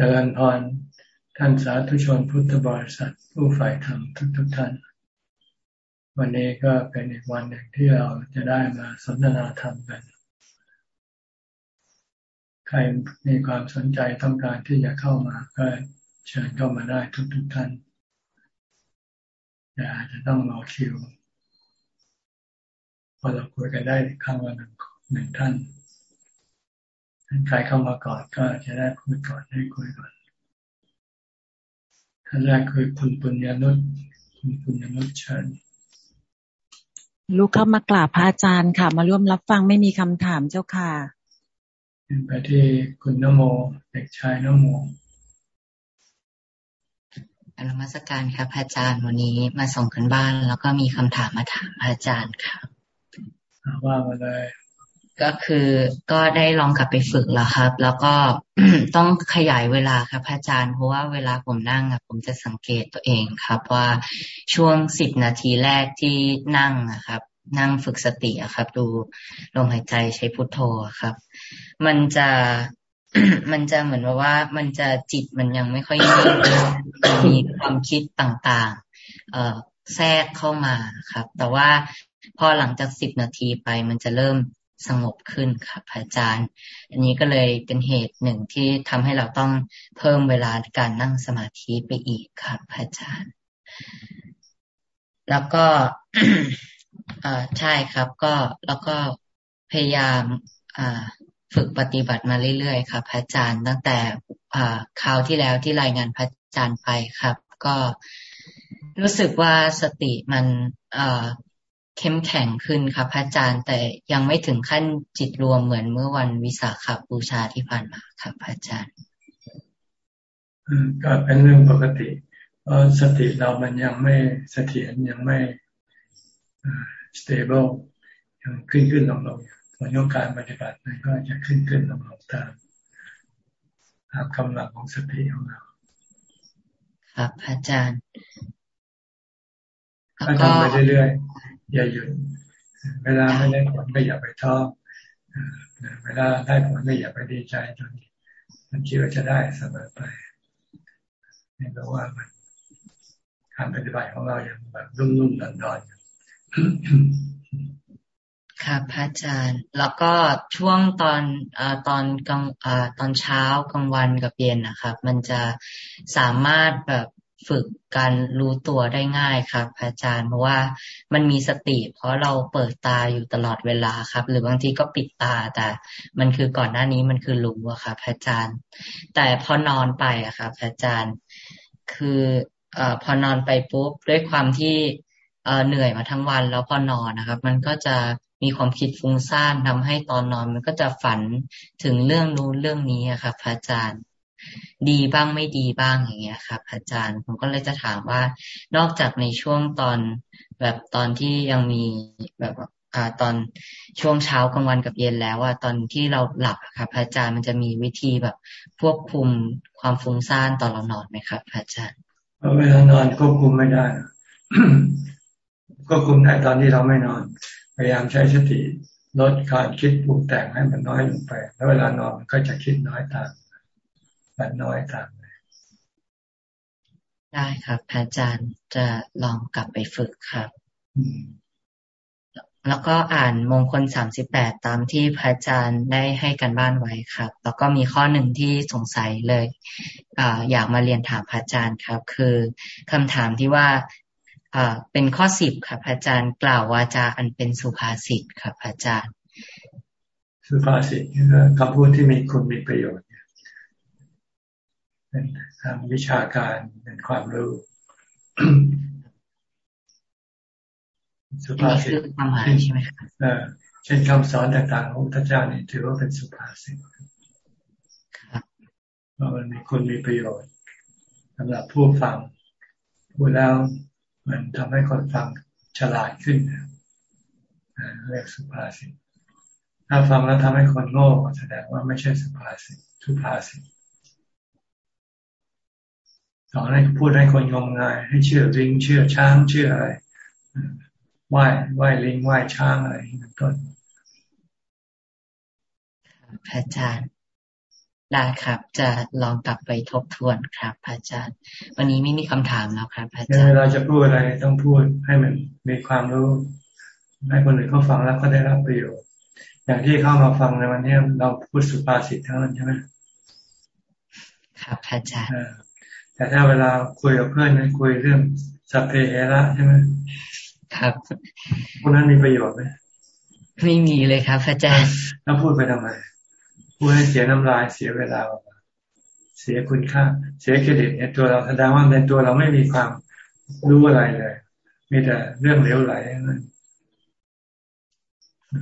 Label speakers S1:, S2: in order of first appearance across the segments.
S1: จริญพรท่านสาธุชนพุทธบริษัท ผู้ฝ่ายธรรมทุกทุกท่าน วันนี้ก็เป็นอีกวันหนึ่งที่เราจะได้มาสนทนาธรรมกัน ใครมีความสนใจต้องการที่จะเข้ามาก็เชิญเข้ามาได้ทุกทุกท่านแต่อาจจะต้องรอคิวพอเราคุยกันได้ครั้งละหนึ่งหนึ่งท่าน ใครเข้ามาก่อนก็จะได้คุยก่อนได้คุยก่อนท่านแรกคือคุณปุญญานุษคุณปุญญานุษเชิญ
S2: ลูกเข้ามากราบพระอาจารย์ค่ะ มาร่วมรับฟังไม่มีคำถามเจ้าค่ะ
S1: ไปที่คุณนโมเด็กชายนโม
S3: อนุมัสการครับอาจารย์วันนี้มาส่งกันบ้าน แล้วก็มีคำถามมาถามอาจารย์ครับ
S1: ว่ามาเลย
S3: ก็คือก็ได้ลองกลับไปฝึกแล้วครับ แล้วก็ต้องขยายเวลาครับอาจารย์เพราะว่าเวลาผมนั่งอะผมจะสังเกตตัวเองครับ ว่าช่วงสิบนาทีแรกที่นั่งนะครับ นั่งฝึกสติอะครับ ดูลมหายใจใช้พุทโธครับ มันจะมันจะเหมือนว่ามันจะจิตมันยังไม่ค่อยนิ่งมีความคิดต่างๆ เอ่อแทรกเข้ามาครับ แต่ว่าพอหลังจากสิบนาทีไปมันจะเริ่ม สงบขึ้นครับอาจารย์ อันนี้ก็เลยเป็นเหตุหนึ่งที่ทำให้เราต้องเพิ่มเวลาการนั่งสมาธิไปอีกครับอาจารย์ แล้วก็ใช่ครับก็แล้วก็พยายามฝึกปฏิบัติมาเรื่อยๆครับอาจารย์ตั้งแต่คราวที่แล้วที่รายงานพระอาจารย์ไปครับ ก็รู้สึกว่าสติมันอ เข้มแข็งขึ้นครับพระอาจารย์แต่ยังไม่ถึงขั้นจิตรวมเหมือนเมื่อวันวิสาขบูชาที่ผ่านมาครับพระอาจารย์
S1: ก็เป็นเรื่องปกติเพราะสติเรามันยังไม่เสถียรยังไม่ stable ยังขึ้นขึ้นลงลงผลของการปฏิบัติมันก็จะขึ้นขึ้นลงลงตามตามกำลังของสติของเรา
S3: ครับอาจารย์
S1: ก็ทำไปเรื่อย อย่าหยุดเวลาไม่ได้ผลก็อย่าไปท้อเวลาได้ผลก็อย่าไปดีใจจนมันคิดว่าจะได้เสมอไปนี่แปลว่ามันการปฏิบัติของเราอย่างแบบรุ่มรุ่มดอนดอน
S3: ครับพระอาจารย์ แล้วก็ช่วงตอนอตอนกลางอตอนเช้ากลางวันกับเย็นนะครับ มันจะสามารถแบบ ฝึกการรู้ตัวได้ง่ายครับ อาจารย์เพราะว่ามันมีสติ เพราะเราเปิดตาอยู่ตลอดเวลาครับ หรือบางทีก็ปิดตาแต่ มันคือก่อนหน้านี้มันคือรู้อะครับอาจารย์ แต่พอนอนไปอะครับอาจารย์ คือเอ่อพอนอนไปปุ๊บด้วยความที่เอ่อเหนื่อยมาทั้งวันแล้วพอนอนนะครับ มันก็จะมีความคิดฟุ้งซ่านทำให้ตอนนอนมันก็จะฝันถึงเรื่องนู้นเรื่องนี้ครับอาจารย์ ดีบ้างไม่ดีบ้างอย่างเงี้ยครับ อาจารย์ผมก็เลยจะถามว่านอกจากในช่วงตอนแบบตอนที่ยังมีแบบอ่าตอนช่วงเช้ากลางวันกับเย็นแล้วว่าตอนที่เราหลับครับ อาจารย์มันจะมีวิธีแบบควบคุมความฟุ้งซ่านตอนเรานอนไหมครับ อาจารย์
S1: เวลานอนควบคุมไม่ได้ควบคุมได้ตอนที่เราไม่นอน พยายามใช้สติลดการคิดปรุงแต่งให้มันน้อยลงไป แล้วเวลานอนมันก็จะคิดน้อยตาม มันน้อยตาม
S3: ได้ครับอาจารย์จะลองกลับไปฝึกครับแล้วก็อ่านมงคลสามสิบแปดตามที่พระอาจารย์ได้ให้กันบ้านไว้ครับ แล้วก็มีข้อหนึ่งที่สงสัยเลยออยากมาเรียนถามพระอาจารย์ครับ คือคำถามที่ว่าเป็นข้อสิบครับอาจารย์กล่าววาจาอันเป็นสุภาษิตครับอาจารย์
S1: สุภาษิตคือคำพูดที่มีคุณมีประโยชน์ เป็นทางวิชาการเป็นความรู้
S3: สุภาษิตความหมายใช่ไหมครับ
S1: เช่นคำสอนต่างๆของพระเจ้านี่ถือว่าเป็นสุภาษิตเพราะมันมีคุณมีประโยชน์สำหรับผู้ฟังพูดแล้วมันทำให้คนฟังฉลาดขึ้นเรียกสุภาษิตถ้าฟังแล้วทำให้คนโง่แสดงว่าไม่ใช่สุภาษิตสุภาษิต สอนให้พูดให้คนงมงาย ให้เชื่อลิงเชื่อช้างเชื่ออะไรไหว้ไหว้ลิงไหว้ช้างอะไรเป็นต้น
S3: พระอาจารย์ได้ครับ จะลองกลับไปทบทวนครับพระอาจารย์ วันนี้ไม่มีคำถามแล้วครับพระอาจารย์
S1: เวลาจะพูดอะไรต้องพูดให้มันมีความรู้ให้คนอื่นเขาฟังแล้วก็ได้รับประโยชน์อย่างที่เข้ามาฟังในวันนี้เราพูดสุภาษิตทั้งนั้นใช่ไหม
S3: ครับพระอาจารย์
S1: แต่ถ้าเวลาคุยกับเพื่อนนคุยเรื่องสัพเพเหระใช่ไหม
S3: ครับ
S1: พวกนั้นมีประโยชน์ไหม
S3: ไม่มีเลยครับพระอาจารย์
S1: แล้วพูดไปทำไมพูดให้เสียน้ำลายเสียเวลา เสียคุณค่า เสียเครดิตในตัวเราแสดงว่าในตัวเราไม่มีความรู้อะไรเลย มีแต่เรื่องเลวไหลนั่น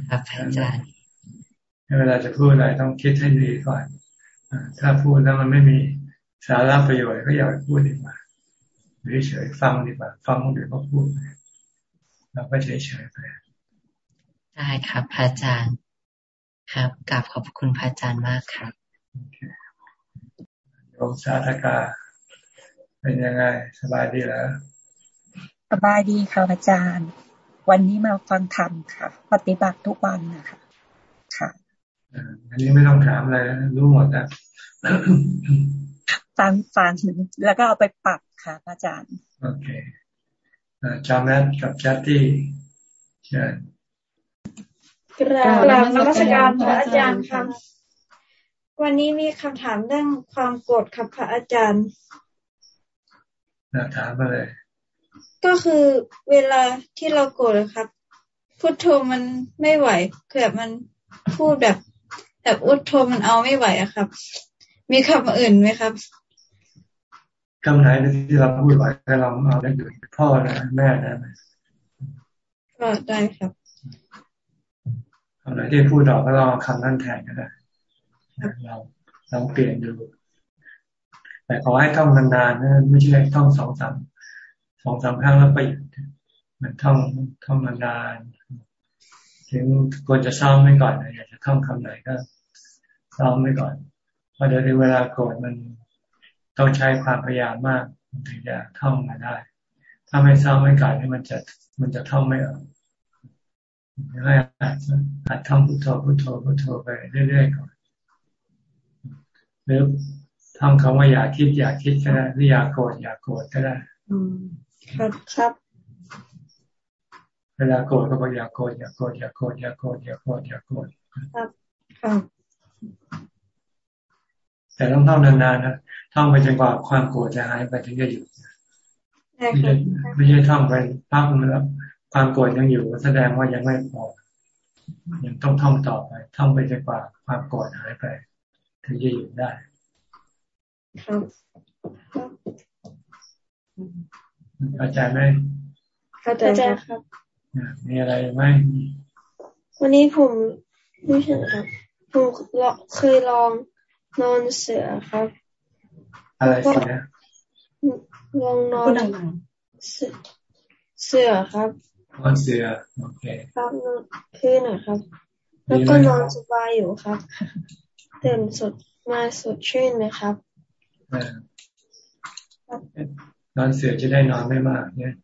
S3: ครับอาจารย์
S1: เวลาจะพูดอะไรต้องคิดให้ดีก่อน ถ้าพูดแล้วมันไม่มี สาระประโยชน์ก็อย่าไปพูดดีกว่าเฉยๆฟังดีกว่า ฟังคนอื่นเขาพูดเราก็เฉยๆไป
S3: ได้ครับพระอาจารย์ครับกราบขอบคุณพระอาจารย์มากครับ
S1: โยมสาธกา เป็นยังไง สบายดีเหรอ
S4: สบายดีค่ะอาจารย์ วันนี้มาฟังธรรมค่ะ ปฏิบัติทุกวันนะคะค่ะ
S1: อันนี้ไม่ต้องถามอะไรรู้หมดนะ
S4: ฟังฟังแล้วก็เอาไปปรับค่ะอาจารย์
S1: โอเคจามัดกับจัตตี้เชิญ
S5: กราบนมัสการพระอาจารย์ครับวันนี้มีคำถามเรื่องความโกรธครับพระอาจารย์
S1: ถามมาเลย
S5: ก็คือเวลาที่เราโกรธครับ พุทโธมันไม่ไหวเกือบมันพูดแบบ แบบอุทโธมันเอาไม่ไหวอะครับ มีคำอื่นไหมครับ
S1: คำไหนที่เราพูดไหวให้เราเอาได้อยู่พ่อนะแม่นะ
S5: ก็ได้ครับ
S1: คำไหนที่พูดออกก็ลองคำนั้นแทนก็ได้เราลองเปลี่ยนดู แต่ขอให้ท่องนานๆนะไม่ใช่ท่องสองสามสองสามครั้งแล้วไปมันท่องท่องนานๆถึงควรจะซ้อมไว้ก่อนอยากจะท่องคำไหนก็ซ้อมไว้ก่อนเพราะเดี๋ยวในเวลาโกรธมัน ต้องใช้ความพยายามมากถึงจะท่องมาได้ ถ้าไม่ซ้อมไว้ก่อนนี่มันจะมันจะท่องไม่ออกให้หัดท่องพุทโธพุทโธพุทโธไปเรื่อยๆก่อนหรือท่องคำว่าอยากคิดอยากคิดก็ได้หรืออยากโกรธอยากโกรธก็ได้
S5: อืมครับครับ
S1: เวลาโกรธก็บอกอยากโกรธอยากโกรธอยากโกรธอยากโกรธอยากโกรธอยากโกรธ
S5: ครับครับ
S1: แต่ต้องท่องนานๆนะท่องไปจนกว่าความโกรธจะหายไปถึงจะหยุดไม่ใช่ไม่ใช่ท่องไปพักมันแล้วความโกรธยังอยู่แสดงว่ายังไม่พอยังต้องท่องต่อไป ท่องไปจนกว่าความโกรธหายไป ถึงจะหยุดได้เข้าใจไหม
S5: เข้าใจครับ
S1: มีอะไรไหม
S5: วันนี้ผมไม่ใช่ครับผมเคยลอง นอนเสือครับ
S1: อะไรเสือ
S5: ลองนอนเสือครับ
S1: นอนเสือโอเค
S5: ครับพื้นนะครับ แล้วก็นอนสบายอยู่ครับตื่นสดมาสดชื่นนะครับ
S1: นอนเสือจะได้นอนไม่มากเนี่ย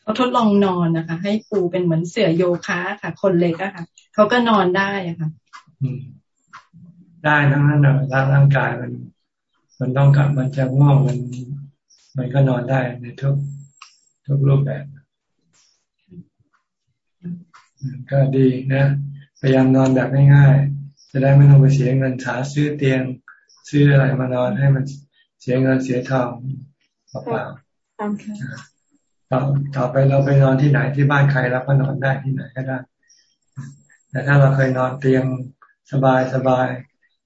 S4: เขาทดลองนอนนะคะ ให้ปูเป็นเหมือนเสือโยคะค่ะ คนเล็กอะค่ะเขาก็นอนได้อะค่ะ
S1: ได้ทั้งนั้นนะร่างกายมัน มันต้องกลับมันจะง่วงมันมันก็นอนได้ในทุกทุกรูปแบบก็ดีนะพยายามนอนแบบง่ายๆจะได้ไม่ต้องไปเสียเงินหาซื้อเตียงซื้ออะไรมานอนให้มันเสียเงินเสียทองเปล่าต่อต่อไปเราไปนอนที่ไหนที่บ้านใครเราก็นอนได้ที่ไหนก็ได้ แต่ถ้าเราเคยนอนเตียง สบายสบาย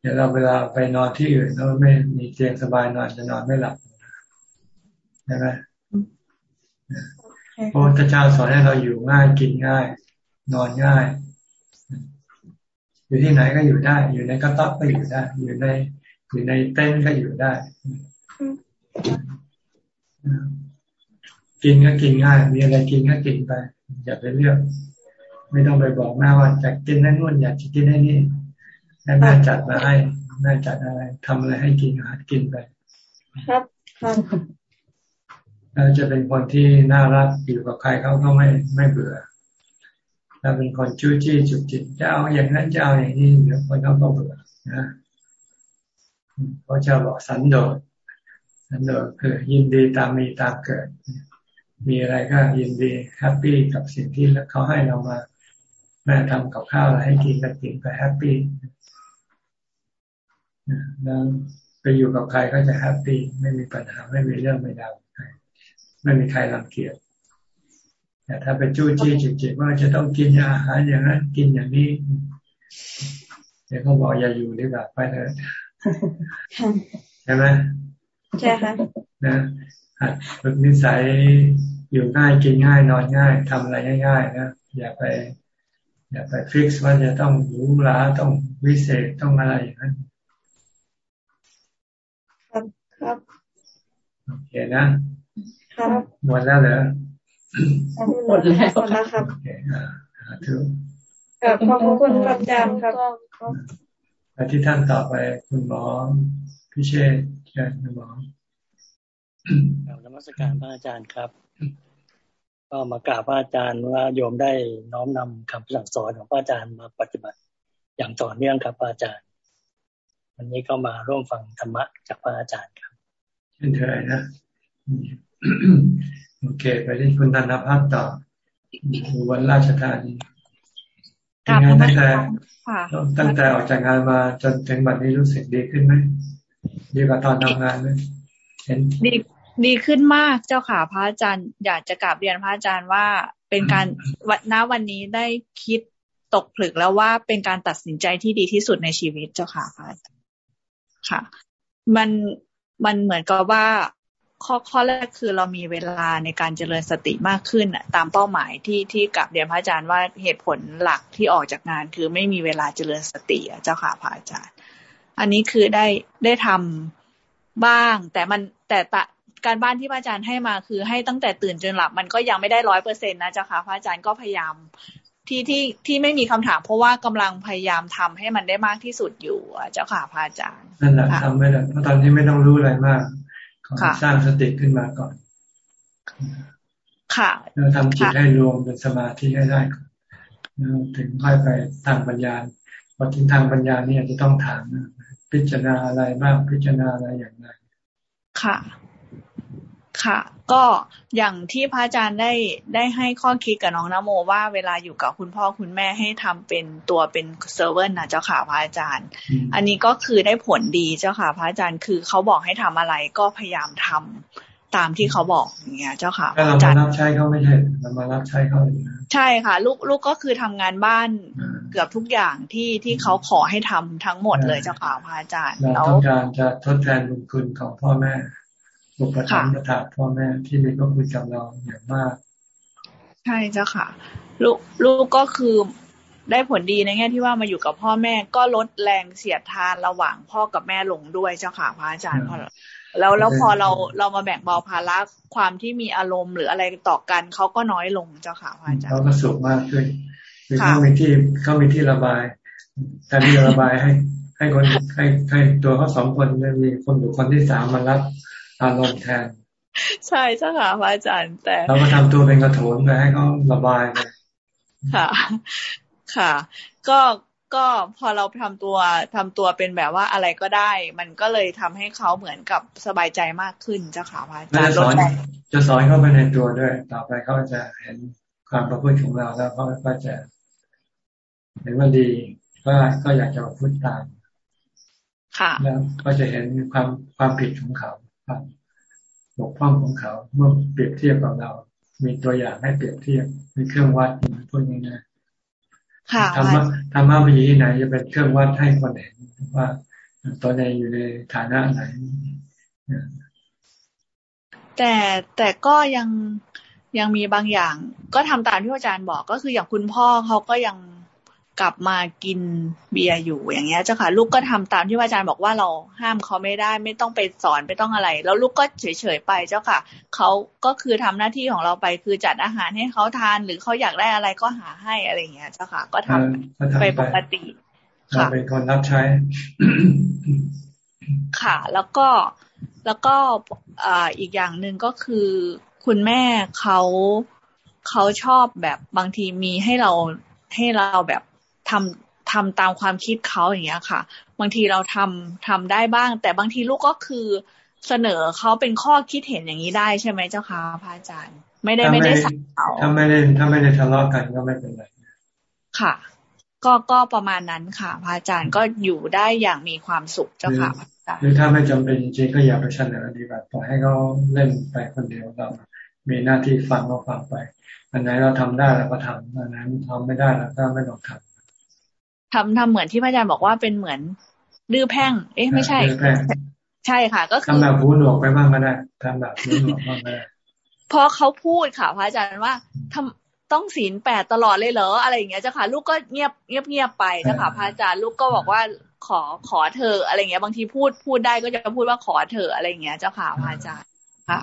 S1: เดี๋ยวเราเวลาไปนอนที่อื่นเราไม่มีเตียงสบายนอนจะนอนไม่หลับใช่ไหมพระพุทธเจ้าสอนให้เราอยู่ง่ายกินง่าย นอนง่าย อยู่ที่ไหนก็อยู่ได้ อยู่ในกระต๊อบก็อยู่ได้ อยู่ในอยู่ในเต้นก็อยู่ได้ กินก็กินง่าย มีอะไรกินก็กินไป อย่าไปเลือก ไม่ต้องไปบอกแม่ว่าจะกินนั่นนู่นอยากจะกินนั่นนี่ ให้แม่จัดมาให้แม่จัดอะไรทำอะไรให้กินหากินไป
S5: ครับครับ
S1: แล้วจะเป็นคนที่น่ารักอยู่กับใครเขาก็ไม่ไม่เบื่อเราเป็นคนจู้จี้จุกจิตจะเอาอย่างนั้นจะเอาอย่างนี้เดี๋ยวคนเขาก็เบื่อนะเขาจะบอกสันโดษสันโดษคือยินดีตามมีตามเกิด มีอะไรก็ยินดี happy กับสิ่งที่เขาให้เรามา แม่ทำกับข้าวอะไรให้กินก็กินก็ happy แล้วไปอยู่กับใครก็จะ happy ไม่มีปัญหาไม่มีเรื่องไม่ด่าใครไม่มีใครรังเกียจแต่ถ้าไปจู้จี้จุกจิกว่าจะต้องกินอาหารอย่างนั้นกินอย่างนี้เดี๋ยวเขาบอกอย่าอยู่ดีกว่าไปเลยใช่ไหม
S5: ใช่ค่ะ
S1: นะหัดฝึกนิสัยอยู่ง่ายกินง่ายนอนง่ายทำอะไรง่ายๆนะอย่าไป อย่าไปฟิกซ์ว่าจะต้องหรูหราต้องวิเศษต้องอะไรอย่างนั้น
S5: ครับครับ
S1: โอเคนะ ครับหมดแล้วเหรอ
S5: หมดแล้วครับโอเคอ่า
S1: ถือ
S5: ขอบคุณครับอาจารย์ครับ
S1: ที่ท่านต่อไปคุณหมอพิเชษเชิญคุณหมอ
S6: กราบนมัสการพระอาจารย์ครับ ก็มากราบพระอาจารย์ว่าโยมได้น้อมนำคำสั่งสอนของพระอาจารย์มาปฏิบัติ อย่างต่อเนื่องครับพระอาจารย์ วันนี้ก็มาร่วมฟังธรรมะจากพระอาจารย์ครับ
S1: เช่นเคยนะโอเค ไปที่คุณธนภัทรต่อวันราชธานียังไงตั้งแต่ตั้งแต่ออกจากงานมาจนถึงบัดนี้รู้สึกดีขึ้นไหมดีกว่าตอนทำงานไหมเห็น
S7: ดีดีขึ้นมากเจ้าค่ะพระอาจารย์ อยากจะกราบเรียนพระอาจารย์ว่าเป็นการวันณวันนี้ได้คิดตกผลึกแล้วว่าเป็นการตัดสินใจที่ดีที่สุดในชีวิตเจ้าค่ะพระอาจารย์ค่ะ มัน มันเหมือนกับว่าข้อข้อแรกคือเรามีเวลาในการเจริญสติมากขึ้นตามเป้าหมายที่ที่กับเรียนพระอาจารย์ว่าเหตุผลหลักที่ออกจากงาน คือไม่มีเวลาเจริญสติเจ้าค่ะพระอาจารย์ อันนี้คือได้ได้ทำบ้าง แต่มันแต่ตะการบ้านที่พระอาจารย์ให้มาคือให้ตั้งแต่ตื่นจนหลับมันก็ยังไม่ได้ร้อยเปอร์เซ็นต์นะเจ้าค่ะพระอาจารย์ก็พยายาม ที่ที่ที่ไม่มีคำถามเพราะว่ากำลังพยายามทำให้มันได้มากที่สุดอยู่เจ้าค่ะพระอาจารย์
S1: นั่นแหละทำไม่ได้เพราะตอนนี้ไม่ต้องรู้อะไรมากสร้างสติขึ้นมาก่อน
S7: ค่ะ
S1: เราทำจิตให้รวมเป็นสมาธิให้ได้ก่อนแล้วถึงค่อยไปทางปัญญาพอถึงทางปัญญาเนี่ยจะต้องถามพิจารณาอะไรบ้างพิจารณาอะไรอย่างไร
S7: ค่ะ ค่ะ ก็อย่างที่พระอาจารย์ได้ได้ให้ข้อคิดกับน้องนโมว่าเวลาอยู่กับคุณพ่อคุณแม่ให้ทำเป็นตัวเป็นเซิร์ฟเวอร์นะเจ้าค่ะพระอาจารย์ อันนี้ก็คือได้ผลดีเจ้าค่ะพระอาจารย์คือเขาบอกให้ทำอะไรก็พยายามทำตามที่เขาบอกอย่างเงี้ยเจ้าค่ะ
S1: อาจารย์รับใช้เขาไม่ใช่เรามารับใช้เขา
S7: ใช่ค่ะ ลูกลูกก็คือทำงานบ้านเกือบทุกอย่างที่ที่เขาขอให้ทำทั้งหมดเลยเจ้าค่ะพระอาจารย์
S1: เราต้องการจะทดแทนบุญคุณของพ่อแม่ อุปถัมภ์ประทานพ่อแม่ที่มีพระคุณกับเราอย่างมาก
S7: ใช่เจ้าค่ะ ลูกลูกก็คือได้ผลดีในแง่ที่ว่ามาอยู่กับพ่อแม่ก็ลดแรงเสียดทานระหว่างพ่อกับแม่ลงด้วยเจ้าค่ะพระอาจารย์พอแล้วแล้วพอเราเรามาแบ่งเบาภาระความที่มีอารมณ์ หรืออะไรต่อกันเขาก็น้อยลงเจ้าค่ะพระอาจารย์
S1: เขาก็สุขมากขึ้นคือเขามีที่เขามีที่ระบายแต่ที่ระบายให้ ให้คนให้ให้ตัวเขาสองคนมีคนบุคคลที่สามมารับ อารมณ์แทน
S7: ใช่เจ้าค่ะพระอาจารย์ แต่
S1: เราก็ทำตัวเป็นกระโถนไปให้เขาระบาย
S7: ค่ะ ค่ะ ก็ก็พอเราทำตัวทำตัวเป็นแบบว่าอะไรก็ได้ มันก็เลยทำให้เขาเหมือนกับสบายใจมากขึ้นเจ้าค่ะพระอาจารย์จะสอน
S1: จะสอนเข้าไปในตัวด้วย ต่อไปเขาจะเห็นความประพฤติของเราแล้วเขาก็จะเห็นว่าดีก็ก็อยากจะพูดตาม
S7: ค่ะ
S1: แล้วก็จะเห็นความความผิดของเขา ความบกพร่องของเขา เมื่อเปรียบเทียบกับเรา มีตัวอย่างให้เปรียบเทียบมีเครื่องวัดพวกนี้นะธรรมะธรรมะมีที่ไหนจะเป็นเครื่องวัดให้คนเห็นว่าตัวในอยู่ในฐานะไหน
S7: แต่แต่ก็ยังยังมีบางอย่าง ก็ทำตามที่อาจารย์บอกก็คืออย่างคุณพ่อเขาก็ยัง กลับมากินเบียร์อยู่อย่างเงี้ยเจ้าค่ะ ลูกก็ทำตามที่อาจารย์บอกว่าเราห้ามเขาไม่ได้ไม่ต้องไปสอนไม่ต้องอะไร แล้วลูกก็เฉยๆไปเจ้าค่ะเขาก็คือทำหน้าที่ของเราไปคือจัดอาหารให้เขาทาน หรือเขาอยากได้อะไรก็หาให้อะไรเงี้ยเจ้าค่ะ ก็ทำไปปกติ
S1: ค่ะเป็นคนรับใช้
S7: ค่ะ แล้วก็แล้วก็อีกอย่างหนึ่งก็คือคุณแม่เขาเขาชอบแบบบางทีมีให้เราให้เราแบบ ทำทำตามความคิดเขาอย่างเงี้ยค่ะ บางทีเราทำทำได้บ้าง แต่บางทีลูกก็คือเสนอเขาเป็นข้อคิดเห็นอย่างนี้ได้ใช่ไหมเจ้าค่ะพระอาจารย์ ไม่ได้ไม่ได้สั่งเขา
S1: ถ้าไม่ได้ถ้าไม่ได้ทะเลาะกันก็ไม่เป็นไร
S7: ค่ะ ก็ก็ประมาณนั้นค่ะพระอาจารย์ก็อยู่ได้อย่างมีความสุขเจ้าค่ะ
S1: หรือถ้าไม่จำเป็นจริงก็อย่าไปเสนอดีกว่าปล่อยให้เขาเล่นไปคนเดียวเรา มีหน้าที่ฟังก็ฟังไป อันไหนเราทำได้เราก็ทำอันไหนทำไม่ได้เราก็ไม่ต้องทำ
S7: ทำทำเหมือนที่พระอาจารย์บอกว่าเป็นเหมือนดื้อแพ่ง เอ๊ะไม่ใช่ ใช่ค่ะ ก็คือ
S1: ทำแบบหูหนวกไปบ้างก็ได้ทำแบบหูหนวกบ้างก็ได้
S7: พอเขาพูดค่ะพระอาจารย์ว่าทำต้องศีลแปดตลอดเลยเหรออะไรอย่างเงี้ยเจ้าค่ะ ลูกก็เงียบเงียบเงียบไปเจ้าค่ะพระอาจารย์ลูกก็บอกว่าขอขอเธออะไรเงี้ย บางทีพูดพูดได้ก็จะพูดว่าขอเธออะไรเงี้ย เจ้าค่ะพระอาจารย์ค่ะ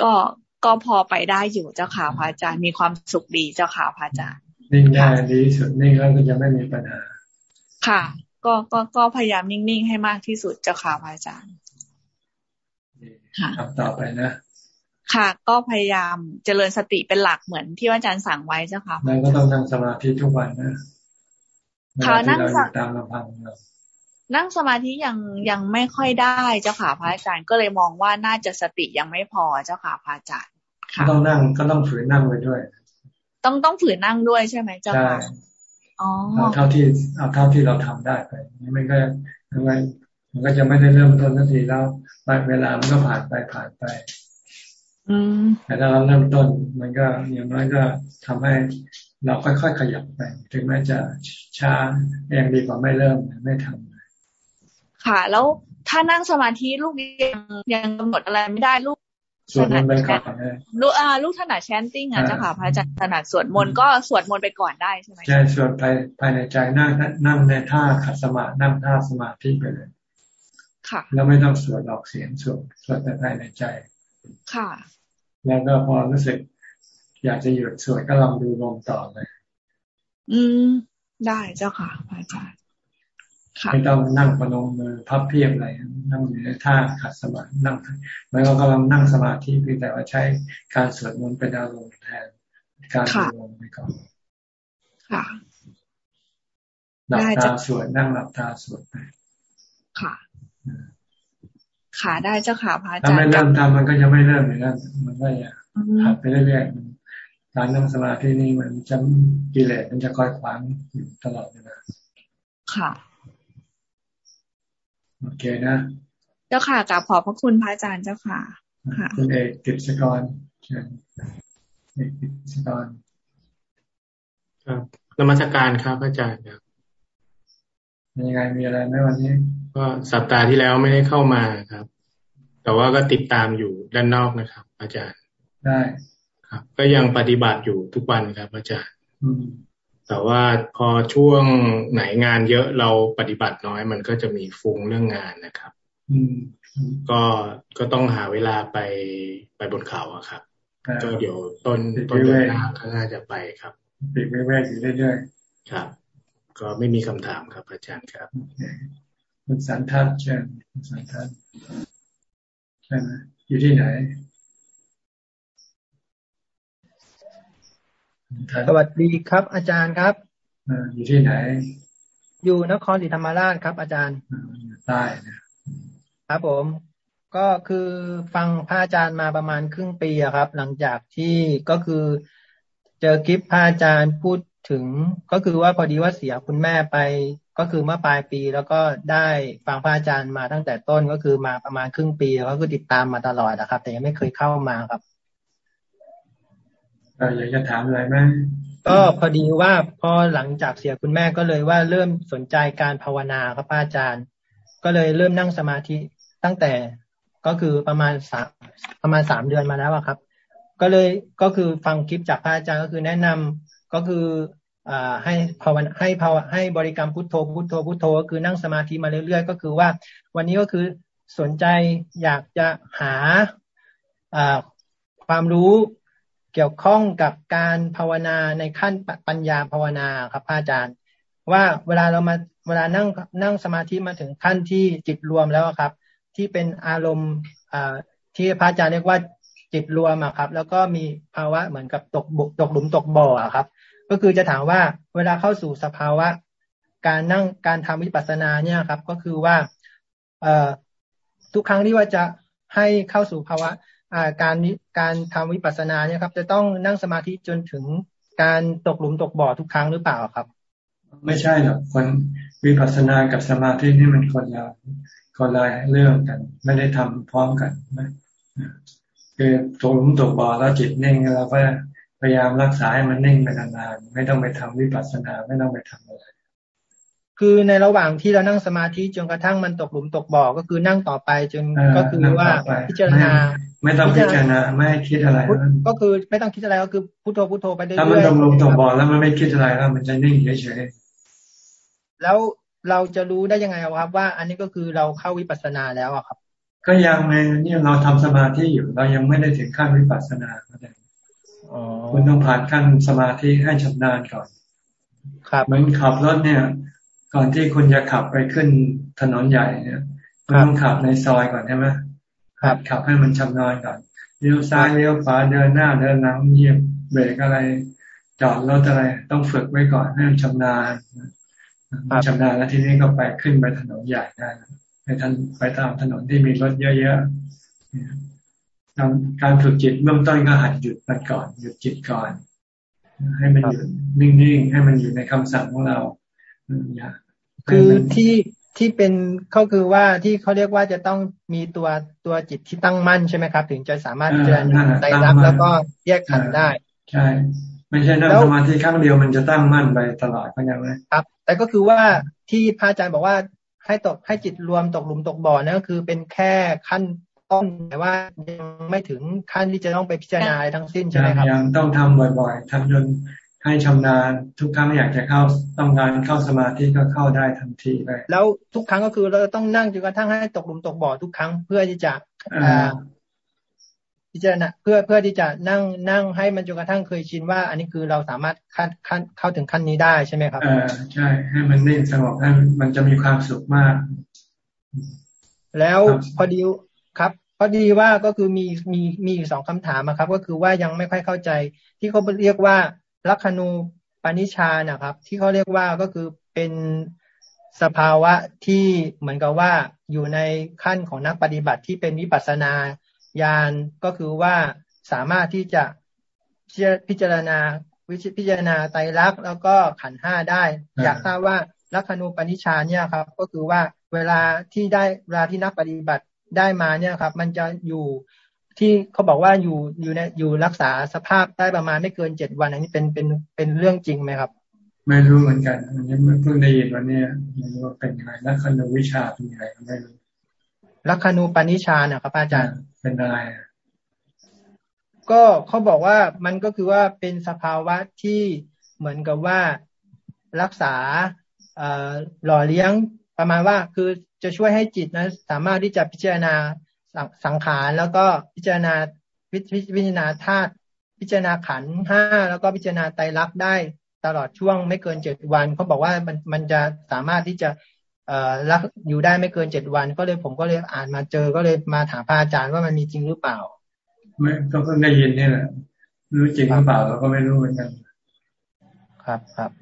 S7: ก็ก็พอไปได้อยู่เจ้าค่ะพระอาจารย์มีความสุขดีเจ้าค่ะพระอาจารย์
S1: นิ่งได้ดีสุดนิ่งแล้วก็จะไม่มีปัญหา
S7: ค่ะ ก็ก็ก็พยายามนิ่งๆให้มากที่สุดเจ้าค่ะพระอาจารย์
S1: ค่ะต่อไปนะ
S7: ค่ะ ก็พยายามเจริญสติเป็นหลักเหมือนที่อาจารย์สั่งไว้เจ้าค่ะ
S1: แล้วก็ต้องนั่งสมาธิทุกวันนะ
S7: ค่ะนั่ง
S1: ตามลำพัง
S7: นั่งสมาธิยังยังไม่ค่อยได้เจ้าค่ะพระอาจารย์ก็เลยมองว่าน่าจะสติยังไม่พอเจ้าค่ะพระอาจารย์
S1: ค่ะต้องนั่งก็ต้องฝืนนั่งไปด้วย
S7: ต้องต้องฝืนนั่งด้วยใช่ไหมเจ้าค่ะ
S1: อ๋อเอาเท่าที่เอาเท่าที่เราทำได้ไปไม่ก็ทำไมมันก็จะไม่ได้เริ่มต้นทันทีแล้วเวลามันก็ผ่านไปผ่านไป
S7: อืม
S1: แต่ถ้าเราเริ่มต้นมันก็อย่างน้อยก็ทำให้เราค่อยๆขยับไป ถึงแม้จะช้ายังดีกว่าไม่เริ่มไม่ทำ
S7: ค่ะ แล้วถ้านั่งสมาธิลูกยังยังกำหนดอะไรไม่ได้ลูก
S1: สวดมนต์ไปก่อน
S7: ลูกอ่าลูกถนัดแชนติ้งอะเจ้าค่ะพระอาจารย์ถนัดสวดมนต์ก็สวดมนต์ไปก่อนได้ใช่ไหม
S1: ใช่สวดภายภายในใจนั่งนั่งในท่าขัดสมาธินั่งท่าสมาธิไปเลย
S7: ค่ะ
S1: แล้วไม่ต้องสวดออกเสียงสวดสวดแต่ภายในใจ
S7: ค่ะ
S1: แล้วก็พอรู้สึก อยากจะหยุดสวดก็ลองดูลมต่อเลย
S7: อืม ได้เจ้าค่ะพระอาจารย์
S1: ไม่ต้องนั่งประนมมือพับเพียบอะไรนั่งอยู่ในท่าขัดสมาธินั่งมันก็กำลังนั่งสมาธิเพียงแต่ว่าใช้การสวดมนต์เป็นอารมณ์แทนการดูลมไปก่อน
S7: ค่ะ
S1: หลับตาสวดนั่งหลับตาสวดไป
S7: ค่ะค่ะได้เจ้าค่ะพระอาจารย์
S1: ถ้าไม่เริ่มทำมันก็จะไม่เริ่มเลยนะมันก็อย่าหัดไปเรื่อยๆการนั่งสมาธินี่มันจะกิเลสมันจะคอยขวางอยู่ตลอดเวลา
S7: ค่ะ
S1: โอเคนะ
S7: เจ้าค่ะกราบขอบพระคุณพระอาจารย์เจ้าค่ะ
S1: ค่ะคุณเอกกิจกรเชิญเอกกิจกร
S8: ครับนมัสการครับอาจารย์ครับ
S1: มียังไงมีอะไรไหมวันนี้
S8: ก็สัปดาห์ที่แล้วไม่ได้เข้ามาครับ แต่ว่าก็ติดตามอยู่ด้านนอกนะครับ อาจารย์
S1: ได้
S8: ครับ ก็ยังปฏิบัติอยู่ทุกวันครับ อาจารย์
S1: อืม
S8: แต่ว่าพอช่วงไหนงานเยอะเราปฏิบัติน้อย มันก็จะมีฟุ้งเรื่องงานนะครับ
S1: อืม
S8: ก็ก็ต้องหาเวลาไปไปบนเขาอะครับก็เดี๋ยวต้นต้นเดือนหน้าก็น่าจะไปครับ
S1: ปีกไม่แวกอยู่เรื่อย
S8: ๆครับ ก็ไม่มีคำถามครับ อาจารย์ครับ
S1: คุณสันทัศน์เชิญคุณสันทัศน์ใช่ไหมอยู่ที่ไหน
S9: สวัสดีครับ อาจารย์ครับ
S1: อยู่ที่ไหน
S9: อยู่นครศรีธรรมราชครับ อาจารย์
S1: ใต้
S9: ครับผม ก็คือฟังพระอาจารย์มาประมาณครึ่งปีครับ หลังจากที่ก็คือเจอคลิปพระอาจารย์พูดถึง ก็คือว่าพอดีว่าเสียคุณแม่ไป ก็คือเมื่อปลายปีแล้วก็ได้ฟังพระอาจารย์มาตั้งแต่ต้นก็คือมาประมาณครึ่งปีแล้วก็ติดตามมาตลอดนะครับ แต่ยังไม่เคยเข้ามาครับ
S1: อยากจะถามอะไรไหม
S9: ก็พอดีว่าพอหลังจากเสียคุณแม่ก็เลยว่าเริ่มสนใจการภาวนาครับอาจารย์ ก็เลยเริ่มนั่งสมาธิตั้งแต่ก็คือประมาณสามประมาณสามเดือนมาแล้วครับ ก็เลยก็คือฟังคลิปจากพระอาจารย์ก็คือแนะนำก็คืออ่าให้ภาวนาให้ภาวให้บริกรรมพุทโธพุทโธพุทโธก็คือนั่งสมาธิมาเรื่อยๆ ก็คือว่า วันนี้ก็คือสนใจอยากจะหาอ่าความรู้ เกี่ยวข้องกับการภาวนาในขั้นปัญญาภาวนาครับอาจารย์ ว่าเวลาเรามาเวลานั่งนั่งสมาธิมาถึงขั้นที่จิตรวมแล้วครับ ที่เป็นอารมณ์ที่พระอาจารย์เรียกว่าจิตรวมอะครับ แล้วก็มีภาวะเหมือนกับตกบุกตกหลุมตกบ่ออะครับ ก็คือจะถามว่าเวลาเข้าสู่สภาวะ การนั่งการทำวิปัสสนาเนี่ยครับ ก็คือว่า เอทุกครั้งที่ว่าจะให้เข้าสู่ภาวะ การการทำวิปัสสนาเนี่ยครับ จะต้องนั่งสมาธิจนถึงการตกหลุมตกบ่อทุกครั้งหรือเปล่าครับ
S1: ไม่ใช่หรอกคนวิปัสสนากับสมาธินี่มันคนละคนละเรื่องกัน ไม่ได้ทำพร้อมกันนะคือตกหลุมตกบ่อแล้วจิตนิ่งเราก็พยายามรักษาให้มันนิ่งไปนานๆไม่ต้องไปทำวิปัสสนาไม่ต้องไปทำอะไร
S9: คือในระหว่างที่เรานั่งสมาธิจนกระทั่งมันตกหลุมตกบ่อก็คือนั่งต่อไปจนก็คือว่าพิจารณา
S1: ไม่ต้องพิจารณาไม่คิดอะไร
S9: ก็คือไม่ต้องคิดอะไรก็คือพุทโธพุทโธไปเรื่อยๆถ้า
S1: มันตกหลุมตกบ่อแล้วมันไม่คิดอะไรแล้วมันจะนิ่งเฉย
S9: ๆแล้วเราจะรู้ได้ยังไงครับ ว่า อันนี้ก็คือเราเข้าวิปัสสนาแล้วอะครับ
S1: ก็ยังไงเนี่ยเราทำสมาธิอยู่เรายังไม่ได้ถึงขั้นวิปัสสนาคุณต้องผ่านขั้นสมาธิให้ชำนาญก่อน
S9: ครับ
S1: เหมือนขับรถเนี่ย ก่อนที่คุณจะขับไปขึ้นถนนใหญ่เนี่ยคุณต้องขับในซอยก่อนใช่ไหม
S9: ครับ
S1: ขับให้มันชำนาญก่อนเลี้ยวซ้ายเลี้ยวขวาเดินหน้าเดินหลังเยียบเบรกอะไร จอดรถอะไร ต้องฝึกไว้ก่อนให้มันชำนาญชำนาญแล้วทีนี้ก็ไปขึ้นไปถนนใหญ่ได้ไปทันไปตามถนนที่มีรถเยอะๆการฝึกจิตเบื้องต้นก็หัดหยุดมันก่อน หยุดจิตก่อน ให้มันหยุดนิ่งๆให้มันอยู่ในคำสั่งของเรา
S9: คือที่ ที่เป็นเขาคือว่าที่เขาเรียกว่าจะต้องมีตัวตัวจิตที่ตั้งมั่นใช่ไหมครับ ถึงจะสามารถเจริญใจรักแล้วก็แยกขันได้
S1: ใช่ ไม่ใช่นั่งสมาธิครั้งเดียวมันจะตั้งมั่นไปตลอดเข้าใจไหม
S9: ครับ แต่ก็คือว่าที่พระอาจารย์บอกว่าให้ตกให้จิตรวมตกหลุมตกบ่อนั่นก็คือเป็นแค่ขั้นต้นแต่ว่ายังไม่ถึงขั้นที่จะต้องไปพิจารณาทั้งสิ้นใช่ไหมครับ
S1: ยังต้องทำบ่อยๆทำจน ให้ชำนาญทุกครั้งอยากจะเข้าต้องการเข้าสมาธิก็เข้าได้ทันทีไป
S9: แล้วทุกครั้งก็คือเราต้องนั่งจนกระทั่งให้ตกหลุมตกบ่อทุกครั้งเพื่อที่จะพิจารณาเพื่อเพื่อที่จะนั่งนั่งให้มันจนกระทั่งเคยชินว่า อันนี้คือเราสามารถขั้นขั้นเข้าถึงขั้นนี้ได้ใช่ไหมครับ
S1: อ่าใช่ให้มันนิ่งสงบให้มันจะมีความสุขมาก
S9: แล้วพอดีครับพอดีว่าก็คือมีมีมีสองคำถามครับ ก็คือว่ายังไม่ค่อยเข้าใจ ที่เขาเรียกว่า ลัคนูปณิชานะครับ ที่เขาเรียกว่าก็คือเป็นสภาวะที่เหมือนกับว่าอยู่ในขั้นของนักปฏิบัติที่เป็นวิปัสนาญาณก็คือว่าสามารถที่จะพิจารณาวิพิจารณาไตรลักษณ์แล้วก็ขันห้าได้ อยากทราบว่าลัคนูปณิชาเนี่ยครับ ก็คือว่าเวลาที่ได้เวลาที่นักปฏิบัติได้มาเนี่ยครับ มันจะอยู่ ที่เขาบอกว่าอยู่อยู่ในอยู่รักษาสภาพได้ประมาณไม่เกินเจ็ดวัน อันนี้เป็นเป็นเป็นเรื่องจริงไหมครับ
S1: ไม่รู้เหมือนกันอันนี้เพิ่งได้ยินวันนี้ไม่รู้ว่าเป็นยังไงลักขณูวิชาเป็นยังไงไม่รู้
S9: ลักขณูปนิชาเนี่ยครับอาจารย์
S1: เป็นอะไร
S9: ก็เขาบอกว่ามันก็คือว่าเป็นสภาวะที่เหมือนกับว่ารักษาหล่อเลี้ยงประมาณว่าคือจะช่วยให้จิตนะสามารถที่จะพิจารณา สังขารแล้วก็พิจารณาพิจารณาธาตุพิจารณาขันห้าแล้วก็พิจารณาไตรลักษณ์ได้ตลอดช่วงไม่เกินเจ็ดวันเขาบอกว่ามันมันจะสามารถที่จะเอ่อรักอยู่ได้ไม่เกินเจ็ดวัน ก็เลยผมก็เลยอ่านมาเจอก็เลยมาถามพระอาจารย์ว่ามันมีจริงหรือเปล่า
S1: ไม่ก็เพิ่งได้ยินนี่แหละรู้จริงหรือเปล่าเราก็ไม่รู้เหมือนกัน
S9: ครับครับ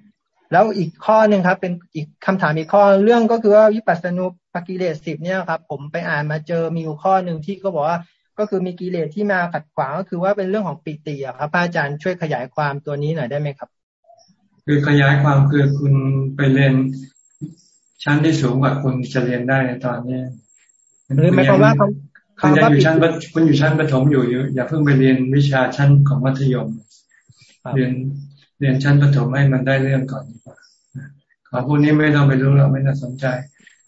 S9: แล้วอีกข้อหนึ่งครับ เป็นอีกคำถามอีกข้อเรื่องก็คือว่าวิปัสสนุปกิเลสสิบเนี่ยครับ ผมไปอ่านมาเจอมีอยู่ข้อหนึ่งที่ก็บอกว่าก็คือมีกิเลสที่มาขัดขวางก็คือว่าเป็นเรื่องของปิติอะครับอาจารย์ช่วยขยายความตัวนี้หน่อยได้ไหมครับ
S1: คือขยายความคือคุณไปเรียนชั้นที่สูงกว่าคุณจะเรียนได้ในตอนนี้
S9: หรือหมายความว่า
S1: คุณยังอยู่ชั้นคุณอยู่ชั้นประถมอยู่อย่าเพิ่งไปเรียนวิชาชั้นของมัธยม เรียน เรียนชั้นประถมให้มันได้เรื่องก่อนดีกว่าขอพวกนี้ไม่ต้องไปรู้เราไม่ต้องสนใจ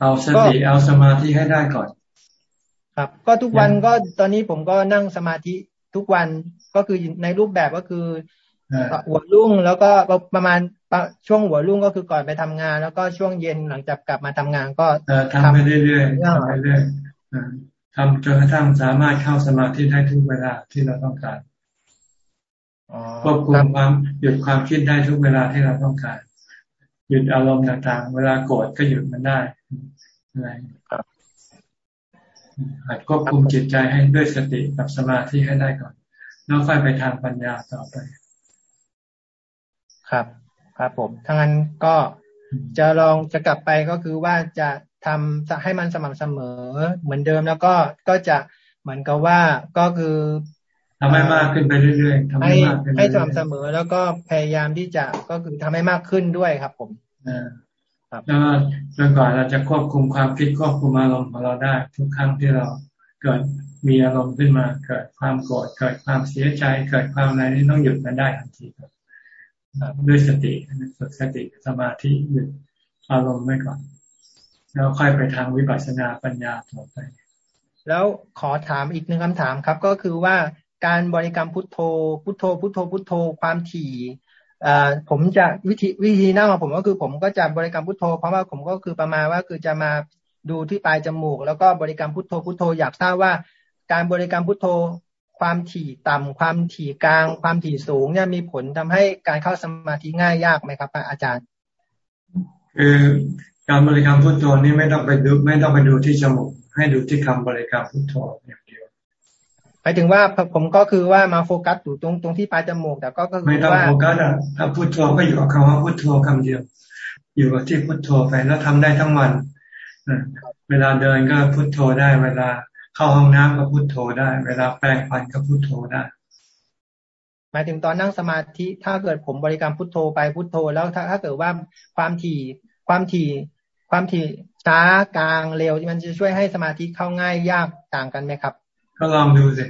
S1: เอาสติเอาสมาธิให้ได้ก่อน
S9: ครับ ก็ทุกวันก็ตอนนี้ผมก็นั่งสมาธิทุกวันก็คือในรูปแบบก็คือหัวรุ่งแล้วก็ประมาณช่วงหัวรุ่งก็คือก่อนไปทำงาน แล้วก็ช่วงเย็นหลังจากกลับมาทำงานก็
S1: ทำไปเรื่อยๆทำไปเรื่อยๆทำจนกระทั่งสามารถเข้าสมาธิได้ทุกเวลาที่เราต้องการ ควบคุมความหยุดความคิดได้ทุกเวลาที่เราต้องการ หยุดอารมณ์ต่างๆ เวลาโกรธก็หยุดมันได้อะไรหัดควบคุมจิตใจให้ด้วยสติกับสมาธิให้ได้ก่อน แล้วค่อยไปทางปัญญาต่อไป
S9: คครับ ครับผมถ้างั้นก็จะลองจะกลับไปก็คือว่าจะทำให้มันสม่ำเสมอเหมือนเดิมแล้วก็ก็จะเหมือนกับว่าก็คือ
S1: ทำให้มากขึ้นไปเรื่อยๆทำให้มากขึ้น
S9: ให้สม่ำเสมอแล้วก็พยายามที่จะก็คือทำให้มากขึ้นด้วยครับ ผม
S1: ครับแล้วจนกว่าเราจะควบคุมความคิดควบคุมอารมณ์ของเราได้ ทุกครั้งที่เราเกิดมีอารมณ์ขึ้นมาเกิดความโกรธเกิดความเสียใจเกิดความอะไรนี่ต้องหยุดมันได้ทันทีครับด้วยสติฝึกสติสมาธิหยุดอารมณ์ไว้ก่อน แล้วค่อยไปทางวิปัสสนาปัญญาต่อไป
S9: แล้วขอถามอีกหนึ่งคำถามครับ ก็คือว่า การบริกรรมพุทโธ พุทโธ พุทโธ พุทโธ ความถี่ผมจะวิธีวิธีนั่งของผมก็คือ ผมก็จะบริกรรมพุทโธ เพราะว่าผมก็คือประมาณว่าคือจะมาดูที่ปลายจมูก แล้วก็บริกรรมพุทโธพุทโธอยากทราบว่า การบริกรรมพุทโธ ความถี่ต่ำความถี่กลาง ความถี่สูงเนี่ยมีผลทำให้การเข้าสมาธิง่ายยากไหมครับ อาจารย์
S1: คือการบริกรรมพุทโธนี่ไม่ต้องไปดูไม่ต้องไปดูที่จมูกให้ดูที่คำบริกรรมพุทโธเดีย
S9: หมายถึงว่าผมก็คือว่ามาโฟกัสอยู่ตรงตรงที่ปลายจมูกแต่ก็คือ
S1: ไม่ต้องโฟกัสอะถ้าพุทโธก็อยู่กับคำว่าพุทโธคำเดียว อยู่กับที่พุทโธไปแล้วทำได้ทั้งวันเวลาเดินก็พุทโธได้ เวลาเข้าห้องน้ำก็พุทโธได้ เวลาแปรงฟันก็พุทโธได้
S9: หมายถึงตอนนั่งสมาธิถ้าเกิดผมบริกรรมพุทโธไปพุทโธ แล้วถ้าถ้าเกิดว่าความถี่ความถี่ความถี่ช้ากลางเร็วมันจะช่วยให้สมาธิเข้าง่ายยากต่างกันไหมครับ
S1: ก็ลองดูสิ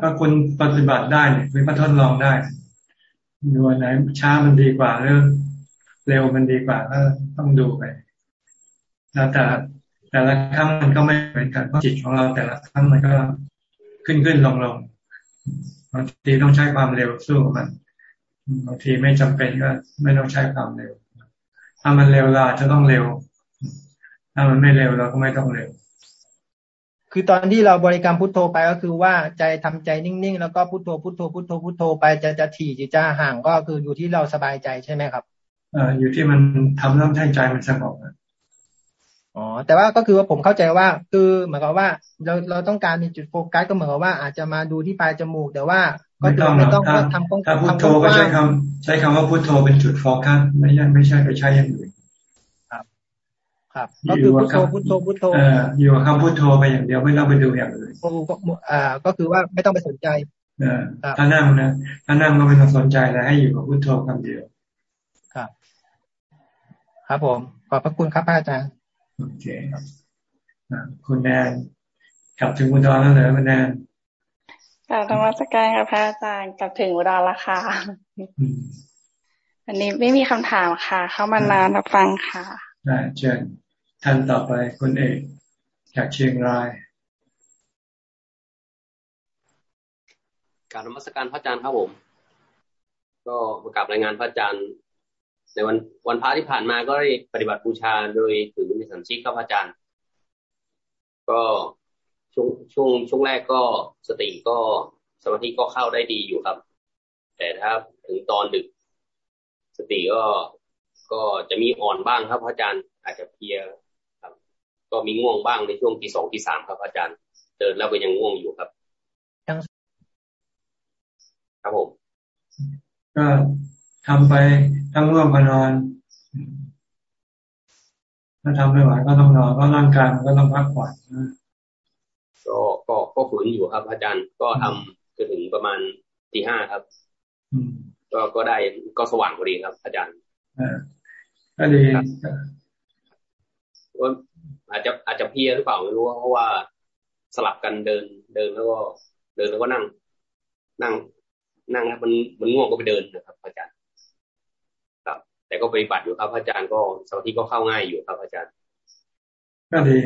S1: ถ้าคุณปฏิบัติได้เนี่ยคุณก็ทดลองได้ดูไหนช้ามันดีกว่าหรือเร็วมันดีกว่าก็ต้องดูไปแล้วแต่แต่ละครั้งมันก็ไม่เหมือนกันเพราะจิตของเราแต่ละครั้งมันก็ขึ้นขึ้นลงลงบางทีต้องใช้ความเร็วสู้มันบางทีไม่จำเป็นก็ไม่ต้องใช้ความเร็ว ถ้ามันเร็วเราจะต้องเร็ว ถ้ามันไม่เร็วเราก็ไม่ต้องเร็ว
S9: คือตอนที่เราบริกรรมพุทโธไปก็คือว่าใจทำใจนิ่งๆ แล้วก็พุทโธพุทโธพุทโธพุทโธไปจะจะถี่จะจะห่างก็คืออยู่ที่เราสบายใจใช่ไหมครับ
S1: ออยู่ที่มันทำแล้วให้ใจมันสงบ
S9: อ๋อแต่ว่าก็คือว่าผมเข้าใจว่า คือเหมือนกับว่าเราเราต้องการมีจุดโฟกัสก็เหมือนกับว่าอาจจะมาดูที่ปลายจมูก แต่ว่า
S1: ก็คือไม่ต้องทำถ้าพุทโธก็ใช้คำใช้คำว่าพุทโธเป็นจุดโฟกัสไม่ใช่ไม่ใช่ไปใช้อย่างอื่น
S9: ครับ ครับก็คือพุทโธพุทโธพุทโธ
S1: อยู่กับคำพุทโธไปอย่างเดียวไม่ต้องไปดูอย่างอื่น
S9: อ่า ก็คือว่าไม่ต้องไปสนใจ
S1: ถ้านั่งนะถ้านั่งก็ไม่ต้องสนใจแล้วให้อยู่กับพุทโธคำเดียว
S9: ครับ ครับผม ขอบพระคุณครับอาจารย์
S1: โอเคคุณแนนกลับถึงอุดรแล้วเหรอคุณแนน
S10: กลับธรรมสการกับพระอาจารย์กลับถึงอุดรแล้วค่ะอันนี้ไม่มีคำถามค่ะ เข้ามานานรับฟังค่ะ
S1: ได้เชิญ ท่านต่อไปคุณเอกจากเชียงราย
S11: การนมัสการพระอาจารย์ครับผม ก็มากลับรายงานพระอาจารย์ในวันวันพระที่ผ่านมาก็ได้ปฏิบัติบูชาโดยถือในสันชิกครับอาจารย์ ก็ช่วงช่วงช่วงแรกก็สติก็สมาธิก็เข้าได้ดีอยู่ครับ แต่ถ้าถึงตอนดึก สติก็ก็จะมีอ่อนบ้างครับพระอาจารย์อาจจะเพีย ก็มีง่วงบ้างในช่วงที่สองที่สามครับอาจารย์ เดินแล้วก็ยังง่วงอยู่ครับครับผม
S1: ก็ทำไปทั้งร่วมกันนอน ถ้าทำไม่ไหวก็ต้องนอนเพราะร่างกายมันก็ต้องพักผ่อน
S11: ก็ก็ก็ฝืนอยู่ครับอาจารย์ก็ทำจนถึงประมาณตีห้าครับก็ก็ได้ก็สว่างพอดีครับ อาจารย์
S1: ก็ดี
S11: ว่า อาจจะอาจจะเพียหรือเปล่าไม่รู้เพราะว่าสลับกันเดินเดินแล้วก็เดินแล้วก็นั่ง นั่ง นั่งครับมันมันง่วงก็ไปเดินนะครับ อาจารย์แต่ก็ปฏิบัติอยู่ครับอาจารย์ก็สมาธิก็เข้าง่ายอยู่ครับอาจารย์
S1: ก็ดี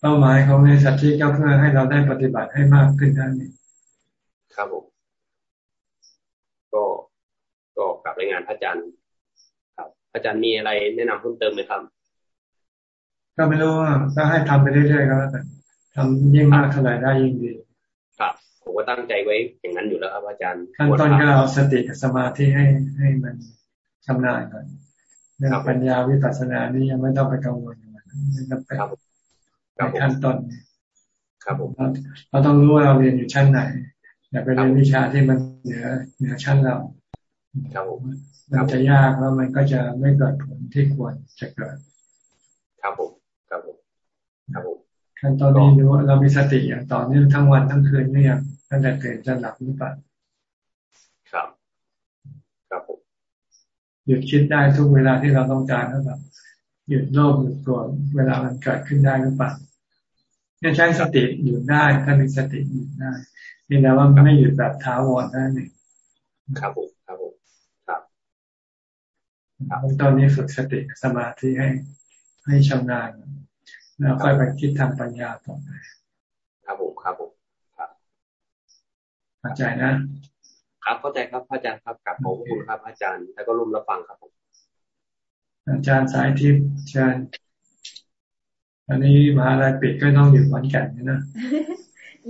S1: เป้าหมายของในสัตว์ที่ก็เพื่อให้เราได้ปฏิบัติให้มากขึ้นนั่นเอง
S11: ครับผมก็ก็กลับรายงานพระอาจารย์ ครับ อาจารย์มีอะไรแนะนำเพิ่มเติมไหมครับ
S1: ก็ไม่รู้ว่าก็ให้ทำไปเรื่อยๆก็แล้วกันทำยิ่งมากเท่าไหร่ได้ยิ่งดี
S11: ครับผมก็ตั้งใจไว้อย่างนั้นอยู่แล้วครับอาจารย์
S1: ขั้นต้นก็เอาสติกับสมาธิให้ให้มันชำนาญก่อนเรื่องปัญญาวิปัสสนานี่ยังไม่ต้องไปกังวลมันไม่ต้องไปในขั้นต้น
S11: ครับผม
S1: เราต้องรู้ว่าเราเรียนอยู่ชั้นไหนอย่าไปเรียนวิชาที่มันเหนือเหนือชั้นเรา
S11: ครับผม
S1: มันจะยากแล้วมันก็จะไม่เกิดผลที่ควรจะเกิด
S11: ครับผมครับผมครับผม
S1: ขั้นตอนนี้ดูเรามีสติอย่างต่อเนื่องทั้งวันทั้งคืนนี่ยังตั้งแต่ตื่นจนหลับหรือเปล่า
S11: ครับ ครับผม
S1: หยุดคิดได้ทุกเวลาที่เราต้องการหรือเปล่าหยุดโลภหยุดตัวเวลามันเกิดขึ้นได้หรือเปล่าเนี่ยใช้สติหยุดได้ถ้ามีสติหยุดได้นี่แล้ว่าไม่หยุดแบบท้าวรนั่นเอง
S11: ครับผมครับผมครับ
S1: ครับตอนนี้ฝึกสติสมาธิให้ให้ชำนาญ แล้วค่อยไปคิดทางปัญญาต่อไป
S11: ครับผมครับผมครับ
S1: เข้าใจนะ
S11: ครับเข้าใจครับพระอาจารย์ครับกับผมคุณครับ อาจารย์ แล้วก็ร่วมรับฟังครับผม
S1: อาจารย์สายทิพย์เชิญอันนี้มหาลัยปิดก็ต้องอยู่ขอนแก่นนะ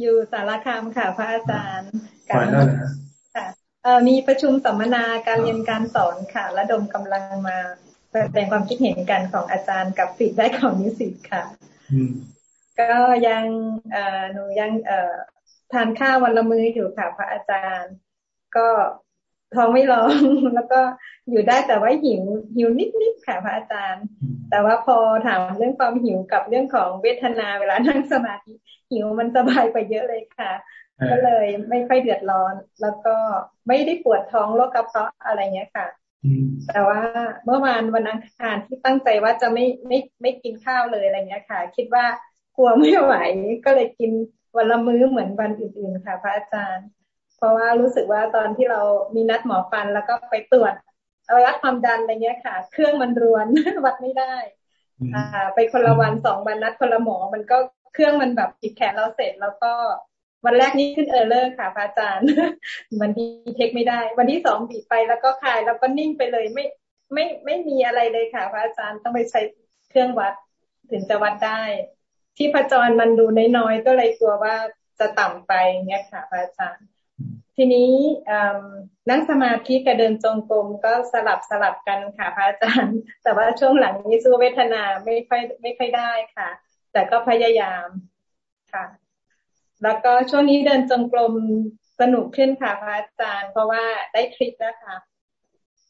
S12: อยู่สารคามค่ะ พระอาจารย์
S1: ปล่อยแล้วนะ
S12: ค่ะเอ่อมีประชุมสัมมนาการเรียนการสอนค่ะ ระดมกำลังมา แสดงความคิดเห็นกันของอาจารย์กับสิทธิ์ได้ของนิสิตค่ะก็ยังเอ่อหนูยังเอ่อทานข้าววันละมื้ออยู่ค่ะ พระอาจารย์ ก็ท้องไม่ร้องแล้วก็อยู่ได้แต่ว่าหิวหิวนิดๆค่ะพระอาจารย์ แต่ว่าพอถามเรื่องความหิวกับเรื่องของเวทนาเวลานั่งสมาธิหิวมันสบายไปเยอะเลยค่ะ ก็เลยไม่ค่อยเดือดร้อน แล้วก็ไม่ได้ปวดท้องโรคกระเพาะอะไรเงี้ยค่ะ แต่ว่าเมื่อวานวันอังคารที่ตั้งใจว่าจะไม่ไม่ไม่กินข้าวเลยอะไรเงี้ยค่ะ คิดว่ากลัวไม่ไหวก็เลยกินวันละมื้อเหมือนวันอื่นๆค่ะ พระอาจารย์ เพราะว่ารู้สึกว่าตอนที่เรามีนัดหมอฟันแล้วก็ไปตรวจวัดความดันอะไรเงี้ยค่ะ เครื่องมันรวนวัดไม่ได้ อ่า ไปคนละวันสองวันนัดคนละหมอมันก็เครื่องมันแบบปิดแขนเราเสร็จแล้วก็ วันแรกนี้ขึ้นเออร์เลอร์ค่ะพระอาจารย์ มันดีเทคไม่ได้ วันที่สองบีบไปแล้วก็คลายแล้วก็นิ่งไปเลยไม่ไม่ไม่มีอะไรเลยค่ะพระอาจารย์ต้องไปใช้เครื่องวัดถึงจะวัดได้ ที่พระจรมันดูน้อยๆก็เลยกลัวว่าจะต่ำไปเงี้ยค่ะพระอาจารย์ ทีนี้นั่งสมาธิกับเดินจงกรมก็สลับสลับกันค่ะพระอาจารย์ แต่ว่าช่วงหลังนี้สู้เวทนาไม่ค่อยไม่ค่อยได้ค่ะ แต่ก็พยายามค่ะ แล้วก็ช่วงนี้เดินจงกรมสนุกขึ้นค่ะพระอาจารย์ เพราะว่าได้ทริคแล้วค่ะ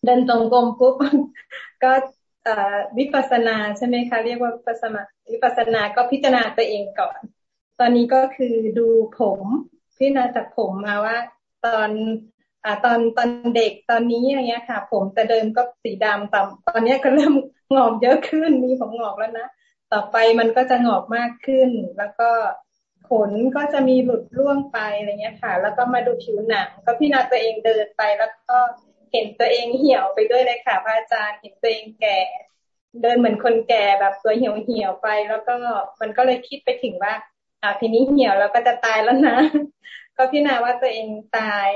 S12: เดินจงกรมปุ๊บก็วิปัสนาใช่ไหมคะเรียกว่าวิปัสนาวิปัสนาก็พิจารณาตัวเองก่อน ตอนนี้ก็คือดูผมพิจารณาจากผมมาว่า ตอนอ่าตอนตอนเด็กตอนนี้อย่างเงี้ยค่ะ ผมแต่เดิมก็สีดำตอนตอนนี้ก็เริ่มงอกเยอะขึ้นมีผมงอกแล้วนะต่อไปมันก็จะงอกมากขึ้น แล้วก็ ขนก็จะมีหลุดร่วงไปอะไรเงี้ยค่ะ แล้วก็มาดูผิวหนัง ก็พี่นาตัวเองเดินไปแล้วก็เห็นตัวเองเหี่ยวไปด้วยเลยค่ะพระอาจารย์เห็นตัวเองแก่ เดินเหมือนคนแก่แบบตัวเหี่ยวเหี่ยวไป แล้วก็มันก็เลยคิดไปถึงว่าอ่าทีนี้เหี่ยวแล้วก็จะตายแล้วนะ ก็พี่นาว่าตัวเองตาย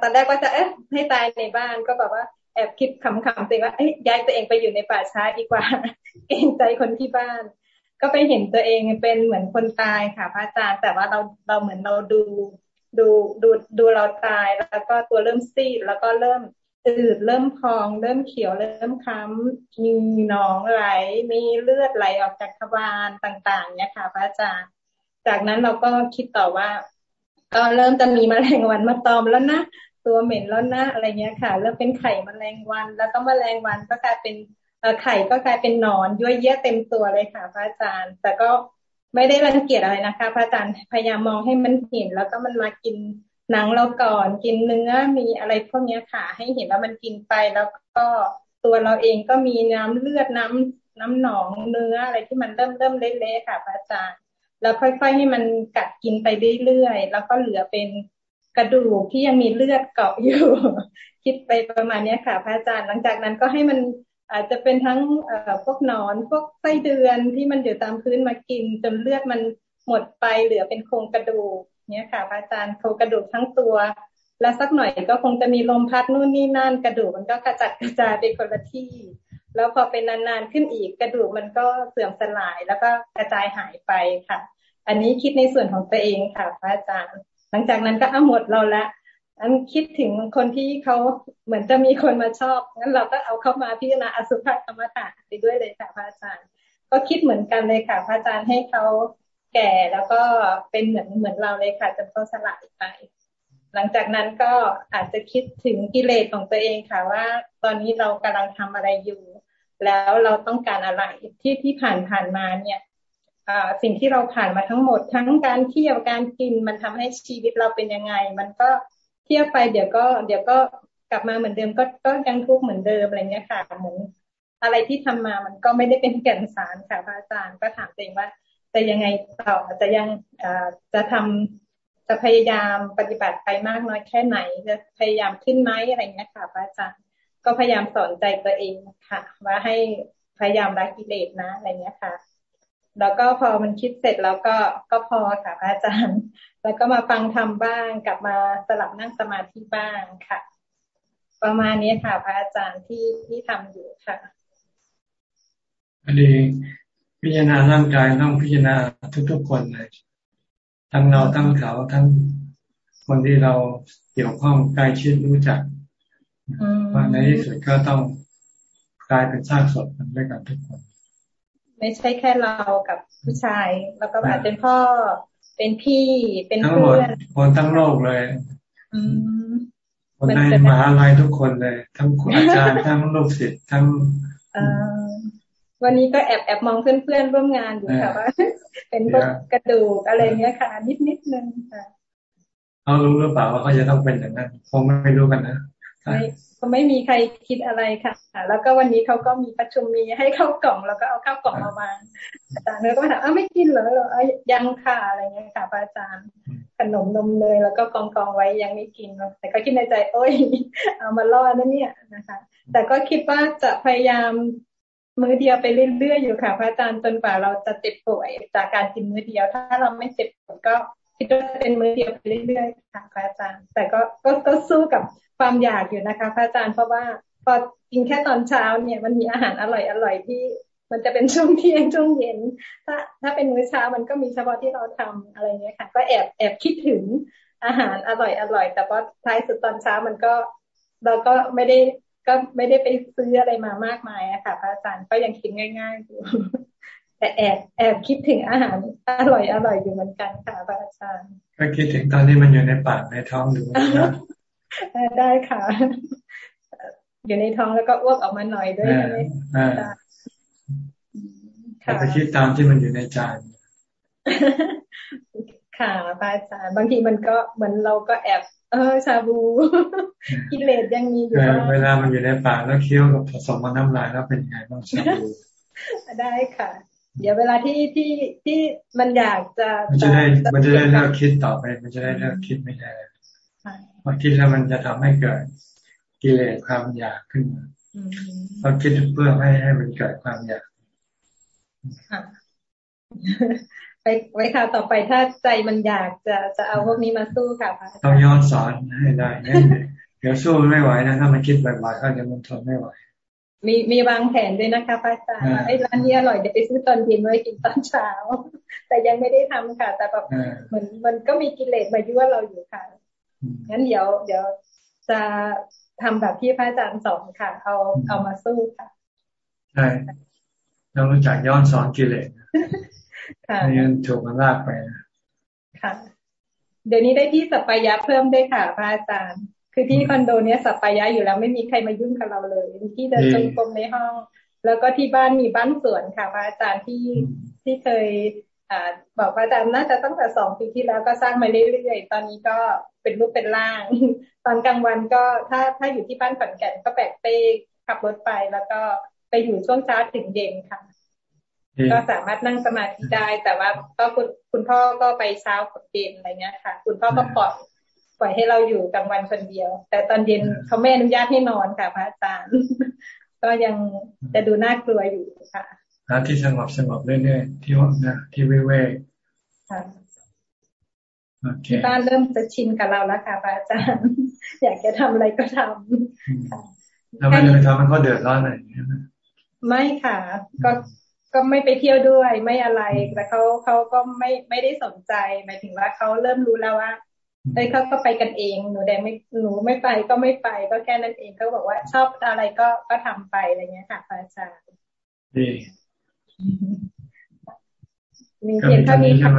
S12: ตอนแรกว่าจะเอ๊ะให้ตายในบ้านก็แบบว่าแอบคิดขำๆตัวเองว่าเอ๊ะย้ายตัวเองไปอยู่ในป่าช้าดีกว่า เกรงใจคนที่บ้าน ก็ไปเห็นตัวเองเป็นเหมือนคนตายค่ะพระอาจารย์แต่ว่าเราเราเหมือนเราดูดูดูดูเราตายแล้วก็ตัวเริ่มซีดแล้วก็เริ่มอืดเริ่มพองเริ่มเขียวเริ่มค้ำมีหนองไหล มีเลือดไหลออกจากทวารต่าง ๆ เนี่ยค่ะ พระอาจารย์จากนั้นเราก็คิดต่อว่า ก็เริ่มจะมีมแมลงวันมาตอมแล้วนะตัวเหม็นแล้วนะอะไรเงี้ยค่ะ เริ่มเป็นไข่มแมลงวัน แล้วก็แมลงวันก็กลายเป็น ไข่ก็กลายเป็นหนอนย้วยเยอะเต็มตัวเลยค่ะ พระอาจารย์ แต่ก็ไม่ได้รังเกียจอะไรนะคะ พระอาจารย์พยายามมองให้มันเห็น แล้วก็มันมากินหนังเราก่อนกินเนื้อมีอะไรพวกนี้ค่ะ ให้เห็นว่ามันกินไปแล้วก็ตัวเราเองก็มีน้ำเลือดน้ำน้ำหนองเนื้ออะไรที่มันเริ่มเริ่มเละๆค่ะ พระอาจารย์ แล้วค่อยๆให้มันกัดกินไปเรื่อยๆแล้วก็เหลือเป็นกระดูกที่ยังมีเลือดเกาะอยู่ คิดไปประมาณนี้ค่ะ พระอาจารย์ หลังจากนั้นก็ให้มัน อาจจะเป็นทั้งพวกนอนพวกไส้เดือนที่มันอยู่ตามพื้นมากิน จนเลือดมันหมดไปเหลือเป็นโครงกระดูกเนี่ยค่ะพระอาจารย์โครงกระดูกทั้งตัว แล้วสักหน่อยก็คงจะมีลมพัดนู่นนี่นั่นกระดูกมันก็กระจัดกระจายไปคนละที่ แล้วพอเป็นนานๆขึ้นอีกกระดูกมันก็เสื่อมสลาย แล้วก็กระจายหายไปค่ะ อันนี้คิดในส่วนของตัวเองค่ะพระอาจารย์ หลังจากนั้นก็เอาหมดเราละ อันคิดถึงคนที่เขาเหมือนจะมีคนมาชอบงั้นเราก็เอาเข้ามาพิจารณาอสุภกรรมฐานไปด้วยเลยค่ะพระอาจารย์ ก็คิดเหมือนกันเลยค่ะพระอาจารย์ให้เขาแก่แล้วก็เป็นเหมือนเหมือนเราเลยค่ะจนเขาสลายไป หลังจากนั้นก็อาจจะคิดถึงกิเลสของตัวเองค่ะว่า ตอนนี้เรากำลังทำอะไรอยู่ แล้วเราต้องการอะไรที่ที่ผ่านผ่านมาเนี่ยสิ่งที่เราผ่านมาทั้งหมด ทั้งการเที่ยวการกินมันทำให้ชีวิตเราเป็นยังไง มันก็ เที่ยวไปเดี๋ยวก็เดี๋ยวก็กลับมาเหมือนเดิมก็ก็ยังทุกข์เหมือนเดิมอะไรเงี้ยค่ะเหมือนอะไรที่ทำมามันก็ไม่ได้เป็นแก่นสารค่ะพระอาจารย์ก็ถามตัวเองว่าจะยังไงต่อจะยังจะทำจะพยายามปฏิบัติไปมากน้อยแค่ไหน จะพยายามขึ้นไหมอะไรเงี้ยค่ะพระอาจารย์ก็พยายามสอนใจตัวเองค่ะ ว่าให้พยายามละกิเลสนะอะไรเงี้ยค่ะ แล้วก็พอมันคิดเสร็จแล้วก็ก็พอค่ะพระอาจารย์ แล้วก็มาฟังทำบ้างกลับมาสลับนั่งสมาธิบ้างค่ะ ประมาณนี้ค่ะ พระอาจารย์ที่ที่ทำอยู่ค่ะ
S1: อันนี้พิจารณาร่างกายต้องพิจารณาทุกๆคนเลยทั้งเราทั้งเขาทั้งคนที่เราเกี่ยวข้องใกล้ชิดรู้จักว่าในที่สุดก็ต้องกลายเป็นซากศพกันด้วยกันทุกคน
S12: ไม่ใช่แค่เรากับผู้ชาย แล้วก็อาจเป็นพ่อเป็นพี่เป็นเพื่อน
S1: คนทั้งโลกเลยคนในมหาลัยทุกคนเลย ทั้งอาจารย์ทั้งลูกศิษย์ทั้ง
S12: วันนี้ก็แอบแอบมองเพื่อนๆร่วมงานอยู่ค่ะว่า เป็นกระดูกอะไรเนี้ยค่ะนิดนิดนึงค่ะ
S1: เขารู้หรือเปล่าว่าเขาจะต้องเป็นอย่างนั้นคงไม่รู้กันนะ
S12: ไม่ ก็ไม่มีใครคิดอะไรค่ะ แล้วก็วันนี้เขาก็มีประชุมมีให้เข้ากล่อง แล้วก็เอาเข้ากล่องมาวางอาจารย์ก็ถามอ้าไม่กินเหรอเออยังค่ะอะไรเงี้ยค่ะอาจารย์ ขนมนมเนยแล้วก็กองกองไว้ยังไม่กิน แต่ก็คิดในใจ โอ้ยเอามาล่อนั่นเนี่ยนะคะ แต่ก็คิดว่าจะพยายามมื้อเดียวไปเรื่อยๆอยู่ค่ะ พระอาจารย์จนกว่าเราจะเจ็บป่วยจากการกินมื้อเดียว ถ้าเราไม่เจ็บป่วยก็ คิดว่าเป็นมือเดียวไปเรื่อยๆค่ะพระอาจารย์ แต่ก็ก็ก็สู้กับความอยากอยู่นะคะพระอาจารย์เพราะว่าพอกินแค่ตอนเช้าเนี่ยมันมีอาหารอร่อยอร่อยที่ มันจะเป็นช่วงเที่ยงช่วงเย็น ถ้าถ้าเป็นมื้อเช้ามันก็มีเฉพาะที่เราทำอะไรเงี้ยค่ะ ก็แอบแอบคิดถึงอาหารอร่อยอร่อย แต่ว่าท้ายสุดตอนเช้ามันก็ เราก็ไม่ได้ก็ไม่ได้ไปซื้ออะไรมามากมายอะค่ะพระอาจารย์ก็ยังคิดง่ายๆอยู่ แต่แอบแอบคิดถึงอาหารอร่อยอร่อยอยู่เหมือนกันค่ะพระอาจารย์
S1: ก็คิดถึงตอนนี้มันอยู่ในปากในท้องดูนะ
S12: ได้ค่ะ อยู่ในท้องแล้วก็อ้วกออกมาหน่อยด้วย
S1: ค่ะไปคิดตามที่มันอยู่ในจาน
S12: ค่ะพระอาจารย์บางทีมันก็เหมือนเราก็แอบ เออชาบูกิเลสยังมีอยู่
S1: เวลามันอยู่ในปากแล้วเคี้ยวกับผสมกับน้ำลายแล้วเป็นยังไงบ้างชาบู
S12: ได้ค่ะ เดี๋ยวเวลาที่ที่ที่มันอยากจะ
S1: มันจะได้มันจะได้เลิกคิดต่อไป มันจะได้เลิกคิดไม่ได้พอคิดแล้วมันจะทำให้เกิดกิเลสความอยากขึ้นมาเราคิดเพื่อให้ให้มันเกิดความอยาก
S12: ไปไว้ค่ะต่อไปถ้าใจมันอยากจะจะเอาพวกนี้มาสู้ค่ะพระ
S1: ต้องย้อนสอนให้ได้เดี๋ยวสู้ไม่ไหวนะถ้ามันคิดบ่อยๆก็จะมันทนไม่ไหว
S12: มีมีวางแผนด้วยนะคะพระอาจารย์ไอ้ร้านนี้อร่อยเดี๋ยวไปซื้อตอนเย็นไว้กินตอนเช้า แต่ยังไม่ได้ทำค่ะ แต่แบบเหมือนมันก็มีกิเลสมายั่วเราอยู่ค่ะงั้นเดี๋ยวเดี๋ยวจะทำแบบที่พระอาจารย์สอนค่ะ เอาเอามาสู้ค่ะ
S1: ใช่เรารู้จักย้อนสอนกิเลสค่ะยังถูกมันลากไป
S12: ค่ะ เดี๋ยวนี้ได้ที่สัปปายะเพิ่มด้วยค่ะพระอาจารย์ คือที่คอนโดเนี้ยสัปปายะอยู่แล้วไม่มีใครมายุ่งกับเราเลยที่เดินจงกรมในห้อง แล้วก็ที่บ้านมีบ้านสวนค่ะพระอาจารย์ที่ที่เคยอ่าบอกพระอาจารย์น่าจะตั้งแต่สองปีที่แล้วก็สร้างมาเรื่อยๆ ตอนนี้ก็เป็นรูปเป็นร่าง ตอนกลางวันก็ถ้าถ้าอยู่ที่บ้านขอนแก่นก็แบกเป้ขับรถไปแล้วก็ไปอยู่ช่วงเช้าถึงเย็นค่ะ ก็สามารถนั่งสมาธิได้ แต่ว่าก็คุณคุณพ่อก็ไปเช้ากับเย็นอะไรเงี้ยค่ะ คุณพ่อก็ปล่อย ปล่อยให้เราอยู่กลางวันคนเดียว แต่ตอนเย็นเขาไม่อนุญาตให้นอนค่ะพระอาจารย์ ก็ยังจะดูน่ากลัวอยู่ค่ะ
S1: หาที่สงบสงบเรื่อยๆที่ว่านะที่เว่ย
S12: ที่บ้านเริ่มจะชินกับเราแล้วค่ะพระอาจารย์ อยากจะทำอะไรก็ทำ
S1: แล้วไม่ได้ทำมันก็เดือดร้อนอะไร
S12: ไม่ค่ะ ก็ก็ไม่ไปเที่ยวด้วยไม่อะไรแต่เขาเขาก็ไม่ไม่ได้สนใจหมายถึงว่าเขาเริ่มรู้แล้วว่า เอ้ยเขาก็ไปกันเอง หนูแดงไม่หนูไม่ไปก็ไม่ไปก็แค่นั้นเองเขาบอกว่าชอบอะไรก็ก็ทำไปอะไรเงี้ยค่ะพระอาจารย์ดีมีเพียงเท่านี้ค่ะ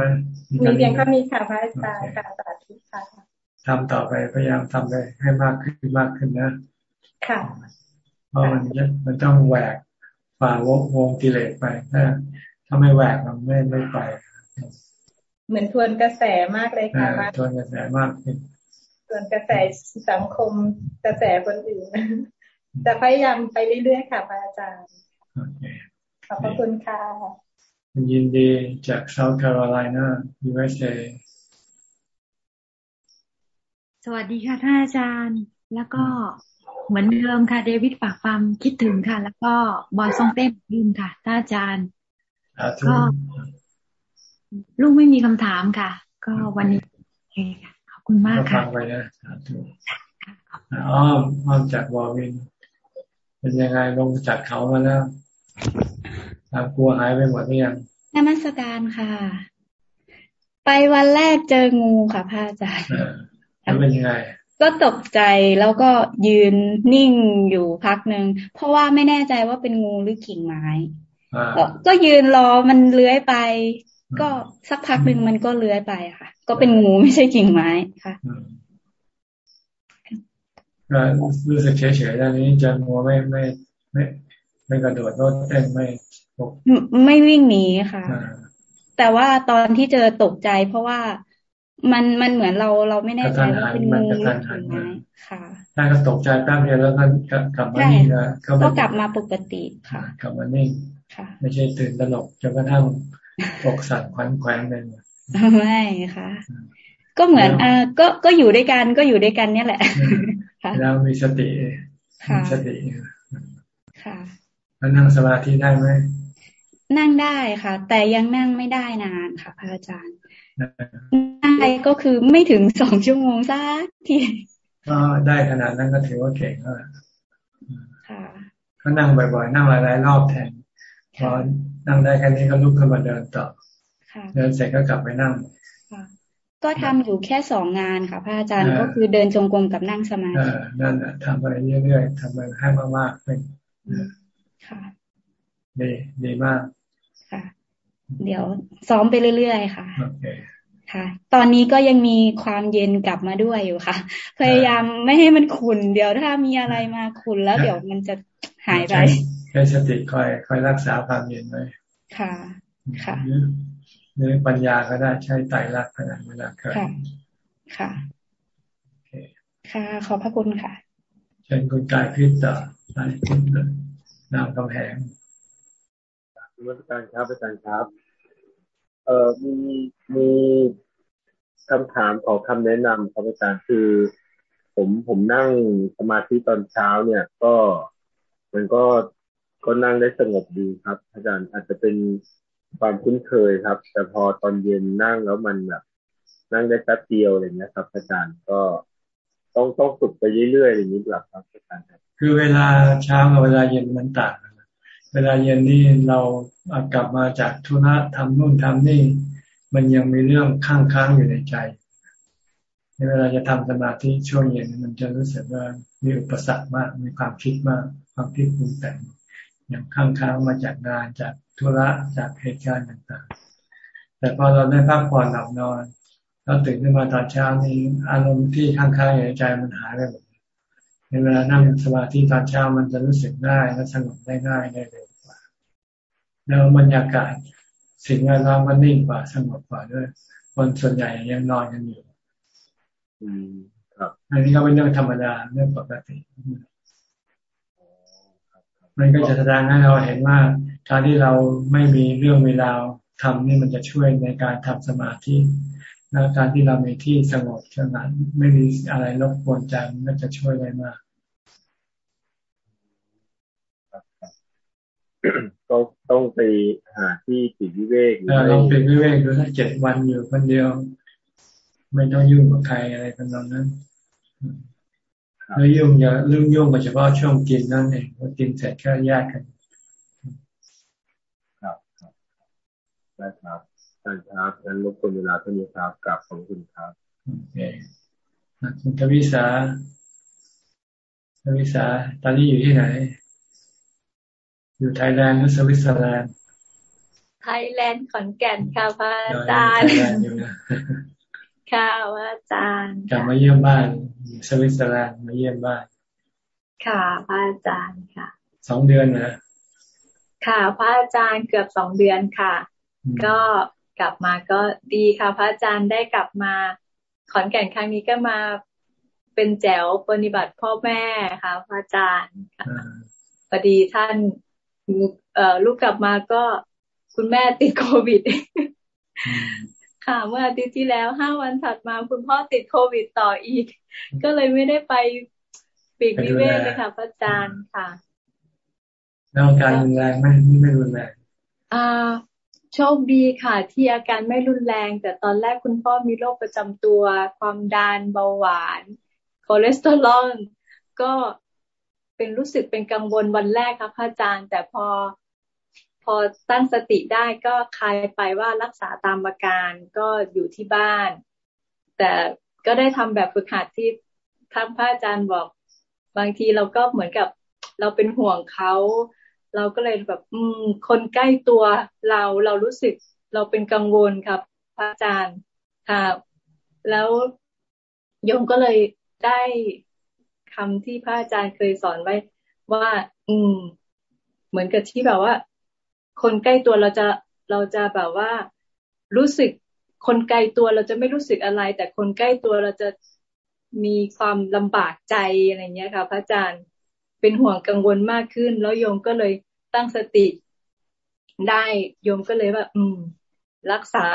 S12: มีเพียงเท่านี้ค่ะพระอาจารย์ค่ะสาธุค่ะ
S1: ทำต่อไปพยายามทำไปให้มากขึ้นมากขึ้นนะ
S12: ค่ะ
S1: เพราะมันมันต้องแหวกฝ่าวงวงกิเลสไปถ้าถ้าไม่แหวกมันไม่ไม่ไป
S12: เหมือนทวนกระแสมากเลยค่ะ
S1: ทวนกระแสมากขึ้น
S12: ทวนกระแสสังคมกระแสคนอื่นจะพยายามไปเรื่อยๆค่ะพระอาจารย์ขอบพระคุณค่ะ
S1: ยินดีจากเซาท์แคโรไลนา USA
S13: สวัสดีค่ะท่านอาจารย์ แล้วก็เหมือนเดิมค่ะเดวิดฝากความคิดถึงค่ะ แล้วก็บอยซองเต้นยืนค่ะท่านอาจารย์ก็ ลูกไม่มีคำถามค่ะ ก็วันนี้โอเคค่ะขอบคุณมากค่ะฟังไปนะ
S1: อ้อมอ้อมจากวอวิน เป็นยังไงลงจากเขามาแล้วตากลัวหายไปหมดหรือยัง
S13: นมัสการค่ะ ไปวันแรกเจองูค่ะพระอาจารย์
S1: แล้วเป็นยังไง
S13: ก็ตกใจแล้วก็ยืนนิ่งอยู่พักหนึ่งเพราะว่าไม่แน่ใจว่าเป็นงูหรือกิ่งไม้ก็ยืนรอมันเลื้อยไป ก็สักพักหนึ่งมันก็เลื้อยไปค่ะ ก็เป็นงูไม่ใช่กิ่งไม้ค่ะ
S1: ก็รู้สึกเฉยๆด้านนี้จะงูไม่ไม่ไม่ไม่กระโดดรถเต้นไม่
S13: ไม่วิ่งหนีค่ะ แต่ว่าตอนที่เจอตกใจ เพราะว่ามันมันเหมือนเราเราไม่แน่ใจว่าเป็นงูหรือไม้ค่ะ
S1: ถ้าก็ตกใจแป๊บเดียวแล้วก็กลับมานิ่ง
S13: ก็กลับมาปกติค่ะ
S1: กลับมานิ่งไม่ใช่ตื่นตระหนกจนกระทั่ง ตกสั่นควันแขวนเลย
S13: ไม่ค่ะ ก็เหมือนอ่าก็ก็อยู่ด้วยกันก็อยู่ด้วยกันเนี่ยแหละ
S1: แล้วมีสติมีสติค่ะแล้วนั่งสมาธิได้ไหม
S13: นั่งได้ค่ะ แต่ยังนั่งไม่ได้นานค่ะ พระอาจารย์นั่งได้ก็คือไม่ถึงสองชั่วโมงสักที
S1: ก็ได้ขนาดนั้นก็ถือว่าเก่งแล้วค่ะก็นั่งบ่อยๆ นั่งหลายๆรอบแทนพอ นั่งได้แค่นี้ก็ลุกขึ้นมาเดินต่อเดินเสร็จก็กลับไปนั่ง
S13: ก็ทำอยู่แค่สองงานค่ะพระอาจารย์ก็คือเดินจงกรมกับนั่งสมาธิ
S1: นั่นแหละทำไปเรื่อยๆทำไปให้มากๆเป็นค่ะดีดีมาก
S13: ค่ะ เดี๋ยวซ้อมไปเรื่อยๆค่ะค่ะ ตอนนี้ก็ยังมีความเย็นกลับมาด้วยอยู่ค่ะ พยายามไม่ให้มันขุน เดี๋ยวถ้ามีอะไรมาขุนแล้วเดี๋ยวมันจะหายไป
S1: ใช้สติคอยคอยรักษาความเย็นไว้
S13: ค่ะ ค่ะ
S1: หรือปัญญาก็ได้ใช้ไตรลักษณ์ขนาดเวลาเกิด
S13: ค่ะ ค่ะค่ะขอบพระคุณค่ะ
S1: เชิญคุณกายพิษต่อไปคุณนามกำแหง
S14: รัชการครับอาจารย์ครับ เอ่อมีมีคำถามขอคำแนะนำครับอาจารย์คือ ผมผมนั่งสมาธิตอนเช้าเนี่ย ก็มันก็ ก็นั่งได้สงบดีครับ อาจารย์อาจจะเป็นความคุ้นเคยครับ แต่พอตอนเย็นนั่งแล้วมันแบบ นั่งได้แป๊บเดียวอะไรเงี้ยครับ อาจารย์ก็ต้องต้องฝึกไปเรื่อยๆอย่างนี้หรือครับอาจารย์คื
S1: อเวลาเช้ากับเวลาเย็นมันต่างเวลาเย็นนี่เรากลับมาจากทุระทำนู่นทำนี่ มันยังมีเรื่องค้างค้างอยู่ในใจในเวลาจะทำสมาธิช่วงเย็นมันจะรู้สึกว่ามีอุปสรรคมาก มีความคิดมาก ความคิดปรุงแต่ง อย่างค้างค้างมาจากงานจากธุระจากเหตุการณ์ต่างๆ แต่พอเราได้พักผ่อนหลับนอนเราตื่นขึ้นมาตอนเช้านี้อารมณ์ที่ค้างค้างอยู่ในใจมันหายไปหมดในเวลานั่งสมาธิตอนเช้ามันจะรู้สึกง่ายและสงบได้ง่ายได้เร็วกว่าแล้วบรรยากาศสิ่งแวดล้อมมันนิ่งกว่าสงบกว่าด้วยคนส่วนใหญ่ยังนอนกันอยู่
S14: อืมครับ
S1: อันนี้ก็เป็นเรื่องธรรมดาเรื่องปกติ มันก็จะแสดงให้เราเห็นว่าการที่เราไม่มีเรื่องเวลาทำนี่มันจะช่วยในการทำสมาธิและการที่เรามีที่สงบสงัดไม่มีอะไรรบกวนใจมันจะช่วยได้มาก
S14: ก็ต้องไปหาที่ปิดวิเวก
S1: ลองปิดวิเวกดูถ้าเจ็ดวันอยู่คนเดียว ไม่ต้องยุ่งกับใครอะไรกันนั้น แล้วยุ่งอย่าเรื่องยุ่งเฉพาะช่วงกินนั่นเองพอกินเสร็จก็แยกกัน
S14: ครับครับได้ครับใช่ครับงั้นรบกวนเวลาเท่านี้ครับกราบขอบคุณครับโอเค
S1: คุณทวิสาทวิสาตอนนี้อยู่ที่ไหน อยู่ไทยแลนด์หรือสวิตเซอร์แลนด์
S15: ไทยแลนด์ขอนแก่นค่ะพระอาจารย์
S16: ค่ะพระอาจารย์
S1: กลับมาเยี่ยมบ้านอยู่สวิตเซอร์แลนด์มาเยี่ยมบ้าน
S16: ค่ะพระอาจารย์ค่ะ
S1: สองเดือนนะ
S16: ค่ะพระอาจารย์เกือบสองเดือนค่ะ ก็กลับมาก็ดีค่ะพระอาจารย์ได้กลับมา ขอนแก่นครั้งนี้ก็มาเป็นแจวปฏิบัติพ่อแม่ค่ะพระอาจารย์ค่ะพอดีท่านเอ่อลูกกลับมาก็คุณแม่ติดโควิด ค่ะ เมื่ออาทิตย์ที่แล้วห้าวันถัดมาคุณพ่อติดโควิดต่ออีก ก็เลยไม่ได้ไปปีกวิเวกเลยค่ะพระอาจารย์ค่ะ
S1: แล้วการรุนแรงไม่ไม่รุนแรง
S16: อ่าโชคดีค่ะ ที่อาการไม่รุนแรง แต่ตอนแรกคุณพ่อมีโรคประจำตัว ความดันเบาหวานคอเลสเตอรอลก็เป็นรู้สึกเป็นกังวลวันแรกครับพระอาจารย์ แต่พอ พอตั้งสติได้ก็คลายไปว่ารักษาตามอาการก็อยู่ที่บ้าน แต่ก็ได้ทำแบบฝึกหัดที่ท่านพระอาจารย์บอก บางทีเราก็เหมือนกับเราเป็นห่วงเขา เราก็เลยแบบ อืม คนใกล้ตัวเราเรารู้สึกเราเป็นกังวลครับพระอาจารย์ค่ะแล้วโยมก็เลยได้คำที่พระอาจารย์เคยสอนไว้ว่า อืม เหมือนกับที่แบบว่า คนใกล้ตัวเราจะเราจะแบบว่ารู้สึกคนไกลตัวเราจะไม่รู้สึกอะไร แต่คนใกล้ตัวเราจะมีความลำบากใจอะไรเงี้ยค่ะ พระอาจารย์เป็นห่วงกังวลมากขึ้น แล้วโยมก็เลยตั้งสติได้โยมก็เลยว่า อืม รักษา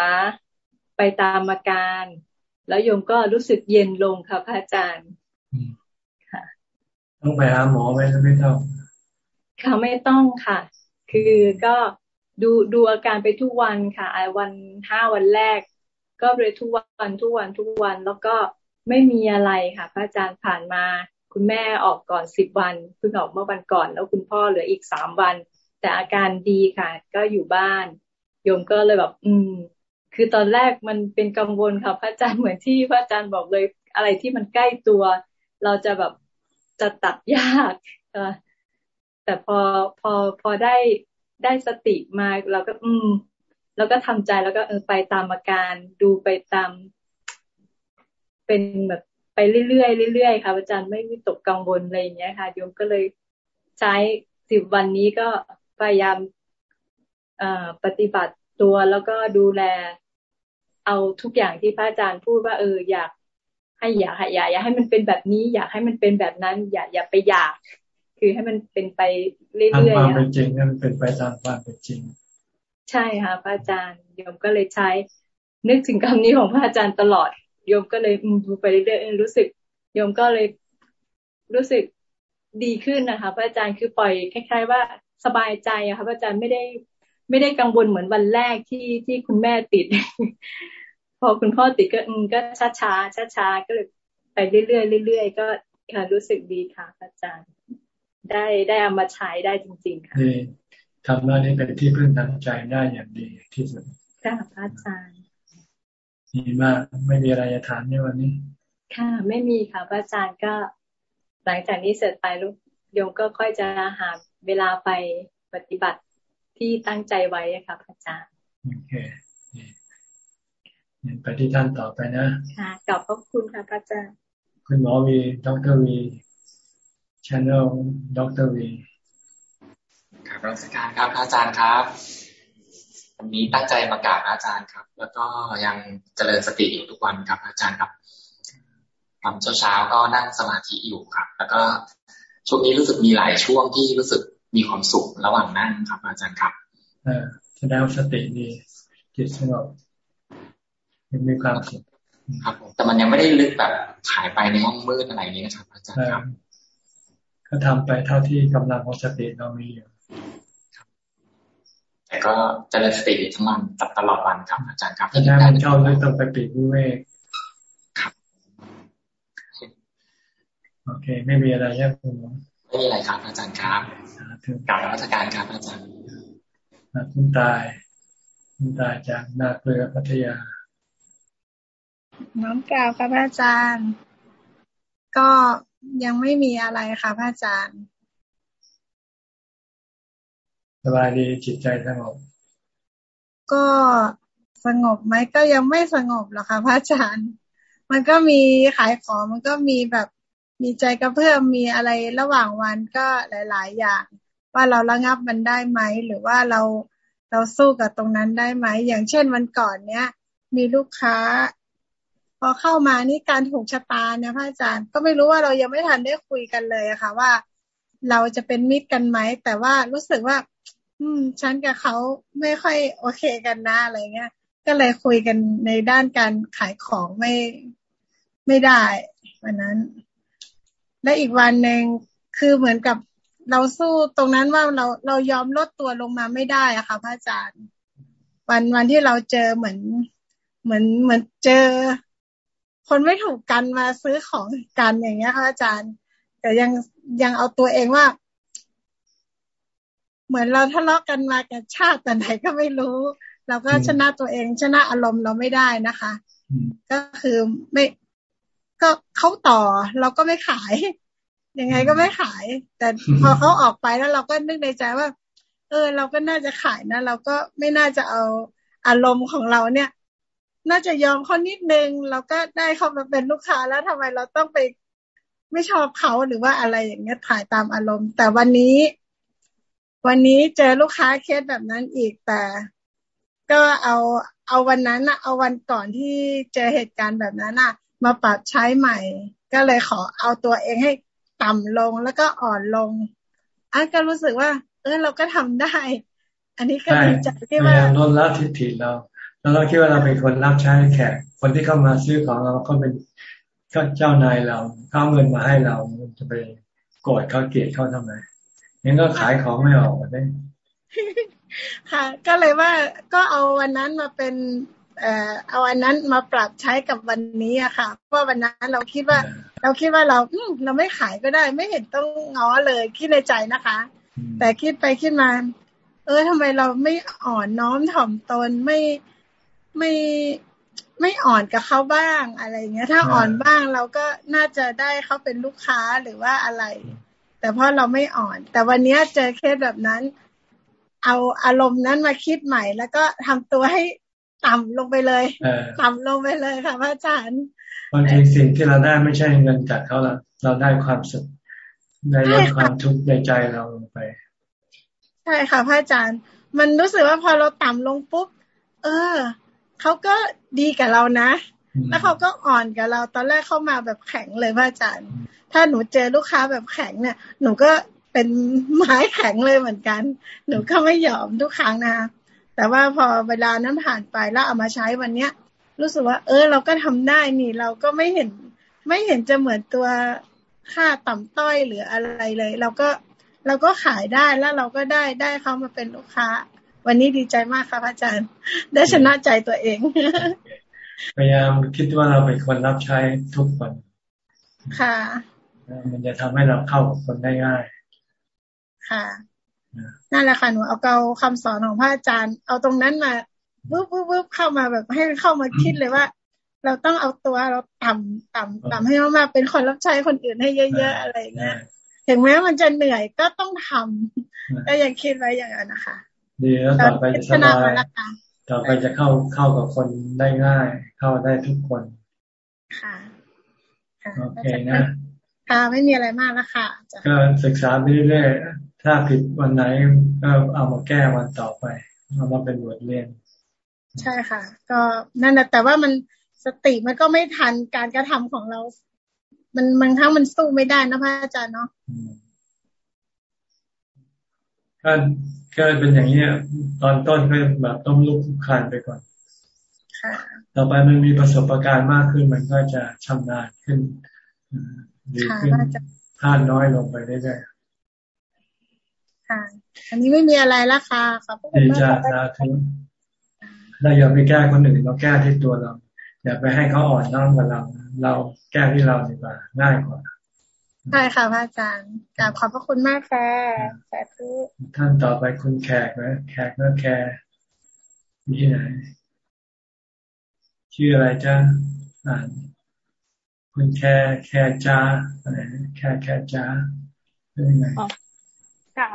S16: ไปตามอาการ แล้วโยมก็รู้สึกเย็นลงค่ะพระอาจารย์ค่ะ
S1: ต้องไปหาหมอไหมไม่ต้อง
S16: ค่ะไม่ต้องค่ะ คือก็ดูดูอาการไปทุกวันค่ะวันห้าวันแรก ก็เลยทุกวันทุกวันทุกวัน แล้วก็ไม่มีอะไรค่ะ พระอาจารย์ผ่านมา คุณแม่ออกก่อนสิบวันเพิ่งออกเมื่อวันก่อน แล้วคุณพ่อเหลืออีกสามวัน แต่อาการดีค่ะ ก็อยู่บ้านโยมก็เลยแบบ อืม คือตอนแรกมันเป็นกังวลค่ะพระอาจารย์เหมือนที่พระอาจารย์บอกเลยอะไรที่มันใกล้ตัว เราจะแบบจะตัดยาก แต่พอพอพอได้ได้สติมาเราก็ อืมเราก็ทำใจแล้วก็เออไปตามอาการดูไปตาม เป็นแบบไปเรื่อยๆเรื่อยๆค่ะอาจารย์ไม่มีตกกังวลอะไรอย่างเงี้ยค่ะโยมก็เลยใช้สิบวันนี้ก็พยายามปฏิบัติตัวแล้วก็ดูแล เอาทุกอย่างที่พระอาจารย์พูดว่า เอออยากให้อยากอย่าอย่าให้มันเป็นแบบนี้ อยากให้มันเป็นแบบนั้น อย่าอย่าไปอยาก คือให้มันเป็นไปเรื่อยๆ
S1: ตามความเป็นจริงให้มันเป็นไปตามความเป็นจริง
S16: ใช่ค่ะพระอาจารย์โยมก็เลยใช้ นึกถึงคำนี้ของพระอาจารย์ตลอดโยมก็เลยดูไปเรื่อยๆรู้สึกโยมก็เลยรู้สึกดีขึ้นนะคะ พระอาจารย์คือปล่อยคล้าย ๆ ว่าสบายใจอะค่ะพระอาจารย์ไม่ได้ไม่ได้กังวลเหมือนวันแรกที่ที่คุณแม่ติด พอคุณพ่อติดก็อืมก็ช้าช้าช้าช้าก็เลยไปเรื่อยๆเรื่อยๆก็ค่ะรู้สึกดีค่ะพระอาจารย์ ได้ได้เอามาใช้ได้จริง ๆ ค่ะ
S1: ทำได้นี่เป็นที่พึ่งทางใจได้อย่างดีที่สุด
S16: ค่ะพระอาจารย์
S1: ดีมากไม่มีอะไรจะถามในวันนี้
S16: ค่ะ ไม่มีค่ะพระอาจารย์ก็ หลังจากนี้เสร็จไปลูกโยมก็ค่อยจะหาเวลาไปปฏิบัติที่ตั้งใจไว้ค่ะพระอาจารย์
S1: โอเคไปที่ท่านต่อไปนะ
S16: ค่ะขอบพระคุณค่ะพระอาจารย์
S1: คุณหมอวีดรวี ชานอลดรวี
S15: ครับรัชการครับอาจารย์ครับวันนี้ตั้งใจมากราบอาจารย์ครับ แล้วก็ยังเจริญสติอยู่ทุกวันครับ อาจารย์ครับตอนเช้าๆก็นั่งสมาธิอยู่ครับ แล้วก็ช่วงนี้รู้สึกมีหลายช่วงที่รู้สึกมีความสุขระหว่างนั่งครับ อาจารย์ครับ
S1: เออแสดงสติดีจิตสงบยังมีความสุข
S15: ครับผมแต่มันยังไม่ได้ลึกแบบหายไปในห้องมืดอะไรนี้นะครับ อาจารย์ครับ
S1: ก็ทำไปเท่าที่กำลังของสติเรามีอยู่
S15: แต่ก็เจริญสติทั้งวันตลอดวันครับอาจารย์ครับ
S1: ถ้ามันชอบเลยต้องไปปิดวิเวกครับโอเค ไม่มีอะไรยากคุณ
S15: ไม่มีอะไรครับ อาจารย์ครับกล่าวรัชการครับอาจารย์
S1: คุณตายคุณตายจากนาเกลือพัทยา
S17: น้องกล่าวครับอาจารย์ ก็ ยังไม่มีอะไรค่ะพระอาจารย์
S1: สบายดีจิตใจสงบ
S17: ก็สงบไหมก็ยังไม่สงบหรอกค่ะพระอาจารย์ มันก็มีขายของมันก็มีแบบมีใจกระเพื่อมมีอะไรระหว่างวันก็หลาย ๆ อย่าง ว่าเราระงับมันได้ไหม หรือว่าเราเราสู้กับตรงนั้นได้ไหม อย่างเช่นวันก่อนเนี้ย มีลูกค้า พอเข้ามานี่การถูกชะตาเนี่ยพระอาจารย์ก็ไม่รู้ว่าเรายังไม่ทันได้คุยกันเลยอะค่ะ ว่าเราจะเป็นมิตรกันไหม แต่ว่ารู้สึกว่า อืม ฉันกับเขาไม่ค่อยโอเคกันนะอะไรเงี้ย ก็เลยคุยกันในด้านการขายของไม่ไม่ได้วันนั้น และอีกวันหนึ่งคือเหมือนกับเราสู้ตรงนั้นว่าเราเรายอมลดตัวลงมาไม่ได้อะค่ะพระอาจารย์ วันวันที่เราเจอเหมือน เหมือนเหมือนเจอ คนไม่ถูกกันมาซื้อของกันอย่างเงี้ยค่ะอาจารย์ แต่ยังยังเอาตัวเองว่า เหมือนเราทะเลาะกันมากับชาติแต่ไหนก็ไม่รู้ เราก็ชนะตัวเองชนะอารมณ์เราไม่ได้นะคะ ก็คือไม่ก็เขาต่อเราก็ไม่ขายยังไงก็ไม่ขาย แต่พอเขาออกไปแล้วเราก็นึกในใจว่า เออ เราก็น่าจะขายนะ เราก็ไม่น่าจะเอาอารมณ์ของเราเนี่ย น่าจะยอมเขานิดนึงเราก็ได้เขามาเป็นลูกค้าแล้วทำไมเราต้องไปไม่ชอบเขาหรือว่าอะไรอย่างเงี้ยถ่ายตามอารมณ์ แต่วันนี้ วันนี้เจอลูกค้าเคสแบบนั้นอีกแต่ ก็เอาเอาวันนั้นอะเอาวันก่อนที่เจอเหตุการณ์แบบนั้นอะมาปรับใช้ใหม่ ก็เลยขอเอาตัวเองให้ต่ำลงแล้วก็อ่อนลงอันก็รู้สึกว่า เออเราก็ทำได้ อันนี้ก็ดีใจที่ว่า
S1: ลดละทิฏฐิเรา แล้วเราคิดว่าเราเป็นคนรับใช้แขก คนที่เข้ามาซื้อของเราก็เป็นเจ้านายเราเข้าเงินมาให้เราจะไปโกรธเขาเกลียดเขาทำไมงั้นก็ขายของไม่ออกได้
S17: ค่ะ ก็เลยว่าก็เอาวันนั้นมาเป็นเอ่อเอาอันนั้นมาปรับใช้กับวันนี้อะค่ะ เพราะวันนั้นเราคิดว่า เราคิดว่าเราเราไม่ขายก็ได้ ไม่เห็นต้องง้อเลยคิดในใจนะคะ แต่คิดไปคิดมา เออทำไมเราไม่อ่อนน้อมถ่อมตนไม่ ไม่ไม่อ่อนกับเขาบ้างอะไรเงี้ย ถ้าอ่อนบ้างเราก็น่าจะได้เขาเป็นลูกค้าหรือว่าอะไร แต่เพราะเราไม่อ่อน แต่วันนี้เจอเคสแบบนั้น เอาอารมณ์นั้นมาคิดใหม่ แล้วก็ทำตัวให้ต่ำลงไปเลยต่ำลงไปเลยค่ะพระอาจารย์
S1: บางทีสิ่งที่เราได้ไม่ใช่เงินจากเขาเราเราได้ความสุขได้ลดความทุกข์ในใจเราลงไป
S17: ใช่ค่ะพระอาจารย์ มันรู้สึกว่าพอเราต่ำลงปุ๊บ เออ เขาก็ดีกับเรานะ แล้วเขาก็อ่อนกับเรา ตอนแรกเข้ามาแบบแข็งเลยพระอาจารย์ ถ้าหนูเจอลูกค้าแบบแข็งเนี่ย หนูก็เป็นไม้แข็งเลยเหมือนกัน หนูก็ไม่ยอมทุกครั้งนะคะแต่ว่าพอเวลานั้นผ่านไปแล้วเอามาใช้วันเนี้ย รู้สึกว่า เออ เราก็ทำได้นี่ เราก็ไม่เห็น ไม่เห็นจะเหมือนตัวค่าต่ำต้อยหรืออะไรเลย เราก็เราก็ขายได้แล้วเราก็ได้ได้เขามาเป็นลูกค้า วันนี้ดีใจมากค่ะพระอาจารย์ ได้ชนะใจตัวเอง
S1: พยายามคิดว่าเราเป็นคนรับใช้ทุกคน
S17: ค่ะ
S1: มันจะทำให้เราเข้ากับคนได้ง่าย
S17: ค่ะนั่นแหละค่ะหนูเอาเกาคำสอนของพระอาจารย์ เอาตรงนั้นมาปุ๊บปุ๊บปุ๊บเข้ามาแบบให้เข้ามาคิดเลยว่า เราต้องเอาตัวเราต่ำต่ำต่ำให้มากๆเป็นคนรับใช้คนอื่นให้เยอะ ๆ อะไรเงี้ยถึงแม้มันจะเหนื่อยก็ต้องทำก็ยังคิดไว้อย่างนั้นนะคะ
S1: ดีแล้วต่อไปจะสบายต่อไปจะเข้าเข้ากับคนได้ง่าย เข้าได้ทุกคน
S17: ค่ะ
S1: โอเคนะ
S17: ค่ะไม่มีอะไรมากแล้วค่ะ
S1: ก็ศึกษาไปเรื่อยถ้าผิดวันไหนก็เอามาแก้วันต่อไปเอามาเป็นบทเรียน
S17: ใช่ค่ะ ก็นั่นแหละแต่ว่ามันสติมันก็ไม่ทันการกระทำของเรา มันบางครั้งมันสู้ไม่ได้นะพระอาจารย์เนาะ
S1: ก็ ก็เป็นอย่างนี้ตอนต้นก็แบบต้องลุกคุกคานไปก่อนต่อไปมันมีประสบการณ์มากขึ้นมันก็จะชำนาญขึ้นดีขึ้นพลาดน้อยลงไปเรื่อยๆ
S17: ค่ะ อันนี้ไม่มีอะไรละค่ะขอบคุณมากค่ะ
S1: เราอย่าไปแก้คนอื่นเราแก้ที่ตัวเรา อย่าไปให้เขาอ่อนน้อมกับเรา เราแก้ที่เราดีกว่าง่ายกว่า
S17: ใช่ค่ะพระอาจารย์กราบขอบพระคุณมากค่ะสาธุ
S1: ท่านต่อไปคุณแขกนะแขกก็แคร์ที่ไหนชื่ออะไรจ้าอ่านคุณแคร์แคร์จ้าอะไรแคร์แคร์จ้าเป็นยังไง
S18: ค่ะ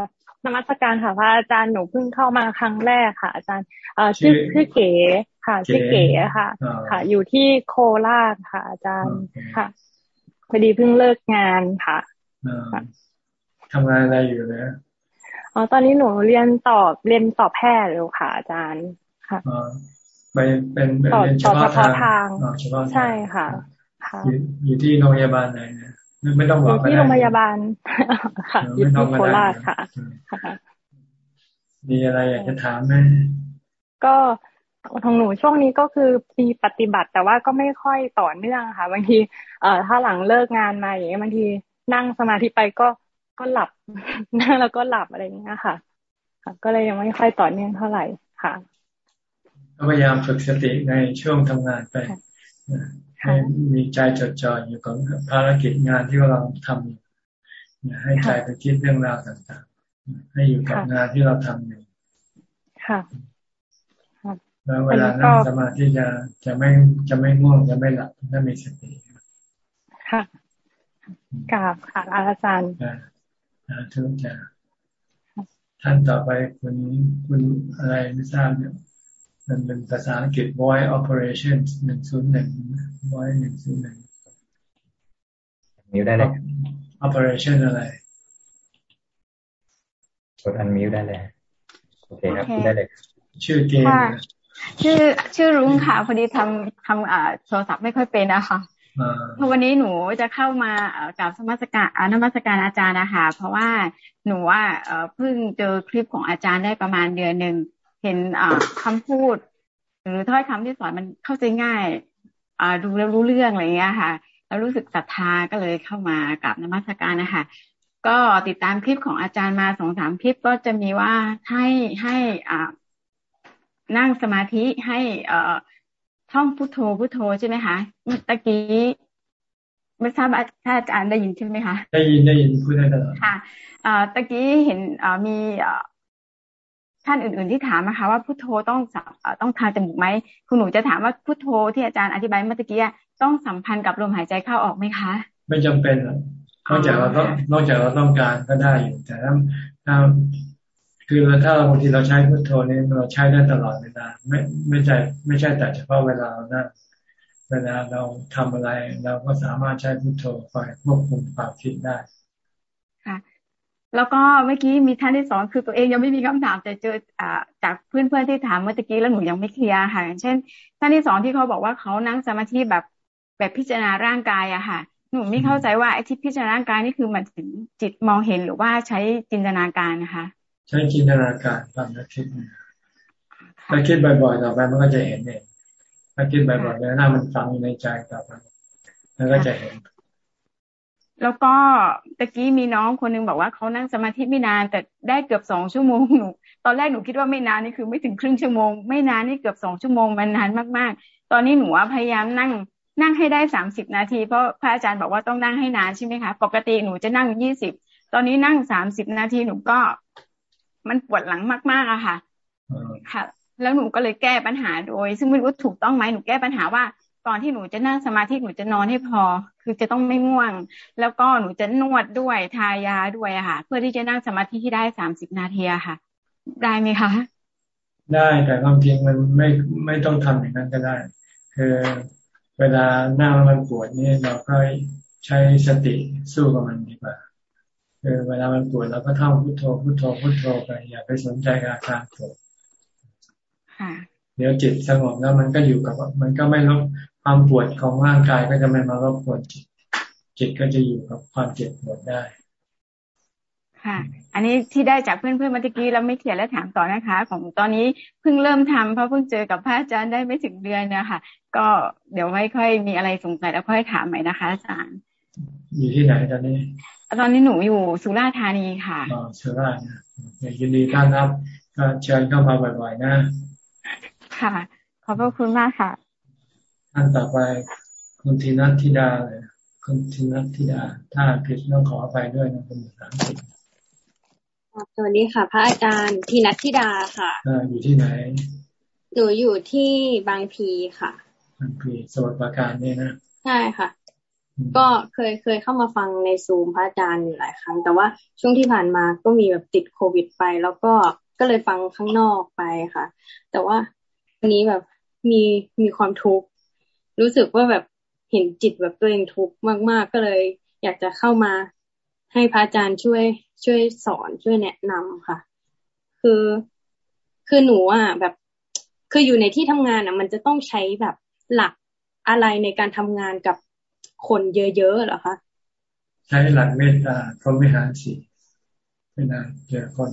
S18: นมัสการค่ะพระอาจารย์หนูเพิ่งเข้ามาครั้งแรกค่ะ อาจารย์เอ่อชื่อชื่อเก๋ค่ะชื่อเก๋ค่ะ ค่ะ อยู่ที่โคราชค่ะ อาจารย์ค่ะ พอดีเพิ่งเลิกงานค่ะ
S1: ทำงานอะไรอยู่นะ
S18: อ๋อตอนนี้หนูเรียนต่อเรียนต่อแพทย์อยู่ค่ะอาจารย์ค่ะ
S1: ไปเป็นเรียนเฉพาะทาง
S18: ใช่ค่ะค่ะ
S1: อยู่ที่โรงพยาบาลไหนนะไม่ต้องบอก
S18: ที่โรงพยาบาลค่ะอยู่ที่โคราชค่ะ
S1: มีอะไรอยากจะถามไหม
S18: ก็ ของหนูช่วงนี้ก็คือมีปฏิบัติแต่ว่าก็ไม่ค่อยต่อเนื่องค่ะบางที เอ่อถ้าหลังเลิกงานมาอย่างเงี้ยบางทีนั่งสมาธิไปก็ก็หลับนั่งแล้วก็หลับอะไรอย่างเงี้ยค่ะ ก็เลยยังไม่ค่อยต่อเนื่องเท่าไหร่ค่ะ
S1: พยายามฝึกสติในช่วงทำงานไปให้มีใจจดจ่ออยู่กับภารกิจงานที่เราทำอย่าให้ใจไปคิดเรื่องราวต่างๆ ให้อยู่กับงานที่เราทำอยู่
S18: ค่ะ
S1: แล้วเวลานั่งสมาธิจะจะไม่จะไม่ง่วงจะไม่หลับถ้ามีสติ
S18: ค่ะกราบค่ะอาจารย์
S1: นะทุกอย่างท่านต่อไปคุณคุณอะไรไม่ทราบเนี่ยมันเป็นภาษาอังกฤษ voice operation หนึ่งศูนย์หนึ่ง voice หนึ่งศูนย์หนึ่ง
S19: มิวได้เลย
S1: operation อะไร
S19: กดอันมิวได้เลย โอเคครับได้เลย
S1: ชื่อเกม
S20: ชื่อชื่อรุ้งค่ะ พอดีทำทำอ่าโทรศัพท์ไม่ค่อยเป็นนะคะเพราะวันนี้หนูจะเข้ามากับสมัสการอนมัสการอาจารย์นะคะเพราะว่าหนูว่าเพิ่งเจอคลิปของอาจารย์ได้ประมาณเดือนหนึ่งเห็นคำพูด หรือถ้อยคำที่สอนมันเข้าใจง่ายดูแล้วรู้เรื่องอะไรเงี้ยค่ะ แล้วรู้สึกศรัทธาก็เลยเข้ามากับนมัสการนะคะก็ติดตามคลิปของอาจารย์มาสองสามคลิปก็จะมีว่าให้ให้อ่า นั่งสมาธิให้เอ่อท่องพุทโธพุทโธใช่ไหมคะตะกี้ไม่ทราบถ้าอาจารย์ได้ยินใช่ไหมคะ
S1: ได้ยินได้ยินพูดได้ตลอด
S20: ค่ะตะกี้เห็นมีท่านอื่น ๆที่ถามนะคะว่าพุทโธต้องต้องทาจมูกไหมคุณหนูจะถามว่าพุทโธที่อาจารย์อธิบายเมื่อกี้ต้องสัมพันธ์กับลมหายใจเข้าออกไหมคะ
S1: ไม่จำเป็นนอกจากเราต้องนอกจากเราต้องการก็ได้อยู่แต่ถ้าถ้า คือถ้าบางทีเราใช้พุทโธนี่เราใช้ได้ตลอดเวลาไม่ไม่ใช่ไม่ใช่แต่เฉพาะเวลาเรานั่งเวลาเราทำอะไรเราก็สามารถใช้พุทโธคอยควบคุมความคิดได้
S20: ค่ะแล้วก็เมื่อกี้มีท่านที่สองคือตัวเองยังไม่มีคำถามแต่เจออ่าจากเพื่อนๆที่ถามเมื่อกี้แล้วหนูยังไม่เคลียร์ค่ะอย่างเช่น ท่านที่สองที่เขาบอกว่าเขานั่งสมาธิแบบแบบพิจารณาร่างกายอะค่ะหนูไม่เข้าใจว่าไอ้ที่พิจารณาร่างกายนี่คือมันถึงจิตมองเห็นหรือว่าใช้จินตนาการนะคะ
S1: ใช้จินตนาการตามนักคิดถ้าคิดบ่อยๆต่อไปมันก็จะเห็นเองถ้าคิดบ่อยๆแล้วหน้ามันฟังอยู่ในใจต่อไปแล้วก็จะเห็น
S20: แล้วก็ตะกี้มีน้องคนนึงบอกว่าเขานั่งสมาธิไม่นาน แต่ได้เกือบสองชั่วโมงหนูตอนแรกหนูคิดว่าไม่นานนี่คือไม่ถึงครึ่งชั่วโมง ไม่นานนี่เกือบสองชั่วโมงมันนานมากๆ ตอนนี้หนูพยายามนั่งนั่งให้ได้สามสิบนาทีเพราะพระอาจารย์บอกว่าต้องนั่งให้นานใช่ไหมคะ ปกติหนูจะนั่งยี่สิบตอนนี้นั่งสามสิบนาทีหนูก็ มันปวดหลังมากๆอะค่ะ ค่ะ แล้วหนูก็เลยแก้ปัญหาโดย ซึ่งไม่รู้ถูกต้องไหมหนูแก้ปัญหาว่าก่อนที่หนูจะนั่งสมาธิหนูจะนอนให้พอ คือจะต้องไม่ง่วง แล้วก็หนูจะนวดด้วยทายาด้วยอะค่ะ เพื่อที่จะนั่งสมาธิที่ได้สามสิบนาทีอะค่ะ ได้ไหมคะ
S1: ได้แต่ความจริงมันไม่ไม่ต้องทำอย่างนั้นก็ได้ คือเวลานั่งมันปวดนี่เราก็ใช้สติสู้กับมันดีกว่า คือเวลามันปวดเราก็ท่องพุทโธพุทโธพุทโธไปอย่าไปสนใจกับอาการปวดเดี๋ยวจิตสงบแล้วมันก็อยู่กับมันก็ไม่ลบความปวดของร่างกายก็จะไม่มารบกวนจิต จิตก็จะอยู่กับความเจ็บปวดได้
S20: ค่ะ อันนี้ที่ได้จากเพื่อนเพื่อนเมื่อกี้เราไม่เขียนและถามต่อนะคะ ของตอนนี้เพิ่งเริ่มทำเพราะเพิ่งเจอกับพระอาจารย์ได้ไม่ถึงเดือนนะคะก็เดี๋ยวไม่ค่อยมีอะไรสงสัยแล้วค่อยถามใหม่นะคะอาจารย์
S1: อยู่ที่ไหนตอนนี้
S20: ตอนนี้หนูอยู่สุราษฎร์ธานีค่ะ
S1: อ๋อสุราษฎร์นะยินดีต้อนรับก็เชิญเข้ามาบ่อยๆนะ
S20: ค่ะ ขอบพระคุณมากค่ะ
S1: ท่านต่อไปคุณธีนัทธิดาเลยคุณธีนัทธิดา ถ้าผิดต้องขอไปด้วยนะคุณสามสิบ
S21: สวัสดีค่ะ พระอาจารย์ธีนัทธิดาค่ะ
S1: ออยู่ที่ไหน
S21: หนูอยู่ที่บางพีค่ะ
S1: บางพีสวัสดิการนี่นะ
S21: ใช่ค่ะ ก็เคยเคยเข้ามาฟังในซูมพระอาจารย์อยู่หลายครั้ง แต่ว่าช่วงที่ผ่านมาก็มีแบบติดโควิดไป แล้วก็ก็เลยฟังข้างนอกไปค่ะ แต่ว่าวันนี้แบบมีมีความทุกข์รู้สึกว่าแบบเห็นจิตแบบตัวเองทุกข์มาก ๆ ก็เลย อยากจะเข้ามาให้พระอาจารย์ช่วยช่วยสอนช่วยแนะนำค่ะ คือคือหนูอะแบบคืออยู่ในที่ทำงานอะ มันจะต้องใช้แบบหลักอะไรในการทำงานกับ คนเยอะๆเหรอคะ
S1: ใช้หลักเมตตาพรหมิหารสีเวลาเจอคน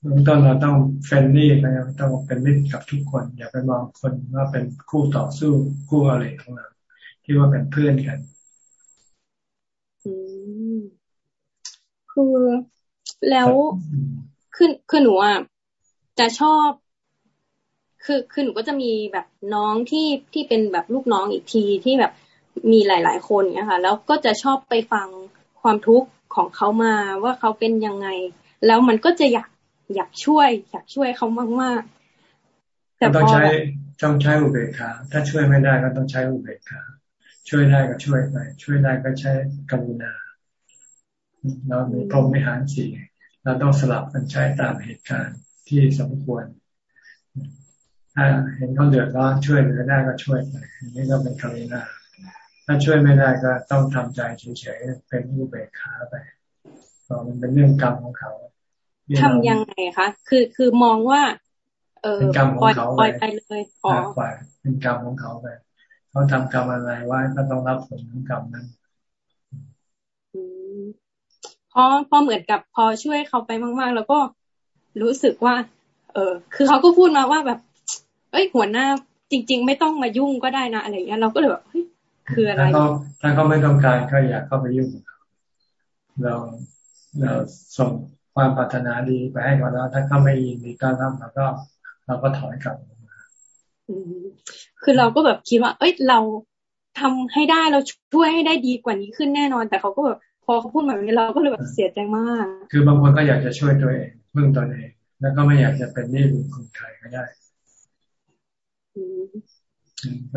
S1: เบื้องต้นเราต้องเฟรนลี่นะครับต้องเป็นมิตรกับทุกคน อย่าไปมองคนว่าเป็นคู่ต่อสู้คู่อะไรของเราที่ว่าเป็นเพื่อนกัน
S21: คือแล้วคือคือหนูอะจะชอบ คือคือหนูก็จะมีแบบน้องที่ที่เป็นแบบลูกน้องอีกทีที่แบบ มีหลาย ๆ คนเนี่ยค่ะ แล้วก็จะชอบไปฟังความทุกข์ของเขามาว่าเขาเป็นยังไง แล้วมันก็จะอยากอยากช่วย อยากช่วยเขามากๆ
S1: แต่ต้องใช้ต้องใช้อุเบกขาถ้าช่วยไม่ได้ก็ต้องใช้อุเบกขาช่วยได้ก็ช่วยไปช่วยได้ก็ใช้กรุณาเรามีพรหมิหารสี่เราต้องสลับกันใช้ตามเหตุการณ์ที่สมควรถ้าเห็นเขาเดือดร้อนช่วยเหลือได้ก็ช่วยไปนี่ก็เป็นกรุณา ถ้าช่วยไม่ได้ก็ต้องทำใจเฉยๆเป็นอุเบกขาไปเพราะมันเป็นเรื่องกรรมของเขา
S21: ทำยังไงคะคือคือมองว่า เออ
S1: เป็นกรรมของเขา
S21: ปล่อยไปเลยอ๋อ
S1: ปล่อยเป็นกรรมของเขาไปเขาทำกรรมอะไรไว้ก็ต้องรับผลของกรรมนั้น
S21: พอพอเหมือนกับพอช่วยเขาไปมากๆ แล้วก็รู้สึกว่า เออ คือเขาก็พูดมาว่าแบบ เอ้ยหัวหน้าจริง ๆ ไม่ต้องมายุ่งก็ได้นะอะไรอย่างเงี้ยเราก็เลยแบบเฮ้ย คืออะไรถ้า
S1: เขาถ้าเขาไม่ต้องการก็อยากเข้าไปยุ่งเราเราส่งความปรารถนาดีไปให้เขาแล้ว ถ้าเขาไม่ยินดีก็รับเราก็เราก็ถอยกลับ
S21: คือเราก็แบบคิดว่า เอ้ยเราทำให้ได้เราช่วยให้ได้ดีกว่านี้ขึ้นแน่นอน แต่เขาก็แบบพอเขาพูดแบบนี้เราก็เลยแบบเสียใจมาก
S1: คือบางคนก็อยากจะช่วยตัวเองเพื่อตัวเองแล้วก็ไม่อยากจะเป็นหนี้บุญคุณใครก็ได้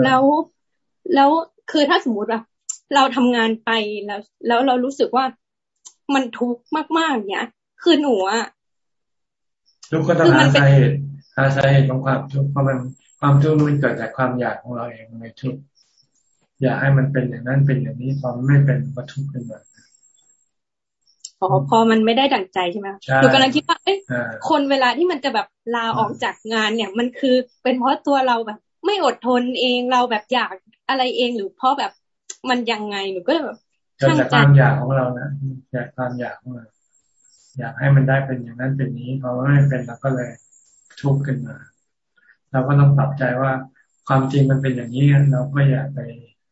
S21: แล้วแล้ว คือถ้าสมมติว่าเราทำงานไปแล้ว แล้วเรารู้สึกว่ามันทุกข์มากๆ เนี่ยคือหนูอะ
S1: ทุกข์ก็ต้องหาสาเหตุหาสาเหตุของความทุกข์เพราะมันความทุกข์มันเกิดจากความอยากของเราเองในทุกข์อยากให้มันเป็นอย่างนั้นเป็นอย่างนี้พอไม่เป็นก็ทุกข์ขึ้นมา
S21: พอพอมันไม่ได้ดั่งใจใช่ไหมหนูกำลังคิดว่าเอ้คนเวลาที่มันจะแบบลาออกจากงานเนี่ย มันคือเป็นเพราะตัวเราแบบ ไม่อดทนเองเราแบบอยาก อะไรเองหรือเพราะแบบมันยังไงหนูก็แบบ
S1: เกิดจากความอยากของเรานะอยากความอยากของเราอยากให้มันได้เป็นอย่างนั้นเป็นนี้พอไม่เป็นเราก็เลยทุกข์ขึ้นมาเราก็ต้องปรับใจว่าความจริงมันเป็นอย่างนี้เราก็อย่าไป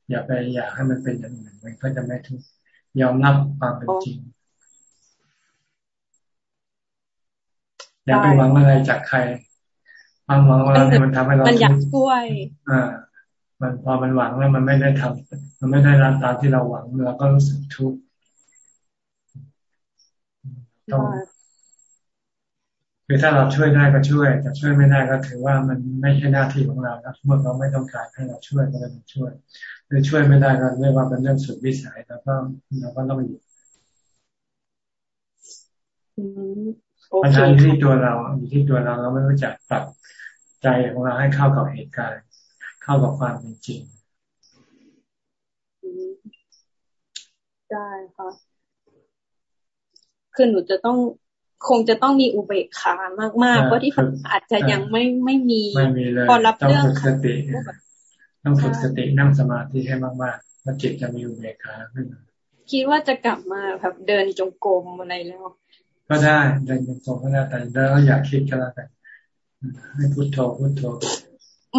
S1: อย่าไปอยากให้มันเป็นอย่างอื่นมันก็จะไม่ทุกข์ยอมรับความเป็นจริงอย่าไปหวังอะไรจากใครความหวังเราเนี่ยมันทำให้เรา
S21: มันอยากช่วย
S1: อ่า มันพอมันหวังแล้วมันไม่ได้ทำมันไม่ได้รับตามที่เราหวังเราก็รู้สึกทุกข์ต้องคือถ้าเราช่วยได้ก็ช่วย แต่ช่วยไม่ได้ก็ถือว่ามันไม่ใช่หน้าที่ของเราครับเมื่อเราไม่ต้องการให้เราช่วยก็เลยช่วย หรือช่วยไม่ได้ก็เรียกว่าเป็นเรื่องสุดวิสัยแล้วก็เราก็ต้องอยู่ปัญหาอยู่ที่ตัวเราอยู่ที่ตัวเราเราไม่รู้จักปรับใจของเราให้เข้ากับเหตุการณ์ เข้ากับความเป็นจริง
S21: ได้ค่ะคือหนูจะต้องคงจะต้องมีอุเบกขามากๆเพราะที่อาจจะยังไม่ไม่มี
S1: พอรับเรื่องต้องฝึกสติต้องฝึกสตินั่งสมาธิให้มากๆแล้วจิตจะมีอุเบกขาขึ้น
S21: คิดว่าจะกลับมาแบบเดินจงกรมอะไรแล้ว
S1: ก็ได้เดินจงกรมก็ได้แต่เดินก็อยากคิดก็แล้วกันให้พุทโธพุทโธ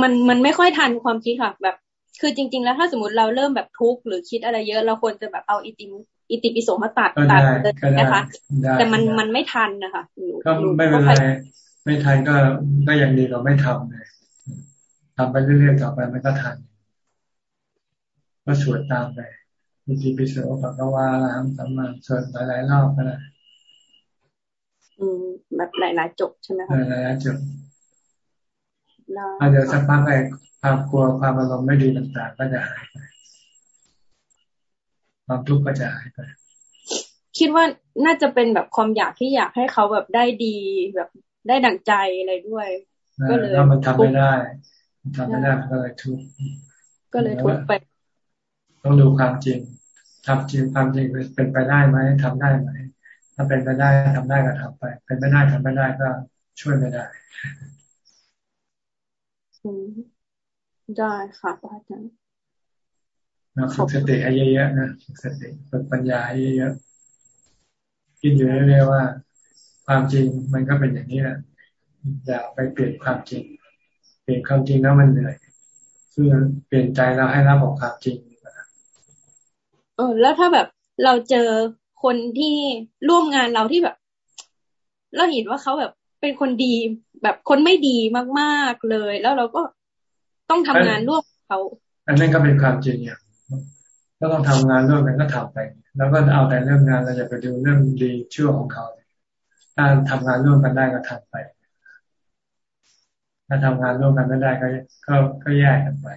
S21: มันมันไม่ค่อยทันความคิดค่ะแบบ คือจริง ๆ แล้วถ้าสมมติเราเริ่มแบบทุกข์หรือคิดอะไรเยอะ เราควรจะแบบเอาอิติมอิติปิโสมาตัดตัดเลยนะคะ แต่มันมันไม่ทันนะคะ
S1: ก็ไม่เป็นไรไม่ทันก็ก็ยังดีเราไม่ทำเลยทำไปเรื่อยๆต่อไปมันก็ทันก็สวดตามไปอิติปิโสปักวาลามสัมมาสวดหลายๆรอบก็ได้
S21: อืมแบบหลายๆจบใช่ไหมคะ
S1: หลายๆจบ เดี๋ยวสักพักไอ้ความกลัวความอารมณ์ไม่ดีต่างๆ ก็จะหายไปความทุกข์ก็จะหายไป
S21: คิดว่าน่าจะเป็นแบบความอยากที่อยากให้เขาแบบได้ดีแบบได้ดั่งใจอะไรด้วย ก็เลย
S1: แล้วมันทำไม่ได้ทำไม่ได้ก็เลยทุกข์
S21: ก็เลยทุกข์ไป
S1: ต้องดูความจริงทำจริงความจริงเป็นไปได้ไหมทำได้ไหมถ้าเป็นไปได้ทำได้ก็ทำไป เป็นไม่ได้ทำไม่ได้ก็ช่วยไม่ได้
S21: ได้ค่ะอาจารย์
S1: นะฝึกสติให้เยอะๆนะฝึกสติฝึกปัญญาให้เยอะๆคิดอยู่เรื่อยๆว่า ความจริงมันก็เป็นอย่างนี้แหละอย่าไปเปลี่ยนความจริง เปลี่ยนความจริงแล้วมันเหนื่อยคือเปลี่ยนใจเราให้รับของความจริง
S21: เออ แล้วถ้าแบบเราเจอคนที่ร่วมงานเราที่แบบ เราเห็นว่าเขาแบบเป็นคนดี แบบคนไม่ดีมากๆเลย แล้วเราก็ต้องทำงานร่วมเขา
S1: อันนั้นก็เป็นความจริงอย่างก็ต้องทำงานร่วมกันก็ทำไป แล้วก็เอาแต่เรื่องงานเราอย่าไปดูเรื่องดีชั่วของเขาถ้าทำงานร่วมกันได้ก็ทำไป ถ้าทำงานร่วมกันไม่ได้ก็ก็ก็แยกกันไป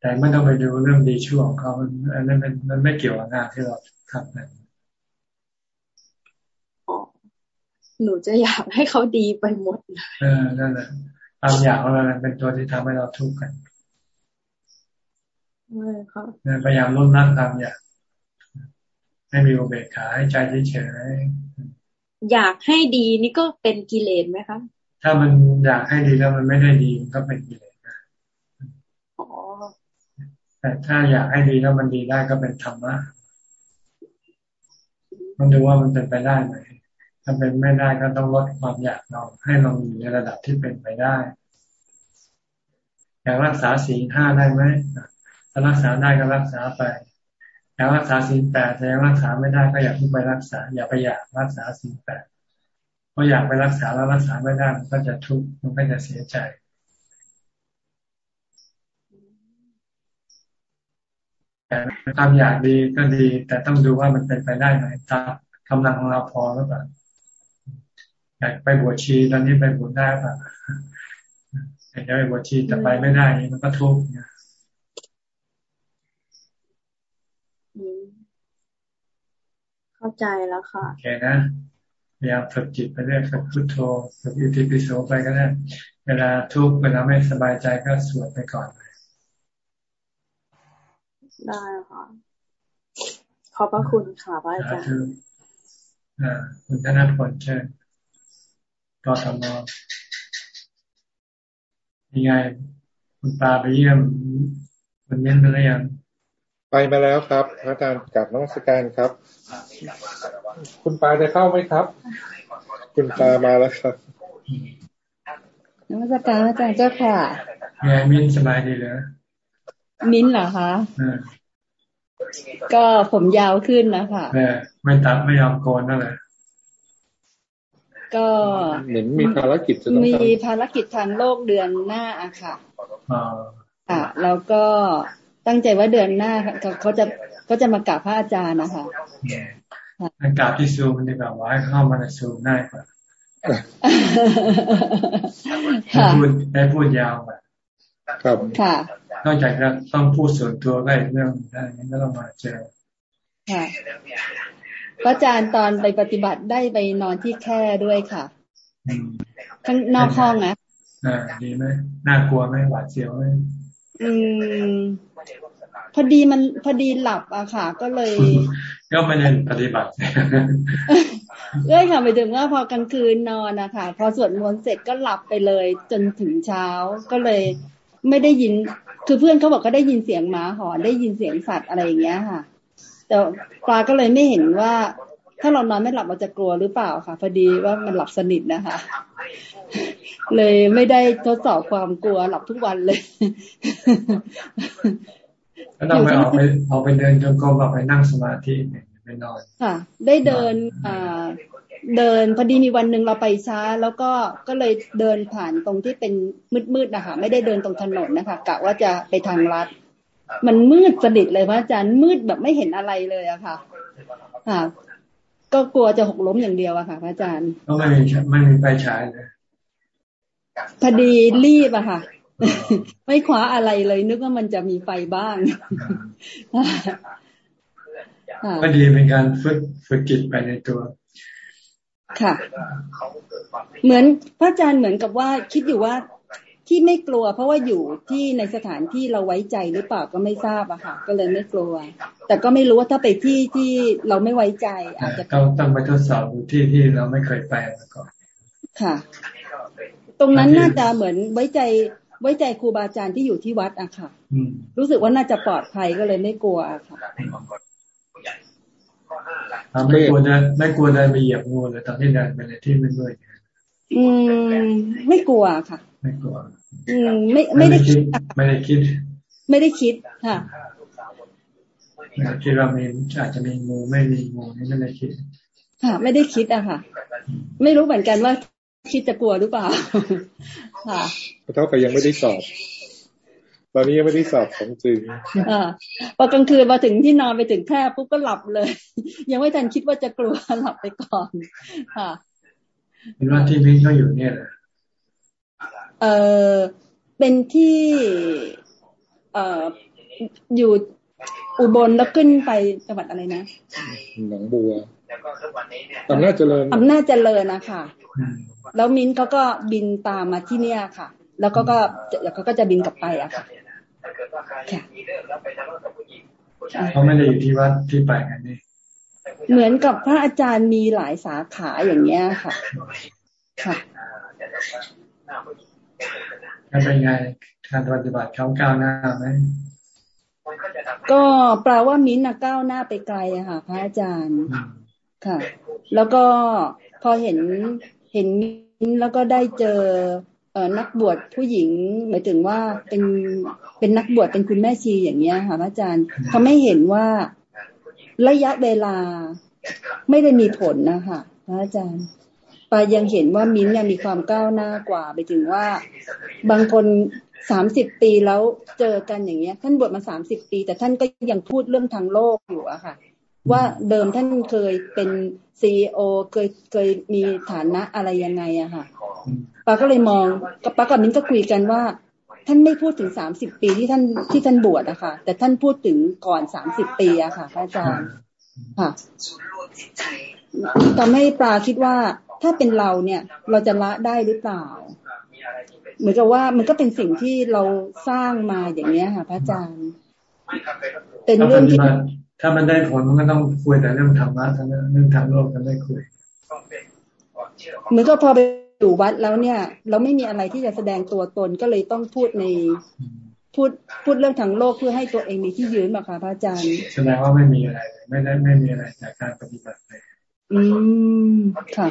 S1: แต่ไม่ต้องไปดูเรื่องดีชั่วของเขาอันนั้นมันมันไม่เกี่ยวกับงานที่เราทำนะ
S21: หนูจะอยากให้เขาดีไปหมด
S1: เออนั่นแหละความอยากของเราเป็นตัวที่ทำให้เราทุกข์กันพยายามลดละความอยากให้มีอุเบกขาให้ใจเฉย
S21: อยากให้ดีนี่ก็เป็นกิเลสไหมคะ
S1: ถ้ามันอยากให้ดีแล้วมันไม่ได้ดีมันก็เป็นกิเลสนะแต่ถ้าอยากให้ดีแล้วมันดีได้ก็เป็นธรรมะ มันดูว่ามันเป็นไปได้ไหม ถ้าเป็นไม่ได้ก็ต้องลดความอยากเราให้เราอยู่ในระดับที่เป็นไปได้ อยากรักษาสีห้าได้ไหมถ้ารักษาได้ก็รักษาไปอยากรักษาสีแปดแต่ยังรักษาไม่ได้ก็อย่าเพิ่งไปรักษา อย่าไปอยากรักษาสีแปดเพราะอยากไปรักษาแล้วรักษาไม่ได้มันก็จะทุกข์มันก็จะเสียใจแต่ความอยากดีก็ดี แต่ต้องดูว่ามันเป็นไปได้ไหมตามกำลังของเราพอหรือเปล่า อยากไปบวชชีตอนนี้ไปบวชได้ป่ะอยากจะไปบวชชีแต่ไปไม่ได้มันก็ทุกข์เนี่ย
S21: เข้าใจแล้วค่ะ
S1: โอเคนะพยายามฝึกจิตไปเรื่อยฝึกพุทโธฝึกอิติปิโสไปก็ได้เวลาทุกข์เวลาไม่สบายใจก็สวดไปก่อนเลย
S21: ได้ค่ะขอบพระคุณค่ะพระอาจารย์
S1: คุณธนพลเชิญ กทมยังไงคุณตาไปเยี่ยมคุณเม้นไปแล้วยัง
S14: ไปมาแล้วครับอาจารย์กับน้องสการครับ คุณปาจะเข้าไหมครับ คุณปามาแล้วครับ
S22: น้องสการอาจารย์เจ้าค่ะ
S1: ไงมิ้นสบายดีเหรอ
S22: มิ้นเหรอคะก็ผมยาวขึ้นนะคะ
S1: ไม่ตัดไม่ยอมโกนนั่นแหละ
S22: ก็
S14: เหมือนมีภารกิจจะ
S22: ต้องมีภารกิจทางโลกเดือนหน้าอะค่ะอ่าแล้วก็ตั้งใจว่าเดือนหน้าเขาจะเขาจะมากราบพระอาจารย์นะคะ
S1: กราบที่ซูมันดีกว่าว่าให้เข้ามาในซูง่ายกว่าให้พูดให้พูดยาวแบบ
S14: ครับ
S22: ค่ะ
S1: นอกจากจะต้องพูดส่วนตัวก็อีกเรื่องได้ไม่ต้องมาเจอ
S22: ค่ะ พระอาจารย์ตอนไปปฏิบัติได้ไปนอนที่แค่ด้วยค่ะข้างนอกห้องนะ
S1: อ่าดีไหมน่ากลัวไหมหวาดเสียวไหม
S22: อืมพอดีมันพอดีหลับอะค่ะ ก็เลย
S1: ก็ไม่ได้ปฏิบัติ
S22: เอ้ยค่ะไปถึงว่าพอกลางคืนนอนอะค่ะ พอสวดมนต์เสร็จก็หลับไปเลย จนถึงเช้าก็เลยไม่ได้ยิน คือเพื่อนเขาบอกก็ได้ยินเสียงหมาหอนได้ยินเสียงสัตว์อะไรอย่างเงี้ยค่ะ แต่ปลาก็เลยไม่เห็นว่า ถ้าเรานอนไม่หลับเราจะกลัวหรือเปล่าค่ะพอดีว่ามันหลับสนิทนะคะ เลยไม่ได้ทดสอบความกลัวหลับทุกวันเลย
S1: ก็ต้องไปออกไปออกไปเดินจงกรมออกไปนั่งสมาธิไปนอน
S22: ค่ะ ได้เดินอ่าเดินพอดีมีวันหนึ่งเราไปช้า แล้วก็ก็เลยเดินผ่านตรงที่เป็นมืดๆนะคะไม่ได้เดินตรงถนนนะคะกะว่าจะไปทางลัด มันมืดสนิทเลยพระอาจารย์มืดแบบไม่เห็นอะไรเลยอะค่ะ ค่ะ ก็กลัวจะหกล้มอย่างเดียวอะค่ะพระอาจารย์
S1: ก็ไม่มีไม่มีไฟฉายเลย
S22: พอดีรีบอะค่ะ ไม่คว้าอะไรเลย นึกว่ามันจะมีไฟบ้าง
S1: ก็ดีเป็นการฝึกฝึกจิตไปในตัว
S22: ค่ะ เหมือนพระอาจารย์เหมือนกับว่าคิดอยู่ว่า ที่ไม่กลัว เพราะว่าอยู่ที่ในสถานที่เราไว้ใจหรือเปล่าก็ไม่ทราบอะค่ะ ก็เลยไม่กลัว แต่ก็ไม่รู้ว่าถ้าไปที่ที่เราไม่ไว้ใจ อาจจะ
S1: ต้องต้องไปทดสอบดูที่ที่เราไม่เคยไปมาก่อน
S22: ค่ะ ตรงนั้นน่าจะเหมือนไว้ใจไว้ใจครูบาอาจารย์ที่อยู่ที่วัดอะค่ะรู้สึกว่าน่าจะปลอดภัยก็เลยไม่กลัวค่ะ
S1: ไม่กลัวนะไม่กลัวเดินไปเหยียบงูเลยตอนที่เดินไปในที่มืด
S22: ๆอืม ไม่กลัวค่ะ
S1: ไม่กลัว
S22: อืมไม่ไม่ได้คิด
S1: ไม่ได้คิด
S22: ไม่ได้คิดค่ะ
S1: คิดว่ามีอาจจะมีงูไม่มีงูนี่ไม่ได้คิด
S22: ค่ะ ไม่ได้คิดอะค่ะ ไม่รู้เหมือนกันว่าคิดจะกลัวหรือเปล่า ค่ะ
S14: เท่ากับยังไม่ได้สอบ ตอนนี้ยังไม่ได้สอบของจริง
S22: อ่าพอกลางคืนมาถึงที่นอนไปถึงแพร่ปุ๊บก็หลับเลย ยังไม่ทันคิดว่าจะกลัวหลับไปก่อน ค่ะ
S1: เห็นว่าที่มิ้งเขาอยู่เนี่ย
S22: เออเป็นที่เอ่ออยู่อุบลแล้วขึ้นไปจังหวัดอะไรนะ
S14: หนองบัวอำนาจเจริญ
S22: อำนาจเจริญนะคะแล้วมิ้นเขาก็บินตามมาที่เนี่ยค่ะ แล้วก็ก็แล้วก็จะบินกลับไปอะค่ะ
S1: เขาไม่ได้อยู่ที่วัดที่ไปกันนี่
S22: เหมือนกับพระอาจารย์มีหลายสาขาอย่างเงี้ยค่ะ ค่ะ
S1: เป็นไงการปฏิบัติเขาก้าวหน้าไหม
S22: ก็แปลว่ามิ้นท์ก้าวหน้าไปไกลอะค่ะ พระอาจารย์ค่ะ แล้วก็พอเห็นเห็นมิ้นแล้วก็ได้เจอเอนักบวชผู้หญิงหมายถึงว่าเป็นเป็นนักบวชเป็นคุณแม่ชีอย่างเงี้ยค่ะพระอาจารย์เขาไม่เห็นว่าระยะเวลาไม่ได้มีผลนะคะพระอาจารย์ ปายังเห็นว่ามิ้นยังมีความก้าวหน้ากว่าไปถึงว่า บางคนสามสิบปีแล้วเจอกันอย่างเงี้ย ท่านบวชมาสามสิบปี แต่ท่านก็ยังพูดเรื่องทางโลกอยู่อะค่ะ ว่าเดิมท่านเคยเป็นซีอเคยเคยมีฐานะอะไรยังไงอะค่ะปาก็เลยมองกับปากับมิ้นก็คุยกันว่า ท่านไม่พูดถึงสามสิบปีที่ท่านที่ท่านบวชอะค่ะ แต่ท่านพูดถึงก่อนสามสิบปีอะค่ะพระอาจารย์ค่ะ ทำให้ปลาคิดว่าถ้าเป็นเราเนี่ย เราจะละได้หรือเปล่า เหมือนกับว่ามันก็เป็นสิ่งที่เราสร้างมาอย่างเนี้ยค่ะ พระอาจารย์
S1: เป็นเรื่องที่ถ้ามันได้ผลมันก็ต้องคุยแต่เรื่องธรรมะทั้งนั้นเรื่องทางโลกกันไม่คุย
S22: เหมือนก็พอไปอยู่วัดแล้วเนี่ย เราไม่มีอะไรที่จะแสดงตัวตนก็เลยต้องพูดในพูดพูดเรื่องทางโลกเพื่อให้ตัวเองมีที่ยืนมาค่ะพระอาจารย์
S1: แสดงว่าไม่มีอะไร ไม่ได้ไม่มีอะไรจากการปฏิบัติเลย
S22: อืมค่ะ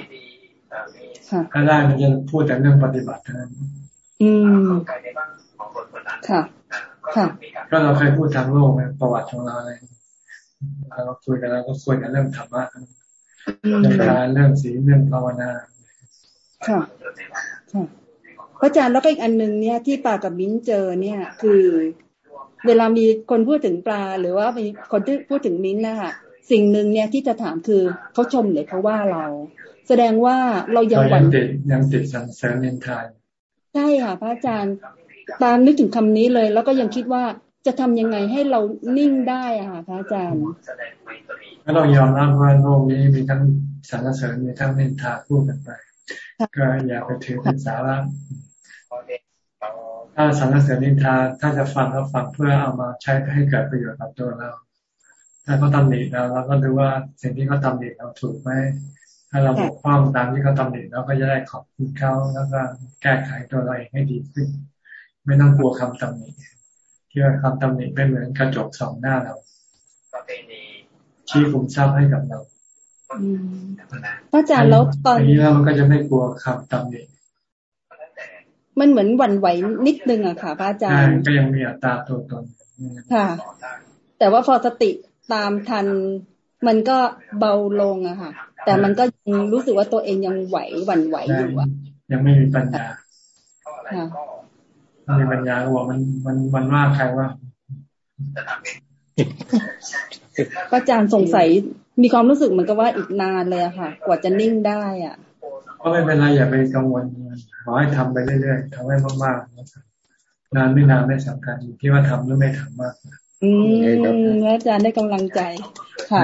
S1: ถ้าได้มันจะพูดแต่เรื่องปฏิบัติเท่านั้น
S22: อืมค่ะค่ะ
S1: ก็เราเคยพูดทางโลกประวัติของเราอะไรเราคุยกันแล้วก็คุยกันเรื่องธรรมะเรื่องการเรื่องศีลเรื่องภาวนา
S22: ค่ะค่ะพระอาจารย์แล้วก็อีกอันหนึ่งเนี่ยที่ปากับมิ้นเจอเนี่ย คือ เวลามีคนพูดถึงปลาหรือว่ามีคนที่พูดถึงมิ้นนะคะ สิ่งหนึ่งเนี่ยที่จะถามคือเขาชมหรือเขาว่าเรา แสดงว่าเรายัง
S1: หวั่นติดยังติดสังเสริญเนินทาย
S22: ใช่ค่ะพระอาจารย์ตามนึกถึงคำนี้เลย แล้วก็ยังคิดว่าจะทำยังไงให้เรานิ่งได้อะค่ะพระอาจารย์
S1: ถ้าเรายอมรับว่าโลกนี้มีทั้งสรรเสริญมีทั้งเนินทาคู่กันไป ก็อย่าไปถือเป็นสาระถ้าสรรเสริญนินทาถ้าจะฟังก็ฟังเพื่อเอามาใช้ให้เกิดประโยชน์กับตัวเรา ถ้าเขาตำหนิเราเราก็ดูว่าสิ่งที่เขาตำหนิเราถูกไหมถ้าเราบกพร่องตามที่เขาตำหนิเราก็จะได้ขอบคุณเขาแล้วก็แก้ไขตัวเราเองให้ดีขึ้น ไม่ต้องกลัวคำตำหนิที่ว่าคำตำหนิเป็นเหมือนกระจกสองหน้าเราชี้คุมทรัพย์ให้กับเรา
S22: พระอาจารย์แล้วตอน
S1: นี้แล้วมันก็จะไม่กลัวคำตำหนิ
S22: มันเหมือนหวั่นไหวนิดนึงอะค่ะพระอาจารย์
S1: ก็ยังมีอัตราตัวตน
S22: ค่ะ แต่ว่าพอสติ ตามทัน มันก็เบาลงอะค่ะ แต่มันก็ยังรู้สึกว่าตัวเองยังไหวหวั่นไหวอยู่อะ
S1: ยังไม่มีปัญญาถ้ามีปัญญาก็บอกมันมันมันว่าใครว่า
S22: พระอาจารย์สงสัยมีความรู้สึกเหมือนกับว่าอีกนานเลยอะค่ะ กว่าจะนิ่งได้อะ
S1: ก็ไม่เป็นไรอย่าไปกังวลขอให้ทำไปเรื่อยๆทำให้มากนานไม่นานไม่สำคัญอยู่ที่ว่าทำหรือไม่ทำมาก
S22: อืมอาจารย์ได้กำลังใจ ค่ะ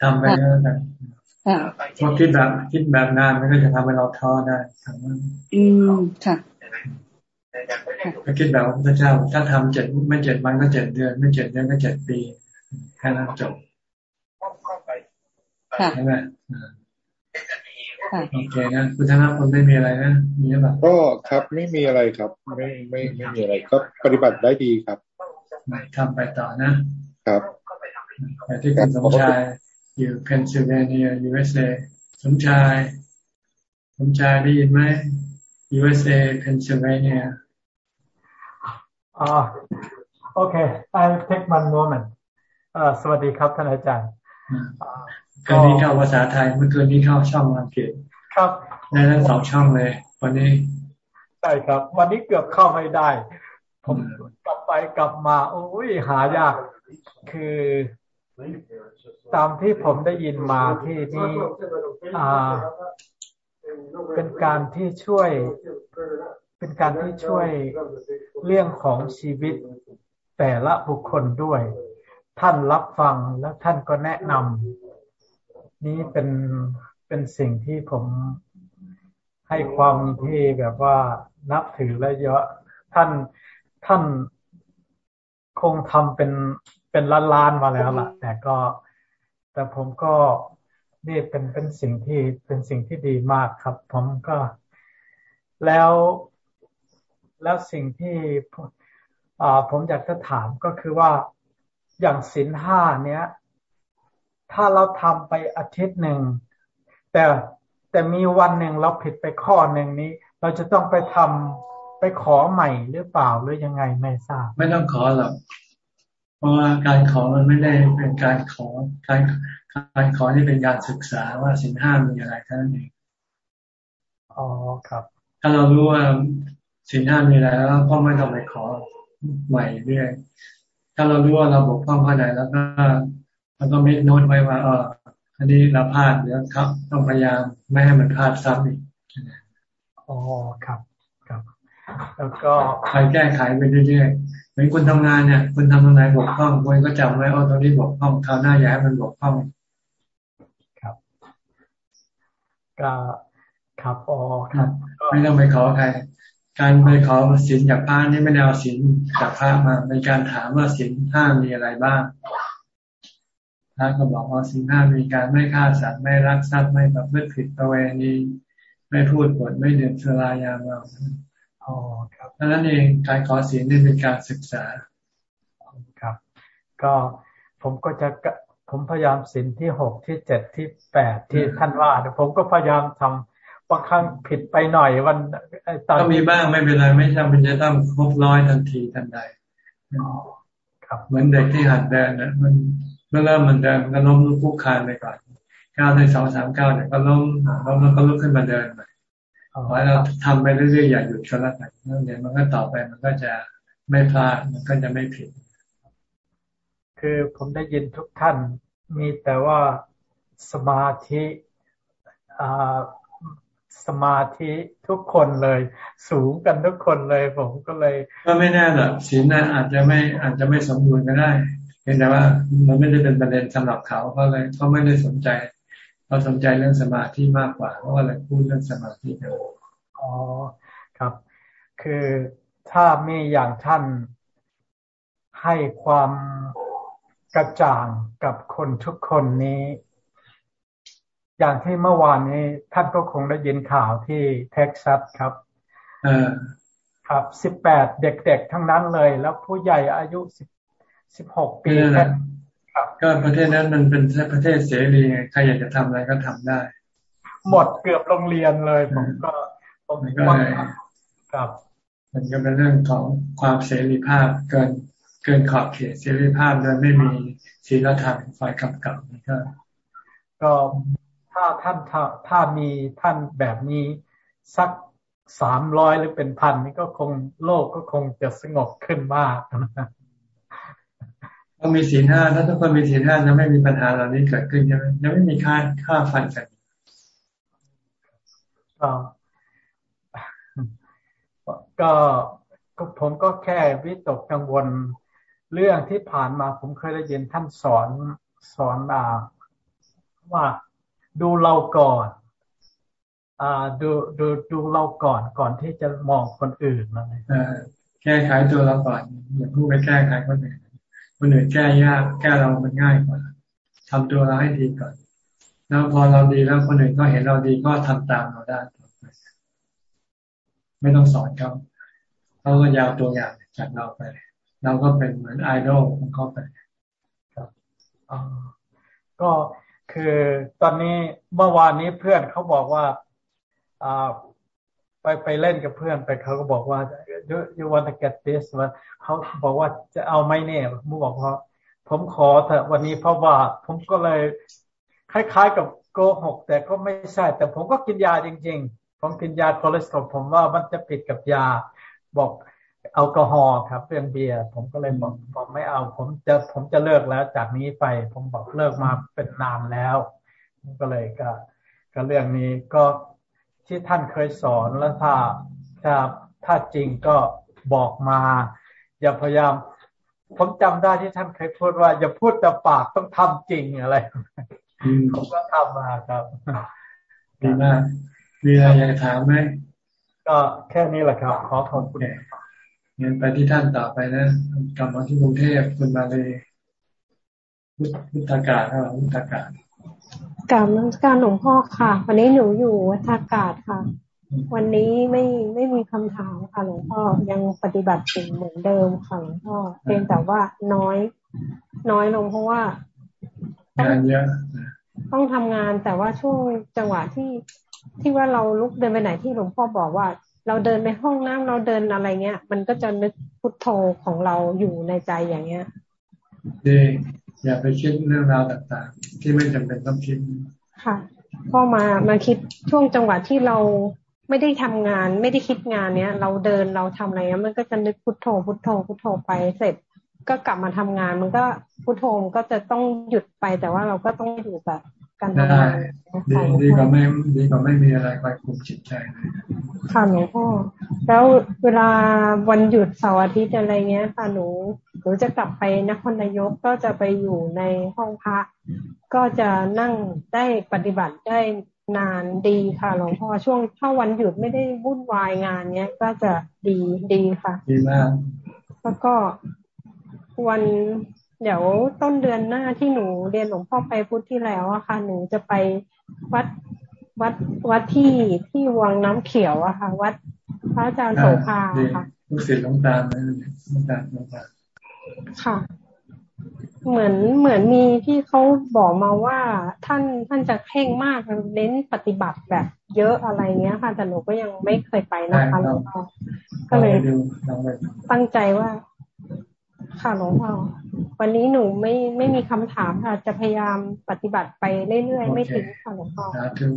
S1: ทำไปแล้วกันพอคิดแบบคิดแบบนานมันก็จะทำให้เราท้อได้ทำ
S22: อืมค่ะ
S1: ก็คิดแบบพระเจ้าถ้าทำเจ็ดไม่เจ็ดวันก็เจ็ดเดือน ไม่เจ็ดเดือนก็เจ็ดปีแค่นั้นจบใช่ไหมโอเคนะคุณธนพลไม่มีอะไรนะมีหรือเปล่า
S14: ก็ครับไม่มีอะไรครับ ไม่ไม่ไม่มีอะไรก็ปฏิบัติได้ดีครับ
S1: ทำไปต่อนะ ครับไปที่คุณสมชายอยู่เพนซิลเวเนีย USA สมชาย สมชายได้ยินไหม USA Pennsylvania
S23: อ๋อโอเค I'll take one moment สวัสดีครับท่านอาจารย์
S1: คืนนี้เข้าภาษาไทยเมื่อคืนนี้เข้าช่องอังกฤษ
S23: ครับ
S1: ในทั้งสองช่องเลย วันนี้
S23: ใช่ครับ วันนี้เกือบเข้าไม่ได้ ผมกลับ ไปกลับมาโอ้ยหายาก คือตามที่ผมได้ยินมาที่นี่อ่าเป็นการที่ช่วย เป็นการที่ช่วยเรื่องของชีวิตแต่ละบุคคลด้วย ท่านรับฟังแล้วท่านก็แนะนำนี้เป็นเป็นสิ่งที่ผมให้ความที่แบบว่านับถือและเยอะท่านท่าน คงทำเป็นเป็นล้านล้านมาแล้วล่ะ แต่ก็ แต่ผมก็นี่เป็นเป็นสิ่งที่เป็นสิ่งที่ดีมากครับ ผมก็แล้วแล้วสิ่งที่ผมอยากจะถามก็คือว่าอย่างสินห้าเนี้ย ถ้าเราทำไปอาทิตย์หนึ่ง แต่แต่มีวันหนึ่งเราผิดไปข้อหนึ่งนี้ เราจะต้องไปทำ ไปขอใหม่หรือเปล่าหรือยังไงไม่ทราบ
S1: ไม่ต้องขอหรอกเพราะว่าการขอมันไม่ได้เป็นการขอการการขอที่เป็นการศึกษาว่าสินห้ามีอะไรเท่านั้นเอง
S23: อ๋อครับ
S1: ถ้าเรารู้ว่าสินห้ามีอะไรแล้วก็ไม่ต้องไปขอใหม่เรื่อยถ้าเรารู้ว่าเราบกพร่องข้อใดแล้วก็แล้วก็ไม่โน้ตไว้ว่าเอออันนี้เราพลาดเดี๋ยวครับ ต้องพยายามไม่ให้มันพลาดซ้ำอีก
S23: อ๋อครับครับ แล้วก็
S1: ใครแก้ไขไปเรื่อยๆเหมือนคุณทำงานเนี่ยคุณทำตรงไหนบกพร่องคุณก็จำไว้เอาตรงนี้บกพร่องคราวหน้าอย่าให้มันบกพร่อง
S23: ครับ ก็ครับอ๋อครับ
S1: ไม่ต้องไปขอใครการไปขอสินจากพระนี่ไม่ได้เอาสินจากพระมาเป็นการถามว่าสินห้ามีอะไรบ้างพระก็บอกว่าสินห้ามีการไม่ฆ่าสัตว์ไม่รักทรัพย์ไม่แบบไม่ผิดประเวณีไม่พูดปดไม่ดื่มสุรายาเมา
S23: อ๋อครับ
S1: ดังนั้นเองการขอสินนี่เป็นการศึกษา
S23: ครับ ก็ผมก็จะผมพยายามสินที่หกที่เจ็ดที่แปดที่ท่านว่าผมก็พยายามทำบางครั้งผิดไปหน่อยวัน
S1: ตอนก็มีบ้างไม่เป็นไรไม่จำเป็นจะต้องครบร้อยทันทีทันใดครับเหมือนเด็กที่หัดเดินนะมันเมื่อเริ่มมันเดินก็ล้มลุกคุกคานไปก่อนก้าวในสองสามก้าวเนี่ยก็ล้มล้มแล้วก็ลุกขึ้นมาเดินใหม่ พอเราทำไปเรื่อยๆอย่าหยุดก็แล้วกันนั่นเองมันก็ต่อไปมันก็จะไม่พลาดมันก็จะไม่ผิด
S23: คือผมได้ยินทุกท่านมีแต่ว่าสมาธิสมาธิทุกคนเลย สูงกันทุกคนเลย ผมก็เลย
S1: ก็ไม่แน่หรอกศีลนั้นอาจจะไม่อาจจะไม่สมบูรณ์ก็ได้เพียงแต่ว่ามันไม่ได้เป็นประเด็นสำหรับเขาเพราะเลยเขาไม่ได้สนใจ เขาสนใจเรื่องสมาธิมากกว่าเพราะว่าอะไรพูดเรื่องสมาธิกัน
S23: อ๋อครับ คือถ้ามีอย่างท่านให้ความกระจ่างกับคนทุกคนนี้ อย่างที่เมื่อวานนี้ท่านก็คงได้ยินข่าวที่เท็กซัสครับครับสิบแปดเด็กๆทั้งนั้นเลย แล้วผู้ใหญ่อายุสิบสิบหกปี
S1: ก็ประเทศนั้นมันเป็นประเทศเสรีไงใครอยากจะทำอะไรก็ทำได้
S23: หมดเกือบโรงเรียนเลยผมก็ผม
S1: ก็เลยครับ มันก็เป็นเรื่องของความเสรีภาพเกินเกินขอบเขตเสรีภาพโดยไม่มีศีลธรรมฝ่ายกำกับนี่ก็
S23: ก็ถ้าท่านถ้าถ้ามีท่านแบบนี้สักสามร้อยหรือเป็นพันนี่ก็คงโลกก็คงจะสงบขึ้นมากนะ
S1: ต้องมีศีลห้าถ้าทุกคนมีศีลห้าจะไม่มีปัญหาเหล่านี้เกิดขึ้นใช่ไหมจะไม่มีค่าค่าฟันกัน
S23: ก็ก็ก็ผมก็แค่วิตกกังวลเรื่องที่ผ่านมาผมเคยได้ยินท่านสอนสอนอ่าว่าดูเราก่อนอ่าดูดูดูเราก่อนก่อนที่จะมองคนอื่นอะไร
S1: แก้ไขตัวเราก่อนอย่าเพิ่งไปแก้ไขคนอื่น คนอื่นแก้ยากแก้เรามันง่ายกว่าทำตัวเราให้ดีก่อน แล้วพอเราดีแล้วคนอื่นก็เห็นเราดีก็ทำตามเราได้ไม่ต้องสอนเขาเขาก็ยาวตัวอย่างจากเราไป เราก็เป็นเหมือนไอดอลของเขาไปครับ
S23: ก็คือตอนนี้เมื่อวานนี้เพื่อนเขาบอกว่าอ่า ไปไปเล่นกับเพื่อนไปเขาก็บอกว่า you you want to get this ว่าเขาบอกว่าจะเอาไหมเนี่ยมูบอกว่าผมขอเถอะวันนี้เพราะว่าผมก็เลย คล้ายๆ กับโกหก แต่ก็ไม่ใช่ แต่ผมก็กินยาจริง ๆ ผมกินยาคอเลสเตอรอลผมว่ามันจะผิดกับยาบอกแอลกอฮอล์ครับเรื่องเบียร์ผมก็เลยบอกผมไม่เอา ผมจะผมจะเลิกแล้ว จากนี้ไปผมบอกเลิกมาเป็นนานแล้ว ก็เลยก็ก็เรื่องนี้ก็ ที่ท่านเคยสอนแล้วถ้าถ้าถ้าจริงก็บอกมา อย่าพยายาม ผมจำได้ที่ท่านเคยพูดว่า อย่าพูดแต่ปากต้องทำจริงอะไรผมก็ทำมาครับ
S1: ดีมากมีอะไรอยากถามไหม
S23: ก็แค่นี้แหละครับ ขอขอบคุณ
S1: เงินไปที่ท่านต่อไปนะกลับมาที่กรุงเทพคุณมาเลยพุทธากาศครับพุทธากาศ
S24: กราบนักการหลวงพ่อค่ะ วันนี้หนูอยู่วัฒากาศค่ะ วันนี้ไม่ไม่มีคำถามค่ะหลวงพ่อยังปฏิบัติสิ่งเหมือนเดิมค่ะหลวงพ่อเพียงแต่ว่าน้อย น้อยลงเพราะว่า
S1: งานเยอะ
S24: ต้องทำงานแต่ว่าช่วงจังหวะที่ที่ว่าเราลุกเดินไปไหนที่หลวงพ่อบอกว่า เราเดินไปห้องน้ำเราเดินอะไรเงี้ย มันก็จะนึกพุทโธของเราอยู่ในใจอย่างเงี้ย
S1: ดี อย่าไปคิดเรื่องราวต่างๆ ที่ไม่จำเป็นต้องคิด
S24: ค่ะก็มามาคิดช่วงจังหวะที่เราไม่ได้ทำงาน ไม่ได้คิดงานเนี้ย เราเดินเราทำอะไรเนี้ยมันก็จะนึกพุทโธพุทโธพุทโธไปเสร็จก็กลับมาทำงาน มันก็พุทโธก็จะต้องหยุดไปแต่ว่าเราก็ต้องอยู่แบบ การทำงาน
S1: ดีดีกว่าไม่ดีกว่าไม่มีอะไรไปคุมจิตใจเลย
S24: ค่ะหลวงพ่อแล้วเวลาวันหยุดเสาร์อาทิตย์อะไรเงี้ยค่ะหนูหนูจะกลับไปนครนายกก็จะไปอยู่ในห้องพระก็จะนั่งได้ปฏิบัติได้นานดีค่ะหลวงพ่อช่วงถ้าวันหยุดไม่ได้วุ่นวายงานเนี้ยก็จะดีดีค่ะ
S1: ดีมาก
S24: แล้วก็วัน เดี๋ยวต้นเดือนหน้าที่หนูเรียนหลวงพ่อไปพุทธที่แล้วอะค่ะ หนูจะไปวัดวัดวัดที่ที่วังน้ำเขียวอะค่ะ วัดพระอาจารย์โสภาค่ะ
S1: ลูกศิษย์หลวงตาหลวงตาหลวงตา
S24: ค่ะ เหมือนเหมือนมีที่เขาบอกมาว่าท่านท่านจะเพ่งมากเน้นปฏิบัติแบบเยอะอะไรเงี้ยค่ะ แต่หนูก็ยังไม่เคยไปนะคะแล้วก็ก็เลยตั้งใจว่า ค่ะหลวงพ่อวันนี้หนูไม่ไม่มีคำถามค่ะ จะพยายามปฏิบัติไปเรื่อยๆ ไม่ทิ้งค่ะหลวงพ่อสาธุ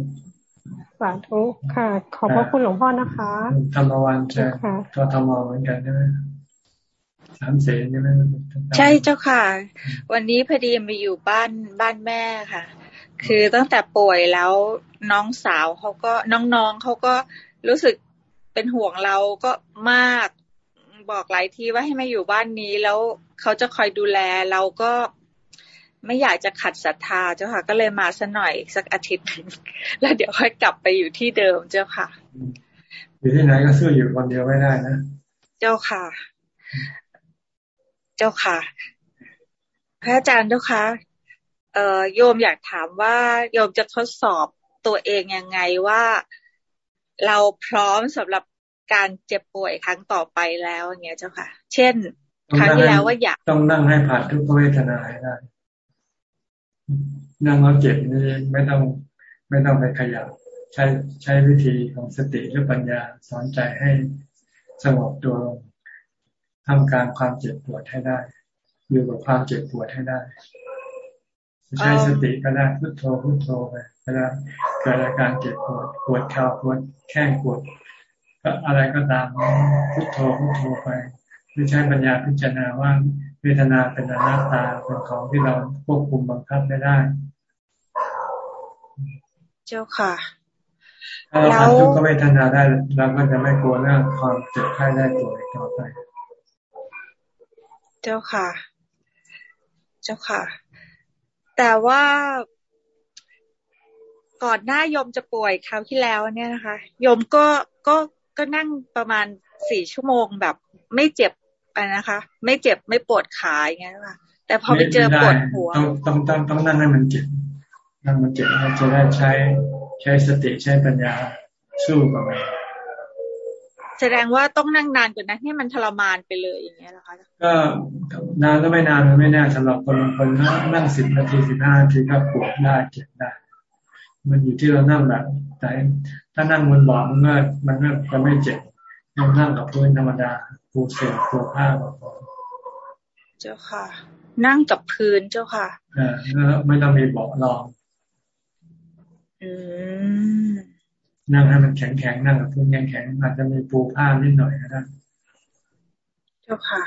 S24: สาธุค่ะ ขอบพระคุณหลวงพ่อนะคะ
S1: ธรรมวันใช่ก็ธรรมเหมือนกันใช่ไหมสามเสนใช่ไหม
S7: ใช่เจ้าค่ะ วันนี้พอดีมาอยู่บ้านบ้านแม่ค่ะ คือตั้งแต่ป่วยแล้วน้องสาวเขาก็น้องๆเขาก็รู้สึกเป็นห่วงเราก็มาก บอกหลายทีว่าให้มาอยู่บ้านนี้แล้วเขาจะคอยดูแลเราก็ไม่อยากจะขัดศรัทธาเจ้าค่ะ ก็เลยมาสักหน่อยสักอาทิตย์แล้วเดี๋ยวค่อยกลับไปอยู่ที่เดิมเจ้าค่ะ
S1: อยู่ที่ไหนก็สู้อยู่คนเดียวไม่ได้นะ
S7: เจ้าค่ะ เจ้าค่ะ พระอาจารย์เจ้าค่ะเอ่อโยมอยากถามว่าโยมจะทดสอบตัวเองยังไงว่าเราพร้อมสำหรับ การเจ็บป่วยครั้งต่อไปแล้วอย่างเงี้ยเจ้าค่ะ เช่น ครั้งที่แล้วว่าอยาก
S1: ต้องนั่งให้ผ่านทุกเวทนาให้ได้นั่งแล้วเจ็บนี่ไม่ต้องไม่ต้องไปขยับใช้ใช้วิธีของสติหรือปัญญาสอนใจให้สงบตัวลงทำการความเจ็บปวดให้ได้อยู่กับความเจ็บปวดให้ได้ใช้สติก็ได้พุทโธพุทโธไปเวลาเกิดอาการเจ็บปวดปวดเข่าปวดแข้งปวด อะไรก็ตามพุทโธพุทโธไปไม่ใช้ปัญญาพิจารณาว่าเวทนาเป็นอนัตตาเป็นของที่เราควบคุมบังคับไม่ได้
S7: เจ้าค่ะ
S1: ถ้าเราผ่านทุกขเวทนาได้เราก็จะไม่กลัวเรื่องความเจ็บไข้ได้ป่วยต่อไป
S25: เจ้าค่ะ เจ้าค่ะ แต่ว่าก่อนหน้ายมจะป่วยคราวที่แล้วเนี่ยนะคะยมก็ก็ ก็นั่งประมาณสี่ชั่วโมงแบบ ไม่เจ็บนะคะ ไม่เจ็บไม่ปวดขาอย่างเงี้ยค่ะแต่พอไปเจอปวดหัว
S1: ต้องต้องต้องต้องนั่งให้มันเจ็บนั่งมันเจ็บเราจะได้ใช้ใช้สติใช้ปัญญาสู้กับมัน
S25: แสดงว่าต้องนั่งนานกว่านั้นให้มันทรมานไปเลยอย่างเงี้ยนะคะ
S1: ก็นานก็ไม่นานไม่แน่สำหรับคนบางคนนั่งสิบนาทีสิบห้านาทีก็ปวดได้เจ็บได้มันอยู่ที่เรานั่งแบบแต่ ถ้านั่งบนบ่อมันก็มันก็จะไม่เจ็บนั่งนั่งกับพื้นธรรมดาปูเสื่อปูผ้าก็พอ
S25: เจ้าค่ะ นั่งกับพื้นเจ้าค่ะ
S1: อ่าไม่ต้องมีเบาะรอง
S25: อืม
S1: นั่งให้มันแข็งแข็งนั่งกับพื้นแข็งแข็งอาจจะมีปูผ้านิดหน่อยก็ได้
S25: เจ้าค่ะ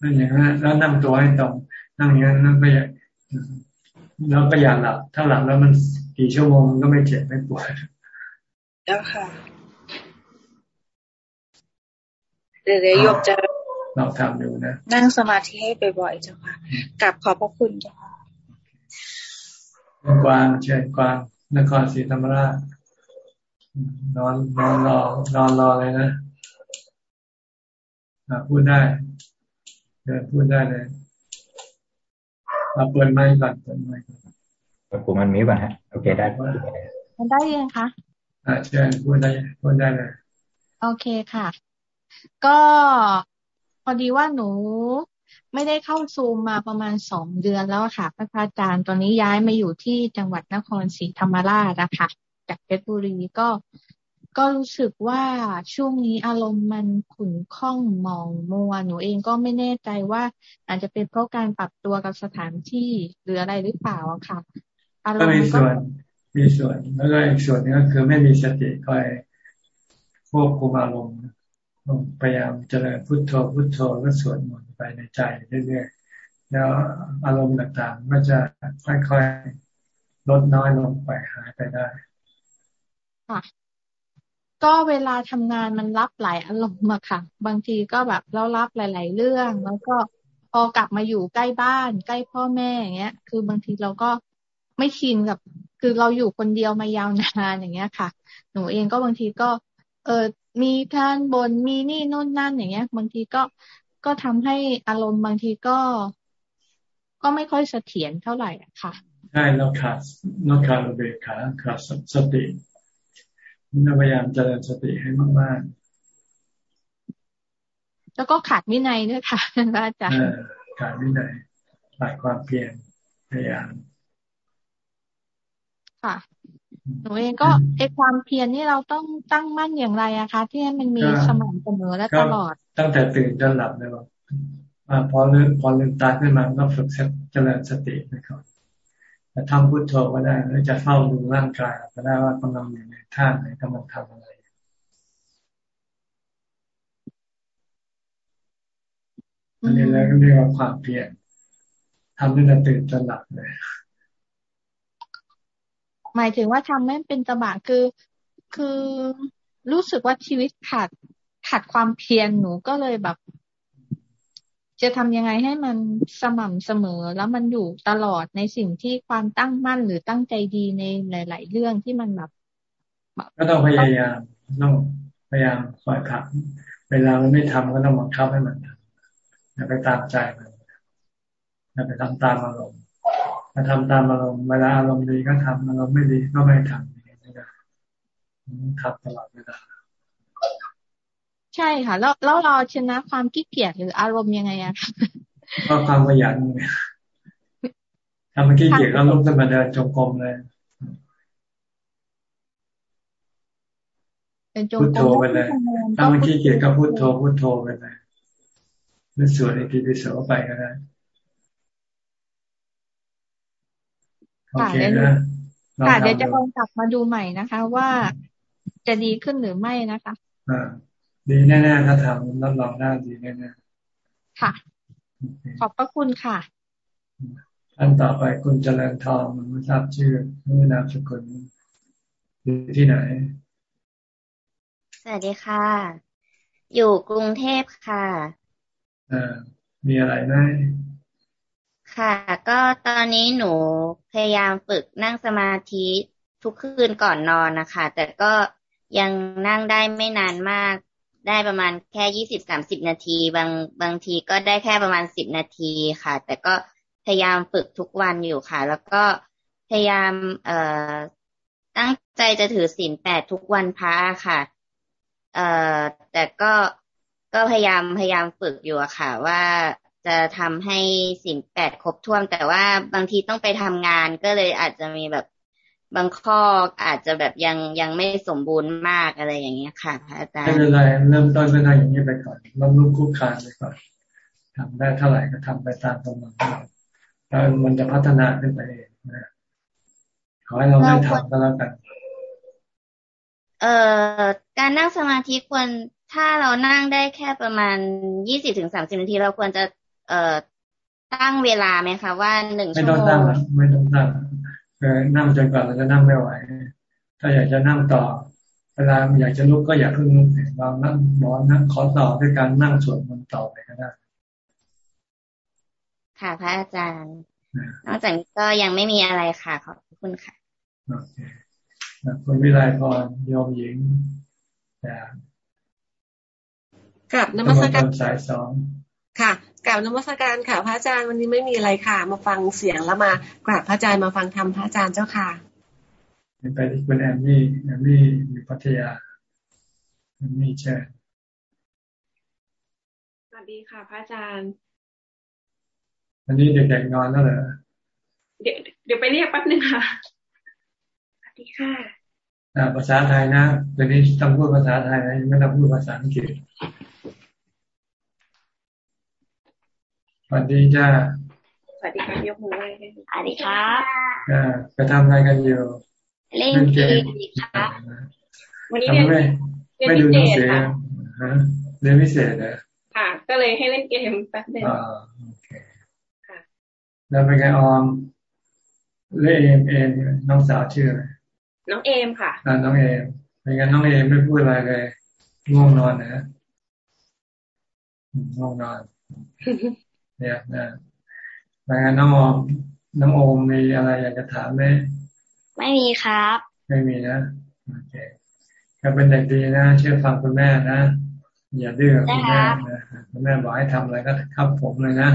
S1: นั่นอย่างนั้นแล้วนั่งตัวให้ตรงนั่งอย่างนั้นนั่งไปแล้วก็อย่าหลับถ้าหลับแล้วมันกี่ชั่วโมงก็ไม่เจ็บไม่ปวด
S25: เจ้าค่ะเดี๋ยวโยมจะ
S1: ลองทำดูนะ
S25: นั่งสมาธิให้บ่อยๆเจ้าค่ะกลับขอบพระคุณเจ้าค่ะ
S1: กวางเชิญกวางนครศรีธรรมราชนอนนอนรอนอนรอเลยนะพูดได้เดินพูดได้เลยมาเปิดไมค์ก่อนเปิดไมค์ก่อน
S26: เปิดปุ่มมันมีก่อนฮะ โอเคได้
S25: มันได้ยังคะ
S1: อ่าเชิญพูดได้พูดได้เลย
S25: โอเคค่ะ ก็พอดีว่าหนูไม่ได้เข้าซูมมาประมาณสองเดือนแล้วค่ะพระอาจารย์ตอนนี้ย้ายมาอยู่ที่จังหวัดนครศรีธรรมราชนะคะจากเพชรบุรีก็ก็รู้สึกว่าช่วงนี้อารมณ์มันขุ่นข้องมองมัวหนูเองก็ไม่แน่ใจว่า อาจจะเป็นเพราะการปรับตัวกับสถานที่หรืออะไรหรือเปล่าค่ะ
S1: อารมณ์มีส่วน มีส่วนแล้วก็อีกส่วนนึงก็คือไม่มีสติคอยควบคุมอารมณ์พยายามเจริญพุทโธพุทโธแล้วสวดมนต์ไปในใจเรื่อยๆแล้วอารมณ์ต่างๆก็จะค่อยๆลดน้อยลงไปหายไปได้
S25: ค่ะก็เวลาทำงานมันรับหลายอารมณ์มาค่ะ บางทีก็แบบเรารับหลาย ๆ เรื่อง แล้วก็พอกลับมาอยู่ใกล้บ้าน ใกล้พ่อแม่อย่างเงี้ย คือบางทีเราก็ไม่ชินกับ คือเราอยู่คนเดียวมายาวนานอย่างเงี้ยค่ะ หนูเองก็บางทีก็ เออมีท่านบนมีนี่นู่นนั่นอย่างเงี้ย บางทีก็ก็ทำให้อารมณ์บางทีก็ ก็ไม่ค่อยเสถียรเท่าไหร่อะค่ะ
S1: ใช่เราขาดเราขาดระเบิดขาขาดสติพยายามเจริญสติให้มาก
S25: ๆ แล้วก็ขาดวินัยด้วยค่ะท่านอาจารย์
S1: ขาดวินัยขาดความเพียรพยายาม
S25: ค่ะ หนูเองก็ไอความเพียรนี่เราต้องตั้งมั่นอย่างไรอะคะ ที่ให้มันมีสม่ำเสมอและตลอด
S1: ตั้งแต่ตื่นจนหลับเลยว่าพอลืมพอลืมตาขึ้นมาก็ฝึกเจริญสติไปก่อนจะทำพุทโธก็ได้หรือจะเฝ้าดูร่างกายก็ได้ว่ากำลังอยู่ในท่าไหนกำลังทำอะไรอันนี้แล้วก็เรียกว่าความเพียรทำตั้งแต่ตื่นจนหลับเลย
S25: หมายถึงว่าทำไม่เป็นตบะคือ คือรู้สึกว่าชีวิตขาดขาดความเพียรหนูก็เลยแบบ จะทำยังไงให้มันสม่ำเสมอ แล้วมันอยู่ตลอดในสิ่งที่ความตั้งมั่นหรือตั้งใจดีในหลาย ๆ เรื่องที่มันแบบ
S1: ก็ต้องพยายามต้องพยายามคอยขับเวลามันไม่ทำก็ต้องบังคับให้มันทำอย่าไปตามใจมันอย่าไปทำตามอารมณ์ ถ้าทำตามอารมณ์เวลาอารมณ์ดีก็ทำอารมณ์ไม่ดีก็ไม่ทำไม่ได้ทำตลอดเวลา
S25: ใช่ค่ะ แล้วแล้วเราชนะความขี้เกียจหรืออารมณ์ยังไงอะคะ
S1: ก็ความขยันทำมันขี้เกียจก็ลุกขึ้นมาเดินจงกรมเลยพุทโธไปเลยถ้ามันขี้เกียจก็พุทโธพุทโธไปเลยหรือสวดอิติปิโสไปก็ได้ โอเคนะ
S25: ค่ะเดี๋ยวจะลองกลับมาดูใหม่นะคะ ว่าจะดีขึ้นหรือไม่นะคะ
S1: อ่าดีแน่ๆถ้าทำรับรองได้ดีแน่
S25: ๆค่ะ ขอบพระคุณค่ะ
S1: อันต่อไปคุณเจริญทองมันไม่ทราบชื่อเมื่อนามสกุลอยู่ที่ไหน
S27: สวัสดีค่ะ อยู่กรุงเทพค่ะ
S1: อ่ามีอะไรไหม
S27: ค่ะ ก็ตอนนี้หนูพยายามฝึกนั่งสมาธิทุกคืนก่อนนอนนะคะ แต่ก็ยังนั่งได้ไม่นานมาก ได้ประมาณแค่ยี่สิบสามสิบนาที บางบางทีก็ได้แค่ประมาณสิบนาทีค่ะ แต่ก็พยายามฝึกทุกวันอยู่ค่ะ แล้วก็พยายามเอ่อตั้งใจจะถือศีลแปดทุกวันพระค่ะ เอ่อแต่ก็ก็พยายามพยายามฝึกอยู่อะค่ะ ว่า จะทำให้ศีลแปดครบถ้วน แต่ว่าบางทีต้องไปทำงานก็เลยอาจจะมีแบบบางข้ออาจจะแบบยังยังไม่สมบูรณ์มากอะไรอย่างเงี้ยค่ะพระอาจารย์ไม่
S1: เป็นไรเริ่มต้นก็ได้อย่างนี้ไปก่อนล้มลุกคุกคานไปก่อนทำได้เท่าไหร่ก็ทำไปตามกำลังเราแล้วมันจะพัฒนาขึ้นไปเองนะขอให้เราได้ทำก็แล้วกัน
S27: เอ่อการนั่งสมาธิควรถ้าเรานั่งได้แค่ประมาณยี่สิบถึงสามสิบนาที เราควรจะ เอ่อตั้งเวลาไหมคะว่าหนึ่งชั่วโมงไม่ต้องตั้ง
S1: ไม่ต้องตั้งคือนั่งจนกว่าเราจะนั่งไม่ไหว ถ้าอยากจะนั่งต่อ เวลาอยากจะลุกก็อย่าเพิ่งลุกเรานั่งบอกนั่งขอต่อด้วยการนั่งสวดมนต์ต่อไปก็ได้
S27: ค่ะพระอาจารย์ นอกจากนี้ก็ยังไม่มีอะไรค่ะ ขอบคุณค่ะ
S1: โอเคคุณวิไลพรโยมหญิงจาก
S28: กับนมัสการ
S1: สายสอง
S28: ค่ะ กราบนมัสการค่ะพระอาจารย์วันนี้ไม่มีอะไรค่ะ มาฟังเสียงแล้วมากราบพระอาจารย์มาฟังธรรมพระอาจารย์เจ้าค่ะ
S1: ไปที่คุณแอมมี่แอมมี่อยู่พัทยาแอมมี่เชิญ
S29: สวัสดีค่ะ พระอาจารย์
S1: วันนี้เด็กๆนอนแล้วเหรอ
S29: เดี๋ยวเดี๋ยวไปเรียกแป๊บนึงค่ะสวัสดีค่ะ
S1: ภาษาไทยนะเดี๋ยวนี้ต้องพูดภาษาไทยนะไม่ต้องพูดภาษาอังกฤษ สวัสดีจ้า
S29: สวัสดีค่ะยกมือไหว้
S27: สวัสดีครับ
S1: อ่าไปทำอะไรกันอยู่
S27: เล่นเกมครับ
S1: วันนี้เรียนไม่ดูหนังสือฮะเรียนพิเศษนะ
S29: ค่ะก็เลยให้เล่นเกมแป๊บนึงอ่าโอเค
S1: ค่ะแล้วเป็นไงออมเล่นเอมเอมน้องสาวชื่ออะไร
S29: น้องเอมค่ะ
S1: อ่าน้องเอมเป็นไงน้องเอมไม่พูดอะไรเลยง่วงนอนนะง่วงนอน เนี่ยนะแล้วน้องอมน้องโอมมีอะไรอยากจะถามไหม
S27: ไม่มีครับ
S1: ไม่มีนะโอเคก็เป็นเด็กดีนะเชื่อฟังคุณแม่นะอย่าดื้อคุณแม่นะคุณแม่บอกให้ทำอะไรก็ครับผมเลยนะ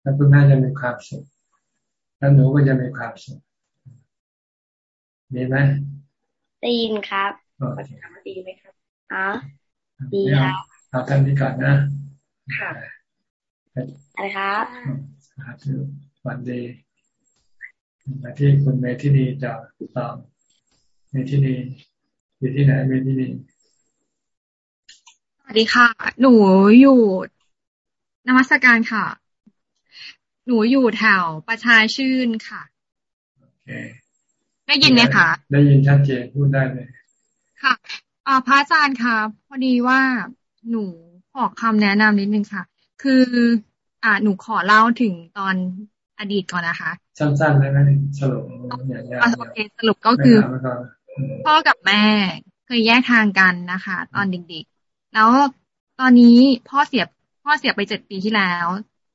S1: แล้วคุณแม่จะมีความสุขแล้วหนูก็จะมีความสุขดีไหม
S27: ได้ยินครับ
S1: โอเค
S29: ดีไหมครับ
S27: อ๋อดีครับ
S1: เอาท่านที่ก่อนนะ
S29: ค่ะ
S27: อะไรครับ
S1: สาธุวันดีมาที่คุณเมทินีจากตามเมทินีอยู่ที่ไหนเมทินี
S25: สวัสดีค่ะ หนูอยู่นมัสการค่ะ หนูอยู่แถวประชาชื่นค่ะ
S1: โอเค
S25: ได้ยินไหมคะ
S1: ได้ยินชัดเจนพูดได้เลย
S25: ค่ะอ่าพระอาจารย์ค่ะพอดีว่าหนู ขอคำแนะนำนิดนึงค่ะ คืออ่าหนูขอเล่าถึงตอนอดีตก่อนนะคะ
S1: สั้นๆได้ไหมสรุปอย่าง
S25: เงี้ยโอเคสรุปก็คือ พ่อกับแม่เคยแยกทางกันนะคะ ตอนเด็กๆ แล้วตอนนี้พ่อเสียพ่อเสียไปเจ็ดปีที่แล้ว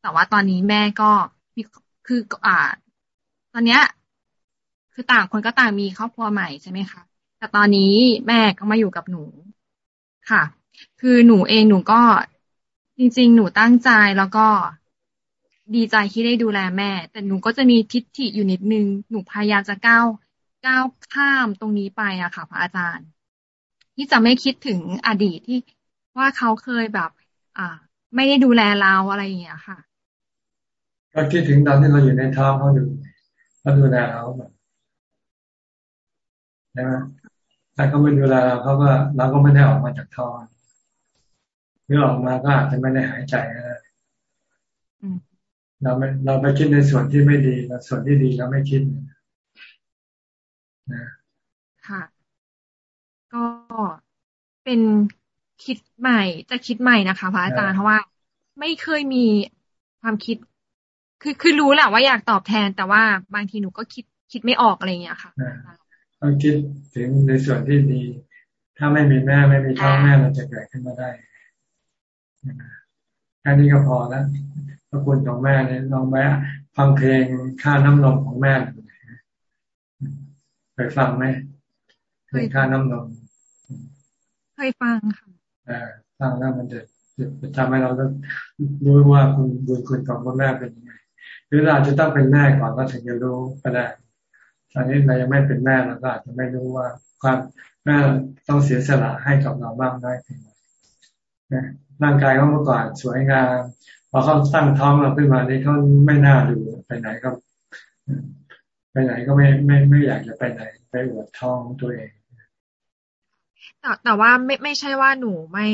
S25: แต่ว่าตอนนี้แม่ก็มีคืออ่า ตอนเนี้ย คือต่างคนก็ต่างมีครอบครัวใหม่ใช่ไหมคะแต่ตอนนี้แม่ก็มาอยู่กับหนูค่ะ คือหนูเองหนูก็จริง ๆ หนูตั้งใจแล้วก็ดีใจที่ได้ดูแลแม่ แต่หนูก็จะมีทิฏฐิอยู่นิดนึง หนูพยายามจะก้าวก้าวข้ามตรงนี้ไปอะค่ะพระอาจารย์ ที่จะไม่คิดถึงอดีตที่ว่าเขาเคยแบบ อ่า ไม่ได้ดูแลเราอะไรอย่างเงี้ยค่ะ
S1: ก็คิดถึงตอนที่เราอยู่ในท้องเขาอยู่เขาดูแลเราใช่ไหมถ้าเขาไม่ดูแลเราเขาก็เราก็ไม่ได้ออกมาจากท้อง หรือออกมาก็อาจจะไม่ได้หายใจก็ได้เราไม่เราไปคิดในส่วนที่ไม่ดีส่วนที่ดีเราไม่คิดนะ
S25: ค่ะ ก็เป็นคิดใหม่ จะคิดใหม่นะคะพระอาจารย์เพราะว่า ไม่เคยมีความคิด คือคือรู้แหละว่าอยากตอบแทนแต่ว่าบางทีหนูก็คิดคิดไม่ออกอะไรอย่างเงี้ยค่ะ
S1: ต้องคิดถึงในส่วนที่ดี ถ้าไม่มีแม่ไม่มีท้องแม่เราจะเกิดขึ้นมาได้ แค่นี้ก็พอแล้วพระคุณของแม่เนี่ยลองไปฟังเพลงค่าน้ำนมของแม่เคยฟังไหมเพลงค่าน้ำนม
S25: เคยฟังค่ะ
S1: ฟังแล้วมันจะจะทำให้เรารู้ว่าคุณบุญคุณของคุณแม่เป็นยังไงหรือเราจะต้องเป็นแม่ก่อนก็ถึงจะรู้ก็ได้ตอนนี้เรายังไม่เป็นแม่เราก็อาจจะไม่รู้ว่าความแม่ต้องเสียสละให้กับเราบ้างได้เพียงไร ร่างกายเขาเมื่อก่อนสวยงามพอเขาตั้งท้องเราขึ้นมานี่เขาไม่น่าดูไปไหนก็ ไปไหนก็ไม่ไม่ไม่อยากจะไปไหน ไปอวดท้องตัวเอง
S25: แต่แต่ว่าไม่ไม่ใช่ว่าหนูไม่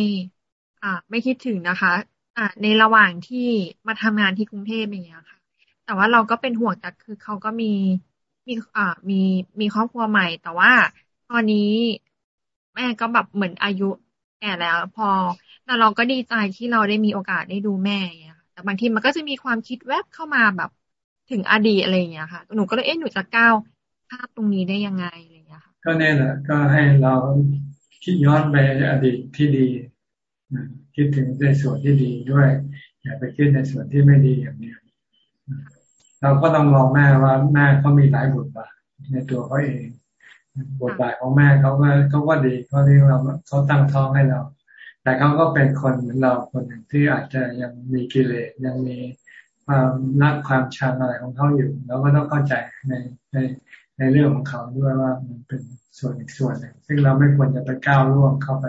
S25: อ่า ไม่คิดถึงนะคะ อ่า ในระหว่างที่มาทำงานที่กรุงเทพอย่างเงี้ยค่ะ แต่ว่าเราก็เป็นห่วงแต่คือเขาก็มีมีอ่ามีมีครอบครัวใหม่ แต่ว่าตอนนี้แม่ก็แบบเหมือนอายุแก่แล้ว พอ แต่เราก็ดีใจที่เราได้มีโอกาสได้ดูแม่เงี้ยแต่บางทีมันก็จะมีความคิดแวบเข้ามาแบบถึงอดีตอะไรอย่างเงี้ยค่ะ หนูก็เลยเอ๊ะหนูจะก้าวภาพตรงนี้ได้ยังไงอะไรอย่างเงี้ยค่ะ
S1: ก็แน่แหละก็ให้เราคิดย้อนไปอดีตที่ดีคิดถึงในส่วนที่ดีด้วย อย่าไปคิดในส่วนที่ไม่ดีอย่างนี้เราก็ต้องมองแม่ว่าแม่เขามีหลายบทบาทในตัวเขาเอง บทบาทของแม่เขาก็เขาก็ดีเขาเรียกเราเขาตั้งท้องให้เรา แต่เขาก็เป็นคนเหมือนเราคนหนึ่งที่อาจจะยังมีกิเลสยังมีความรักความชังอะไรของเขาอยู่เราก็ต้องเข้าใจในในในเรื่องของเขาด้วยว่ามันเป็นส่วนอีกส่วนหนึ่งซึ่งเราไม่ควรจะไปก้าวล่วงเข้าไป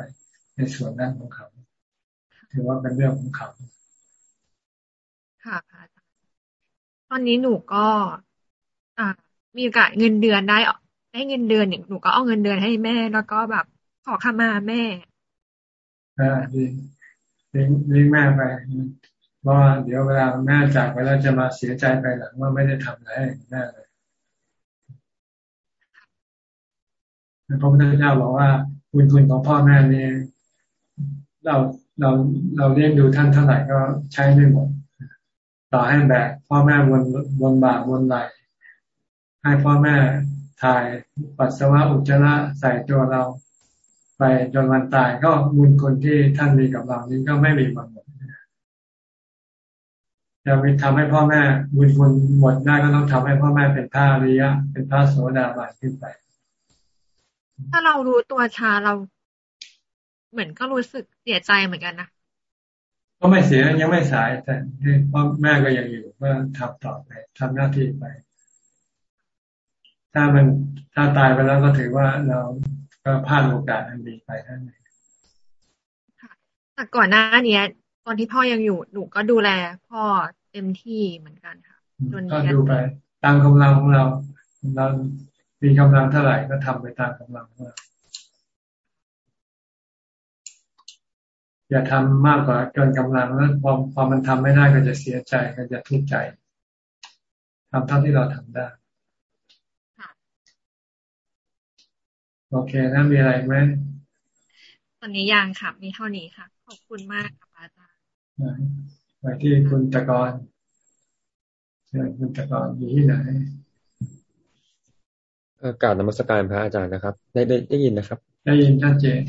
S1: ในส่วนนั้นของเขาถือว่าเป็นเรื่องของเขา
S25: ค่ะตอนนี้หนูก็ อ่า มีโอกาสเงินเดือนได้ได้เงินเดือนหนูก็เอาเงินเดือนให้แม่ แล้วก็แบบขอขมาแม่
S1: เลี้ยงเลี้ยงแม่ไปเพราเดี๋ยวเวลาแม่จากไปแล้วจะมาเสียใจไปหลังว่าไม่ได้ทำอะไรให้แม่เลยพระพุทธเจ้าบอกว่าบุญคุณของพ่อแม่นี่เราเราเราเลี้ยงดูท่านเท่าไหร่ก็ใช้ไม่หมด ต่อให้แบกพ่อแม่วนวนบาวนไหลให้พ่อแม่ถ่ายปัสสาวะอุจจาระใส่ตัวเรา ไปจนวันตายก็บุญคุณที่ท่านมีกับเรานี้ก็ไม่มีวันหมดจะไปทำให้พ่อแม่บุญคุณหมดได้ก็ต้องทำให้พ่อแม่เป็นพระอริยะ เป็นพระโสดาบันขึ้นไป
S25: ถ้าเรารู้ตัวชาเรา เหมือนก็รู้สึกเสียใจเหมือนกันนะ
S1: ก็ไม่เสียยังไม่สายแต่พ่อแม่ก็ยังอยู่ก็ทำต่อไปทำหน้าที่ไป ถ้ามันถ้าตายไปแล้วก็ถือว่าเรา ก็พลาดโอกาสอันดีไปท่านเอง
S25: แต่ก่อนหน้านี้ตอนที่พ่อยังอยู่หนูก็ดูแล พ่อเต็มที่เหมือนกันค่ะ
S1: จนก็ดูไปตามกำลังของเราเรามีกำลังเท่าไหร่ก็ทำไปตามกำลังของเราอย่าทำมากกว่าเกินกำลังแล้วพอพอมันทำไม่ได้ก็จะเสียใจก็จะทุกข์ใจทำเท่าที่เราทำได้ โอเคนะมีอะไรไหม
S25: ตอนนี้ยังค่ะ มีเท่านี้ค่ะ ขอบคุณมากค่ะอาจารย์
S1: ไปที่คุณตะกรคุณตะกรอยู่ที่ไหน
S19: กราบนมัสการพระอาจารย์นะครับ ได้ได้ได้ยินนะครับ
S1: ได้ยินชัดเจน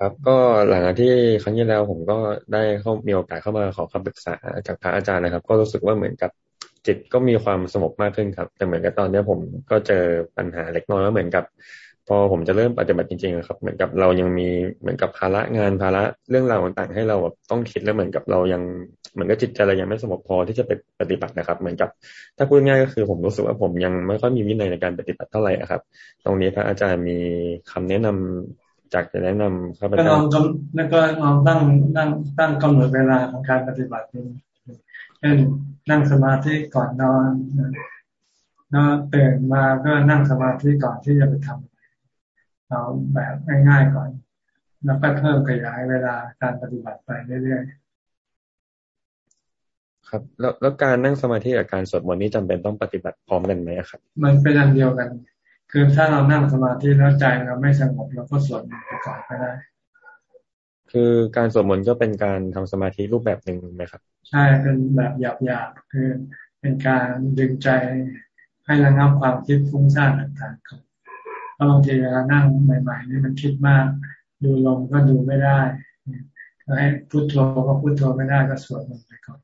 S19: ครับ ก็หลังจากที่ครั้งที่แล้วผมก็ได้เข้ามีโอกาสเข้ามาขอคำปรึกษาจากพระอาจารย์นะครับ ก็รู้สึกว่าเหมือนกับจิตก็มีความสงบมากขึ้นครับ แต่เหมือนกับตอนนี้ผมก็เจอปัญหาเล็กน้อยแล้วเหมือนกับ พอผมจะเริ่มปฏิบัติจริงๆครับ เหมือนกับเรายังมีเหมือนกับภาระงานภาระเรื่องราวต่างๆ ให้เราแบบต้องคิดแล้วเหมือนกับเรายังเหมือนกับจิตใจเรายังไม่สงบพอที่จะไปปฏิบัตินะครับ เหมือนกับถ้าพูดง่ายก็คือผมรู้สึกว่าผมยังไม่ค่อยมีวินัยในการปฏิบัติเท่าไหร่ครับ ตรงนี้พระอาจารย์มีคำแนะนำจากจะแนะนำครับ
S1: ก็ลองแล้วก็ลองตั้งตั้งตั้งกำหนดเวลาของการปฏิบัติเช่นนั่งสมาธิก่อนนอนนอนตื่นมาก็นั่งสมาธิก่อนที่จะไปทำ เอาแบบง่ายๆก่อน แล้วก็เพิ่มขยายเวลาการปฏิบัติไปเรื่อย
S19: ๆ ครับ แล้วแล้วการนั่งสมาธิกับการสวดมนต์นี้จำเป็นต้องปฏิบัติพร้อมกันไหมครับ
S1: มันเป็นอันเดียวกัน คือถ้าเรานั่งสมาธิแล้วใจเราไม่สงบเราก็สวดมนต์ไปก่อนก็ได้
S19: คือการสวดมนต์ก็เป็นการทำสมาธิรูปแบบหนึ่งไหมครับ
S1: ใช่เป็นแบบหยาบๆคือเป็นการดึงใจให้ระงับความคิดฟุ้งซ่านต่างๆก่อน บางทีเวลานั่งใหม่ ๆ นี่มันคิดมาก ดูลมก็ดูไม่ได้ก็ให้พุทโธก็พุทโธไม่ได้ก็สวดมนต์ไปก่อน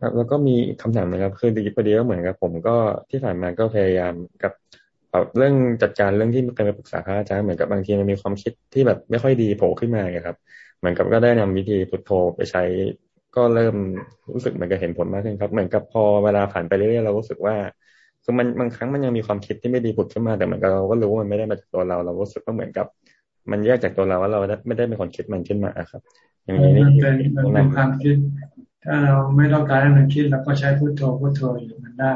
S19: ครับแล้วก็มีคำถามนะครับ คือดีพอดีก็เหมือนกับผมก็ที่ผ่านมาก็พยายามกับเรื่องจัดการเรื่องที่เคยไปปรึกษาพระอาจารย์เหมือนกับบางทีมันมีความคิดที่แบบไม่ค่อยดีโผล่ขึ้นมาครับ เหมือนกับก็ได้นำวิธีพุทโธไปใช้ก็เริ่มรู้สึกเหมือนกับเห็นผลมากขึ้นครับ เหมือนกับพอเวลาผ่านไปเรื่อยๆเรารู้สึกว่า คือมันบางครั้งมันยังมีความคิดที่ไม่ดีผุดขึ้นมาแต่เหมือนกับเราก็รู้ว่ามันไม่ได้มาจากตัวเราเรารู้สึกว่าเหมือนกับ มันแยกจากตัวเราว่าเราไม่ได้เป็นคนคิดมันขึ้นมาครับ อย่างนี้นี่
S1: เป็นเป็นความคิด ถ้าเราไม่ต้องการให้มันคิดเราก็ใช้พุทโธพุทโธอยู่มันได้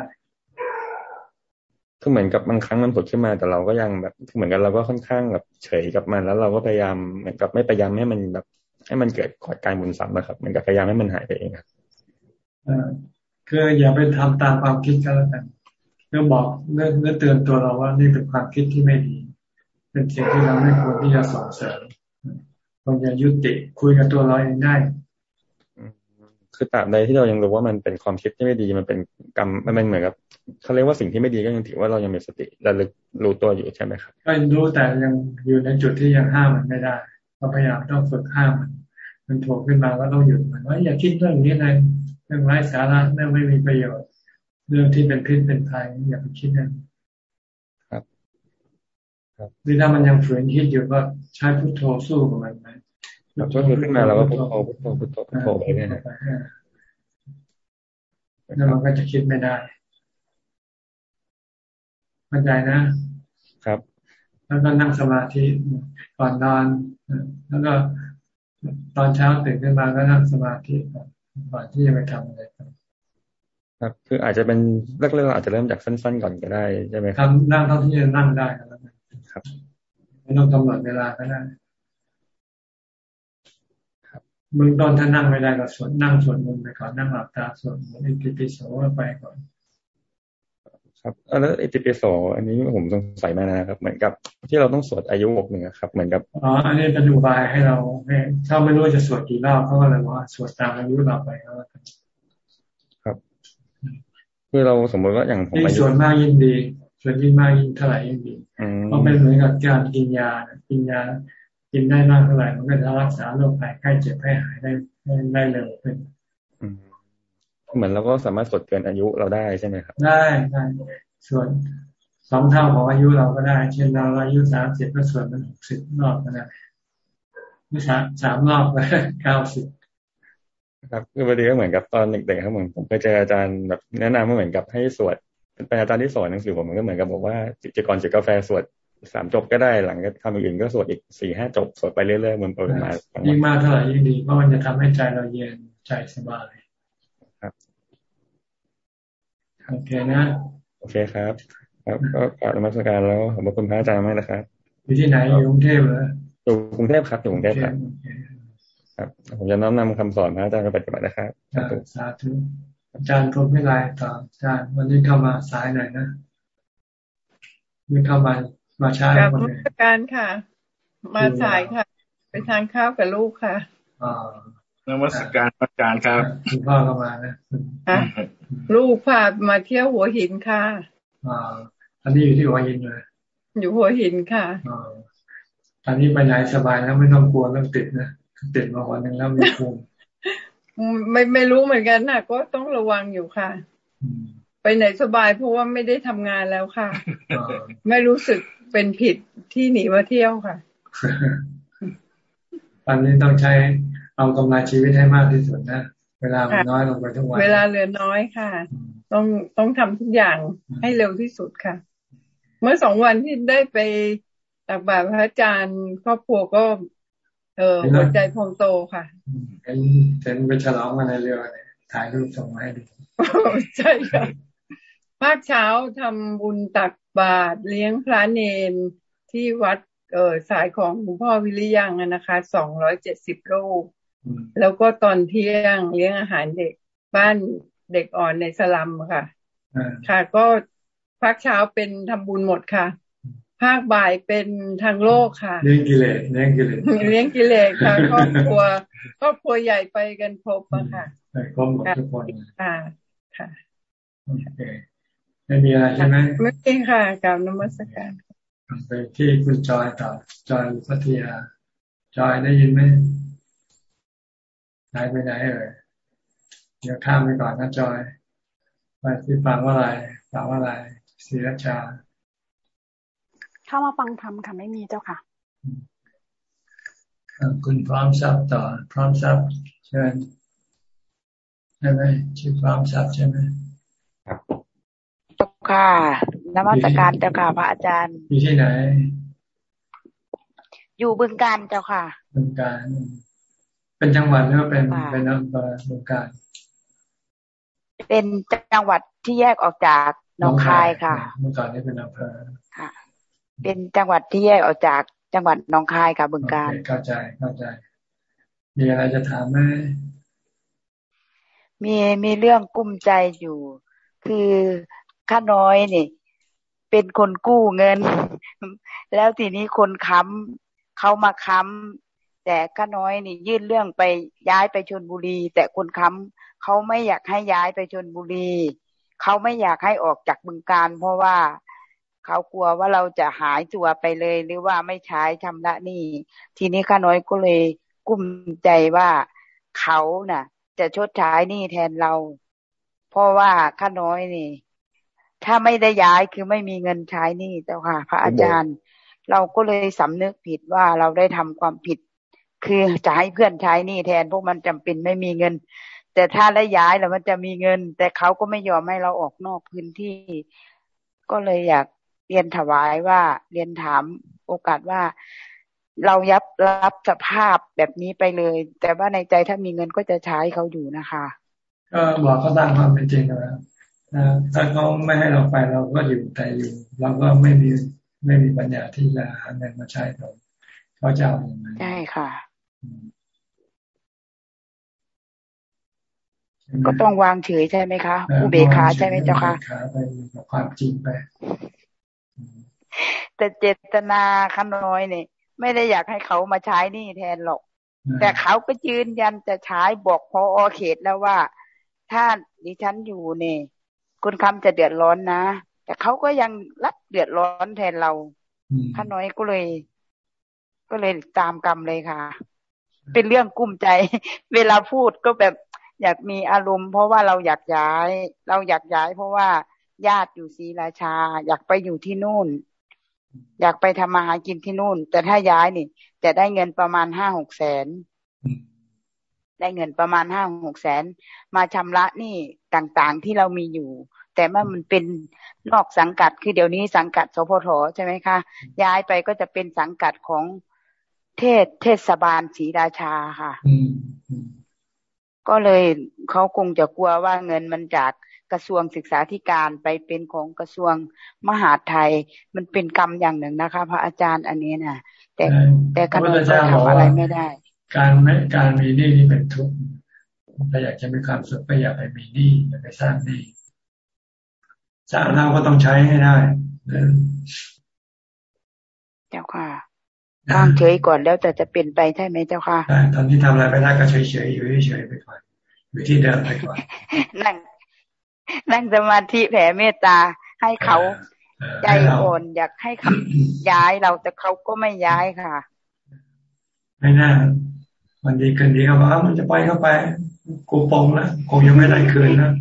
S19: คือเหมือนกับบางครั้งมันผุดขึ้นมาแต่เราก็ยังแบบเหมือนกันเราก็ค่อนข้างแบบเฉยกับมัน แล้วเราก็พยายามเหมือนกับไม่พยายามให้มันแบบ ให้มันเกิดขอดการบุญซ้ำนะครับเหมือนกับพยายามให้มันหายไปเองครับ
S1: คืออย่าไปทำตามความคิดก็แล้วกัน เรื่องบอกเรื่องเรื่องเตือนตัวเราว่านี่เป็นความคิดที่ไม่ดี เป็นสิ่งที่เราไม่ควรที่จะส่งเสริมควรจะยุติคุยกับตัวเราเองได้
S19: คือตราบใดที่เรายังรู้ว่ามันเป็นความคิดที่ไม่ดีมันเป็นกรรมมันเป็นเหมือนกับเขาเรียกว่าสิ่งที่ไม่ดีก็ยังถือว่าเรายังมีสติระลึกรู้ตัวอยู่ใช่ไหมครับ
S1: ก็รู้แต่ยังอยู่ในจุดที่ยังห้ามมันไม่ได้เราพยายามต้องฝึกห้ามมัน มันถูกขึ้นมาก็ต้องหยุดมันว่าอย่าคิดเรื่องนี้เลยเรื่องไร้สาระเรื่องไม่มีประโยชน์ เรื่องที่เป็นพิษเป็นภัยอย่าไปคิดนั่น
S19: ครับ
S1: ครับหรือถ้ามันยังฝืนคิดอยู่ก็ใช้พุทโธสู้กับมันไป
S19: เราก็ขึ้นมาเราก็พุทโธพุทโธพุทโธพุทโธไปเรื่อย
S1: ๆแล้วมันก็จะคิดไม่ได้เข้าใจนะ
S19: ครับ
S1: แล้วก็นั่งสมาธิก่อนนอนแล้วก็ตอนเช้าตื่นขึ้นมาก็นั่งสมาธิก่อนที่จะไปทำอะไร
S19: ครับ คืออาจจะเป็นแรกๆเราอาจจะเริ่มจากสั้นๆก่อนก็ได้ใช่ไหม
S1: ครับนั่งเท่าที่จะนั่งได้แล้ว
S19: ครับ
S1: ไม่ต้องกำหนดเวลาก็ได้มึงตอนถ้านั่งไม่ได้ก็สวดนั่งสวดมนต์ไปก่อนนั่งหลับตาสวดมนต์อิติปิโสไปก่อน
S19: ครับแล้วอิติปิโสอันนี้ผมสงสัยมานะครับ เหมือนกับที่เราต้องสวดอายุหกหนึ่งครับ เหมือนกับ
S1: อ๋ออันนี้เป็นอุบายให้เราถ้าไม่รู้จะสวดกี่รอบเขาก็เลยว่าสวดตามอายุเราไปก็แล้วกัน
S19: ครับ คือเราสมมติว่าอย่าง
S1: ผมยิ่งสวดมากยิ่งดีสวดยิ่งมากยิ่งเท่าไหร่ยิ่งดีเพราะเป็นเหมือนกับการกินยากินยากินได้มากเท่าไหร่มันก็จะรักษาโรคภัยไข้เจ็บให้หายได้ได้เร็วขึ้น
S19: เหมือนเราก็สามารถสดเกินอายุเราได้ใช่ไหมครับ
S1: ได้ได้ส่วนสองเท่าของอายุเราก็ได้ เช่นเราอายุสามสิบก็ส่วนมันหกสิบรอบก็ได้ไม่สามสามรอบก็เก้าสิบ
S19: ครับคือพอดีก็เหมือนกับตอนเด็กๆครับเหมือนผมเคยเจออาจารย์แบบแนะนำว่าเหมือนกับให้สวดเป็นอาจารย์ที่สอนหนังสือผมมันก็เหมือนกับบอกว่าจิตกรจิตกาแฟสวดสามจบก็ได้หลังก็ทำอื่นก็สวดอีกสี่ห้าจบสวดไปเรื่อยๆมันเปิดมา
S1: ยิ่งมากเท่าไหร่ยิ่งดีเพราะมันจะทำให้ใจเราเย็นใจสบาย
S19: ครับ
S1: โอเคนะ
S19: โอเคครับ ครับก็กราบนมัสการแล้วขอบคุณพระอาจารย์มากนะครับ
S1: อยู่ที่ไหนอยู่กรุงเทพเหรอ
S19: อยู่กรุงเทพครับอยู่กรุงเทพครับ ครับ ผมจะน้อมนำคำสอนพระอาจารย์ไปปฏิบัตินะครับ
S1: สาธุอาจารย์พรมพิไลต่ออาจารย์วันนี้เข้ามาสายหน่อยนะไม่เข้ามามาช้า
S30: กับมาการค่ะ มาสายค่ะ ไปทานข้าวกับลูกค่ะ
S14: นมัสการอาจารย์ครับ
S1: คุณพ่อก็มานะ
S30: ลูกพามาเที่ยวหัวหินค่ะ
S1: อ่าอันนี้อยู่ที่หัวหินเลย
S30: อยู่หัวหินค่ะ
S1: อ่าตอนนี้ไปไหนสบายแล้วไม่ต้องกลัวเรื่องติดนะ ติดมาวันหนึ่งแล้วมีภูมิ
S30: ไม่ไม่รู้เหมือนกันนะก็ต้องระวังอยู่ค่ะ ไปไหนสบายเพราะว่าไม่ได้ทำงานแล้วค่ะ ไม่รู้สึกเป็นผิดที่หนีมาเที่ยวค่ะ
S1: ตอนนี้ต้องใช้เอากำไรชีวิตให้มากที่สุดนะเวลามันน้อยลงไปทุกวัน
S30: เวลาเหลือน้อยค่ะ ต้องต้องทำทุกอย่างให้เร็วที่สุดค่ะ เมื่อสองวันที่ได้ไปตักบาตรพระอาจารย์ครอบครัวก็ เออหัวใจพองโตค่ะ
S1: เห็นเห็นไปฉลองมาในเรือเนี่ยถ่ายรูปส่งมาให้ดู
S30: ใช่ค่ะภาคเช้าทำบุญตักบาตรเลี้ยงพระเนนที่วัดเออสายของหลวงพ่อวิริยังนะคะสองร้อยเจ็ดสิบรูปแล้วก็ตอนเที่ยงเลี้ยงอาหารเด็กบ้านเด็กอ่อนในสลัมค่ะ ค่ะ ก็ภาคเช้าเป็นทำบุญหมดค่ะ ภาคบ่ายเป็นทางโลกค่ะ
S1: เลี้ยงกิเลสเลี้ยงกิเลส
S30: เลี้ยงกิเลสค่ะครอบครัวครอบครัวใหญ่ไปกันครบอะค่ะ
S1: ครบหมดทุกคน
S30: ค่ะค่ะ
S1: โอเคไม่มีอะไรใช่ไหม
S30: ไม่มีค่ะกล่าวนมัสการ
S1: ไปที่คุณจอยต่อจอยพัทยา จอยได้ยินไหมหายไปไหนเอ่ยเดี๋ยวข้ามไปก่อนนะจอยไปที่ฟังว่าอะไรฟังว่าอะไรศิรชา
S18: เข้ามาฟังธรรมค่ะไม่มีเจ้าค่ะ
S1: คุณพร้อมทรัพย์ต่อ พร้อมทรัพย์เชิญใช่ไหมชื่อพร้อมทรัพย์ใช่ไหม
S31: ครับเจ้าค่ะนมัสการเจ้าค่ะพระอาจารย์
S1: อยู่ที่ไหน
S31: อยู่บึงการเจ้าค่ะ
S1: บึงการ เป็นจังหวัดหรือเป็นเป็นอำเภอบึงการ
S31: เป็นจังหวัดที่แยกออกจากหนองคายค่ะ
S1: เมื่อก่อนนี้เป็นอำเภอ
S31: ค่ะ เป็นจังหวัดที่แยกออกจากจังหวัดหนองคายค่ะบึงการ
S1: เข้าใจเข้าใจ มีอะไรจะถามไหม
S31: มีมีเรื่องกุ้มใจอยู่ คือข้าน้อยนี่ เป็นคนกู้เงิน แล้วทีนี้คนค้ำเขามาค้ำแต่ข้าน้อยนี่ ยื่นเรื่องไปย้ายไปชนบุรี แต่คนค้ำเขาไม่อยากให้ย้ายไปชนบุรีเขาไม่อยากให้ออกจากบึงการ เพราะว่า เขากลัวว่าเราจะหายตัวไปเลย หรือว่าไม่ใช้ชำระหนี้ทีนี้ข้าน้อยก็เลยกุ้มใจว่าเขาน่ะ จะชดใช้หนี้แทนเรา เพราะว่าข้าน้อยนี่ ถ้าไม่ได้ย้ายคือไม่มีเงินใช้หนี้เจ้าค่ะ พระอาจารย์ เราก็เลยสำนึกผิดว่าเราได้ทำความผิด คือจะให้เพื่อนใช้หนี้แทนพวกมันจำเป็นไม่มีเงินแต่ถ้าได้ย้ายแล้วมันจะมีเงิน แต่เขาก็ไม่ยอมให้เราออกนอกพื้นที่ ก็เลยอยาก เรียนถวายว่าเรียนถามโอกาสว่าเรายับรับสภาพแบบนี้ไปเลย แต่ว่าในใจถ้ามีเงินก็จะใช้เขาอยู่นะคะ
S1: ก็บอกเขาตามความเป็นจริงแล้วถ้าเขาไม่ให้เราไปเราก็อยู่แต่อยู่เราก็ไม่มีไม่มีปัญญาที่จะหาเงินมาใช้เขาเขาจะเอาอย่างไร
S31: ใช่ค่ะ ก็ต้องวางเฉยใช่ไหมคะอุเบกขาใช่ไหมเจ้าค่ะ
S1: ไปกับความจริงไป
S31: แต่เจตนาขน้อยเนี่ยไม่ได้อยากให้เขามาใช้นี่แทนหรอก แต่เขาก็ยืนยันจะใช้บอกพออเขตแล้วว่า ถ้าดิฉันอยู่เนี่ยคุณคำจะเดือดร้อนนะ แต่เขาก็ยังรับเดือดร้อนแทนเราข้าน้อยก็เลย ก็เลยตามกรรมเลยค่ะ เป็นเรื่องกุ้มใจ เวลาพูดก็แบบอยากมีอารมณ์เพราะว่าเราอยากย้าย เราอยากย้ายเพราะว่าญาติอยู่ศรีราชา อยากไปอยู่ที่นู่น อยากไปทำมาหากินที่นู่น แต่ถ้าย้ายนี่จะได้เงินประมาณห้าหกแสนได้เงินประมาณห้าหกแสนมาชำระนี่ต่างๆที่เรามีอยู่ แต่เมื่อมันเป็นนอกสังกัดคือเดี๋ยวนี้สังกัดสพทใช่ไหมคะ ย้ายไปก็จะเป็นสังกัดของเทศเทศบาลศรีราชาค่ะก็เลยเขาคงจะกลัวว่าเงินมันจาก กระทรวงศึกษาธิการไปเป็นของกระทรวงมหาดไทย มันเป็นกรรมอย่างหนึ่งนะคะ พระอาจารย์อันนี้นะแต่แต่ขนมก็ทำอะไรไม่ได้
S1: การไม่การมีหนี้นี่เป็นทุกข์ถ้าอยากจะมีความสุขก็อย่าไปมีหนี้อย่าไปสร้างหนี้สร้างเราก็ต้องใช้ให้ได้
S31: เจ้าค่ะตั้งเฉยก่อนแล้วแต่จะเปลี่ยนไปใช่ไหมเจ้าค่ะ
S1: ตอนที่ทำอะไรไปได้ก็เฉยเฉยอยู่เฉยไปก่อนอยู่ที่เดิมไปก่อน
S31: นั่ง นั่งสมาธิแผ่เมตตาให้เขาใจโอนอยากให้เขาย้ายเราแต่เขาก็ไม่ย้ายค่ะ
S1: ไม่น่าวันดีกันดีเขาบอกมันจะไปเข้าไป กูปองแล้วกูยังไม่ได้คืนนะ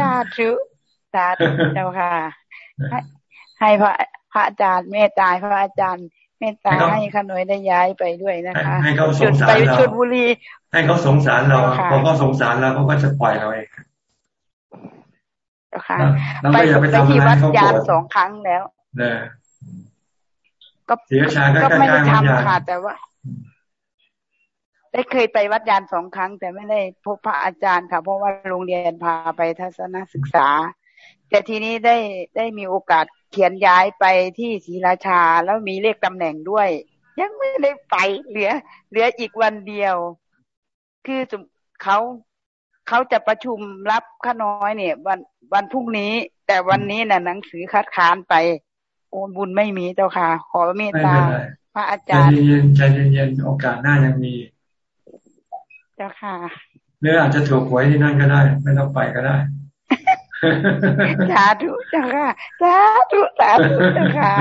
S31: สาธุสาธุเจ้าค่ะ ให้พระพระอาจารย์เมตตาพระอาจารย์เมตตาให้ขนวยได้ย้ายไปด้วยนะคะ
S1: ให้เขาสงสารเราช
S31: ลบุรี
S1: ให้เขาสงสารเราพอเขาสงสารเราเขาก็จะปล่อยเราเอง
S31: ค่ะไปไปที่วัดยานสองครั้งแล้ว
S1: ก็เสียชา
S31: ก็ไม่ได้ทำค่ะ แต่ว่า ได้เคยไปวัดยานสองครั้ง แต่ไม่ได้พบพระอาจารย์ค่ะ เพราะว่าโรงเรียนพาไปทัศนศึกษา แต่ทีนี้ได้ได้มีโอกาสเขียนย้ายไปที่ศรีราชาแล้วมีเลขตำแหน่งด้วย ยังไม่ได้ไปเหลือ เหลืออีกวันเดียว คือเขา เขาจะประชุมรับข้าน้อยเนี่ย วันวันพรุ่งนี้ แต่วันนี้น่ะ หนังสือคัดค้านไป โอนบุญไม่มีเจ้าค่ะ ขอเมตตาพระอาจารย์ใจ
S1: เย็นใจเย็นโอกาสหน้ายังมี
S31: เจ้าค่ะ
S1: หรืออาจจะถูกหวยที่นั่นก็ได้ ไม่ต้องไปก็ได้
S31: สาธุเจ้าค่ะสาธุสาธุเจ้าค่ะ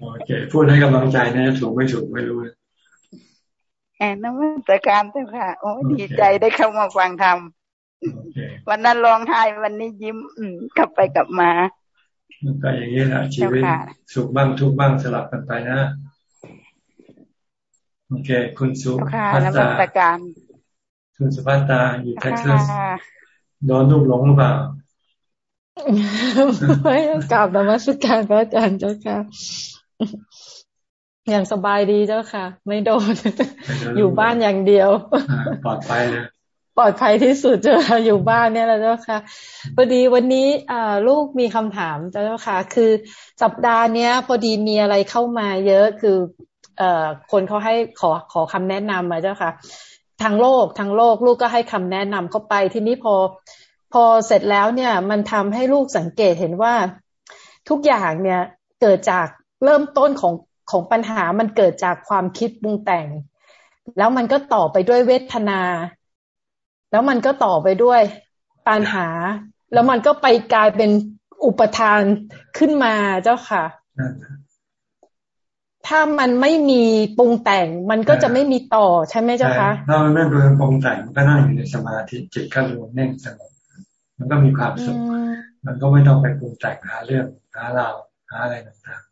S1: โอเคพูดให้กำลังใจนะถูกไม่ถูกไม่รู้
S31: แอนนมัสการเจ้าค่ะ โอ้ดีใจได้เข้ามาฟังธรรมวันนั้นร้องไห้วันนี้ยิ้ม อืมกลับไปกลับมา
S1: ก็อย่างนี้แหละชีวิตสุขบ้างทุกบ้างสลับกันไปนะ โอเค คุณสุภัตตาคุณสุภัตตาอยู่เท็กซัสโดนลูกหลงหรือเปล่า
S32: ไม่กลับนมัสการพระอาจารย์เจ้าค่ะ อย่างสบายดีเจ้าค่ะ ไม่โดน อยู่บ้านอย่างเดียว
S1: ปลอดภัยนะ
S32: ปลอดภัยที่สุดเจ้าค่ะอยู่บ้านเนี่ยแหละเจ้าค่ะพอดีวันนี้อ่าลูกมีคำถามเจ้าค่ะ คือสัปดาห์เนี้ย พอดีมีอะไรเข้ามาเยอะคือเอ่อคนเขาให้ขอขอคำแนะนำมาเจ้าค่ะทางโลกทางโลกลูกก็ให้คำแนะนำเข้าไปทีนี้พอพอเสร็จแล้วเนี่ย มันทำให้ลูกสังเกตเห็นว่าทุกอย่างเนี่ยเกิดจากเริ่มต้นของ ของปัญหามันเกิดจากความคิดปรุงแต่ง แล้วมันก็ต่อไปด้วยเวทนา แล้วมันก็ต่อไปด้วยปัญหา แล้วมันก็ไปกลายเป็นอุปทานขึ้นมาเจ้าค่ะ ถ้ามันไม่มีปรุงแต่ง มันก็จะไม่มีต่อใช่ไหมเจ้าคะ
S1: ถ้ามันไม่เป็นปรุงแต่งมันก็นั่งอยู่ในสมาธิจิตก็รวมแน่นสงบมันก็มีความสุขมันก็ไม่ต้องไปปรุงแต่งหาเรื่องหาเราหาอะไรต่าง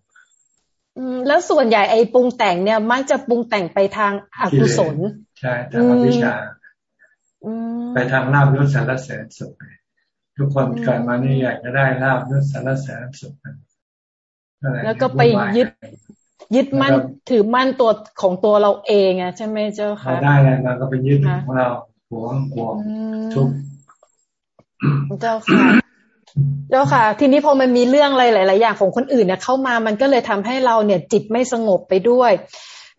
S32: แล้วส่วนใหญ่ไอ้ปรุงแต่งเนี่ยมักจะปรุงแต่งไปทางอกุศล
S1: ใช่ทางวิชาไปทางลาบยศสารเสริญสุขทุกคนเกิดมานี่อยากจะได้ลาบยศสารเสริญสุข
S32: แล้วก็ไปยึดยึดมั่นถือมั่นตัวของตัวเราเองอะใช่ไหมเจ้าค่ะ
S1: ได้แล้วเราก็ไปยึดของเราหวงหวงทุก
S32: เจ้าค่ะ เจ้าค่ะ ทีนี้พอมันมีเรื่องอะไรหลาย ๆ อย่างของคนอื่นเนี่ยเข้ามามันก็เลยทำให้เราเนี่ยจิตไม่สงบไปด้วย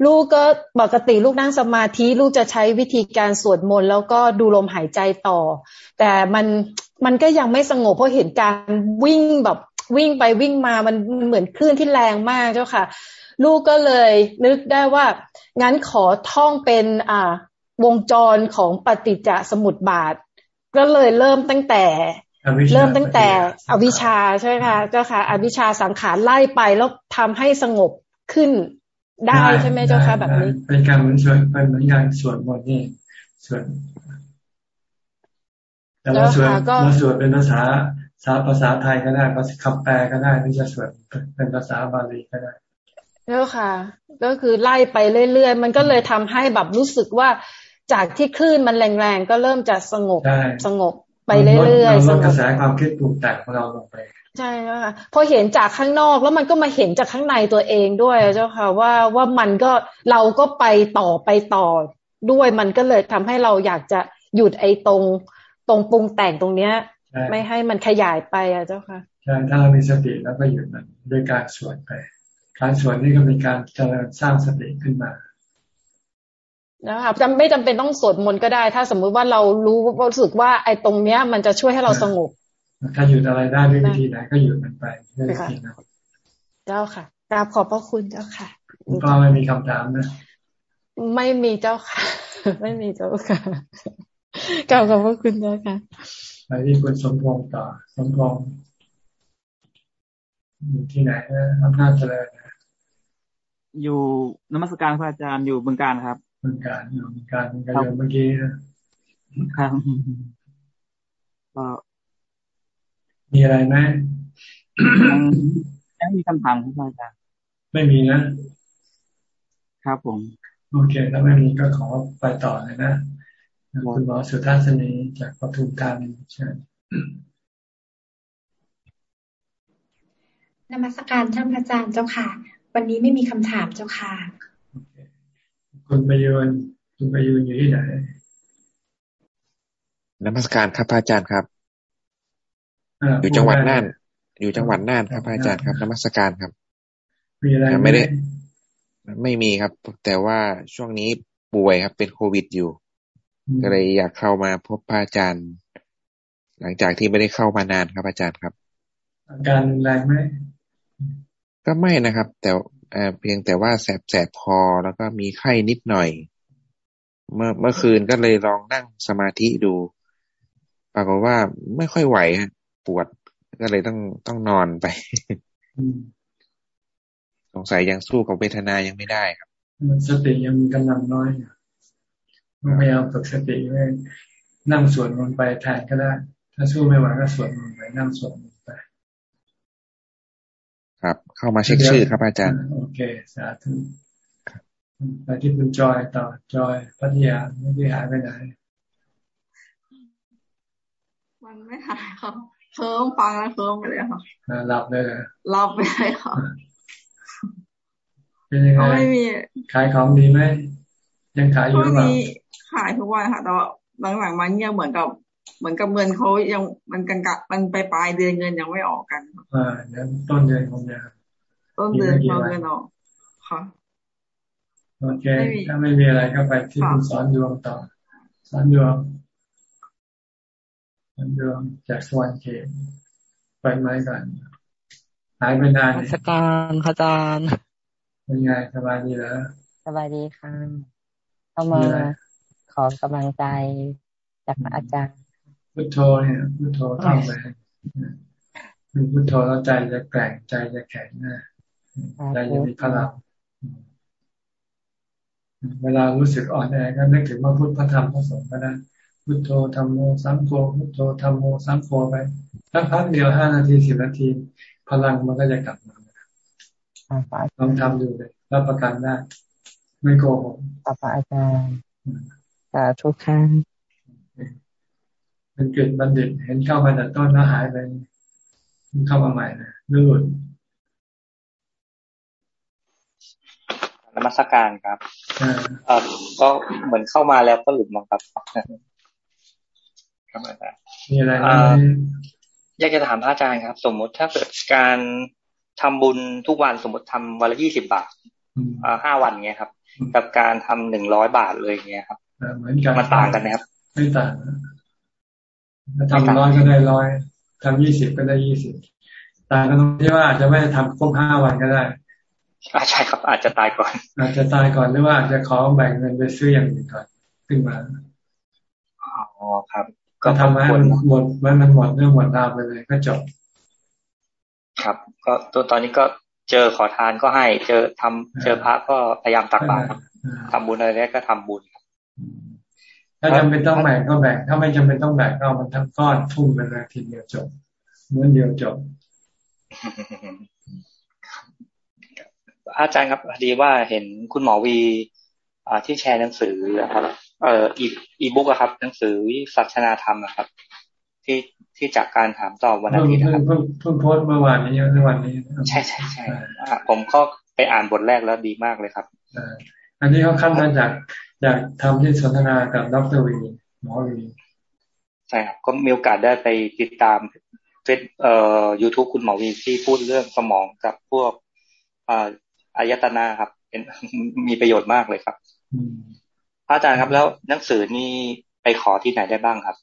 S32: ลูกก็ปกติลูกนั่งสมาธิ ลูกจะใช้วิธีการสวดมนต์แล้วก็ดูลมหายใจต่อ แต่มันมันก็ยังไม่สงบเพราะเห็นการวิ่งแบบวิ่งไปวิ่งมามันเหมือนคลื่นที่แรงมากเจ้าค่ะ ลูกก็เลยนึกได้ว่า งั้นขอท่องเป็นอ่าวงจรของปฏิจจสมุทบาท ก็เลยเริ่มตั้งแต่ เริ่มตั้งแต่อวิชชาใช่ไหมคะเจ้าค่ะ อวิชชาสังขารไล่ไปแล้วทำให้สงบขึ้นได้ใช่ไหมเจ้าค่ะแบบนี้
S1: เป็นการเหมือนสวดเป็นเหมือนการสวดมนต์นี่สวดแต่เราสวดเราสวดเป็นภาษาภาษาภาษาไทยก็ได้ภาษาคำแปลก็ได้ที่จะสวดเป็นภาษาบาลีก็ได้
S32: เจ้าค่ะ ก็คือไล่ไปเรื่อยๆ มันก็เลยทำให้แบบรู้สึกว่าจากที่คลื่นมันแรงๆ ก็เริ่มจะสงบสงบ ไปเรื่อย
S1: ๆลดกระแสความคิดปรุงแต่งของเราลงไป
S32: ใช่ค่ะพอเห็นจากข้างนอกแล้วมันก็มาเห็นจากข้างในตัวเองด้วยเจ้าค่ะว่าว่ามันก็เราก็ไปต่อไปต่อด้วยมันก็เลยทำให้เราอยากจะหยุดไอ้ตรงตรงปรุงแต่งตรงเนี้ย ไม่ให้มันขยายไปอะเจ้าค่ะ
S1: ใช่ถ้าเรามีสติแล้วก็หยุดมันด้วยการสวดไป การสวดนี่ก็เป็นการเจริญสร้างสติขึ้นมา
S32: นะคะจำไม่จำเป็นต้องสวดมนต์ก็ได้ ถ้าสมมุติว่าเรารู้รู้สึกว่าไอ้ตรงเนี้ย มันจะช่วยให้เราสงบ
S1: ถ้าหยุดอะไรได้ด้วยวิธีไหนก็หยุดมันไปด้วยวิธีนั้น
S32: เจ้าค่ะกราบขอบพระคุณเจ้าค่ะ
S1: ก็ไม่มีคำถามนะ
S32: ไม่มีเจ้าค่ะ ไม่มีเจ้าค่ะกราบขอบพระคุณเจ้าค่ะ
S1: ไปที่คุณสมพงษ์ต่อสมพงษ์อยู่ที่ไหนนะอำนาจเจริญ
S33: อยู่นมัสการพระอาจารย์อยู่บึงการครับ
S1: เมืองการเมืองการเมืองการเมื่อกี้นะครับก็มีอะไรไหม
S33: ยังมีคำถามครับอาจารย์
S1: ไม่มีนะ
S33: ครับผม
S1: โอเค ถ้าไม่มีก็ขอไปต่อเลยนะ คุณหมอสุทัศนีจากปทุมธานีเชิญ
S34: นมัสการท่านพระอาจารย์เจ้าค่ะ วันนี้ไม่มีคำถามเจ้าค่ะ
S1: คุณไปยืนคุณไปยืนอยู่ที่ไหน
S35: นมัสการครับพระอาจารย์ครับอยู่จังหวัดน่าน อยู่จังหวัดน่านครับพระอาจารย์ครับนมัสการครับ
S1: มีอะไร
S35: ไม่ได้ ไม่มีครับ แต่ว่าช่วงนี้ป่วยครับ เป็นโควิดอยู่ก็เลยอยากเข้ามาพบพระอาจารย์ หลังจากที่ไม่ได้เข้ามานานครับอาจารย์ครับ
S1: อาการแรงไหม
S35: ก็ไม่นะครับ แต่ เพียงแต่ว่าแสบแสบคอแล้วก็มีไข้นิดหน่อย เมื่อเมื่อคืนก็เลยลองนั่งสมาธิดู ปรากฏว่าไม่ค่อยไหวปวดก็เลยต้องต้องนอนไปงสัยยังสู้กับเวทนายังไม่ได้ครับ
S1: สติยังมีกำลังน้อยพยายามฝึกสติไว้นั่งสวดมนต์ไปแทนก็ได้ ถ้าสู้ไม่ไหวก็สวดมนต์ไปนั่งสวดมนต์ไป
S35: ครับ เข้ามาเช็คชื่อครับอาจารย์
S1: โอเค สาธุไปที่คุณจอยต่อจอยพัทยาไม่ได้หายไปไหน
S36: มันไม่หายค่ะเคิมฟังแล้วเคิมไปเลยค่ะ
S1: หลับเลย
S36: หลับไปเลยค่ะ
S1: เป็นยังไง
S36: ไม่มี
S1: ขายของดีไหมยังขายอยู่หรือเปล่า
S36: ขายทุกวันค่ะแต่ว่าหลังๆมันยังเหมือนกับ เหมือนกับเงินเขายังมันกันกะมันไปปลายเดือนเงินยังไม่ออกกัน
S1: อ่าเดี๋ยวต้นเดือนคงจะ
S36: ต้นเดือนเขาเงินออกค่ะ
S1: โอเค ถ้าไม่มีอะไรก็ไปที่คุณสอนดวงต่อ สอนดวงสอนดวงจากสวรรค์เขตไปไหมกันหายไปนาน
S37: สการพระอาจารย์
S1: เป็นไงสบายดีแล้ว
S37: สบายดีค่ะเข้ามาขอกำลังใจจากพระอาจารย์
S1: พุทโธเนี่ยพุทโธท่องไปมีพุทโธแล้วใจจะแกร่งใจจะแข็งนะใจจะมีพลังเวลารู้สึกอ่อนแอก็นึกถึงว่าพุทธพระธรรมพระสงฆ์ก็ได้พุทโธธรรมโมสังโฆพุทโธธรรมโมสังโฆไปสักพักเดียวห้านาทีสิบนาที พลังมันก็จะกลับมาลองทำดูเลยรับประกันได้ไม่โกหก
S37: พระอาจารย์สาธุค่ะ
S1: เป็นเกิดบัณฑิตเห็นเข้ามาแต่ต้นแล้วหายไปเข้ามาใหม่นะลื่น
S38: นมัสการครับอ่าก็เหมือนเข้ามาแล้วก็หลุดมาครับครับอาจารย์
S1: มีอะไร
S38: อยากจะถามพระอาจารย์ครับ สมมุติถ้าเกิดการทำบุญทุกวันสมมติทำวันละยี่สิบาทอ่าห้าวันเงี้ยครับ กับการทำหนึ่งร้อยบาทเลยเงี้ยครับ
S1: เหมือนกัน
S38: มันต่างกันไหมครับ
S1: ไม่ต่าง ถ้าทำร้อยก็ได้ร้อยทำยี่สิบก็ได้ยี่สิบต่างกันตรงที่ว่าอาจจะไม่ทำครบห้าวันก็ได้
S38: ใช่ครับอาจจะตายก่อน
S1: อาจจะตายก่อนหรือว่าอาจจะขอแบ่งเงินไปซื้ออย่างอื่นก่อนขึ้นมา
S38: อ๋อครับ
S1: ก็ทำให้มันหมดมันมันหมดเรื่องหมดราวไปเลยก็จบ
S38: ครับ ก็ตัวตอนนี้ก็เจอขอทานก็ให้ เจอทำเจอพระก็พยายามตักบาตรทำบุญอะไรได้ก็ทำบุญ
S1: ถ้าจำเป็นต้องแบ่งก็แบ่ง ถ้าไม่จำเป็นต้องแบ่งก็เอามันทั้งก้อนทุ่มไปเลยทีเดียวจบม้วนเดียวจบ
S38: อาจารย์ครับพอดีว่าเห็นคุณหมอวีอ่าที่แชร์หนังสือนะครับ เอ่ออีอีบุ๊กอะครับ หนังสือวิสัชนาธรรมนะครับ ที่ที่จากการถามตอบวันอาทิตย์นะครับ
S1: เพิ่งโพสเมื่อวานนี้เมื่อวันนี้
S38: ใช่ใช่ใช่ผมก็ไปอ่านบทแรกแล้วดีมากเลยครับ
S1: อันนี้เขาขั้นมาจาก จากทำที่สนทนากับดรวีหมอวี
S38: ใช่ครับก็มีโอกาสได้ไปติดตามเฟซเอ่อยูทูบคุณหมอวีที่พูดเรื่องสมองกับพวกอ่าอายตนาครับ เป็นมีประโยชน์มากเลยครับพระอาจารย์ครับแล้วหนังสือนี่ไปขอที่ไหนได้บ้างครับ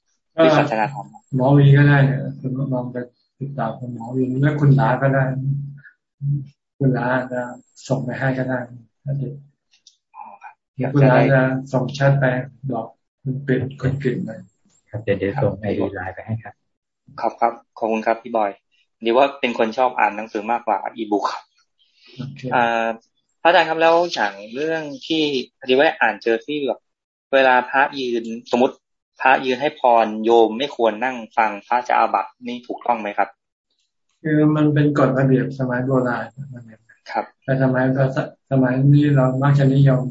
S38: ที่ศาสนาธรรม
S1: หมอวีก็ได้คุณลองไปติดตามคุณหมอวีแล้วคุณลาก็ได้ คุณลาจะส่งไปให้ก็ได้ถ้าเด็ กคุณลาจะส่งแชทไปบอกคุณเป็นคนกลิ่นไป
S37: ครับเดี๋ยวเดี๋ยวส่งในไลน์ไปให้ครับ
S38: ครับครับขอบคุณครับพี่บอยดีว่าเป็นคนชอบอ่านหนังสือมากกว่าอีบุ๊กครับพระอาจารย์ครับแล้วอย่างเรื่องที่พอดีว่าอ่านเจอที่แบบเวลาพระยืนสมมติพระยืนให้พรโยมไม่ควรนั่งฟังพระจะอาบัตินี่ถูกต้องไหมครับ
S1: คือมันเป็นกฎระเบียบสมัยโบราณ
S38: ครับ
S1: แต่สมัยสมัยนี้เรามักจะนิยม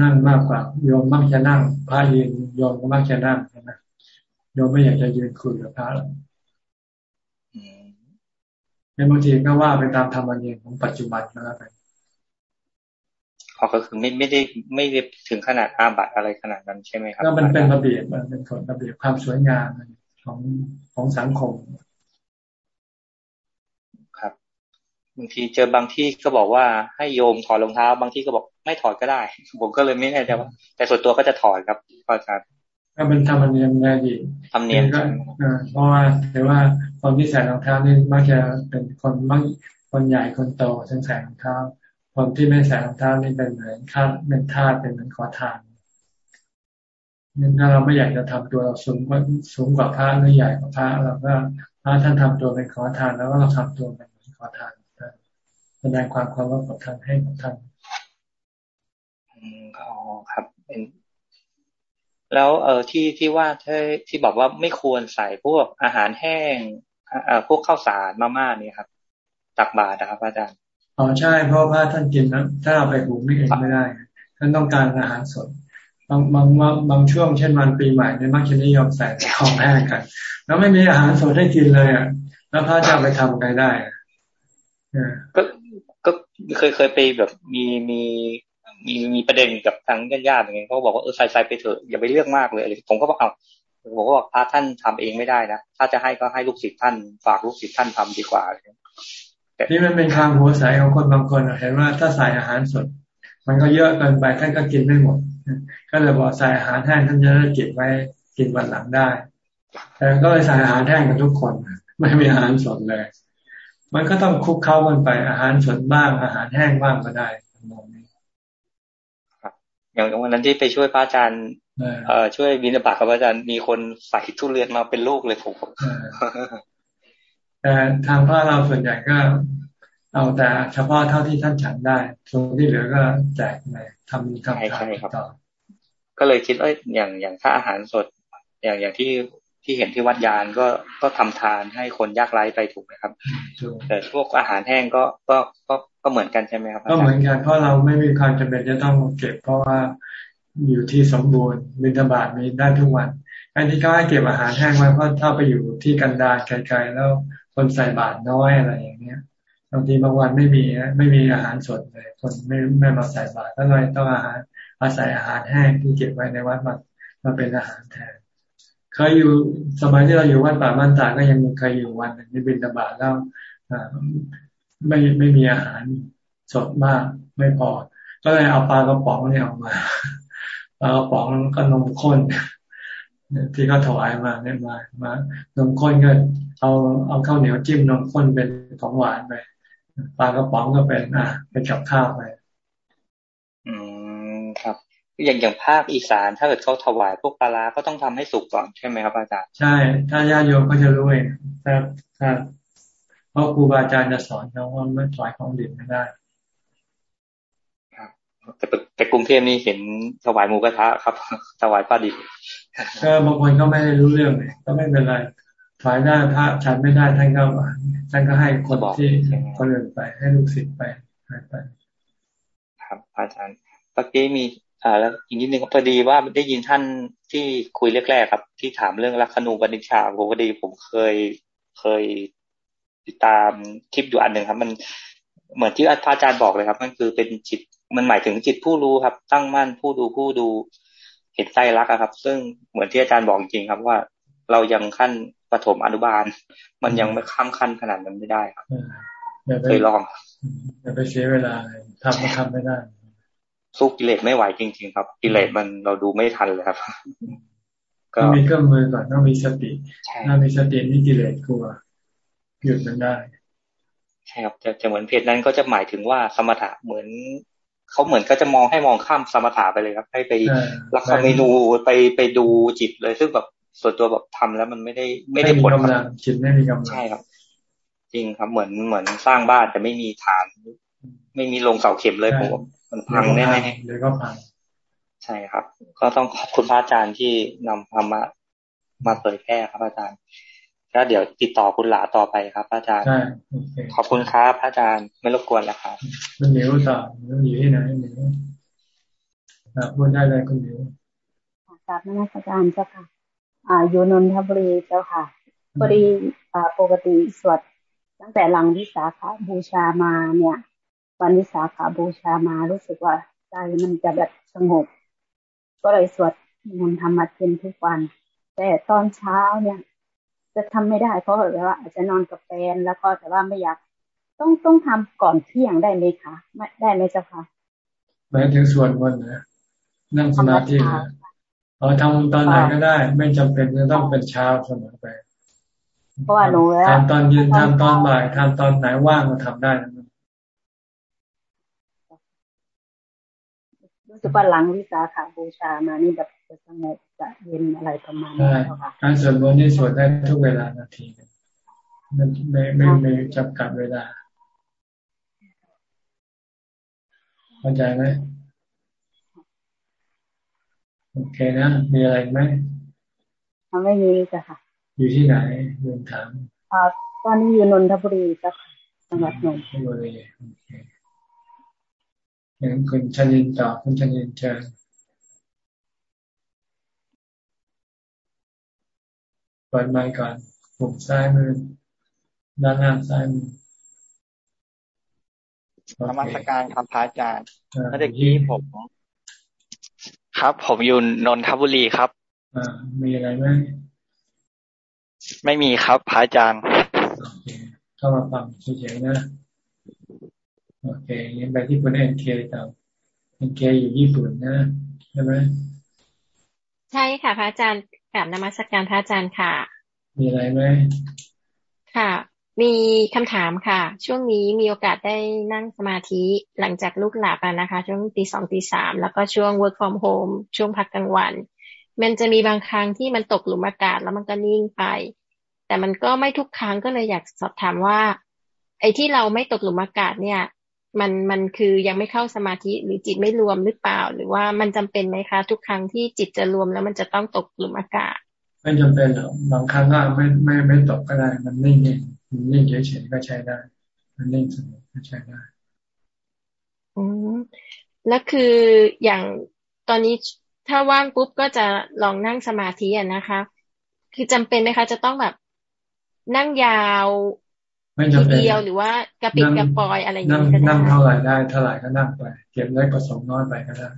S1: นั่งมากกว่าโยมมักจะนั่งพระยืนโยมก็มักจะนั่งใช่ไหมโยมไม่อยากจะยืนคุยกับพระหรอกในบางทีก็ว่าไปตามธรรมเนียมของปัจจุบันก็แล้วกัน
S38: อ๋อก็คือไม่ไม่ได้ไม่ได้ถึงขนาดอาบัตอะไรขนาดนั้นใช่ไหมครับ
S1: ก็มันเป็นระเบียบมันเป็นกฎระเบียบความสวยงามของของสังคม
S38: ครับ บางทีเจอบางที่ก็บอกว่าให้โยมถอดรองเท้า บางที่ก็บอกไม่ถอดก็ได้ ผมก็เลยไม่แน่ใจว่า แต่ส่วนตัวก็จะถอดครับอาจารย์
S1: ก็เป็นธรรมเนียมแน่ดี
S38: ธรรมเนียม
S1: ก็เพราะว่าถือว่าคนที่ใส่รองเท้านี่มักจะเป็นคนมักคนใหญ่คนโตซึ่งใส่รองเท้า คนที่ไม่ใส่รองเท้านี่เป็นเหมือนค่าเป็นทาสเป็นเหมือนขอทานนั่นถ้าเราไม่อยากจะทำตัวเราสูงกว่าสูงกว่าพระหรือใหญ่กว่าพระเราก็พระท่านทำตัวเป็นขอทานแล้วก็เราทำตัวเป็นเหมือนขอทาน แสดงความเคารพกับท่านให้กับท่าน
S38: อ๋อครับเป็นแล้วเออที่ที่ว่าที่ที่บอกว่าไม่ควรใส่พวกอาหารแห้งเอ่อพวกข้าวสารมาม่านี่ครับ ตักบาตรนะครับอาจารย์
S1: อ๋อใช่เพราะว่าท่านกินนะถ้าเราไปหุงนี่เองไม่ได้ท่านต้องการอาหารสดบางบางบางช่วงเช่นวันปีใหม่เนี่ยมักจะนิยมใส่ของแห้งกัน แล้วไม่มีอาหารสดให้กินเลยอะแล้วพระจะไปทำไงได้
S38: ก็ก็ เคยเคยไปแบบมีมีมีมีประเด็นกับทางญาติๆอย่างเงี้ยเขาบอกว่าเออใส่ใส่ไปเถอะอย่าไปเลือกมากเลยผมก็บอกเอาผมก็บอกพระท่านทำเองไม่ได้นะถ้าจะให้ก็ให้ลูกศิษย์ท่าน ฝากลูกศิษย์ท่านทำดีกว่า
S1: นี่มันเป็นทางหัวสายของคนบางคนเห็นว่าถ้าใส่อาหารสด มันก็เยอะเกินไปท่านก็กินไม่หมดก็เลยบอกใส่อาหารแห้งท่านจะได้เก็บไว้กินวันหลังได้แต่ก็เลยใส่อาหารแห้งกันทุกคน ไม่มีอาหารสดเลย มันก็ต้องคุกเข้ากันไปอาหารสดบ้างอาหารแห้งบ้างก็ได้มองนี้
S38: อย่างวันนั้นที่ไปช่วยพระอาจารย์เอ่อช่วยบินบาตกับพระอาจารย์มีคนใส่ทุเรียนมาเป็นลูกเลยผม
S1: แต่ทางพระเราส่วนใหญ่ก็ เอาแต่เฉพาะเท่าที่ท่านฉันได้ส่วนที่เหลือก็แจกไปทำทำทานต่อ
S38: ก็เลยคิดว่าอย่างอย่างถ้าอาหารสด อย่างอย่างที่ ที่เห็นที่วัดยานก็ก็ทำทานให้คนยากไร้ไปถูกไหมครับแต่พวกอาหารแห้งก็ก็ก็ก็เหมือนกันใช่ไหมครับ
S1: ก็เหมือนกันเพราะเราไม่มีความจำเป็นจะต้องเก็บ เพราะว่าอยู่ที่สมบูรณ์บิณฑบาตมีได้ทุกวันอันที่เขาให้เก็บอาหารแห้งไว้เพราะถ้าไปอยู่ที่กันดารไกลๆแล้วคนใส่บาตรน้อยอะไรอย่างเงี้ยบางทีบางวันไม่มีไม่มีอาหารสดเลยคนไม่ไม่มาใส่บาตรก็เลยต้องอาหารอาศัยอาหารแห้งที่เก็บไว้ในวัดมามาเป็นอาหารแทน เคยอยู่สมัยที่เราอยู่วัดป่ามันตาก็ยังเคยอยู่วันนึ่งที่บินตบาทแล้วไม่ไม่มีอาหารสดมากไม่พอ ก็เลยเอาปลากระป๋องเนี่ยออกมาปลากระป๋องก็นมข้นที่เขาถวายมาเนี่ยมามานมข้นก็เอาเอาข้าวเหนียวจิ้มนมข้นเป็นของหวานไปปลากระป๋องก็เป็นอะเป็นกับข้าวไป
S38: อย่างอย่างภาคอีสานถ้าเกิดเขาถวายพวกปลาก็ต้องทำให้สุกก่อนใช่ไหมครับอาจารย์
S1: ใช่ ถ้าญาติโยมก็จะรู้เองถ้าถ้าเพราะครูบาอาจารย์จะสอนเราว่าไม่ถวายของดิบไม่ได้
S38: ครับแต่แต่กรุงเทพนี่เห็นถวายหมูกระทะครับถวายปลาดิบ
S1: ก็บางคนก็ไม่ได้รู้เรื่องเลยก็ไม่เป็นไรถวายได้พระฉันไม่ได้ท่านก็ท่านก็ให้คนที่คนอื่นไปให้ลูกศิษย์ไปไป
S38: ครับอาจารย์เมื่อกี้มี อ่า แล้วอีกนิดนึงพอดีว่าได้ยินท่านที่คุยแรกๆครับ ที่ถามเรื่องลักขณูปนิชาผมพอดีผมเคยเคยติดตามคลิปอยู่อันหนึ่งครับ มันเหมือนที่พระอาจารย์บอกเลยครับ มันคือเป็นจิตมันหมายถึงจิตผู้รู้ครับ ตั้งมั่นผู้ดูผู้ดูเห็นใจรักครับ ซึ่งเหมือนที่อาจารย์บอกจริงครับว่าเรายังขั้นปฐมอนุบาล มันยังไม่ข้ามขั้นขนาดนั้นไม่ได้ครับเคยลอง
S1: อย่าไปเสียเวลาทำมาทำไม่ได้
S38: สู้กิเลสไม่ไหวจริง ๆ ครับ กิเลสมันเราดูไม่ทันเลยครับ
S1: ก็มีเครื่องมือก่อนต้องมีสติถ้ามีสตินี่กิเลสกลัวหยุดมันได้
S38: ใช่ครับจะจะเหมือนเพจนั้นก็จะหมายถึงว่าสมถะเหมือนเขาเหมือนก็จะมองให้มองข้ามสมถะไปเลยครับ ให้ไปรักษาเมนูไปไปดูจิตเลยซึ่งแบบส่วนตัวแบบทำแล้วมันไม่ได้ไม่ได้ผล
S1: จิตไม่มีกำลัง
S38: ใช่ครับ จริงครับเหมือนเหมือนสร้างบ้านแต่ไม่มีฐาน ไม่มีลงเสาเข็มเลยผมมันพังแน่
S1: ๆเดี๋ยวก็พัง
S38: ใช่ครับ ก็ต้องขอบคุณพระอาจารย์ที่นำธรรมะมาเผยแพร่ครับอาจารย์ก็เดี๋ยวติดต่อคุณหลาต่อไปครับ อาจารย์ขอบคุณครับอาจารย์ไม่รบกวนแล้วครับ
S1: คุณเหนียวต่อมันอยู่ที่ไหนเหนียวพูดได้เลยคุณเหนียว
S39: กราบนมัสการเจ้าค่ะ อ่าอยู่นนทบุรีเจ้าค่ะพอดีอ่าปกติสวดตั้งแต่หลังวิสาขบูชามาเนี่ย วันวิสาขาบูชามารู้สึกว่าใจมันจะแบบสงบ ก็เลยสวดมนต์ธรรมะเพ็ญทุกวัน แต่ตอนเช้าเนี่ย จะทำไม่ได้เพราะแบบว่าอาจจะนอนกับแฟนแล้วก็แต่ว่าไม่อยากต้องต้องทำก่อนเที่ยงได้ไหมคะไม่ได้ไหมเจ้าค่ะ
S1: หมายถึงสวดมนต์นะนั่งสมาธินะเราทำตอนไหนก็ได้ ไม่จำเป็นจะต้องเป็นเช้าเสมอไป
S39: เพราะว่าหนู
S1: ทำตอนเย็นทำตอนบ่ายทำตอนไหนว่างก็ทำได้นะ
S39: รู้สึกว่าหลังวิสาขาบูชามานี่แบบจะสงบจะเย็นอะไรประมาณนี้
S1: ค่ะการสวดมนต์นี่สวดได้ทุกเวลานาทีมันไม่ไม่ไม่จำกัดเวลาเข้าใจไหมโอเคนะ มีอะไรไหม
S39: ไม่มีจ้ะค่ะ
S1: อยู่ที่ไหนเรียนถาม
S39: อ่าตอนนี้อยู่นนทบุรีจ้ะค่ะจังหวัดนนท
S1: บุรีโอเค อย่างคุณชนินต่อคุณชนินเชิญเปิดไมค์ก่อนปุ่มซ้ายมือด้านล่างซ้ายมือน
S40: มัสการครับพระอาจารย์เมื่อกี้ผม ครับ ผมอยู่นนทบุรีครับ
S1: อ่ามีอะไรไหม
S40: ไม่มีครับพระอาจารย์
S1: โอเคเข้ามาฟังเฉยๆนะ โอเคงั้นไปที่คุณเอ็นเคต่อเอ็นเคอยู่ญี่ปุ่นนะใช่ไหม
S41: ใช่ค่ะ พระอาจารย์กราบนมัสการพระอาจารย์ค่ะ
S1: มีอะไรไหม
S41: ค่ะ มีคำถามค่ะ ช่วงนี้มีโอกาสได้นั่งสมาธิหลังจากลูกหลับนะคะ ช่วงตีสองตีสามแล้วก็ช่วง work from home ช่วงพักกลางวัน มันจะมีบางครั้งที่มันตกหลุมอากาศแล้วมันก็นิ่งไป แต่มันก็ไม่ทุกครั้งก็เลยอยากสอบถามว่า ไอ้ที่เราไม่ตกหลุมอากาศเนี่ย มันมันคือยังไม่เข้าสมาธิหรือจิตไม่รวมหรือเปล่า หรือว่ามันจำเป็นไหมคะ ทุกครั้งที่จิตจะรวมแล้วมันจะต้องตกหลุมอากาศ
S1: ไม่จำเป็นหรอกบางครั้งก็ไม่ไม่ไม่ตกก็ได้ มันนิ่งมันนิ่งเฉยๆก็ใช้ได้ มันนิ่งสงบก็ใช้ได้
S41: อืมแล้วคืออย่างตอนนี้ถ้าว่างปุ๊บก็จะลองนั่งสมาธิอะนะคะ คือจำเป็นไหมคะ จะต้องแบบนั่งยาว
S1: ไม่จำเป็น
S41: เดียวหรือว่ากระปิดกระปอยอะไรอย่างนี้
S1: ก็ได้นั่งเท่าไหร่ได้เท่าไหร่ก็นั่งไป เก็บได้ก็สมน้อยไปก็ได้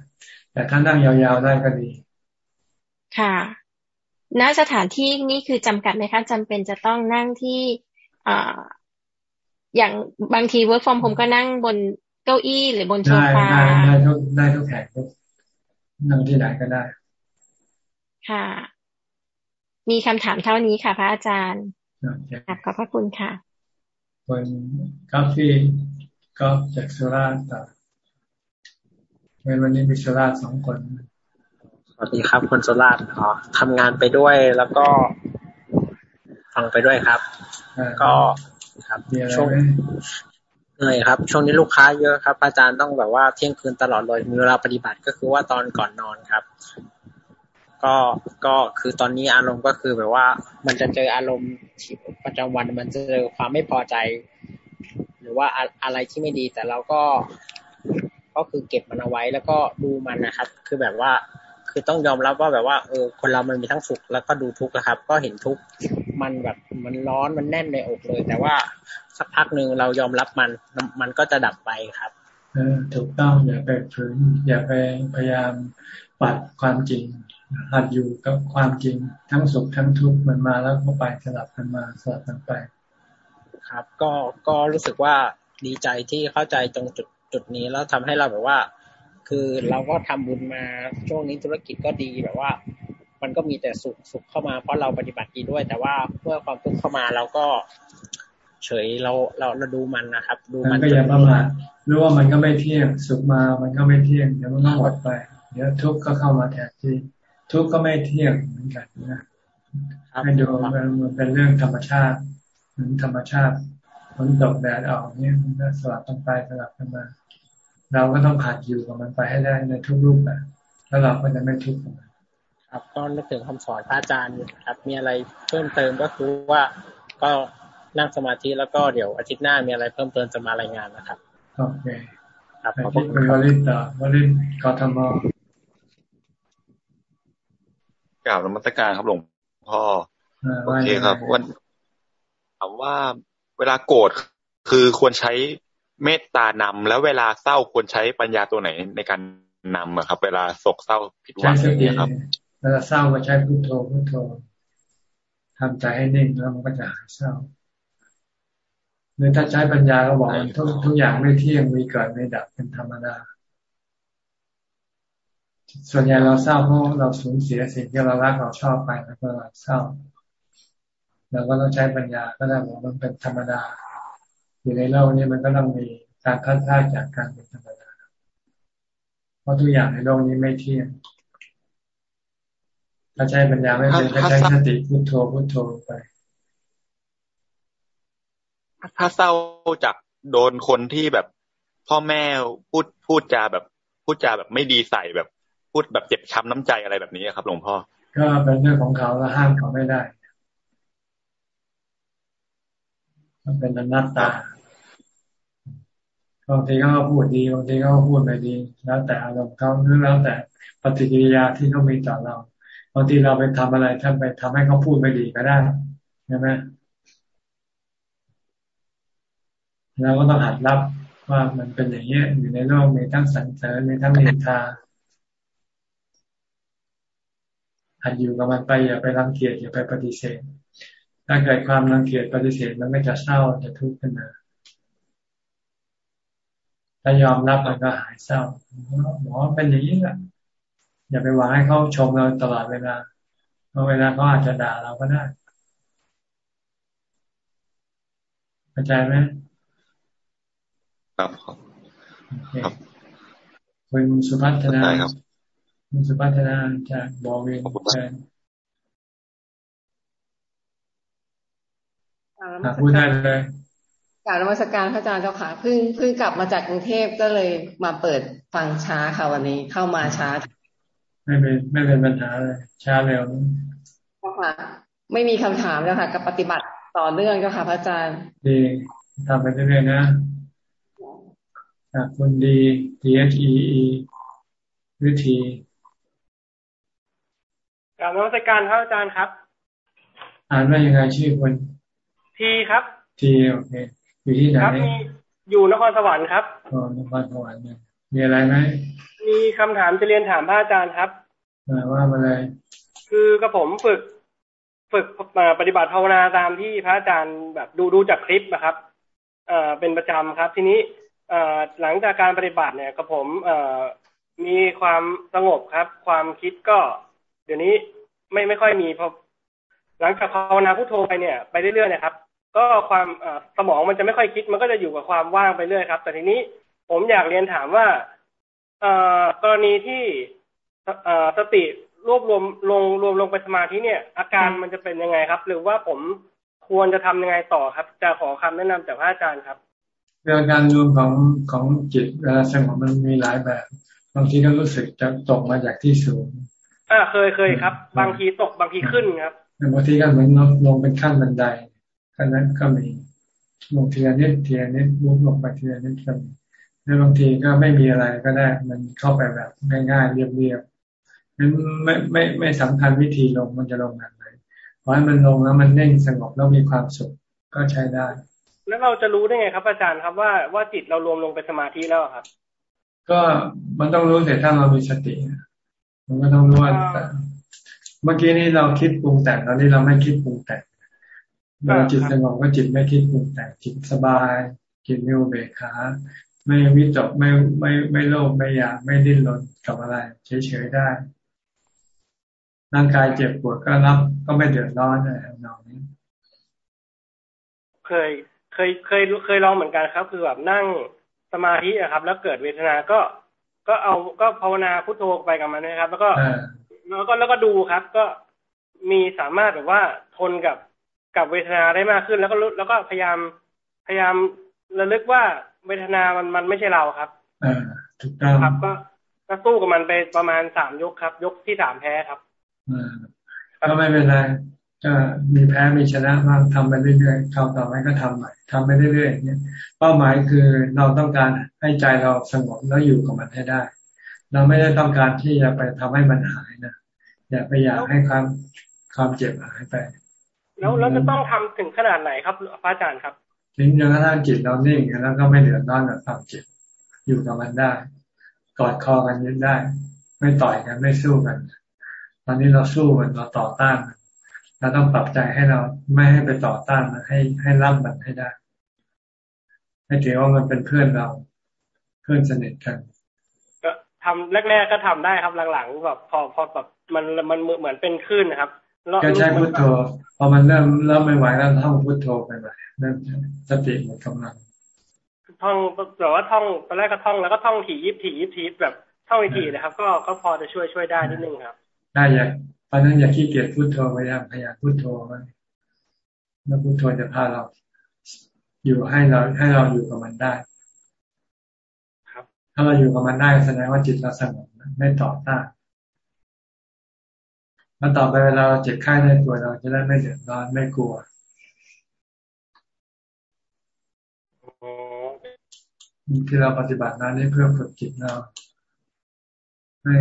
S1: แต่ถ้านั่งยาวๆได้ก็ดี
S41: ค่ะณสถานที่นี้คือจำกัดไหมคะจำเป็นจะต้องนั่งที่อ่าอย่างบางที work from home ก็นั่งบนเก้าอี้หรือบนโซฟา
S1: ได้ได้ทุกได้ทุกแห่งนั่งที่ไหนก็ได้
S41: ค่ะ มีคำถามเท่านี้ค่ะ พระอาจารย์ขอบพระคุณค่ะ
S1: คนกาแฟก็จากสุราษฎร์ต่อวันนี้มีสุราษฎร์สองคน
S42: สวัสดีครับคนสุราษฎร์ขอทำงานไปด้วยแล้วก็ฟังไปด้วยครับ ก็ครับช่วงเหนื่อยครับ ช่วงนี้ลูกค้าเยอะครับ อาจารย์ต้องแบบว่าเที่ยงคืนตลอดเลยมีเวลาปฏิบัติก็คือว่าตอนก่อนนอนครับ ก็ก็คือตอนนี้อารมณ์ก็คือแบบว่า มันจะเจออารมณ์ประจำวันมันจะเจอความไม่พอใจ หรือว่าอะไรที่ไม่ดีแต่เราก็ก็คือเก็บมันเอาไว้แล้วก็ดูมันนะครับ คือแบบว่าคือต้องยอมรับว่าแบบว่าเออคนเรามันมีทั้งสุขแล้วก็ดูทุกข์นะครับ ก็เห็นทุกข์มันแบบมันร้อนมันแน่นในอกเลย แต่ว่าสักพักหนึ่งเรายอมรับมันมันก็จะดับไปครับ
S1: เออถูกต้องอย่าไปฝืนอย่าไปพยายามปัดความจริง หัดอยู่กับความจริงทั้งสุขทั้งทุกข์มันมาแล้วก็ไปสลับกันมาสลับกันไป
S42: ครับ ก็ก็รู้สึกว่าดีใจที่เข้าใจตรงจุดจุดนี้แล้วทำให้เราแบบว่า คือเราก็ทำบุญมาช่วงนี้ธุรกิจก็ดีแบบว่า มันก็มีแต่สุขสุขเข้ามาเพราะเราปฏิบัติดีด้วย แต่ว่าเมื่อความทุกข์เข้ามาเราก็เฉยเราเราเราดูมันนะครับ ดู
S1: มันก็อย่าประมาทรู้ว่ามันก็ไม่เที่ยงสุขมา มันก็ไม่เที่ยงเดี๋ยวมันก็หมดไปเดี๋ยวทุกข์ก็เข้ามาแทนที่ ทุกข์ก็ไม่เที่ยงเหมือนกันนะให้ดูมันเป็นเรื่องธรรมชาติเหมือนธรรมชาติฝนตกแดดออกเนี่ยมันก็สลับกันไปสลับกันมา เราก็ต้องหัดอยู่กับมันไปให้ได้ในทุกรูปแบบแล้วเราก็จะไม่ทุกข์
S42: ครับก็นึกถึงคำสอนพระอาจารย์ครับ มีอะไรเพิ่มเติมก็คือว่าก็นั่งสมาธิแล้วก็เดี๋ยวอาทิตย์หน้ามีอะไรเพิ่มเติมจะมารายงานนะครับ
S1: โอเคครับขอบคุณวลินต่อวลินกทม
S43: กล่าวนมัสการครับหลวงพ่อโอเคครับวันถามว่าเวลาโกรธคือควรใช้เมตตานำแล้วเวลาเศร้าควรใช้ปัญญาตัวไหนในการนำอะครับ เวลาโศกเศร้าผิดหวังอย่างนี้ครับ
S1: เวลาเศร้าก็ใช้พุทโธพุทโธทำใจให้นิ่งแล้วมันก็จะหายเศร้าหรือถ้าใช้ปัญญาก็บอกทุกทุกอย่างไม่เที่ยงมีเกิดไม่ดับเป็นธรรมดา ส่วนใหญ่เราเศร้าเพราะเราสูญเสียสิ่งที่เรารักเราชอบไปแล้วก็เราเศร้าเราก็ต้องใช้ปัญญาก็ได้บอกมันเป็นธรรมดา อยู่ในโลกนี้มันก็ต้องมีการพัดพลาดจากการเป็นธรรมดาเพราะทุกอย่างในโลกนี้ไม่เที่ยงถ้าใช้ปัญญาไม่เป็นก็ใช้สติพุทโธพุทโธไป
S43: ถ้าเศร้าจากโดนคนที่แบบ พ่อแม่พูดพูดจาแบบพูดจาแบบไม่ดีใส่แบบ พูดแบบเจ็บช้ำน้ำใจอะไรแบบนี้ครับหลวงพ่อ
S1: ก็เป็นเรื่องของเขาแล้วห้ามเขาไม่ได้ มันเป็นอนัตตาบางทีเขาพูดดีบางทีเขาพูดไม่ดี แล้วแต่อารมณ์เขาหรือแล้วแต่ปฏิกิริยาที่เขามีต่อเราบางทีเราไปทำอะไรท่านไปทำให้เขาพูดไม่ดีก็ได้ใช่ไหมเราก็ต้องหัดรับว่ามันเป็นอย่างนี้อยู่ในโลกมีทั้งสรรเสริญมีทั้งนินทา หัดอยู่กับมันไปอย่าไปรังเกียจอย่าไปปฏิเสธ ถ้าเกิดความรังเกียจปฏิเสธมันก็จะเศร้าจะทุกข์ขึ้นมาถ้ายอมรับมันก็หายเศร้าหมอเป็นอย่างนี้แหละอย่าไปหวังให้เขาชมเราตลอดเวลาเพราะเวลาเขาอาจจะด่าเราก็ได้เข้าใจไหม
S43: ครับ
S1: ครับคุณสุพัฒนาคุ ณสุพัฒนาจากบอวินเชิญพูดได้เลย
S44: กล่าวนมัสการพระอาจารย์เจ้าค่ะเพิ่งเพิ่งกลับมาจากกรุงเทพก็เลยมาเปิดฟังช้าค่ะวันนี้เข้ามาช้า
S1: ไม่เป็นไม่เป็นปัญหาเลยช้าเร็ว
S44: ค่ะ ไม่มีคำถามแล้วค่ะ กับปฏิบัติต่อเนื่องเจ้าค่ะ พระอาจารย์
S1: ดีทำไปเรื่อยๆนะคุณดี T H E E วิธี
S45: กล่าวนมัสการพระอาจารย์ครับ
S1: อ่านว่ายังไงชื่อคน
S45: ทีครับ
S1: ทีโอเคอยู่ที่ไหน
S45: ครับมีอยู่นครสวรรค์ครับ
S1: อ๋อนครสวรรค์เนี่ยมีอะไรไหม
S45: มีคำถามจะเรียนถามพระอาจารย์ครับ
S1: ว่ามาเลย
S45: คือกระผมฝึก ฝึกปฏิบัติภาวนาตามที่พระอาจารย์แบบดูดูจากคลิปนะครับเอ่อเป็นประจำครับ ทีนี้เอ่อหลังจากการปฏิบัติเนี่ยกระผมเอ่อมีความสงบครับ ความคิดก็ เดี๋ยวนี้ไม่ไม่ค่อยมีพอหลังจากภาวนาพุทโธไปเนี่ยไปเรื่อยๆนะครับ ก็ความสมองมันจะไม่ค่อยคิด มันก็จะอยู่กับความว่างไปเรื่อยครับ แต่ทีนี้ผมอยากเรียนถามว่ากรณีที่สติรวบรวมลงรวมลงไปสมาธิเนี่ย อาการมันจะเป็นยังไงครับ หรือว่าผมควรจะทำยังไงต่อครับ จะขอคำแนะนำจากพระอาจารย์ครับ
S1: เรื่องการรวมของของจิตเวลาสงบมันมีหลายแบบ บางทีก็รู้สึกจะตกมาจากที่สูง
S45: อ่าเคยเคยครับ บางทีตกบางทีขึ้นครับ
S1: บางทีก็เหมือนลงเป็นขั้นบันไดอันนั้นก็มีลงเทียนิดเทียนิดลุกลงไปเทียนิดก็มีแล้วบางทีก็ไม่มีอะไรก็ได้ มันเข้าไปแบบง่ายๆเรียบๆนั้นไม่ไม่ไม่สำคัญวิธีลงมันจะลงแบบไหนเพราะให้มันลงแล้วมันเน่งสงบแล้วมีความสุขก็ใช้ได้
S45: แล้วเราจะรู้ได้ไงครับอาจารย์ครับว่าว่าจิตเรารวมลงไปสมาธิแล้วครับ
S1: ก็มันต้องรู้เสร็จถ้าเรามีสติ มันก็ต้องรู้ว่าเมื่อกี้นี้เราคิดปรุงแต่งตอนนี้เราไม่คิดปรุงแต่งเวลาจิตสงบก็จิตไม่คิดปรุงแต่งจิตสบาย จิตมีอุเบกขาไม่วิตกไม่ไม่ไม่โลภไม่อยากไม่ดิ้นรนกับอะไรเฉยๆได้ ร่างกายเจ็บปวดก็รับก็ไม่เดือดร้อนอะไรนองนี้
S45: เคยเคยเคยเคยลองเหมือนกันครับ คือแบบนั่งสมาธิอะครับ แล้วเกิดเวทนาก็ ก็เอาก็ภาวนาพุทโธไปกับมันนะครับ แล้วก็แล้วก็แล้วก็ดูครับ ก็มีสามารถแบบว่าทนกับกับเวทนาได้มากขึ้น แล้วก็แล้วก็พยายามพยายามระลึกว่าเวทนามันมันไม่ใช่เราครับ
S1: อ่าถูกต้อง
S45: ครับ ก็ก็สู้กับมันไปประมาณสามยกครับ ยกที่สามแพ้ครับ
S1: อ่าก็ไม่เป็นไร ก็มีแพ้มีชนะบ้างทำไปเรื่อยๆคราวต่อไปก็ทำใหม่ทำไปเรื่อยๆเนี่ยเป้าหมายคือเราต้องการให้ใจเราสงบแล้วอยู่กับมันให้ได้ เราไม่ได้ต้องการที่จะไปทำให้มันหายนะอย่าไปอยากให้ความความเจ็บหายไป
S45: แล้วเราจะต้องทำถึงขนาดไหนครับพระอาจารย์ครับ
S1: ถึงจนกระทั่งจิตเรานิ่งแล้วก็ไม่เดือดร้อนกับความเจ็บอยู่กับมันได้ กอดคอกันยืนได้ ไม่ต่อยกันไม่สู้กัน ตอนนี้เราสู้มันเราต่อต้าน เราต้องปรับใจให้เราไม่ให้ไปต่อต้านมันให้ให้รับมันให้ได้ ให้ถือว่ามันเป็นเพื่อนเรา เพื่อนสนิทกัน
S45: ก็ทำแรก ๆ ก็ทำได้ครับหลังๆแบบพอพอแบบมันมันเหมือนเป็นคลื่นนะครับ
S1: ก็ใช้พุทโธพอมันเริ่มเริ่มไม่ไหวแล้วท่องพุทโธไปเลยเริ่มสติหมดกำลัง
S45: ท่องแต่ว่าท่องตอนแรกก็ท่องแล้วก็ท่องถี่ยิบถี่ยิบถี่แบบท่องถี่นะครับ ก็ก็พอจะช่วยช่วยได้นิดนึงครับ
S1: ได้ยัง ตอนนั้นอย่าขี้เกียจพุทโธพยายามพยายามพุทโธไว้แล้วพุทโธจะพาเรา อยู่ให้เราให้เราอยู่กับมันได้ถ้าเราอยู่กับมันได้แสดงว่าจิตเราสงบไม่ต่อต้านแล้วต่อไปเวลาเราเจ็บไข้ในตัวเราจะได้ไม่เดือดร้อนไม่กลัวที่เราปฏิบัตินั้นนี่เพื่อฝึกจิตเราให้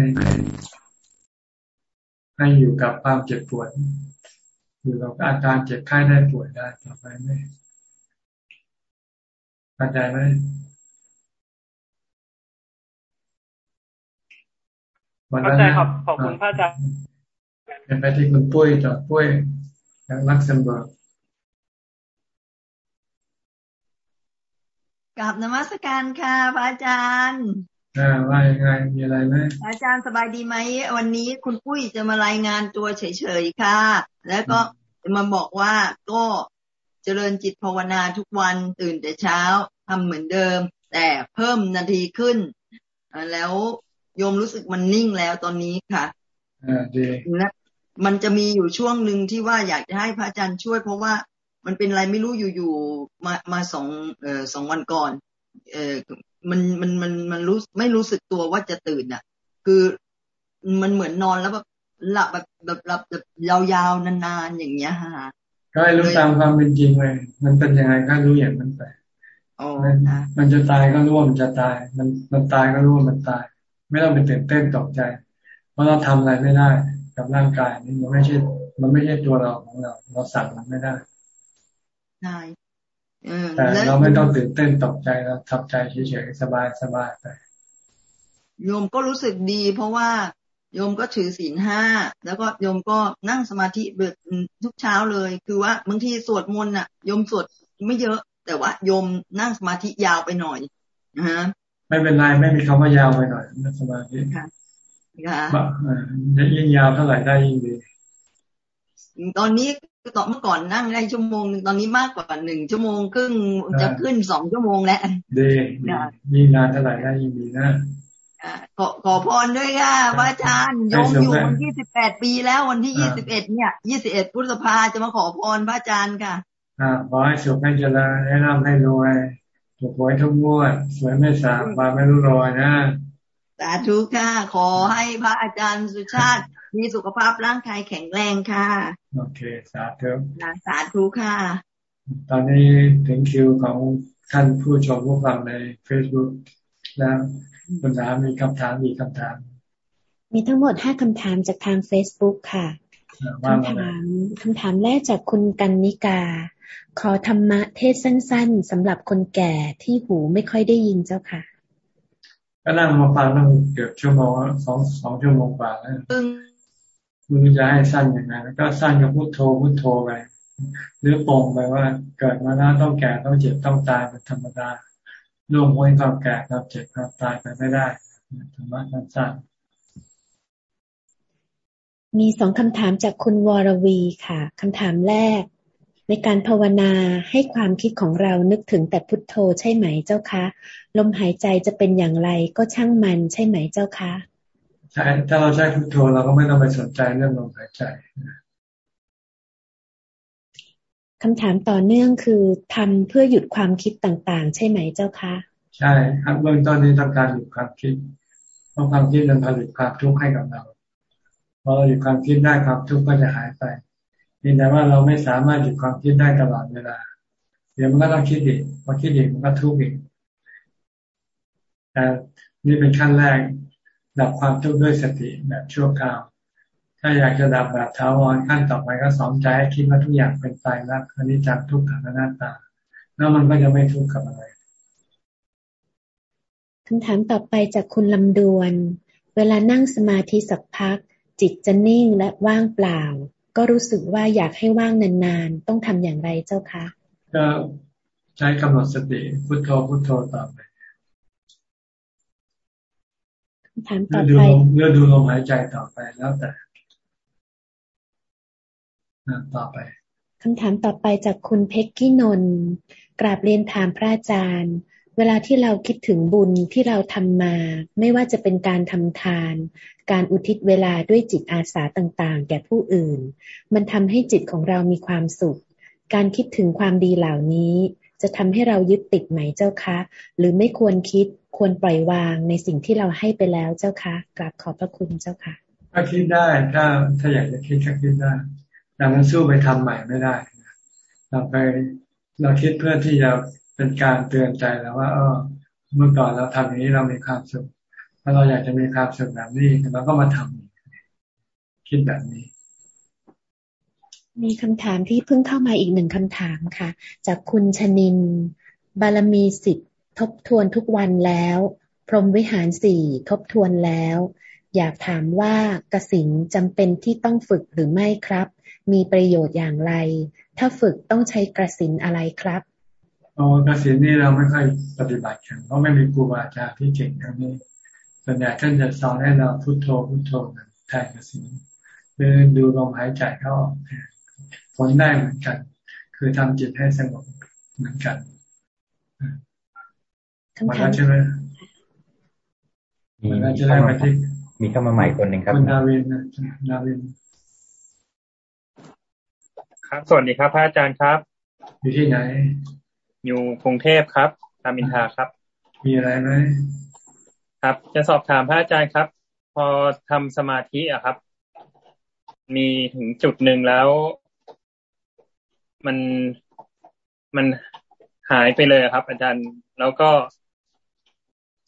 S1: ให้อยู่กับความเจ็บปวด อยู่กับอาการเจ็บไข้ได้ป่วยได้ต่อไปไม่เข้าใจไหม
S45: เข้าใจครับขอบคุณพระอาจารย์
S1: เป็นไปที่คุณปุ้ยจากปุ้ยจากลักเซมเบิร์ก
S46: กราบนมัสการค่ะพระอาจารย์
S1: อ่าว่ายังไงมีอะไรไหม
S46: อาจารย์สบายดีไหมวันนี้คุณปุ้ยจะมารายงานตัวเฉยๆค่ะ แล้วก็จะมาบอกว่าก็เจริญจิตภาวนาทุกวันตื่นแต่เช้าทำเหมือนเดิม แต่เพิ่มนาทีขึ้นแล้วโยมรู้สึกมันนิ่งแล้วตอนนี้ค่ะ
S1: อ่าดี
S46: นะมันจะมีอยู่ช่วงหนึ่งที่ว่าอยากจะให้พระอาจารย์ช่วย เพราะว่ามันเป็นอะไรไม่รู้อยู่ๆมามาสองเอ่อสองวันก่อน เออ มันมันมันมันรู้ไม่รู้สึกตัวว่าจะตื่นอะ คือมันเหมือนนอนแล้วแบบหลับแบบแบบหลับแบบยาวๆนานๆอย่างเงี้ยฮะ
S1: ก็ให้รู้ตามความเป็นจริงเลยมันเป็นยังไงก็รู้อย่างนั้นไปมันจะตายก็รู้ว่ามันจะตาย มันมันตายก็รู้ว่ามันตาย ไม่ต้องไปตื่นเต้นตกใจ เพราะเราทำอะไรไม่ได้ กับร่างกายนี่มันไม่ใช่ มันไม่ใช่ตัวเราของเรา เราสั่งมันไม่ได้
S46: ใช่
S1: แต่เราไม่ต้องตื่นเต้นตกใจเราทับใจเฉยๆสบายสบายไป
S46: โยมก็รู้สึกดี เพราะว่าโยมก็ถือศีลห้าแล้วก็โยมก็นั่งสมาธิเบิดทุกเช้าเลย คือว่าบางทีสวดมนต์อะโยมสวดไม่เยอะ แต่ว่าโยมนั่งสมาธิยาวไปหน่อยนะฮะ
S1: ไม่เป็นไรไม่มีคำว่ายาวไปหน่อยนั่งสมาธิค่ะค่ะยิ่งยาวเท่าไหร่ได้ยิ่งดี
S46: ตอนนี้ ตอนเมื่อก่อนนั่งได้ชั่วโมงหนึ่งตอนนี้มากกว่าหนึ่งชั่วโมงครึ่งจะขึ้นสองชั่วโมงแล้ว
S1: ดียิ่งนานเท่าไหร่ได้ยิ่งดีนะ
S46: ขอขอพรด้วยค่ะพระอาจารย์โยมอยู่วันที่สิบแปดปีแล้ววันที่ยี่สิบเอ็ดเนี่ยยี่สิบเอ็ดพฤษภาจะมาขอพรพระอาจารย์ค่ะ
S1: อ่าขอให้สุขให้เจริญให้ร่ำให้รวยถูกหวยทุกงวด สวยไม่สามบาไม่รู้รอยนะ
S46: สาธุค่ะขอให้พระอาจารย์สุชาติ มีสุขภาพร่างกายแข็งแรงค่ะ
S1: โอเค สาธุ
S46: สาธุค่ะ
S1: ตอนนี้ถึงคิวของท่านผู้ชมผู้ฟังใน Facebook แล้วคุณน้ำมีคำถามมีคำถาม
S47: มีทั้งหมดห้าคำถามจากทาง Facebook ค่ะคำถามคำถามแรกจากคุณกันนิกา ขอธรรมะเทศสั้น ๆสำหรับคนแก่ที่หูไม่ค่อยได้ยินเจ้าค่ะ
S1: ก็นั่งมาฟังนั่งเกือบชั่วโมงสองสองชั่วโมงกว่าแล้ว คุณจะให้สั้นยังไงแล้วก็สั้นกับพุทโธพุทโธไปหรือปงไปว่าเกิดมาแล้วต้องแก่ต้องเจ็บต้องตายเป็นธรรมดาล่วงพ้นความแก่ความเจ็บความตายไปไม่ได้ธรรมะสั้น
S47: มีสองคำถามจากคุณวรวีค่ะคำถามแรก ในการภาวนาให้ความคิดของเรานึกถึงแต่พุทโธใช่ไหมเจ้าคะ ลมหายใจจะเป็นอย่างไรก็ช่างมันใช่ไหมเจ้าคะ
S1: ใช่ถ้าเราใช้พุทโธเราก็ไม่ต้องไปสนใจเรื่องลมหายใจ
S47: คำถามต่อเนื่องคือทำเพื่อหยุดความคิดต่างๆ ใช่ไหมเจ้าคะ
S1: ใช่ครับเบื้องต้นนี้ต้องการหยุดความคิด เพราะความคิดมันผลิตความทุกข์ให้กับเราพอเราหยุดความคิดได้ความทุกข์ก็จะหายไปเพียงแต่ว่าเราไม่สามารถหยุดความคิดได้ตลอดเวลา เดี๋ยวมันก็ต้องคิดอีกพอคิดอีกมันก็ทุกข์อีกแต่นี่เป็นขั้นแรก ดับความทุกข์ด้วยสติแบบชั่วคราว ถ้าอยากจะดับแบบท้าวรขั้นต่อไปก็สอนใจให้คิดว่าทุกอย่างเป็นไตรลักษณ์อนิจจังทุกขังอนัตตา แล้วมันก็จะไม่ทุกข์กับอะไร
S47: คำถามต่อไปจากคุณลำดวน เวลานั่งสมาธิสักพัก จิตจะนิ่งและว่างเปล่า ก็รู้สึกว่าอยากให้ว่างนานๆ ต้องทำอย่างไรเจ้าคะ
S1: ก็ใช้กำหนดสติพุโทโธพุโทโธต่อไป
S47: คำ ถามต่อไป
S1: เลือดูลมหายใจต่อไปแล้วแต่ต่อไป
S47: คำถามต่อไปจากคุณเพกกี้นนกราบเรียนถามพระอาจารย์ เวลาที่เราคิดถึงบุญที่เราทำมา ไม่ว่าจะเป็นการทำทาน การอุทิศเวลาด้วยจิตอาสาต่าง ๆ แก่ผู้อื่น มันทำให้จิตของเรามีความสุข การคิดถึงความดีเหล่านี้ จะทำให้เรายึดติดไหมเจ้าคะ หรือไม่ควรคิด ควรปล่อยวางในสิ่งที่เราให้ไปแล้วเจ้าคะกราบขอบพระคุณเจ้าค่ะ
S1: ถ้าคิดได้ถ้าถ้าอยากจะคิดก็คิดได้แต่มันสู้ไปทำใหม่ไม่ได้เราไปเราคิดเพื่อที่จะเป็นการเตือนใจแล้วว่าเออเมื่อก่อนเราทำอย่างนี้เรามีความสุขถ้าเราอยากจะมีความสุขแบบนี้เราก็มาทำคิดแบบนี้
S47: มีคำถามที่เพิ่งเข้ามาอีกหนึ่งคำถามค่ะ จากคุณชนิน บารมีสิทธิ์ ทบทวนทุกวันแล้ว พรหมวิหารสี่ทบทวนแล้ว อยากถามว่ากสินจำเป็นที่ต้องฝึกหรือไม่ครับ มีประโยชน์อย่างไร ถ้าฝึกต้องใช้กสินอะไรครับ
S1: อ๋อกสินนี่เราไม่ค่อยปฏิบัติกันเพราะไม่มีครูบาอาจารย์ที่เก่งท่านี้ส่วนใหญ่ท่านจะสอนให้เราพุโทโธพุโทโธแทนกสินหรือดูลมหายใจเข้าออกผลได้เหมือนกัน คือทำจิตให้สงบเหมือนกัน มาแล้วใช่ไหม
S26: มีมีเข้ามามีเข้ามาใหม่คนหนึ่งครับ
S1: คุณดาวินดาวิน
S48: ครับสวัสดีครับพระอาจารย์ครับ
S1: อยู่ที่ไหน
S48: อยู่กรุงเทพครับตามินทาครับ
S1: มีอะไรไหม
S48: ครับ จะสอบถามพระอาจารย์ครับ พอทำสมาธิอะครับ มีถึงจุดหนึ่งแล้ว มันมันหายไปเลยครับ อาจารย์ แล้วก็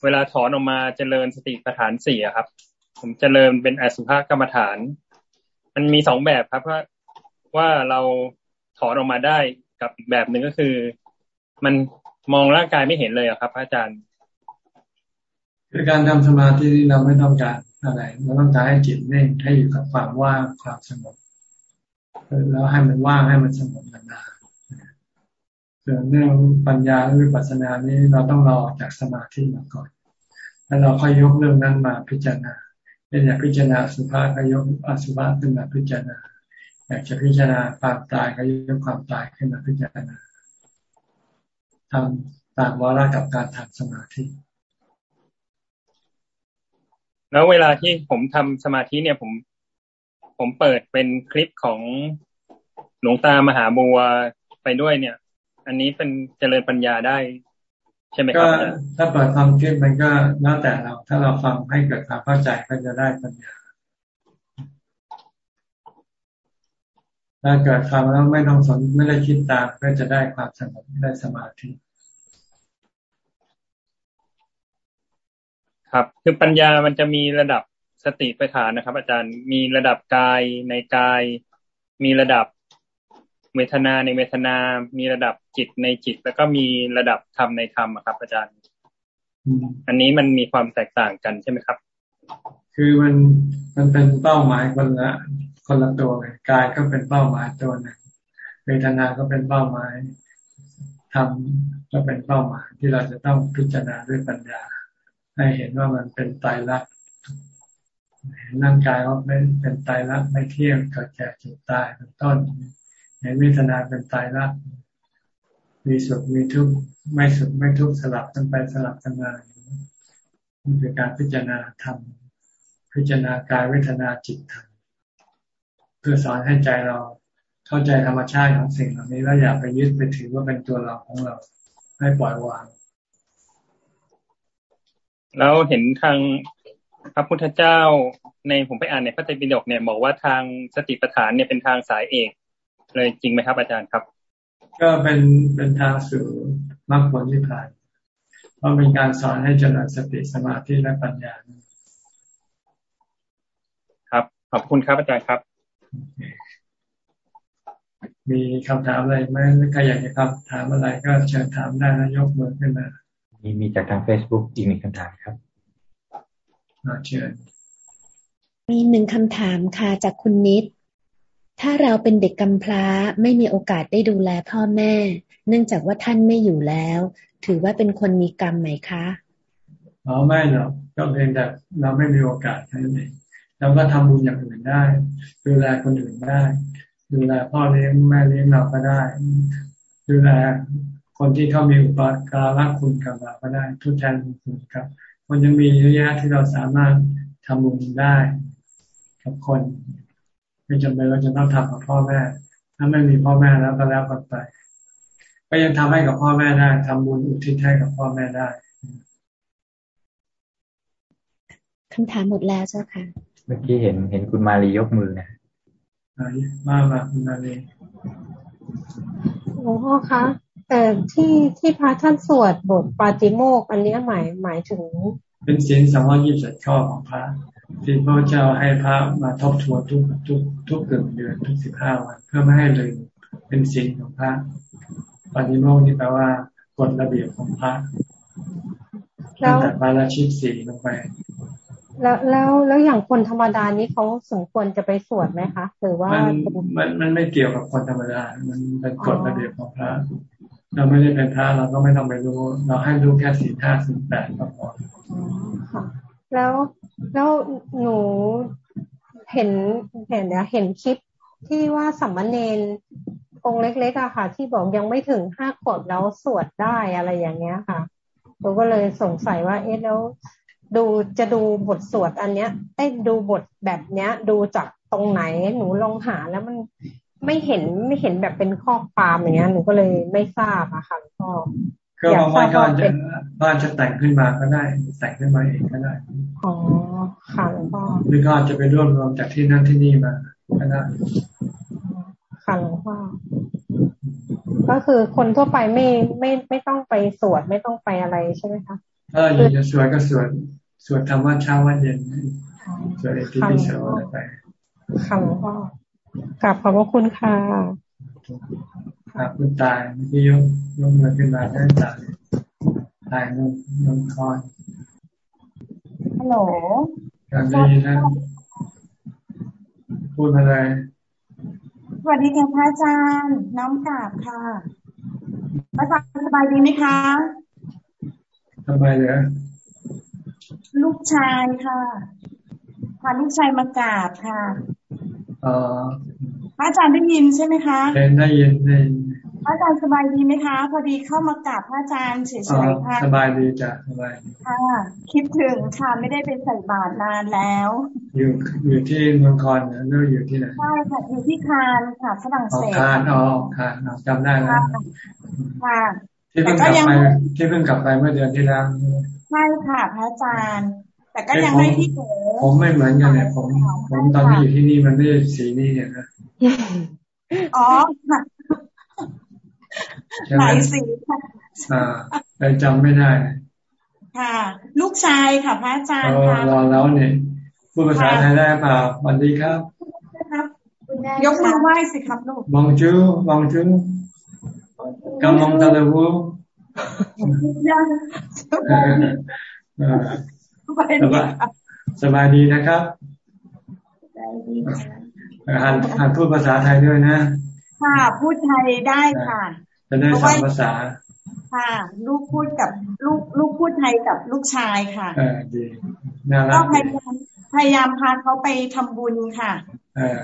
S48: เวลาถอนออกมาเจริญสติปัฏฐานสี่ครับ ผมเจริญเป็นอสุภกรรมฐาน มันมีสองแบบครับว่าว่าเราถอนออกมาได้กับอีกแบบหนึ่งก็คือ มันมองร่างกายไม่เห็นเลยครับ อาจารย์
S1: คือการทำสมาธิเราไม่ต้องการอะไรเราต้องการให้จิตนิ่งให้อยู่กับความว่างความสงบแล้วให้มันว่างให้มันสงบนาน ส่วนเรื่องปัญญาหรือปัสนานี้เราต้องรอจากสมาธิมาก่อน แล้วเราค่อยยกเรื่องนั้นมาพิจารณาเป็นอยากพิจารณาสุภาพก็ยกอสุภาพขึ้นมาพิจารณา อยากจะพิจารณาความตายก็ยกความตายขึ้นมาพิจารณาทำตางวาระกับการทำสมาธิ
S48: แล้วเวลาที่ผมทำสมาธิเนี่ยผม ผมเปิดเป็นคลิปของหลวงตามหาบัวไปด้วยเนี่ย อันนี้เป็นเจริญปัญญาได้ ใช่ไหมครับ
S1: ถ้าเปิดฟังคลิปมันก็แล้วแต่เรา ถ้าเราฟังให้เกิดความเข้าใจก็จะได้ปัญญาถ้าเกิดฟังแล้วไม่ต้องสนไม่ได้คิดตามก็จะได้ความสงบได้สมาธิ
S48: ครับคือปัญญามันจะมีระดับสติปัฏฐานนะครับ อาจารย์มีระดับกายในกาย มีระดับ เวทนาในเวทนา มีระดับจิตในจิต แล้วก็มีระดับธรรมในธรรมครับ อาจารย์ อันนี้มันมีความแตกต่างกันใช่ไหมครับ
S1: คือมันมันเป็นเป้าหมายคนละคนละตัวไงกายก็เป็นเป้าหมายตัวหนึ่งเวทนาก็เป็นเป้าหมายธรรมก็เป็นเป้าหมายที่เราจะต้องพิจารณาด้วยปัญญา ให้เห็นว่ามันเป็นตายรักเห็นร่างกายว่าเป็นเป็นตายรักไม่เที่ยงเกิดแก่เจ็บตายเป็นต้น เห็นวิทนาเป็นตายรักมีสุขมีทุกข์ไม่สุขไม่ทุกข์สลับกันไปสลับกันมานี่คือการพิจารณาธรรมพิจารณากายเวทนาจิตธรรมเพื่อสอนให้ใจเราเข้าใจธรรมชาติของสิ่งเหล่านี้แล้วอย่าไปยึดไปถือว่าเป็นตัวเราของเราให้ปล่อยวาง
S48: แล้วเห็นทางพระพุทธเจ้าในผมไปอ่านในพระไตรปิฎกเนี่ยบอกว่าทางสติปัฏฐานเนี่ยเป็นทางสายเอก เลยจริงไหมครับอาจารย์ครับ
S1: ก็เป็นเป็นทางสู่มรรคผลนิพพานเพราะเป็นการสอนให้เจริญสติสมาธิและปัญญา
S48: ครับ ขอบคุณครับอาจารย์ครับ
S1: มีคำถามอะไรไหมใครอยากจะคำถามอะไรก็เชิญถามได้นะยกมือขึ้นมา
S26: มีมีจากทาง Facebook อีกหนึ่งคำถามครับ
S1: เชิญ
S47: มีหนึ่งคำถามค่ะจากคุณนิด ถ้าเราเป็นเด็กกำพร้าไม่มีโอกาสได้ดูแลพ่อแม่ เนื่องจากว่าท่านไม่อยู่แล้ว ถือว่าเป็นคนมีกรรมไหมคะ
S1: อ๋อไม่หรอกก็เพียงแต่เราไม่มีโอกาสเท่านั้นเองเราก็ทำบุญอย่างอื่นได้ ดูแลคนอื่นได้ ดูแลพ่อเลี้ยงแม่เลี้ยงเราก็ได้ ดูแลคนที่เขามีอุปการะคุณกับเราก็ได้ทุกแทนคุณครับมันยังมีเยอะแยะที่เราสามารถทำบุญได้กับคน ไม่จำเป็นเราจะต้องทำกับพ่อแม่ ถ้าไม่มีพ่อแม่แล้วก็แล้วกันไป ก็ยังทำให้กับพ่อแม่ได้ทำบุญอุทิศให้กับพ่อแม่ได้
S47: คำถามหมดแล้วเจ้าค่ะ
S26: เมื่อกี้เห็นเห็นคุณมาลียกมือนะ
S1: มามาคุณมาลี
S24: หลวงพ่อคะแต่ที่ที่พระท่านสวดบทปาติโมกอันนี้หมายหมายถึง
S1: เป็นศีลสองร้อยี่สิบข้อของพระที่พระเจ้าให้พระมาทบทวนทุกทุกทุกเกือบเดือนทุกสิบห้าวัน เพื่อไม่ให้ลืมเป็นศีลของพระปาติโมกนี่แปลว่ากฎระเบียบของพระตั้งแต่ปาราชิกสี่ลงไป
S24: แล้วแล้วแล้วอย่างคนธรรมดานี้เขาสมควรจะไปสวดไหมคะหรือว่า
S1: มันมันไม่เกี่ยวกับคนธรรมดา มันเป็นกฎระเบียบของพระ เราไม่ได้เป็นพระเราก็ไม่ต้องไปรู้ เราให้รู้แค่สี่ห้าสี่แปดก็พอ
S24: แล้ว แล้วหนูเห็นเห็นเนี่ยเห็นคลิปที่ว่าสัมมเนนองค์เล็กๆอะค่ะ ที่บอกยังไม่ถึงห้าขวบแล้วสวดได้อะไรอย่างเงี้ยค่ะหนูก็เลยสงสัยว่า เอ๊ะแล้ว ดูจะดูบทสวดอันเนี้ยได้ดูบทแบบเนี้ย ดูจากตรงไหนหนูลองหาแล้วมันไม่เห็นไม่เห็นแบบเป็นข้อความอย่างเงี้ยหนูก็เลยไม่ทราบอะค่ะก็
S1: ก็บางวันก็จะบ้านจะแต่งขึ้นมาก็ได้ แต่งขึ้นมาเองก็ได้
S24: อ๋อค่ะหลวงพ่อ
S1: หรือก็อาจจะไปรวบรวมจากที่นั่นที่นี่มาก็ได้
S24: ค่ะหลวงพ่อก็คือคนทั่วไปไม่ไม่ไม่ต้องไปสวดไม่ต้องไปอะไรใช่ไหมคะ
S1: ถ้าอยากจะสวดก็สวดสวดธรรมะเช้าวันเย็นสวดเอติปิโสอะไรไป
S24: ค่ะหลวงพ่อกลับขอบพระคุณค่ะ
S1: ครับคุณตายเมื่อกี้ยกยกมือขึ้นมาได้ตายตายนงนงคอน
S49: ฮัลโหล
S1: การดีนะพูดอะไร
S49: สวัสดีค่ะพระอาจารย์น้องกราบค่ะพระอาจารย์สบายดีไหมคะ
S1: สบายเลย
S49: ลูกชายค่ะพาลูกชายมากราบค่ะ
S1: อ๋อ
S49: พระอาจารย์ได้ยินใช่ไหมคะ
S1: ได้ยินได้ยิน
S49: พระอาจารย์สบายดีไหมคะ พอดีเข้ามากราบพระอาจารย์เฉยๆค่ะ
S1: สบายดีจ้ะสบาย
S49: ค่ะคิดถึงค่ะไม่ได้เป็นใส่บาตรนานแล้ว
S1: อยู่อยู่ที่เมืองคอนหรืออยู่ที่ไหน
S49: ใช่ค่ะอยู่ที่คานค่ะฝรั่งเศส
S1: คานอ๋อคานจำได้แล้ว
S49: ค่ะ
S1: ที่เพิ่งกลับไปที่เพิ่งกลับไปเมื่อเดือนที่แล้ว
S49: ใช่ค่ะพระอาจารย์ แต่ก็ยังไม่ที่เก๋
S1: ผมไม่เหมือนกันเนี่ยผมผมตอนที่อยู่ที่นี่มันไม่สีนี้เนี่ยนะ
S49: อ๋อหลายสีค่ะ
S1: อ่าแต่จำไม่ได้
S49: ค่ะ ลูกชายค่ะพระอาจารย์
S1: ค่ะรอแล้วเนี่ยพูดภาษาไทยได้เปล่าวันดีครับ
S49: ยกมือไหว้สิครับลูก
S1: บองจูบองจูกำมองตะล วูสบายดีนะครับหันหันพูดภาษาไทยด้วยนะ
S49: ค่ะ พูดไทยได้ค่ะ
S1: จะได้สองภาษา
S49: ค่ะ ลูกพูดกับลูกลูกพูดไทยกับลูกชายค่ะ
S1: เออดีน่ารั
S49: กก็พยายามพยายามพาเขาไปทำบุญค่ะ
S1: เออ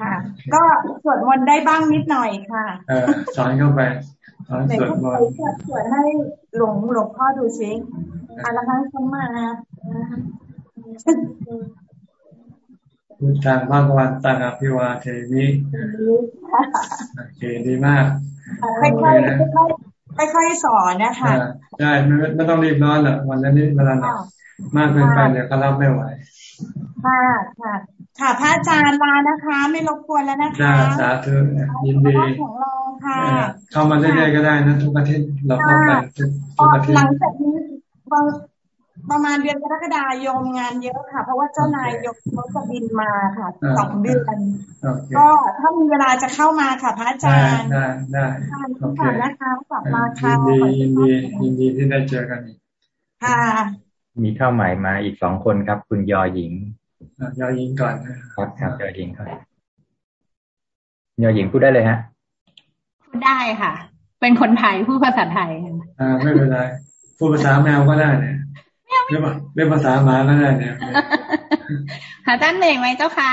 S49: ค่ะ ก็สวดมนต์ได้บ้างนิดหน่อยค่ะ
S1: เออสอนเข้าไป สอนสวดมนต์
S49: สวดให้หลวงหลวงพ่อดูซิอะละหังสมา
S1: พุทธังมากวันตังอภิวาเทมิโอเคดีมาก
S49: ค่อยๆค่อยๆสอนนะคะ
S1: ใช่ไม่ไม่ต้องรีบร้อนหรอกวันนี้เวลาหนักมากเกินไปเดี๋ยวเขารับไม่ไหว
S49: ค่ะค่ะ ค่ะพระอาจารย์ลานะคะ ไม่รบกวนแล้วนะคะ
S1: สาธุยินดี
S49: ของเราค่ะ
S1: เข้ามาเรื่อยๆก็ได้นะทุกอาทิตย์เราเข้าไปทุกอาทิตย์
S49: หลังจากนี้ประมาณเดือนกรกฎายมงานเยอะค่ะ เพราะว่าเจ้านายยกเขาจะบินมาค่ะสองเดือนก็ถ้ามีเวลาจะเข้ามาค่ะ พระอาจารย์
S1: ได้ได้
S49: โอเคนะคะกลับมาค่ะ
S1: ยินดียินดีที่ได้เจอกันอีก
S49: ค่ะ
S26: มีเข้าใหม่มาอีกสองคนครับ คุณยอหญิง
S1: ยอหญิงก่อน
S26: ครับครับยอหญิงครับยอหญิงพูดได้เลยฮะ
S50: พูดได้ค่ะ เป็นคนไทยพูดภาษาไทย
S1: อ่าไม่เป็นไรพูดภาษาแมวก็ได้เนี่ยเรียกเรียกภาษาหมาก็ได้เนี่ย
S50: หาท่านเหน่งไหมเจ้าค่ะ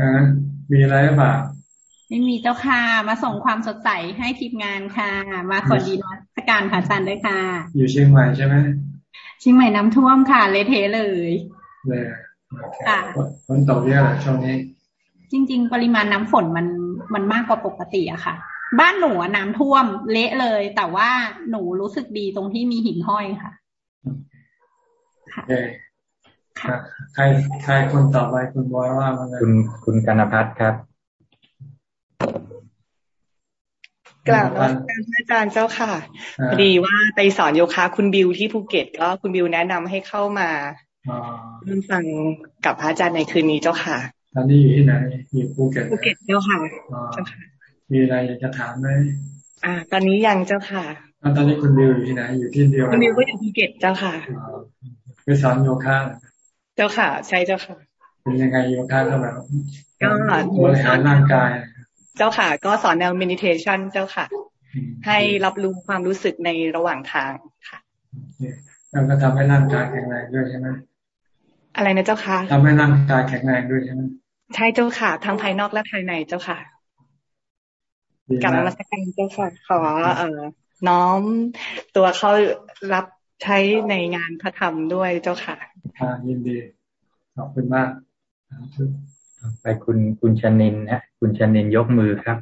S1: นะมีอะไรหรือเปล่า
S50: ไม่มีเจ้าค่ะ มาส่งความสดใสให้ทีมงานค่ะ มาสวัสดีนักการผ่าจันด้วยค่ะ
S1: อยู่เชียงใหม่ใช่ไหม
S50: เชียงใหม่น้ำท่วมค่ะเละเทะเลย
S1: เลยค่ะฝนตกเยอะช่วงนี้
S50: จริง ๆ ปริมาณน้ำฝนมันมันมากกว่าปกติอะค่ะ บ้านหนูน้ำท่วมเละเลย แต่ว่าหนูรู้สึกดีตรงที่มีหิ่งห้อยค่ะ
S34: ค่ะ
S1: ใครใครคนต่อไปคุณบอยว่ามา
S26: คุณคุณกนพัฒน์ครับ
S51: กราบพระอาจารย์เจ้าค่ะพอดีว่าไปสอนโยคะคุณบิวที่ภูเก็ต ก็คุณบิวแนะนำให้เข้ามา ร่วมฟังกับพระอาจารย์ในคืนนี้เจ้าค่ะ
S1: ตอนนี้อยู่ที่ไหน อยู่ภูเก็ต
S51: ภูเก็ตเจ้าค่ะเจ้า
S1: ค่ะ มีอะไรอยากจะถามไหม
S51: อ่า ตอนนี้ยังเจ้าค่ะ
S1: ตอนนี้คุณบิวอยู่ที่ไหน อยู่ที่เดียว
S51: คุณบิวก็อยู่ภูเก็ตเจ้าค่ะ
S1: ไปสอนโยคะ
S51: เจ้าค่ะ ใช่เจ้าค่ะ
S1: เป็นยังไงโยคะก็แบบก็บริหารร่างกาย
S51: เจ้าค่ะ ก็สอนแนว meditation เจ้าค่ะ ให้รับรู้ความรู้สึกในระหว่างทางค่ะ
S1: แล้วก็ทำให้ร่างกายแข็งแรงด้วยใช่ไหม
S51: อะไรนะเจ้าค่ะ
S1: ทำให้ร่างกายแข็งแรงด้วยใช่ไหม
S51: ใช่เจ้าค่ะ ทั้งภายนอกและภายในเจ้าค่ะกลับมาสักการเจ้าค่ะขอเอ่อน้อมตัวเขารับใช้ในงานพระธรรมด้วยเจ้าค่ะ
S1: ค่ะยินดีขอบคุณมาก
S26: ไปคุณคุณชนินฮะคุณชนินยกมือครับ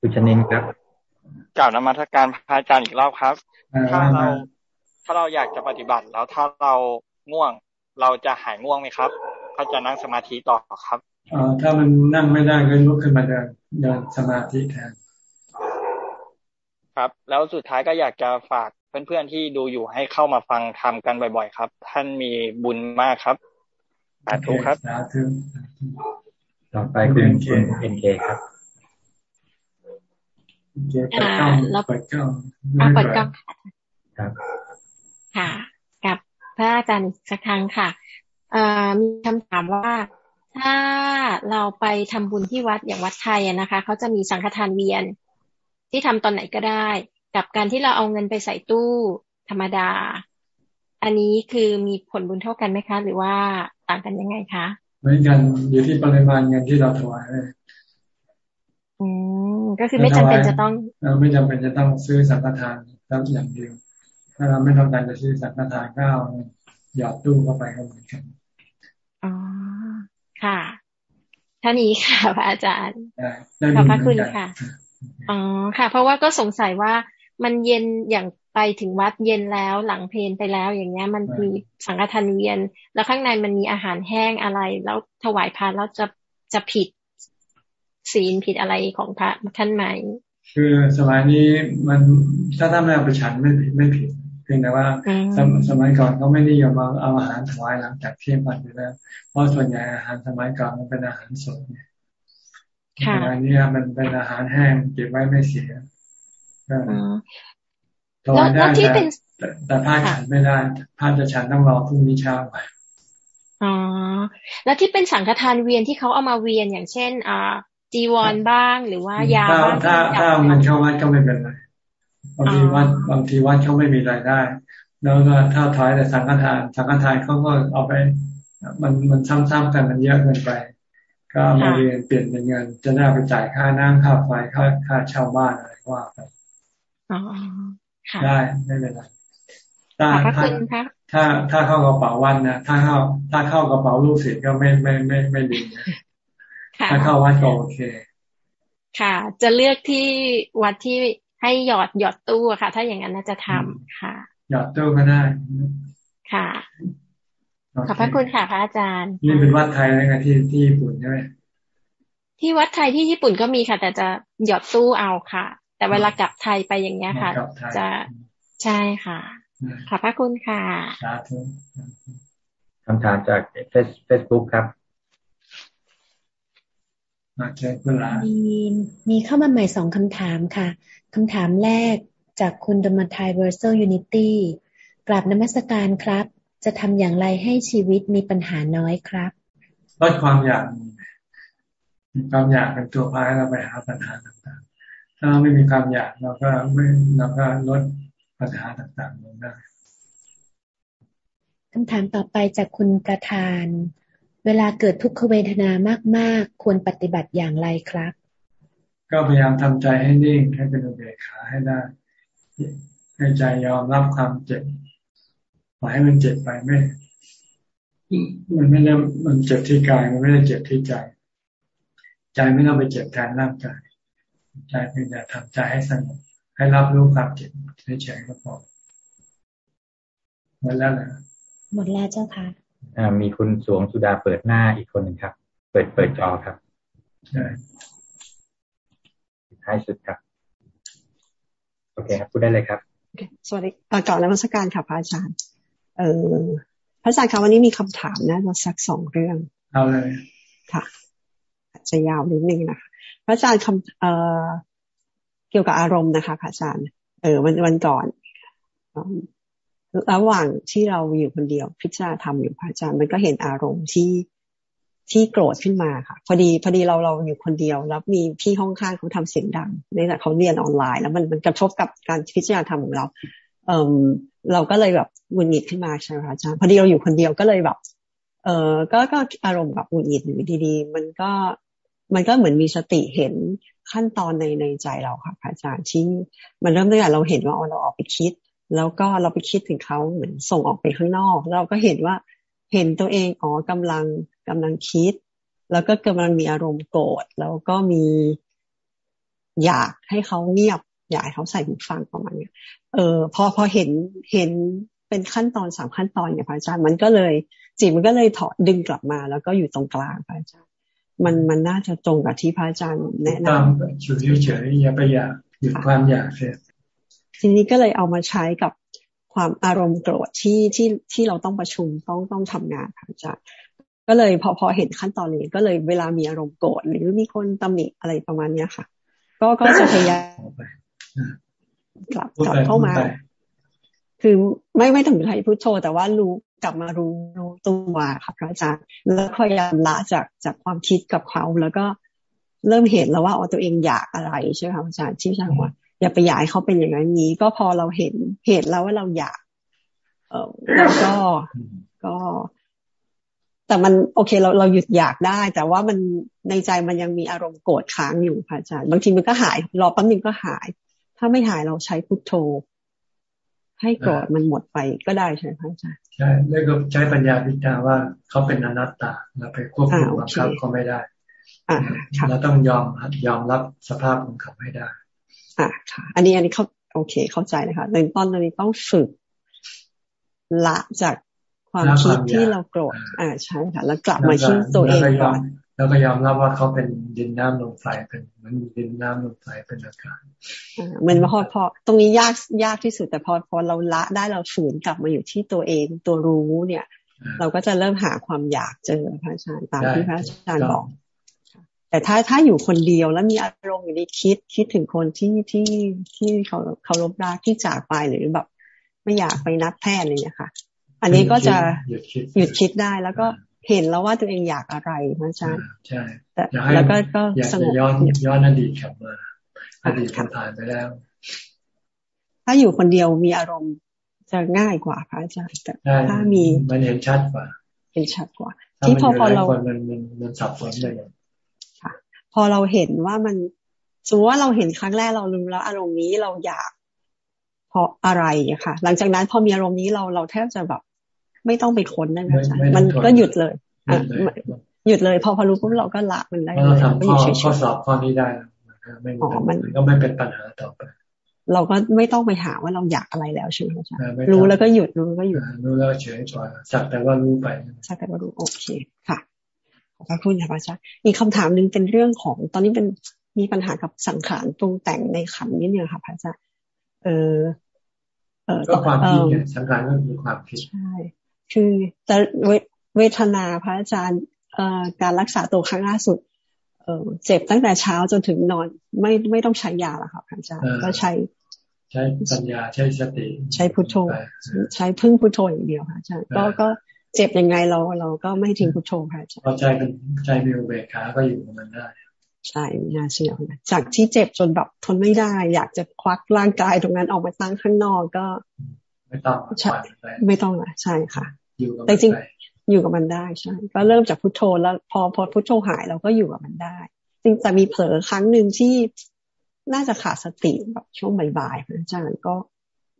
S26: คุณชนินครับ
S40: กล่าวนมัสการพระอาจารย์อีกรอบครับ ถ้าเรา ถ้าเราอยากจะปฏิบัติแล้วถ้าเราง่วง เราจะหายง่วงไหมครับเขาจะนั่งสมาธิต่อครับ
S1: อ๋อถ้ามันนั่งไม่ได้ก็ลุกขึ้นมาเดินเดินสมาธิแทน
S40: ครับ แล้วสุดท้ายก็อยากจะฝากเพื่อนๆที่ดูอยู่ให้เข้ามาฟังทำกันบ่อย ๆ ครับ ท่านมีบุญมากครับสาธุครับสาธุ
S26: ต่อไปคุณคุณเอ็นเคครับ
S41: อ่าเราเปิดกล้องเปิดกล้องครับ ค่ะ กับพระอาจารย์สักครั้งค่ะมีคำถามว่าถ้าเราไปทำบุญที่วัดอย่างวัดไทยนะคะเขาจะมีสังฆทานเวียน ที่ทำตอนไหนก็ได้ กับการที่เราเอาเงินไปใส่ตู้ธรรมดา อันนี้คือมีผลบุญเท่ากันไหมคะ หรือว่าต่างกันยังไงคะ
S1: เหมือนกันอยู่ที่ปริมาณเงินที่เราถวายเลย
S41: อืมก็คือไม่จำเป็นจะต้อง
S1: เราไม่จำเป็นจะต้องซื้อสังฆทานแล้วอย่างเดียว ถ้าเราไม่ต้องการจะซื้อสังฆทานก็เอาหยอดตู้เข้าไปก็เหมือนกัน
S41: อ๋อค่ะท่านี้ค่ะพระอาจารย์ขอบพระคุณค่ะอ๋อค่ะ เพราะว่าก็สงสัยว่ามันเย็นอย่างไปถึงวัดเย็นแล้วหลังเพลนไปแล้วอย่างเงี้ย มันมีสังฆทานเวียน แล้วข้างในมันมีอาหารแห้งอะไร แล้วถวายพระแล้วจะจะผิดศีลผิดอะไรของพระท่านไหม
S1: คือสมัยนี้มันถ้าท่านไม่เอาไปฉันไม่ไม่ผิดเพียงแต่ว่าสสมัยก่อนเขาไม่นิยมเอาเอาอาหารถวายหลังจากเที่ยงวันไปแล้ว เพราะส่วนใหญ่อาหารสมัยก่อนมันเป็นอาหารสดเนี่ยสมัยนี้มันเป็นอาหารแห้งเก็บไว้ไม่เสียถวายได้แต่แต่ผ้าฉันไม่ได้ผ้าจะฉันต้องรอพรุ่งนี้เช้าไป
S41: อ๋อแล้วที่เป็นสังฆทานเวียนที่เขาเอามาเวียนอย่างเช่น อ่าจีวรบ้างหรือว่ายา
S1: บ้างถ้าถ้าเงินเข้าวัดก็ไม่เป็นไร บางทีวัดบางทีวัดเขาไม่มีรายได้ แล้วก็ถ้าถอยแต่สังฆทาน สังฆทานเขาก็เอาไป มันมันซ้ำๆกันมันเยอะเกินไป ก็มาเรียนเปลี่ยนเป็นเงิน จะได้ไปจ่ายค่าน้ำค่าไฟค่าค่าเช่าบ้านอะไรว่าไปได้ไม่เป็นไรถ้าถ้าถ้าถ้าเข้ากระเป๋าวันนะถ้าเข้า ถ้าเข้ากระเป๋าลูกศิษย์ก็ไม่ไม่ไม่ไม่ดีถ้าเข้าวัดก็โอเค
S41: ค่ะ จะเลือกที่วัดที่ ให้หยอดหยอดตู้ค่ะ ถ้าอย่างนั้นน่าจะทำค่ะ
S1: หยอดตู้ก็ได้
S41: ค่ะขอบพระคุณค่ะพระอาจารย์
S1: นี่เป็นวัดไทยนะที่ที่ญี่ปุ่นใช่ไหม
S41: ที่วัดไทยที่ญี่ปุ่นก็มีค่ะ แต่จะหยอดตู้เอาค่ะ แต่เวลากลับไทยไปอย่างเงี้ยค่ะ จะใช่ค่ะขอบพระคุณค่ะ
S26: คำถามจากเฟซบุ๊กครับ
S47: มีมีเข้ามาใหม่สองคำถามค่ะ คำถามแรกจากคุณดมทายเวอร์ซ a ลยูนิตี้กราบนมัสการครับ จะทำอย่างไรให้ชีวิตมีปัญหาน้อยครับ
S1: ลดความอยากมีความอยากเป็นตัวพายเราไปหาปัญหาต่างถ้าไม่มีความอยากเราก็ไม่เราก็ลดปัญหาต่างๆลงได้
S47: คำถามต่อไปจากคุณประธาน เวลาเกิดทุกขเวทนามาก ๆ ควรปฏิบัติอย่างไรครับ
S1: ก็พยายามทำใจให้นิ่งให้เป็นอุเบกขาให้ได้ ให้ใจยอมรับความเจ็บปล่อยให้มันเจ็บไปไม่ มันไม่ได้มันเจ็บที่กายมันไม่ได้เจ็บที่ใจ ใจไม่ต้องไปเจ็บแทนร่างกายใจเพียงแต่ทำใจให้สงบใให้รับรู้ความเจ็บเฉยๆก็พอหมดแล้วนะ
S47: หมดแล้วเจ้าค่ะ
S26: อ่ามีคุณสวงสุดาเปิดหน้าอีกคนหนึ่งครับ เปิดเปิดจอครับใช่ ท้ายสุดครับ โอเคครับพูดได้เลยครับ
S52: สวัสดีก่อนแล้วมาสการค่ะพระอาจารย์ เออพระอาจารย์คะวันนี้มีคำถามนะเราสักสองเรื่อง
S1: เอาเลย
S52: ค่ะจะยาวนิดนึงนะคะพระอาจารย์คำเอ่อเกี่ยวกับอารมณ์นะคะพระอาจารย์ เออวันวันก่อนระหว่างที่เราอยู่คนเดียวพิจารณาทำอยู่พระอาจารย์ มันก็เห็นอารมณ์ที่ ที่โกรธขึ้นมาค่ะ พอดีพอดีเราเราอยู่คนเดียว แล้วมีพี่ห้องข้างเขาทำเสียงดังนี่แหละเขาเรียนออนไลน์ แล้วมันมันกระทบกับการพิจารณาธรรมของเรา เออเราก็เลยแบบหงุดหงิดขึ้นมาใช่ไหมคะอาจารย์พอดีเราอยู่คนเดียวก็เลยแบบ เออก็ก็อารมณ์แบบหงุดหงิดอยู่ดีๆ มันก็มันก็เหมือนมีสติเห็นขั้นตอนในในใจเราค่ะอาจารย์ที่มันเริ่มตั้งแต่เราเห็นว่าเราออกไปคิด แล้วก็เราไปคิดถึงเขาเหมือนส่งออกไปข้างนอก เราก็เห็นว่าเห็นตัวเองอ๋อกำลัง กำลังคิด แล้วก็กำลังมีอารมณ์โกรธแล้วก็มีอยากให้เขาเงียบ อยากให้เขาใส่หูฟังประมาณนี้เออพอพอเห็นเห็นเป็นขั้นตอนสามขั้นตอนเนี่ยพระอาจารย์มันก็เลยจิตมันก็เลยถอดดึงกลับมา แล้วก็อยู่ตรงกลางพระอาจารย์มันมันน่าจะตรงกับที่พระอาจารย์แนะนำ
S1: อยู่เฉยๆอย่าไปอยากหยุดความอยากเสีย
S52: ทีนี้ก็เลยเอามาใช้กับความอารมณ์โกรธที่ที่ที่เราต้องประชุมต้องต้องทำงานค่ะอาจารย์ ก็เลยพอพอเห็นขั้นตอนนี้ก็เลยเวลามีอารมณ์โกรธหรือมีคนตำหนิอะไรประมาณเนี้ยค่ะ ก็ก็จะพยายามกลับกลับเข้ามา คือไม่ไม่ถึงใช้พุทโธแต่ว่ารู้กลับมารู้รู้ตัวค่ะพระอาจารย์แล้วพยายามละจากจากความคิดกับเขาแล้วก็เริ่มเห็นแล้วว่าอ๋อตัวเองอยากอะไรใช่ไหมคะอาจารย์ที่ช่างว่าอย่าไปอยากให้เขาเป็นอย่างนั้นนี้ ก็พอเราเห็นเหตุแล้วว่าเราอยาก เออแล้วก็ก็ แต่มันโอเคเราเราหยุดอยากได้ แต่ว่ามันในใจมันยังมีอารมณ์โกรธค้างอยู่พระอาจารย์บางทีมันก็หาย รอแป๊บนึงก็หาย ถ้าไม่หายเราใช้พุทโธ ให้โกรธมันหมดไปก็ได้ใช่ไหมพระอาจารย์
S1: ใช่แล้วก็ใช้ปัญญาพิจารณาว่าเขาเป็นอนัตตาเราไปควบคุมบังคับเขาไม่ได้เราต้องยอมยอมรับสภาพของเขาให้ได้
S52: อ่าค่ะ อันนี้อันนี้เขาโอเคเข้าใจนะคะในตอนนี้ต้องฝึกละจาก ความคิดที่เราโกรธอ่าใช่ค่ะ แล้วกลับมาที่ตัวเองก่อน
S1: แล้วก็ยอมรับว่าเขาเป็นดินน้ำลมไฟเป็นมันดินน้ำลมไฟเป็นอากาศ
S52: เหมือนพอพอตรงนี้ยากยากที่สุดแต่พอพอเราละได้เราฝืนกลับมาอยู่ที่ตัวเองตัวรู้เนี่ย เราก็จะเริ่มหาความอยากเจอพระอาจารย์ตามที่พระอาจารย์บอกแต่ถ้าถ้าอยู่คนเดียวแล้วมีอารมณ์อยู่ในคิดคิดถึงคนที่ที่ที่เขาเขาลบรักที่จากไปหรือแบบ ไม่อยากไปนัดแพทย์เลยนะคะ อันนี้ก็จะหยุดคิดได้แล้วก็เห็นแล้วว่าตัวเองอยากอะไรพระอาจารย์
S1: ใช่
S52: แล้วก็ก็
S1: สงบย้อนย้อนอดีตกลับมาอดีตผ่านไปแล้ว
S52: ถ้าอยู่คนเดียวมีอารมณ์จะง่ายกว่าพระอาจารย์แต่ถ้ามี
S1: มันเห็นชัดกว่า
S52: เห็นชัดกว่า ที่พอพอเรา
S1: มันมันมันสับสนเลย
S52: พอเราเห็นว่ามันสมมติว่าเราเห็นครั้งแรกเรารู้แล้วอารมณ์นี้เราอยากเพราะอะไรอะค่ะ หลังจากนั้นพอมีอารมณ์นี้เราเราแทบจะแบบ ไม่ต้องไปค้นนั่นนะมันก็หยุดเลยอะหยุดเลย พอพอรู้ปุ๊บเราก็ละมันได้
S1: เราทำข้อข้อสอบข้อนี้ได้ไม่มันก็ไม่เป็นปัญหาต่อไป
S52: เราก็ไม่ต้องไปหาว่าเราอยากอะไรแล้วใช่ไหมคะรู้แล้วก็หยุดรู้แล้วก็หยุด
S1: รู้แล้วเฉยๆสักแต่ว่ารู้ไป
S52: สักแต่ว่ารู้โอเคค่ะขอบพระคุณค่ะพระอาจารย์มีคำถามหนึ่งเป็นเรื่องของตอนนี้เป็นมีปัญหากับสังขารปรุงแต่งในขันนิดนึงค่ะพระอาจารย์เออ
S1: เออก็ความคิดเนี่ยสังขารก็คือความคิด
S52: ใช่ คือแต่เวทนาพระอาจารย์เอ่อการรักษาตัวครั้งล่าสุดเออเจ็บตั้งแต่เช้าจนถึงนอน ไม่ไม่ต้องใช้ยาละค่ะพระอาจารย์ก็ใช้
S1: ใช้ปัญญาใช้สติ
S52: ใช้พุทโธ ใช้พึ่งพุทโธอย่างเดียวค่ะอาจารย์ก็ก็เจ็บยังไงเราเราก็ไม่ทิ้งพุทโธค่ะ
S1: พอใจเป็นใจมีอุเบกขาก็อยู่กับมันได้
S52: ใช่น่าเชื่อจากที่เจ็บจนแบบทนไม่ได้ อยากจะควักร่างกายตรงนั้นออกมาตั้งข้างนอกก็
S1: ไม่ต้อง
S52: ไม่ต้องอะใช่ค่ะ แต่จริงอยู่กับมันได้ใช่ก็เริ่มจากพุทโธแล้วพอพอพุทโธหายเราก็อยู่กับมันได้ จริงแต่มีเผลอครั้งหนึ่งที่น่าจะขาดสติแบบช่วงบ่ายๆอาจารย์ก็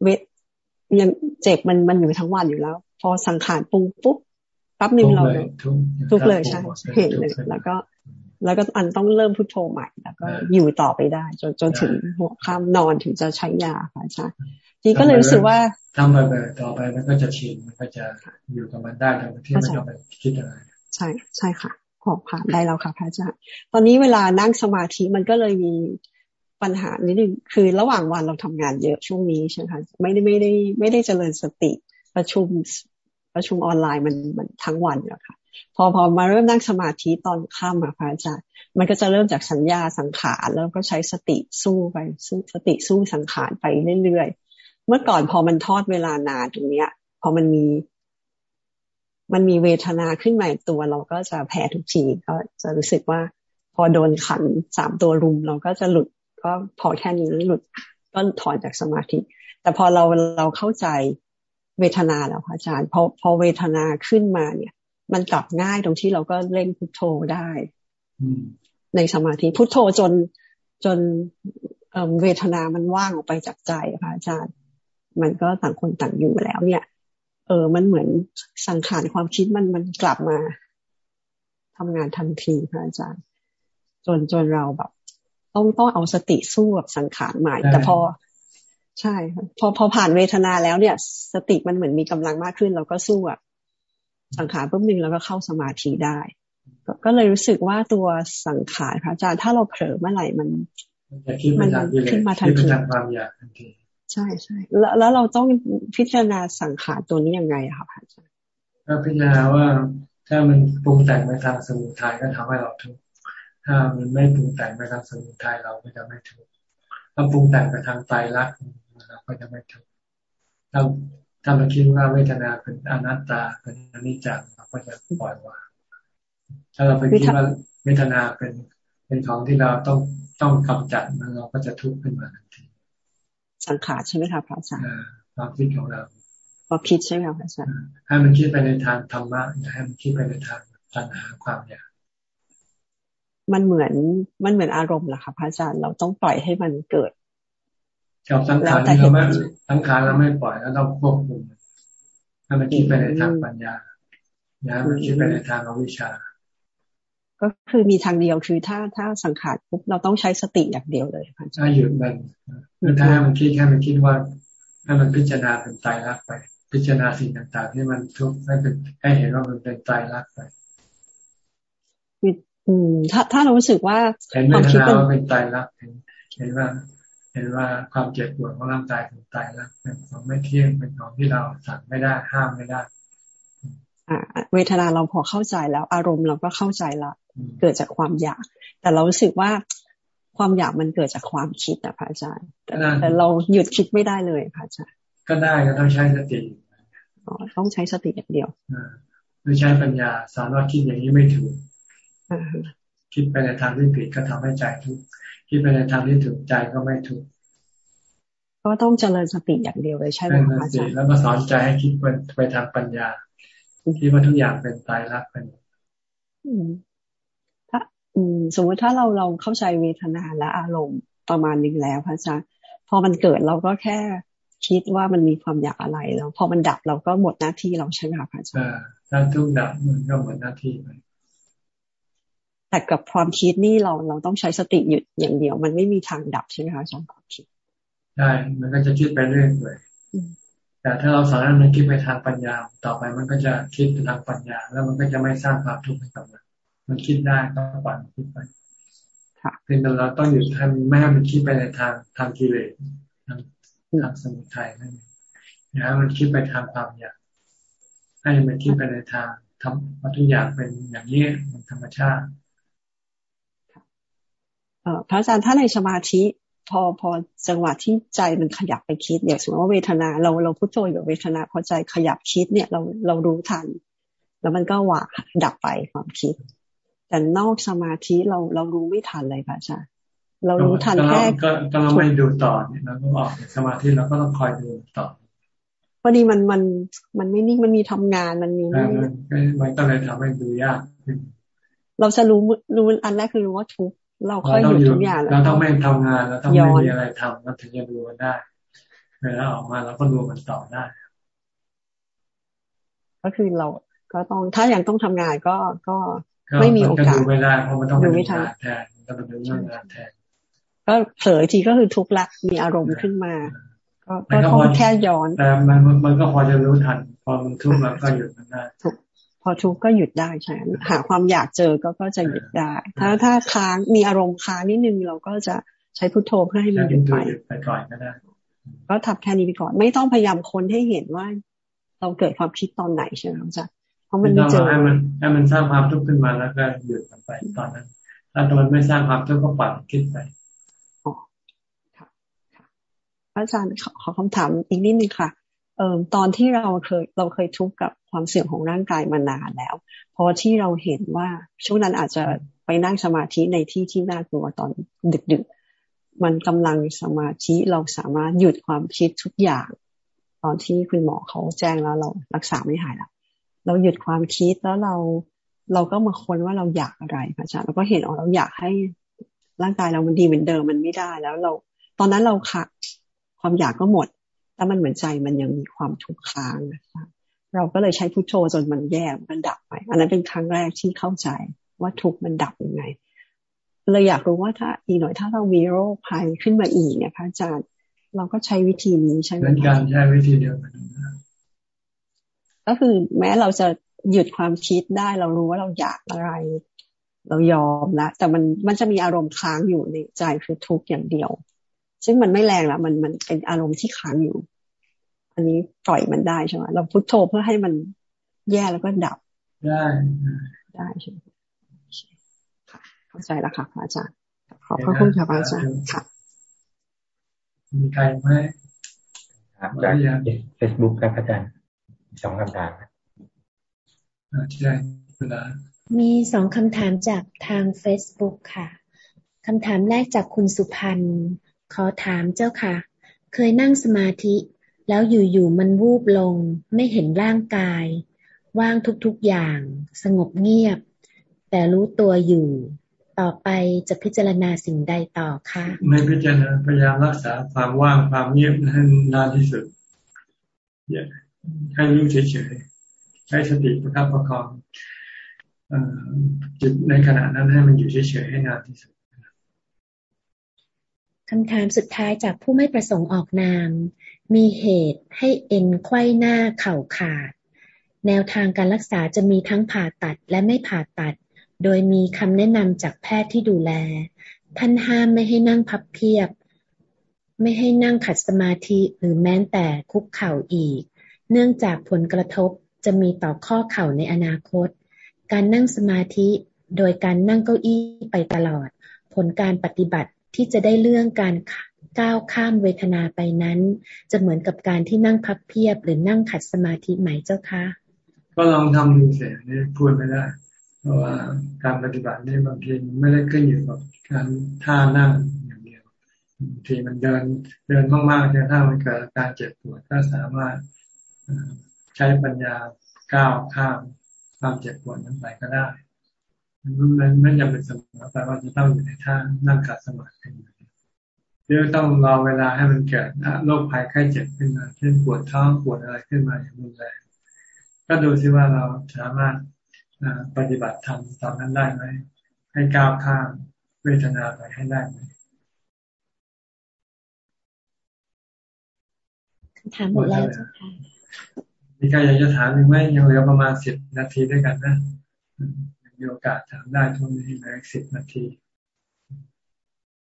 S52: เวทยังเจ็บมันมันอยู่ทั้งวันอยู่แล้ว พอสังขารปรุงปุ๊บปั๊บหนึ่งเราทุกเลยใช่เห็นเลยแล้วก็แล้วก็อันต้องเริ่มพุทโธใหม่ แล้วก็อยู่ต่อไปได้ จนจนถึงหัวค่ำนอนถึงจะใช้ยาค่ะอาจารย์ ทีก็เลยรู้สึกว่า
S1: ทำไปต่อไปมันก็จะชินมันก็จะอยู่กับมันได้โดยที่ไม่ต้องไปคิดอะไร
S52: ใช่ใช่ค่ะขอผ่านได้แล้วค่ะพระอาจารย์ตอนนี้เวลานั่งสมาธิมันก็เลยมีปัญหานิดนึงคือระหว่างวันเราทำงานเยอะช่วงนี้ใช่ไหมคะไม่ได้ไม่ได้ไม่ได้เจริญสติประชุมประชุมออนไลน์มันมันทั้งวันอะค่ะ พอพอมาเริ่มนั่งสมาธิตอนค่ำอะพระอาจารย์ มันก็จะเริ่มจากสัญญาสังขารแล้วก็ใช้สติสู้ไปสติสู้สังขารไปเรื่อยๆ เมื่อก่อนพอมันทอดเวลานานตรงเนี้ย พอมันมี มันมีเวทนาขึ้นมาตัวเราก็จะแพ้ทุกทีก็จะรู้สึกว่า พอโดนขันสามตัวรุมเราก็จะหลุดก็พอแค่นี้หลุดก็ถอนจากสมาธิ แต่พอเราเราเข้าใจเวทนาแล้วอาจารย์พอพอเวทนาขึ้นมาเนี่ย มันกลับง่ายตรงที่เราก็เล่นพุทโธได้ในสมาธิพุทโธจนจนเวทนามันว่างออกไปจากใจค่ะอาจารย์ มันก็ต่างคนต่างอยู่แล้วเนี่ย เออ มันเหมือนสังขารความคิดมันมันกลับมาทำงานทันทีค่ะอาจารย์ จนจนเราแบบ ต้องต้องเอาสติสู้กับสังขารใหม่ แต่พอ ใช่พอพอผ่านเวทนาแล้วเนี่ย สติมันเหมือนมีกำลังมากขึ้น เราก็สู้อะสังขารปุ๊บนึงแล้วก็เข้าสมาธิได้ ก็เลยรู้สึกว่าตัวสังขารพระอาจารย์ถ้าเราเผลอเมื่อไหร่มัน
S1: มันขึ้นมาทันที ความอยากทันที
S52: ใช่ใช่แล้วแล้วเราต้องพิจารณาสังขารตัวนี้ยังไงคะพระอาจารย์
S1: ก็พิจารณาว่าถ้ามันปรุงแต่งไปทางสมุทัยก็ทำให้เราทุกข์ถ้ามันไม่ปรุงแต่งไปทางสมุทัยเราก็จะไม่ทุกข์ถ้าปรุงแต่งไปทางไตรลักษณ์เราก็จะไม่ทุกข์ถ้าถ้าเราคิดว่าเวทนาเป็นอนัตตาเป็นอนิจจ์เราก็จะปล่อยวางถ้าเราไปคิดว่าเวทนาเป็นเป็นของที่เราต้องต้องกำจัดมันเราก็จะทุกข์ขึ้นมาทันที
S52: สังขารใช่ไหมคะพระอาจารย์
S1: ความคิดของเรา
S52: ความคิดใช่ไหมคะพระอาจารย์
S1: ให้มันคิดไปในทางธรรมะให้มันคิดไปในทางปัญหาความอยาก
S52: มันเหมือนมันเหมือนอารมณ์แหละค่ะพระอาจารย์เราต้องปล่อยให้มันเกิด
S1: กับสังขารเราไม่สังขารเราไม่ปล่อยแล้วต้องควบคุมให้มันคิดไปในทางปัญญานะมันคิดไปในทางอวิชชา
S52: ก็คือมีทางเดียวคือถ้าถ้าสังขารปุ๊บเราต้องใช้สติอย่างเดียวเลยค่ะ
S1: ถ้าหยุดมันถ้าให้มันคิดแค่มันคิดว่าให้มันพิจารณาเป็นตายรักไป พิจารณาสิ่งต่างๆที่มันทุกข์ให้เป็นให้เห็นว่ามันเป็นตายรักไป
S52: อืมถ้าถ้าเรารู้สึกว่า
S1: ความคิดเป็นเป็นตายรักเห็นเห็นว่าเห็นว่าความเจ็บปวดของร่างกายเป็นตายรักเป็นของไม่เที่ยงเป็นของที่เราสั่งไม่ได้ห้ามไม่ได้
S52: อ่า เวทนาเราพอเข้าใจแล้ว อารมณ์เราก็เข้าใจละเกิดจากความอยาก แต่เรารู้สึกว่าความอยากมันเกิดจากความคิดนะพระอาจารย์แต่เราหยุดคิดไม่ได้เลยพระอาจารย์
S1: ก็ได้ก็ต้องใช้สติ
S52: อ๋อต้องใช้สติอย่างเดียว
S1: ไม่ใช้ปัญญาสามารถคิดอย่างนี้ไม่ถูกคิดไปในทางที่ผิดก็ทำให้ใจทุกข์คิดไปในทางที่ถูกใจก็ไม่ทุกข์
S52: ก็ต้องเจริญสติอย่างเดียวเลยใช่ไหมคะอาจารย์
S1: แล้วก็สอนใจให้คิดไปไปทางปัญญา คิดว่าทุกอย่างเป็นตายรักเป็น
S52: ถ้าสมมติถ้าเราเราเข้าใจเวทนาและอารมณ์ประมาณนึงแล้วพระอาจารย์พอมันเกิดเราก็แค่คิดว่ามันมีความอยากอะไรแล้ว พอมันดับเราก็หมดหน้าที่เราใช่ไหมคะพระอาจารย์
S1: ถ้าทุกดับมันก็หมดหน้าที่ไป
S52: แต่กับความคิดนี่เราเราต้องใช้สติหยุดอย่างเดียว มันไม่มีทางดับใช่ไหมคะอาจารย์ความคิด
S1: ใช่มันก็จะคิดไปเรื่อยๆ แต่ถ้าเราสอนให้มันคิดไปทางปัญญา ต่อไปมันก็จะคิดไปทางปัญญา แล้วมันก็จะไม่สร้างความทุกข์ให้กับมันมันคิดได้ก็ปล่อยมันคิดไปเพียงแต่เราต้องหยุดให้ไม่ให้มันคิดไปในทางทางกิเลสทางทางสมุทัยนั่นเองนะมันคิดไปทางความอยากให้มันคิดไปในทางทำว่าทุกอย่างเป็นอย่างนี้มันธรรมชาติ
S52: พระอาจารย์ถ้าในสมาธิ พอพอจังหวะที่ใจมันขยับไปคิดเนี่ยสมมติว่าเวทนาเราเราพุทโธอยู่เวทนาพอใจขยับคิดเนี่ยเราเรารู้ทัน แล้วมันก็ว่าดับไปความคิด แต่นอกสมาธิเราเรารู้ไม่ทันเลยค่ะอาจารย์เรารู้ทันแค่
S1: ก็ก็เราไม่ดูต่อเนี่ยเราก็ออกสมาธิเราก็ต้องคอยดูต่อ
S52: พอดีมันมันมันไม่นิ่งมันมีทำงานมันมี
S1: มันก็เลยทำให้ดูยาก
S52: เราจะรู้รู้อันแรกคือรู้ว่าทุก เราค่อยหยุดทุกอย่าง
S1: เราต้องไม่ทำงานเราต้องไม่มีอะไรทำเราถึงจะดูมันได้เวลาออกมาเราก็ดูมันต่อได้
S52: ก็คือเราก็ต้องถ้ายังต้องทำงานก็ก็ไม่มีโอกาส
S1: ดูไม่ได้เพราะมันต้องดูไม่ทันแทนต้องดูเรื่องงานแทน
S52: ก็เผลอทีก็คือทุกข์ละมีอารมณ์ขึ้นมา ก็ก็แค่ย้อน
S1: แต่มันมันก็พอจะรู้ทัน พอมันทุกข์มันก็หยุดมันได้
S52: พอทุกข์ก็หยุดได้ใช่หาความอยากเจอก็ก็จะหยุดได้ ถ้าถ้าค้างมีอารมณ์ค้างนิดนึงเราก็จะใช้พุทโธเพื่อให้มันหยุดไป
S1: ไปก่อนก็ได้
S52: ก็ทำแค่นี้ไปก่อน ไม่ต้องพยายามค้นให้เห็นว่า เราเกิดความคิดตอนไหนใช่ไหมจ๊ะเพราะมัน
S1: เจอให้มันให้มันสร้างความทุกข์ขึ้นมาแล้วก็หยุดมันไปตอนนั้น ถ้าตอนไม่สร้างความทุกข์ก็ปล่อยคิดไป
S52: อ๋อค่ะค่ะอาจารย์ขอคำถามอีกนิดนึงค่ะ เอ่อตอนที่เราเคยเราเคยทุกข์กับความเสื่อมของร่างกายมานานแล้วพอที่เราเห็นว่าช่วงนั้นอาจจะไปนั่งสมาธิในที่ที่น่ากลัวตอนดึกๆ มันกำลังสมาธิเราสามารถหยุดความคิดทุกอย่าง ตอนที่คุณหมอเขาแจ้งแล้วเรารักษาไม่หายแล้วเราหยุดความคิดแล้วเราเราก็มาค้นว่าเราอยากอะไรพระอาจารย์เราก็เห็นอ๋อเราอยากให้ร่างกายเรามันดีเหมือนเดิมมันไม่ได้แล้วเรา ตอนนั้นเราค่ะ ความอยากก็หมด แต่มันเหมือนใจมันยังมีความทุกข์ค้างนะคะเราก็เลยใช้พุทโธจนมันแย่มันดับไป อันนั้นเป็นครั้งแรกที่เข้าใจว่าทุกข์มันดับยังไงเลยอยากรู้ว่าถ้าอีกหน่อยถ้าเรามีโรคภัยขึ้นมาอีกเนี่ยพระอาจารย์เราก็ใช้วิธีนี้ใช่ไหม
S1: เป็นการใช้วิธีเดียวกัน
S52: ก็คือแม้เราจะหยุดความคิดได้ เรารู้ว่าเราอยากอะไร เรายอมแล้วแต่มันมันจะมีอารมณ์ค้างอยู่ในใจคือทุกข์อย่างเดียว ซึ่งมันไม่แรงแล้วมันมันเป็นอารมณ์ที่ค้างอยู่ อันนี้ปล่อยมันได้ใช่ไหมเราพุทโธเพื่อให้มันแย่แล้วก็ดับ
S1: ได้
S52: ได้ใช่ไหมเข้าใจแล้วค่ะอาจารย์ขอบพระคุณค่ะอาจารย์ค่ะ
S1: มีใครไหม
S26: ถามจากเฟซบุ๊กครับอาจารย์สองคำถาม
S1: ใช่
S47: มีสองคำถามจากทาง Facebook ค่ะคำถามแรกจากคุณสุพันธ์ขอถามเจ้าค่ะ เคยนั่งสมาธิ แล้วอยู่ๆมันวูบลง ไม่เห็นร่างกาย ว่างทุกๆอย่าง สงบเงียบ แต่รู้ตัวอยู่ ต่อไปจะพิจารณาสิ่งใดต่อคะ
S1: ไม่พิจารณาพยายามรักษาความว่างความเงียบให้นานที่สุดให้รู้เฉยๆใช้สติประคับประคองจิตในขณะนั้นให้มันอยู่เฉยๆให้นานที่สุด
S47: คำถามสุดท้ายจากผู้ไม่ประสงค์ออกนาม มีเหตุให้เอ็นไขว้หน้าเข่าขาด แนวทางการรักษาจะมีทั้งผ่าตัดและไม่ผ่าตัด โดยมีคำแนะนำจากแพทย์ที่ดูแล ท่านห้ามไม่ให้นั่งพับเพียบ ไม่ให้นั่งขัดสมาธิหรือแม้แต่คุกเข่าอีก เนื่องจากผลกระทบจะมีต่อข้อเข่าในอนาคต การนั่งสมาธิโดยการนั่งเก้าอี้ไปตลอด ผลการปฏิบัติ ที่จะได้เรื่องการก้าวข้ามเวทนาไปนั้น จะเหมือนกับการที่นั่งพับเพียบหรือนั่งขัดสมาธิไหมเจ้าคะ
S1: ก็ลองทำดูเสียนี่พูดไม่ได้ เพราะว่าการปฏิบัตินี่บางทีไม่ได้ขึ้นอยู่กับการท่านั่งอย่างเดียวบางทีมันเดินเดินมากๆจะถ้ามันเกิดการเจ็บปวดก็สามารถใช้ปัญญาก้าวข้ามความเจ็บปวดนั้นไปก็ได้ มันไม่จำเป็นเสมอไปว่าจะต้องอยู่ในท่านั่งขัดสมาธิเดี๋ยวต้องรอเวลาให้มันเกิดโรคภัยไข้เจ็บขึ้นมา เช่นปวดท้องปวดอะไรขึ้นมาอย่างรุนแรงก็ดูซิว่าเราสามารถปฏิบัติธรรมตอนนั้นได้ไหมให้ก้าวข้ามเวทนาไปให้ได้ไหม
S47: ถามหมดแล้วเจ้าค่ะ
S1: มีใครอยากจะถามหรือไม่ยังเหลือประมาณสิบนาทีด้วยกันนะ มีโอกาสถามได้ทุกนี้เหลือสิบนาที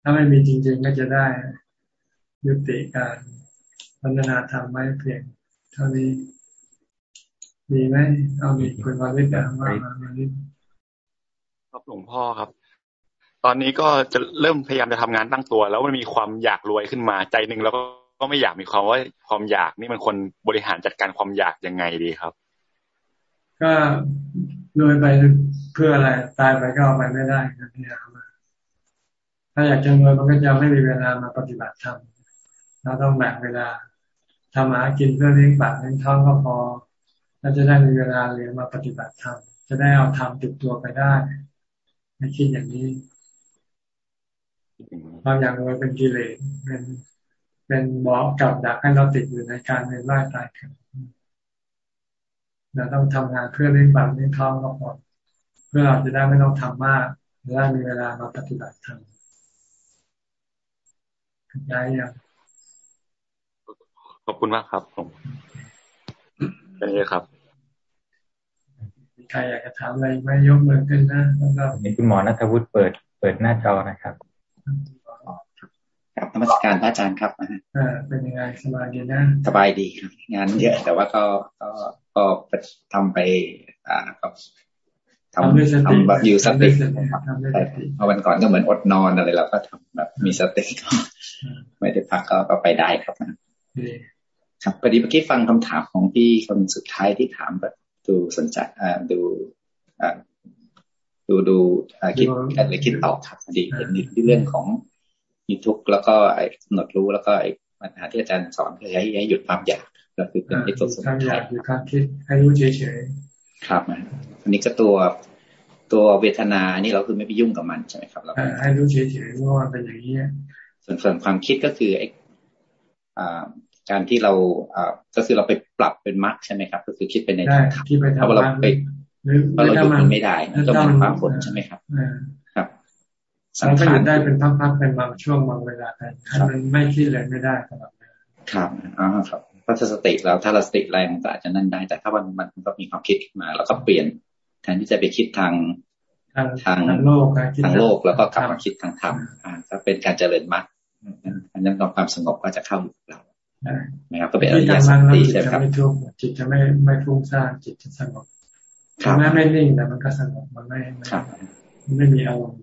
S1: ถ้าไม่มีจริง ๆ ก็จะได้ยุติการพัฒนาธรรมไม่เพียง เท่านี้มีไหมเอามีคุณวันวิทย์แบบว่ามาวิ
S43: ครับหลวงพ่อครับ ตอนนี้ก็จะเริ่มพยายามจะทำงานตั้งตัว แล้วมันมีความอยากรวยขึ้นมาใจหนึ่งแล้วก็ก็ไม่อยากมีความว่าความอยากนี่มันคนบริหารจัดการความอยากยังไงดีครับ
S1: ก็ รวยไปเพื่ออะไร ตายไปก็เอาไปไม่ได้ครับพี่อาถ้าอยากจะรวยมันก็จะไม่มีเวลามาปฏิบัติธรรมเราต้องแบ่งเวลาทำหากินเพื่อเลี้ยงปากเลี้ยงท้องก็พอเราจะได้มีเวลาเรียนมาปฏิบัติธรรมจะได้เอาธรรมติดตัวไปได้ไม่คิดอย่างนี้บางอย่างรวยเป็นกิเลสเป็นเป็นบอกกับดักให้เราติดอยู่ในการเวียนว่ายตายเกิด เราต้องทำงานเพื่อเลี้ยงปากเลี้ยงท้องก็พอพพื่อเราจะได้ไม่ต้องทำมากจะได้มีเวลามาปฏิบัติธรรมได้ยัง
S43: ขอบคุณมากครับผมเป็นไงครับ
S1: มีใครอยากจะถามอะไรไม่ยกมือขึ้นนะแล้วก็
S26: เห็นคุณหมอนัทวุฒิเปิด เปิดหน้าจอนะครับ
S53: ครับนมัสการพระอาจารย์ครับ
S1: อ่าเป็นยังไงสบายดีนะ
S53: สบายดีครับงานเยอะแต่ว่าก็ก็ ก็ทำไปอ่าก็ทำทำแบบอยู่สติใช่เพราะวันก่อนก็เหมือนอดนอนอะไรเราก็ทำแบบมีสติก็ไม่ได้พักก็ก็ไปได้ครับครับพอดีเมื่อกี้ฟังคำถามของพี่คนสุดท้ายที่ถามแบบดูสนใจอ่าดูอ่าดูดูคิดอะไรคิดต่อครับพอดีเห็นเรื่องของมีทุกข์แล้วก็ไอ้กำหนดรู้แล้วก็ไอ้ปัญหาที่อาจารย์สอนคือให้ให้หยุดความอยาก ก็คือเป็นที่ตัวสมุ
S1: ทัยหยุดความคิดให้รู้เฉย
S53: ๆครับอันนี้ก็ตัวตัวเวทนานี่เราคือไม่ไปยุ่งกับมันใช่ไหมครับเรา
S1: ให้รู้เฉยๆว่ามันเป็นอย่างนี้
S53: ส่วนส่วนความคิดก็คือไอ้การที่เราก็คือเราไปปรับเป็นมรรคใช่ไหมครับ ก็คือคิดไปในทางธรรมเพราะเราไปเพราะเราหยุดมันไม่ได้ก็มันฟ้าฝนใช่ไหมครับครับ
S1: สังขารได้เป็นพักๆเป็นบางช่วงบางเวลาแต่ถ้ามันไม่คิดเลยไม่ได้ครับ
S53: ครับอ๋อครับ พระสติแล้วถ้าเราสติแรงก็อาจจะนั่นได้ แต่ถ้ามันมันก็มีความคิดมา แล้วก็เปลี่ยนแทนที่จะไปคิดทาง
S1: ทางโลก
S53: ทางโลกแล้วก็กลับมาคิดทางธรรมอ่าถ้าเป็นการเจริญมรรคอันนั้นความสงบก็จะเข้าอยู่เรานะครับก็เป็นอริยสัจ
S1: สี่ใช่ไหมครับจิตจะไม่ไม่ฟุ้งซ่านจิตจะสงบแม้ไม่นิ่งแต่มันก็สงบมันไม่ไม่มีอารมณ์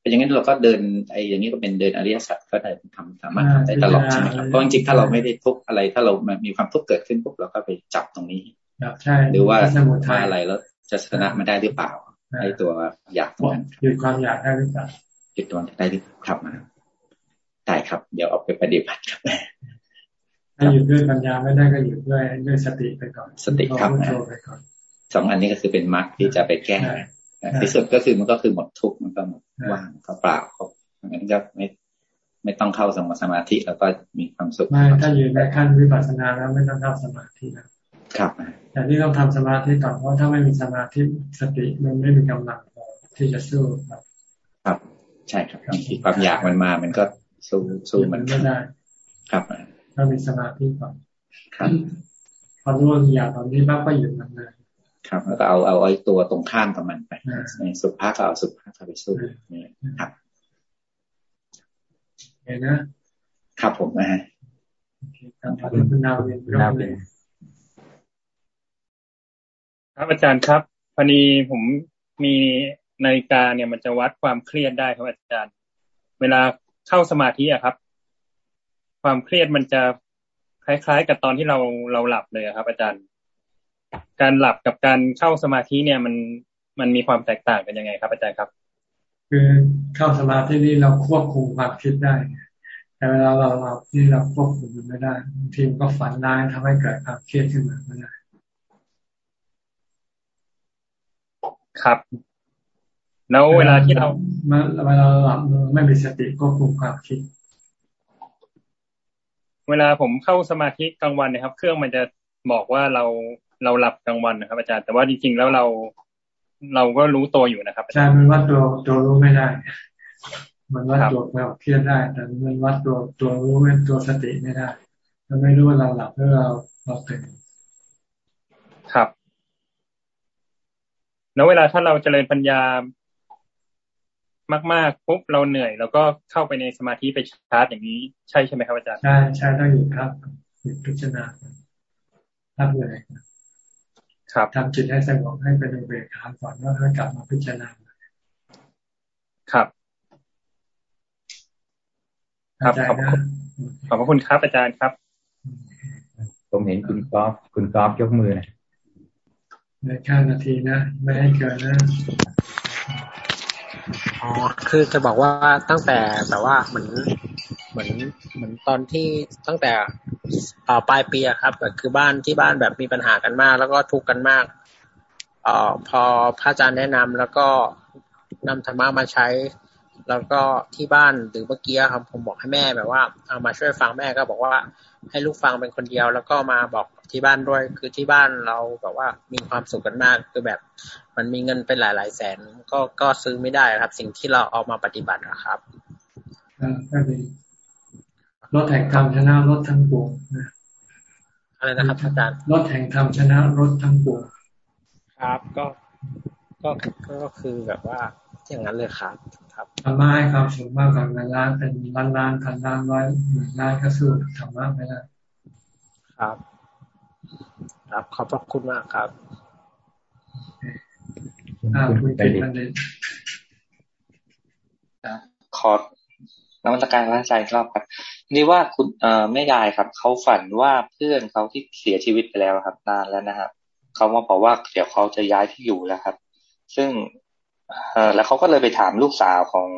S53: เป็นอย่างนั้นเราก็เดินไอ้อย่างนี้ก็เป็นเดินอริยสัจก็ได้ทำสามารถทำได้ตลอดใช่ไหมครับเพราะจริงๆถ้าเราไม่ได้ทุกอะไร ถ้าเรามีความทุกข์เกิดขึ้นปุ๊บเราก็ไปจับตรงนี้หรือว่ามาอะไรแล้วจะชนะมาได้หรือเปล่าไอ้ตัวอยากตรงนั้น
S1: หยุดความอยากได้หรือเปล่า
S53: หยุดตัวได้หรือครับมาได้ครับ เดี๋ยวเอาไปปฏิบัติครับ
S1: ถ้าหยุดด้วยปัญญาไม่ได้ก็หยุดด้วยด้วยสติไปก่อน
S53: สติครับสองอันนี้ก็คือเป็นมรรคที่จะไปแก้ ที่สุดก็คือมันก็คือหมดทุกข์มันก็หมดว่างก็เปล่าเขางั้นก็ไม่ไม่ต้องเข้าสมาธิแล้วก็มีความสุข
S1: ไม่ถ้าอยู่ในขั้นวิปัสสนาแล้วไม่ต้องเข้าสมาธินะครับแต่ที่ต้องทำสมาธิก่อนเพราะถ้าไม่มีสมาธิสติมันไม่มีกำลังที่จะสู้ครับ
S53: ครับ ใช่ครับบางทีความอยากมันมา มันก็สู้สู้มัน
S1: ไม่ได้
S53: ครับ
S1: ต้องมีสมาธิก่อนครับพอรู้ว่าอยากตอนนี้ปั๊บก็หยุดมันเลย
S53: ครับแล้วก็เอาเอาไอ้ตัวตรงข้ามกับมันไปในสุภาพก็เอาสุภาพเข้าไปสู้นี่ครับ
S1: เห็นนะ
S53: ครับผมนะฮะ
S1: ขอบคุณนาวินนาวิน
S48: ครับอาจารย์ครับพอดีผมมีนาฬิกาเนี่ยมันจะวัดความเครียดได้ครับอาจารย์ เวลาเข้าสมาธิอะครับ ความเครียดมันจะคล้ายๆ กับตอนที่เราเราหลับเลยครับ อาจารย์ การหลับกับการเข้าสมาธิเนี่ยมันมันมีความแตกต่างกันยังไงครับอาจารย์ครับ
S1: คือเข้าสมาธินี่เราควบคุมความคิดได้ แต่เวลาเราหลับนี่เราควบคุมมันไม่ได้บางทีมันก็ฝันร้ายทำให้เกิดความเครียดขึ้นมาไม่ได้
S48: ครับแล้วเวลาที่เรา
S1: เวลาเราหลับไม่มีสติควบคุมความคิด
S48: เวลาผมเข้าสมาธิกลางวันนะครับ เครื่องมันจะบอกว่าเรา เราหลับกลางวันนะครับ อาจารย์แต่ว่าจริงๆแล้วเราเราก็รู้ตัวอยู่นะครับ
S1: ใช่มันวัดตัวตัวรู้ไม่ได้ มันวัดตัวแบบเครียดได้ แต่มันวัดตัวตัวรู้ไม่ตัวสติไม่ได้เราไม่รู้ว่าเราหลับหรือเราเราตื่น
S48: ครับ แล้วเวลาถ้าเราเจริญปัญญามากๆปุ๊บเราเหนื่อย แล้วก็เข้าไปในสมาธิไปชาร์จอย่างนี้ใช่ใช่ไหมครับอาจารย์
S1: ใช่ใช่ต้องหยุดครับหยุดพิจารณาพักเลย
S48: ครับ
S1: ทำจิตให้สงบให้เป็นอุเบกขาก่อนแล้วค่อยกลับมาพิจารณา
S48: ครับ ครับขอบคุณขอบคุณครับอาจารย์ครับ
S26: ผมเห็นคุณกอล์ฟคุณกอล์ฟยกมือนะ
S1: ในแค่นาทีนะ ไม่ให้เกินนะ
S42: อ๋อคือจะบอกว่าตั้งแต่แบบว่าเหมือน เหมือนเหมือนตอนที่ตั้งแต่ปลายปีครับคือบ้านที่บ้านแบบมีปัญหากันมาก แล้วก็ทุกข์กันมากอพอพระอาจารย์แนะนำแล้วก็นำธรรมะมาใช้ แล้วก็ที่บ้านหรือเมื่อกี้ครับผมบอกให้แม่แบบว่าเอามาช่วยฟังแม่ก็บอกว่าให้ลูกฟังเป็นคนเดียว แล้วก็มาบอกที่บ้านด้วย คือที่บ้านเราแบบว่ามีความสุขกันมากคือแบบ มันมีเงินเป็นหลายๆแสน ก็ก็ซื้อไม่ได้ครับ สิ่งที่เราเอามาปฏิบัตินะครับ
S1: ก็ดี รถแห่งธรรมชนะรถทั้งปวงนะ
S42: อะไรนะครับอาจารย์
S1: รถแห่งธรรมชนะรถทั้งปวง
S42: ครับก็ก็ก็คือแบบว่าอย่างนั้นเลยครับ ครับ
S1: ธรรมะให้ความสุขมากกว่าเงินล้านเป็นล้านล้านพันล้านร้อยหมื่นล้านก็สู้ธรรมะไม่ได้
S42: ครับ ครับขอบพระคุณมากครับ
S1: คุณเป็นประเด็น
S38: ขอนวัตการพระอาจารย์รอบครับ นี่ว่าคุณเอ่อแม่ยายครับเขาฝันว่าเพื่อนเขาที่เสียชีวิตไปแล้วครับนานแล้วนะครับเขามาบอกว่าเดี๋ยวเขาจะย้ายที่อยู่แล้วครับ ซึ่งเออแล้วเขาก็เลยไปถามลูกสาวของ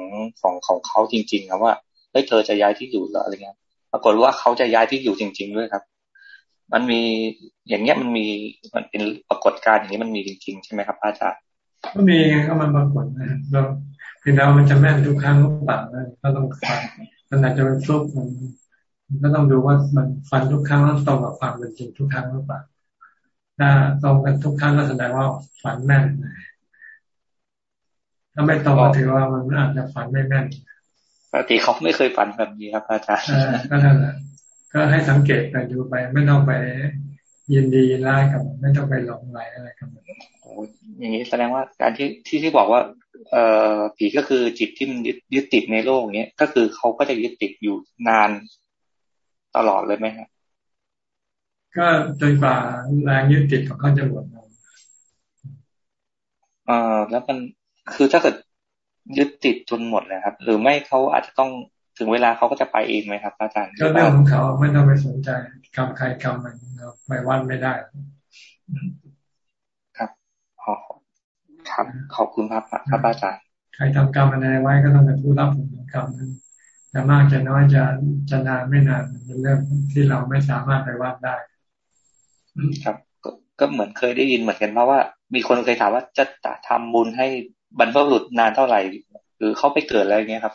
S38: ของของเขาจริง ๆ ครับว่าเฮ้ยเธอจะย้ายที่อยู่เหรออะไรเงี้ยปรากฏว่าเขาจะย้ายที่อยู่จริง ๆ ด้วยครับ มันมีอย่างเงี้ยมันมีมันเป็นปรากฏการณ์อย่างนี้มันมีจริง ๆ ใช่ไหมครับอาจารย์
S1: ก็มีก็มันปรากฏนะเราเพียงแต่ว่ามันจะแม่นทุกครั้งหรือเปล่าก็ต้องฟัง มันอาจจะเป็นฟลุกมันก็ต้องดูว่ามันฟันทุกครั้งแล้วตรงกับความเป็นจริงทุกครั้งหรือเปล่าถ้าตรงกันทุกครั้งก็แสดงว่าฝันแม่นถ้าไม่ตรงก็ถือว่ามันอาจจะฝันไม่แม่น
S38: ปกติเขาไม่เคยฝันแบบนี้ครับอาจารย์
S1: ก็นั่นแหละก็ให้สังเกตไปดูไปไม่ต้องไป ยินดีร้ายกับไม่ต้องไปหลงไหลอะไรกับมัน
S38: อย่างนี้แสดงว่าการที่ที่ที่บอกว่า เอ่อผีก็คือจิตที่มันยึดติดในโลกเนี้ยก็คือเขาก็จะยึดติดอยู่นานตลอดเลยไหมครับ
S1: ก็จนกว่าแรงยึดติดของเขาจะหมดลง
S38: เอ่อแล้วมันคือถ้าเกิดยึดติดจนหมดนะครับ หรือไม่เขาอาจจะต้อง ถึงเวลาเขาก็จะไปเองไหมครับอาจารย์
S1: ก็เรื่องของเขาไม่ต้องไปสนใจกรรมใครกรรมมันไม่วันไม่ได้
S38: ครับขอครับขอบคุณครับครับอาจารย์
S1: ใครทำกรรมอะไรไว้ก็ต้องเป็นผู้รับผลของกรรมนั้นจะมากจะน้อยจะจะนานไม่นานเป็นเรื่องที่เราไม่สามารถไปวัดได้
S38: ครับก็เหมือนเคยได้ยินเหมือนกันเพราะว่า มีคนเคยถามว่าจะทำบุญให้บรรพบุรุษนานเท่าไหร่ หรือเขาไปเกิดอะไรเงี้ยครับ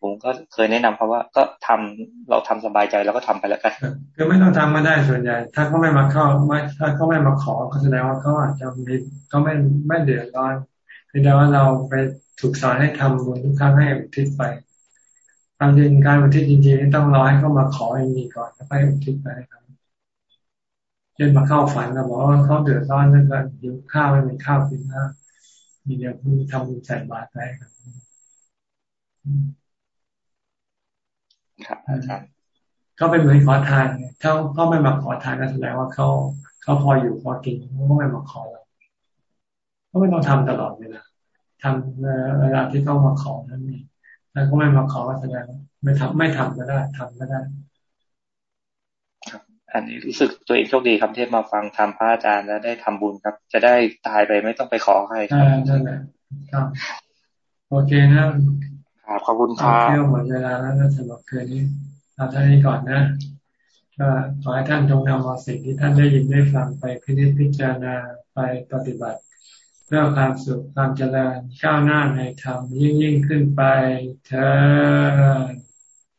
S38: ผมก็เคยแนะนำเขาว่าก็ทำเราทำสบายใจแล้วก็ทำไปแล้วกัน
S1: คือไม่ต้องทำมาได้ส่วนใหญ่ ถ้าเขาไม่มาเข้าไม่ถ้าเขาไม่มาขอก็แสดงว่าเขาอาจจะมีเขาไม่ไม่เดือดร้อนเพียงแต่ว่าเราไปถูกสอนให้ทำบุญทุกครั้งให้อุทิศไปทำจริงการอุทิศจริงๆต้องรอให้เขามาขอเองก่อนแล้วไปอุทิศไปครับเช่นมาเข้าฝันเราบอกว่าเขาเดือดร้อนนั่นก็หิวข้าวไม่มีข้าวกินนะมีเดี๋ยวคุณทำบุญใส่บาตรไปครับ
S38: ครับอาจารย์
S1: เขาเป็นเหมือนขอทานเขาเขาไม่มาขอทานก็แสดงว่าเขาเขาพออยู่พอกินเขาไม่มาขอเราเขาไม่ต้องทำตลอดเวลาทำเวลาที่เขามาขอนั้นเองถ้าเขาไม่มาขอก็แสดงไม่ทำไม่ทำก็ได้ทำก็ได้
S38: อันนี้รู้สึกตัวเองโชคดีครับที่มาฟังทำพระอาจารย์แล้วได้ทำบุญครับ จะได้ตายไปไม่ต้องไปขอใคร
S1: ครับนั่นแหละครับโอเคนะ ครับ
S38: ขอบคุณครับ
S1: เที่ยวหมดเวลาแล้วนะสำหรับคืนนี้เอาท่านี้ก่อนนะก็ขอให้ท่านจงนำเอาสิ่งที่ท่านได้ยินได้ฟังไปพิจิตพิจารณาไปปฏิบัติเพื่อความสุขความเจริญก้าวหน้าในธรรมยิ่งยิ่งขึ้นไปเธอ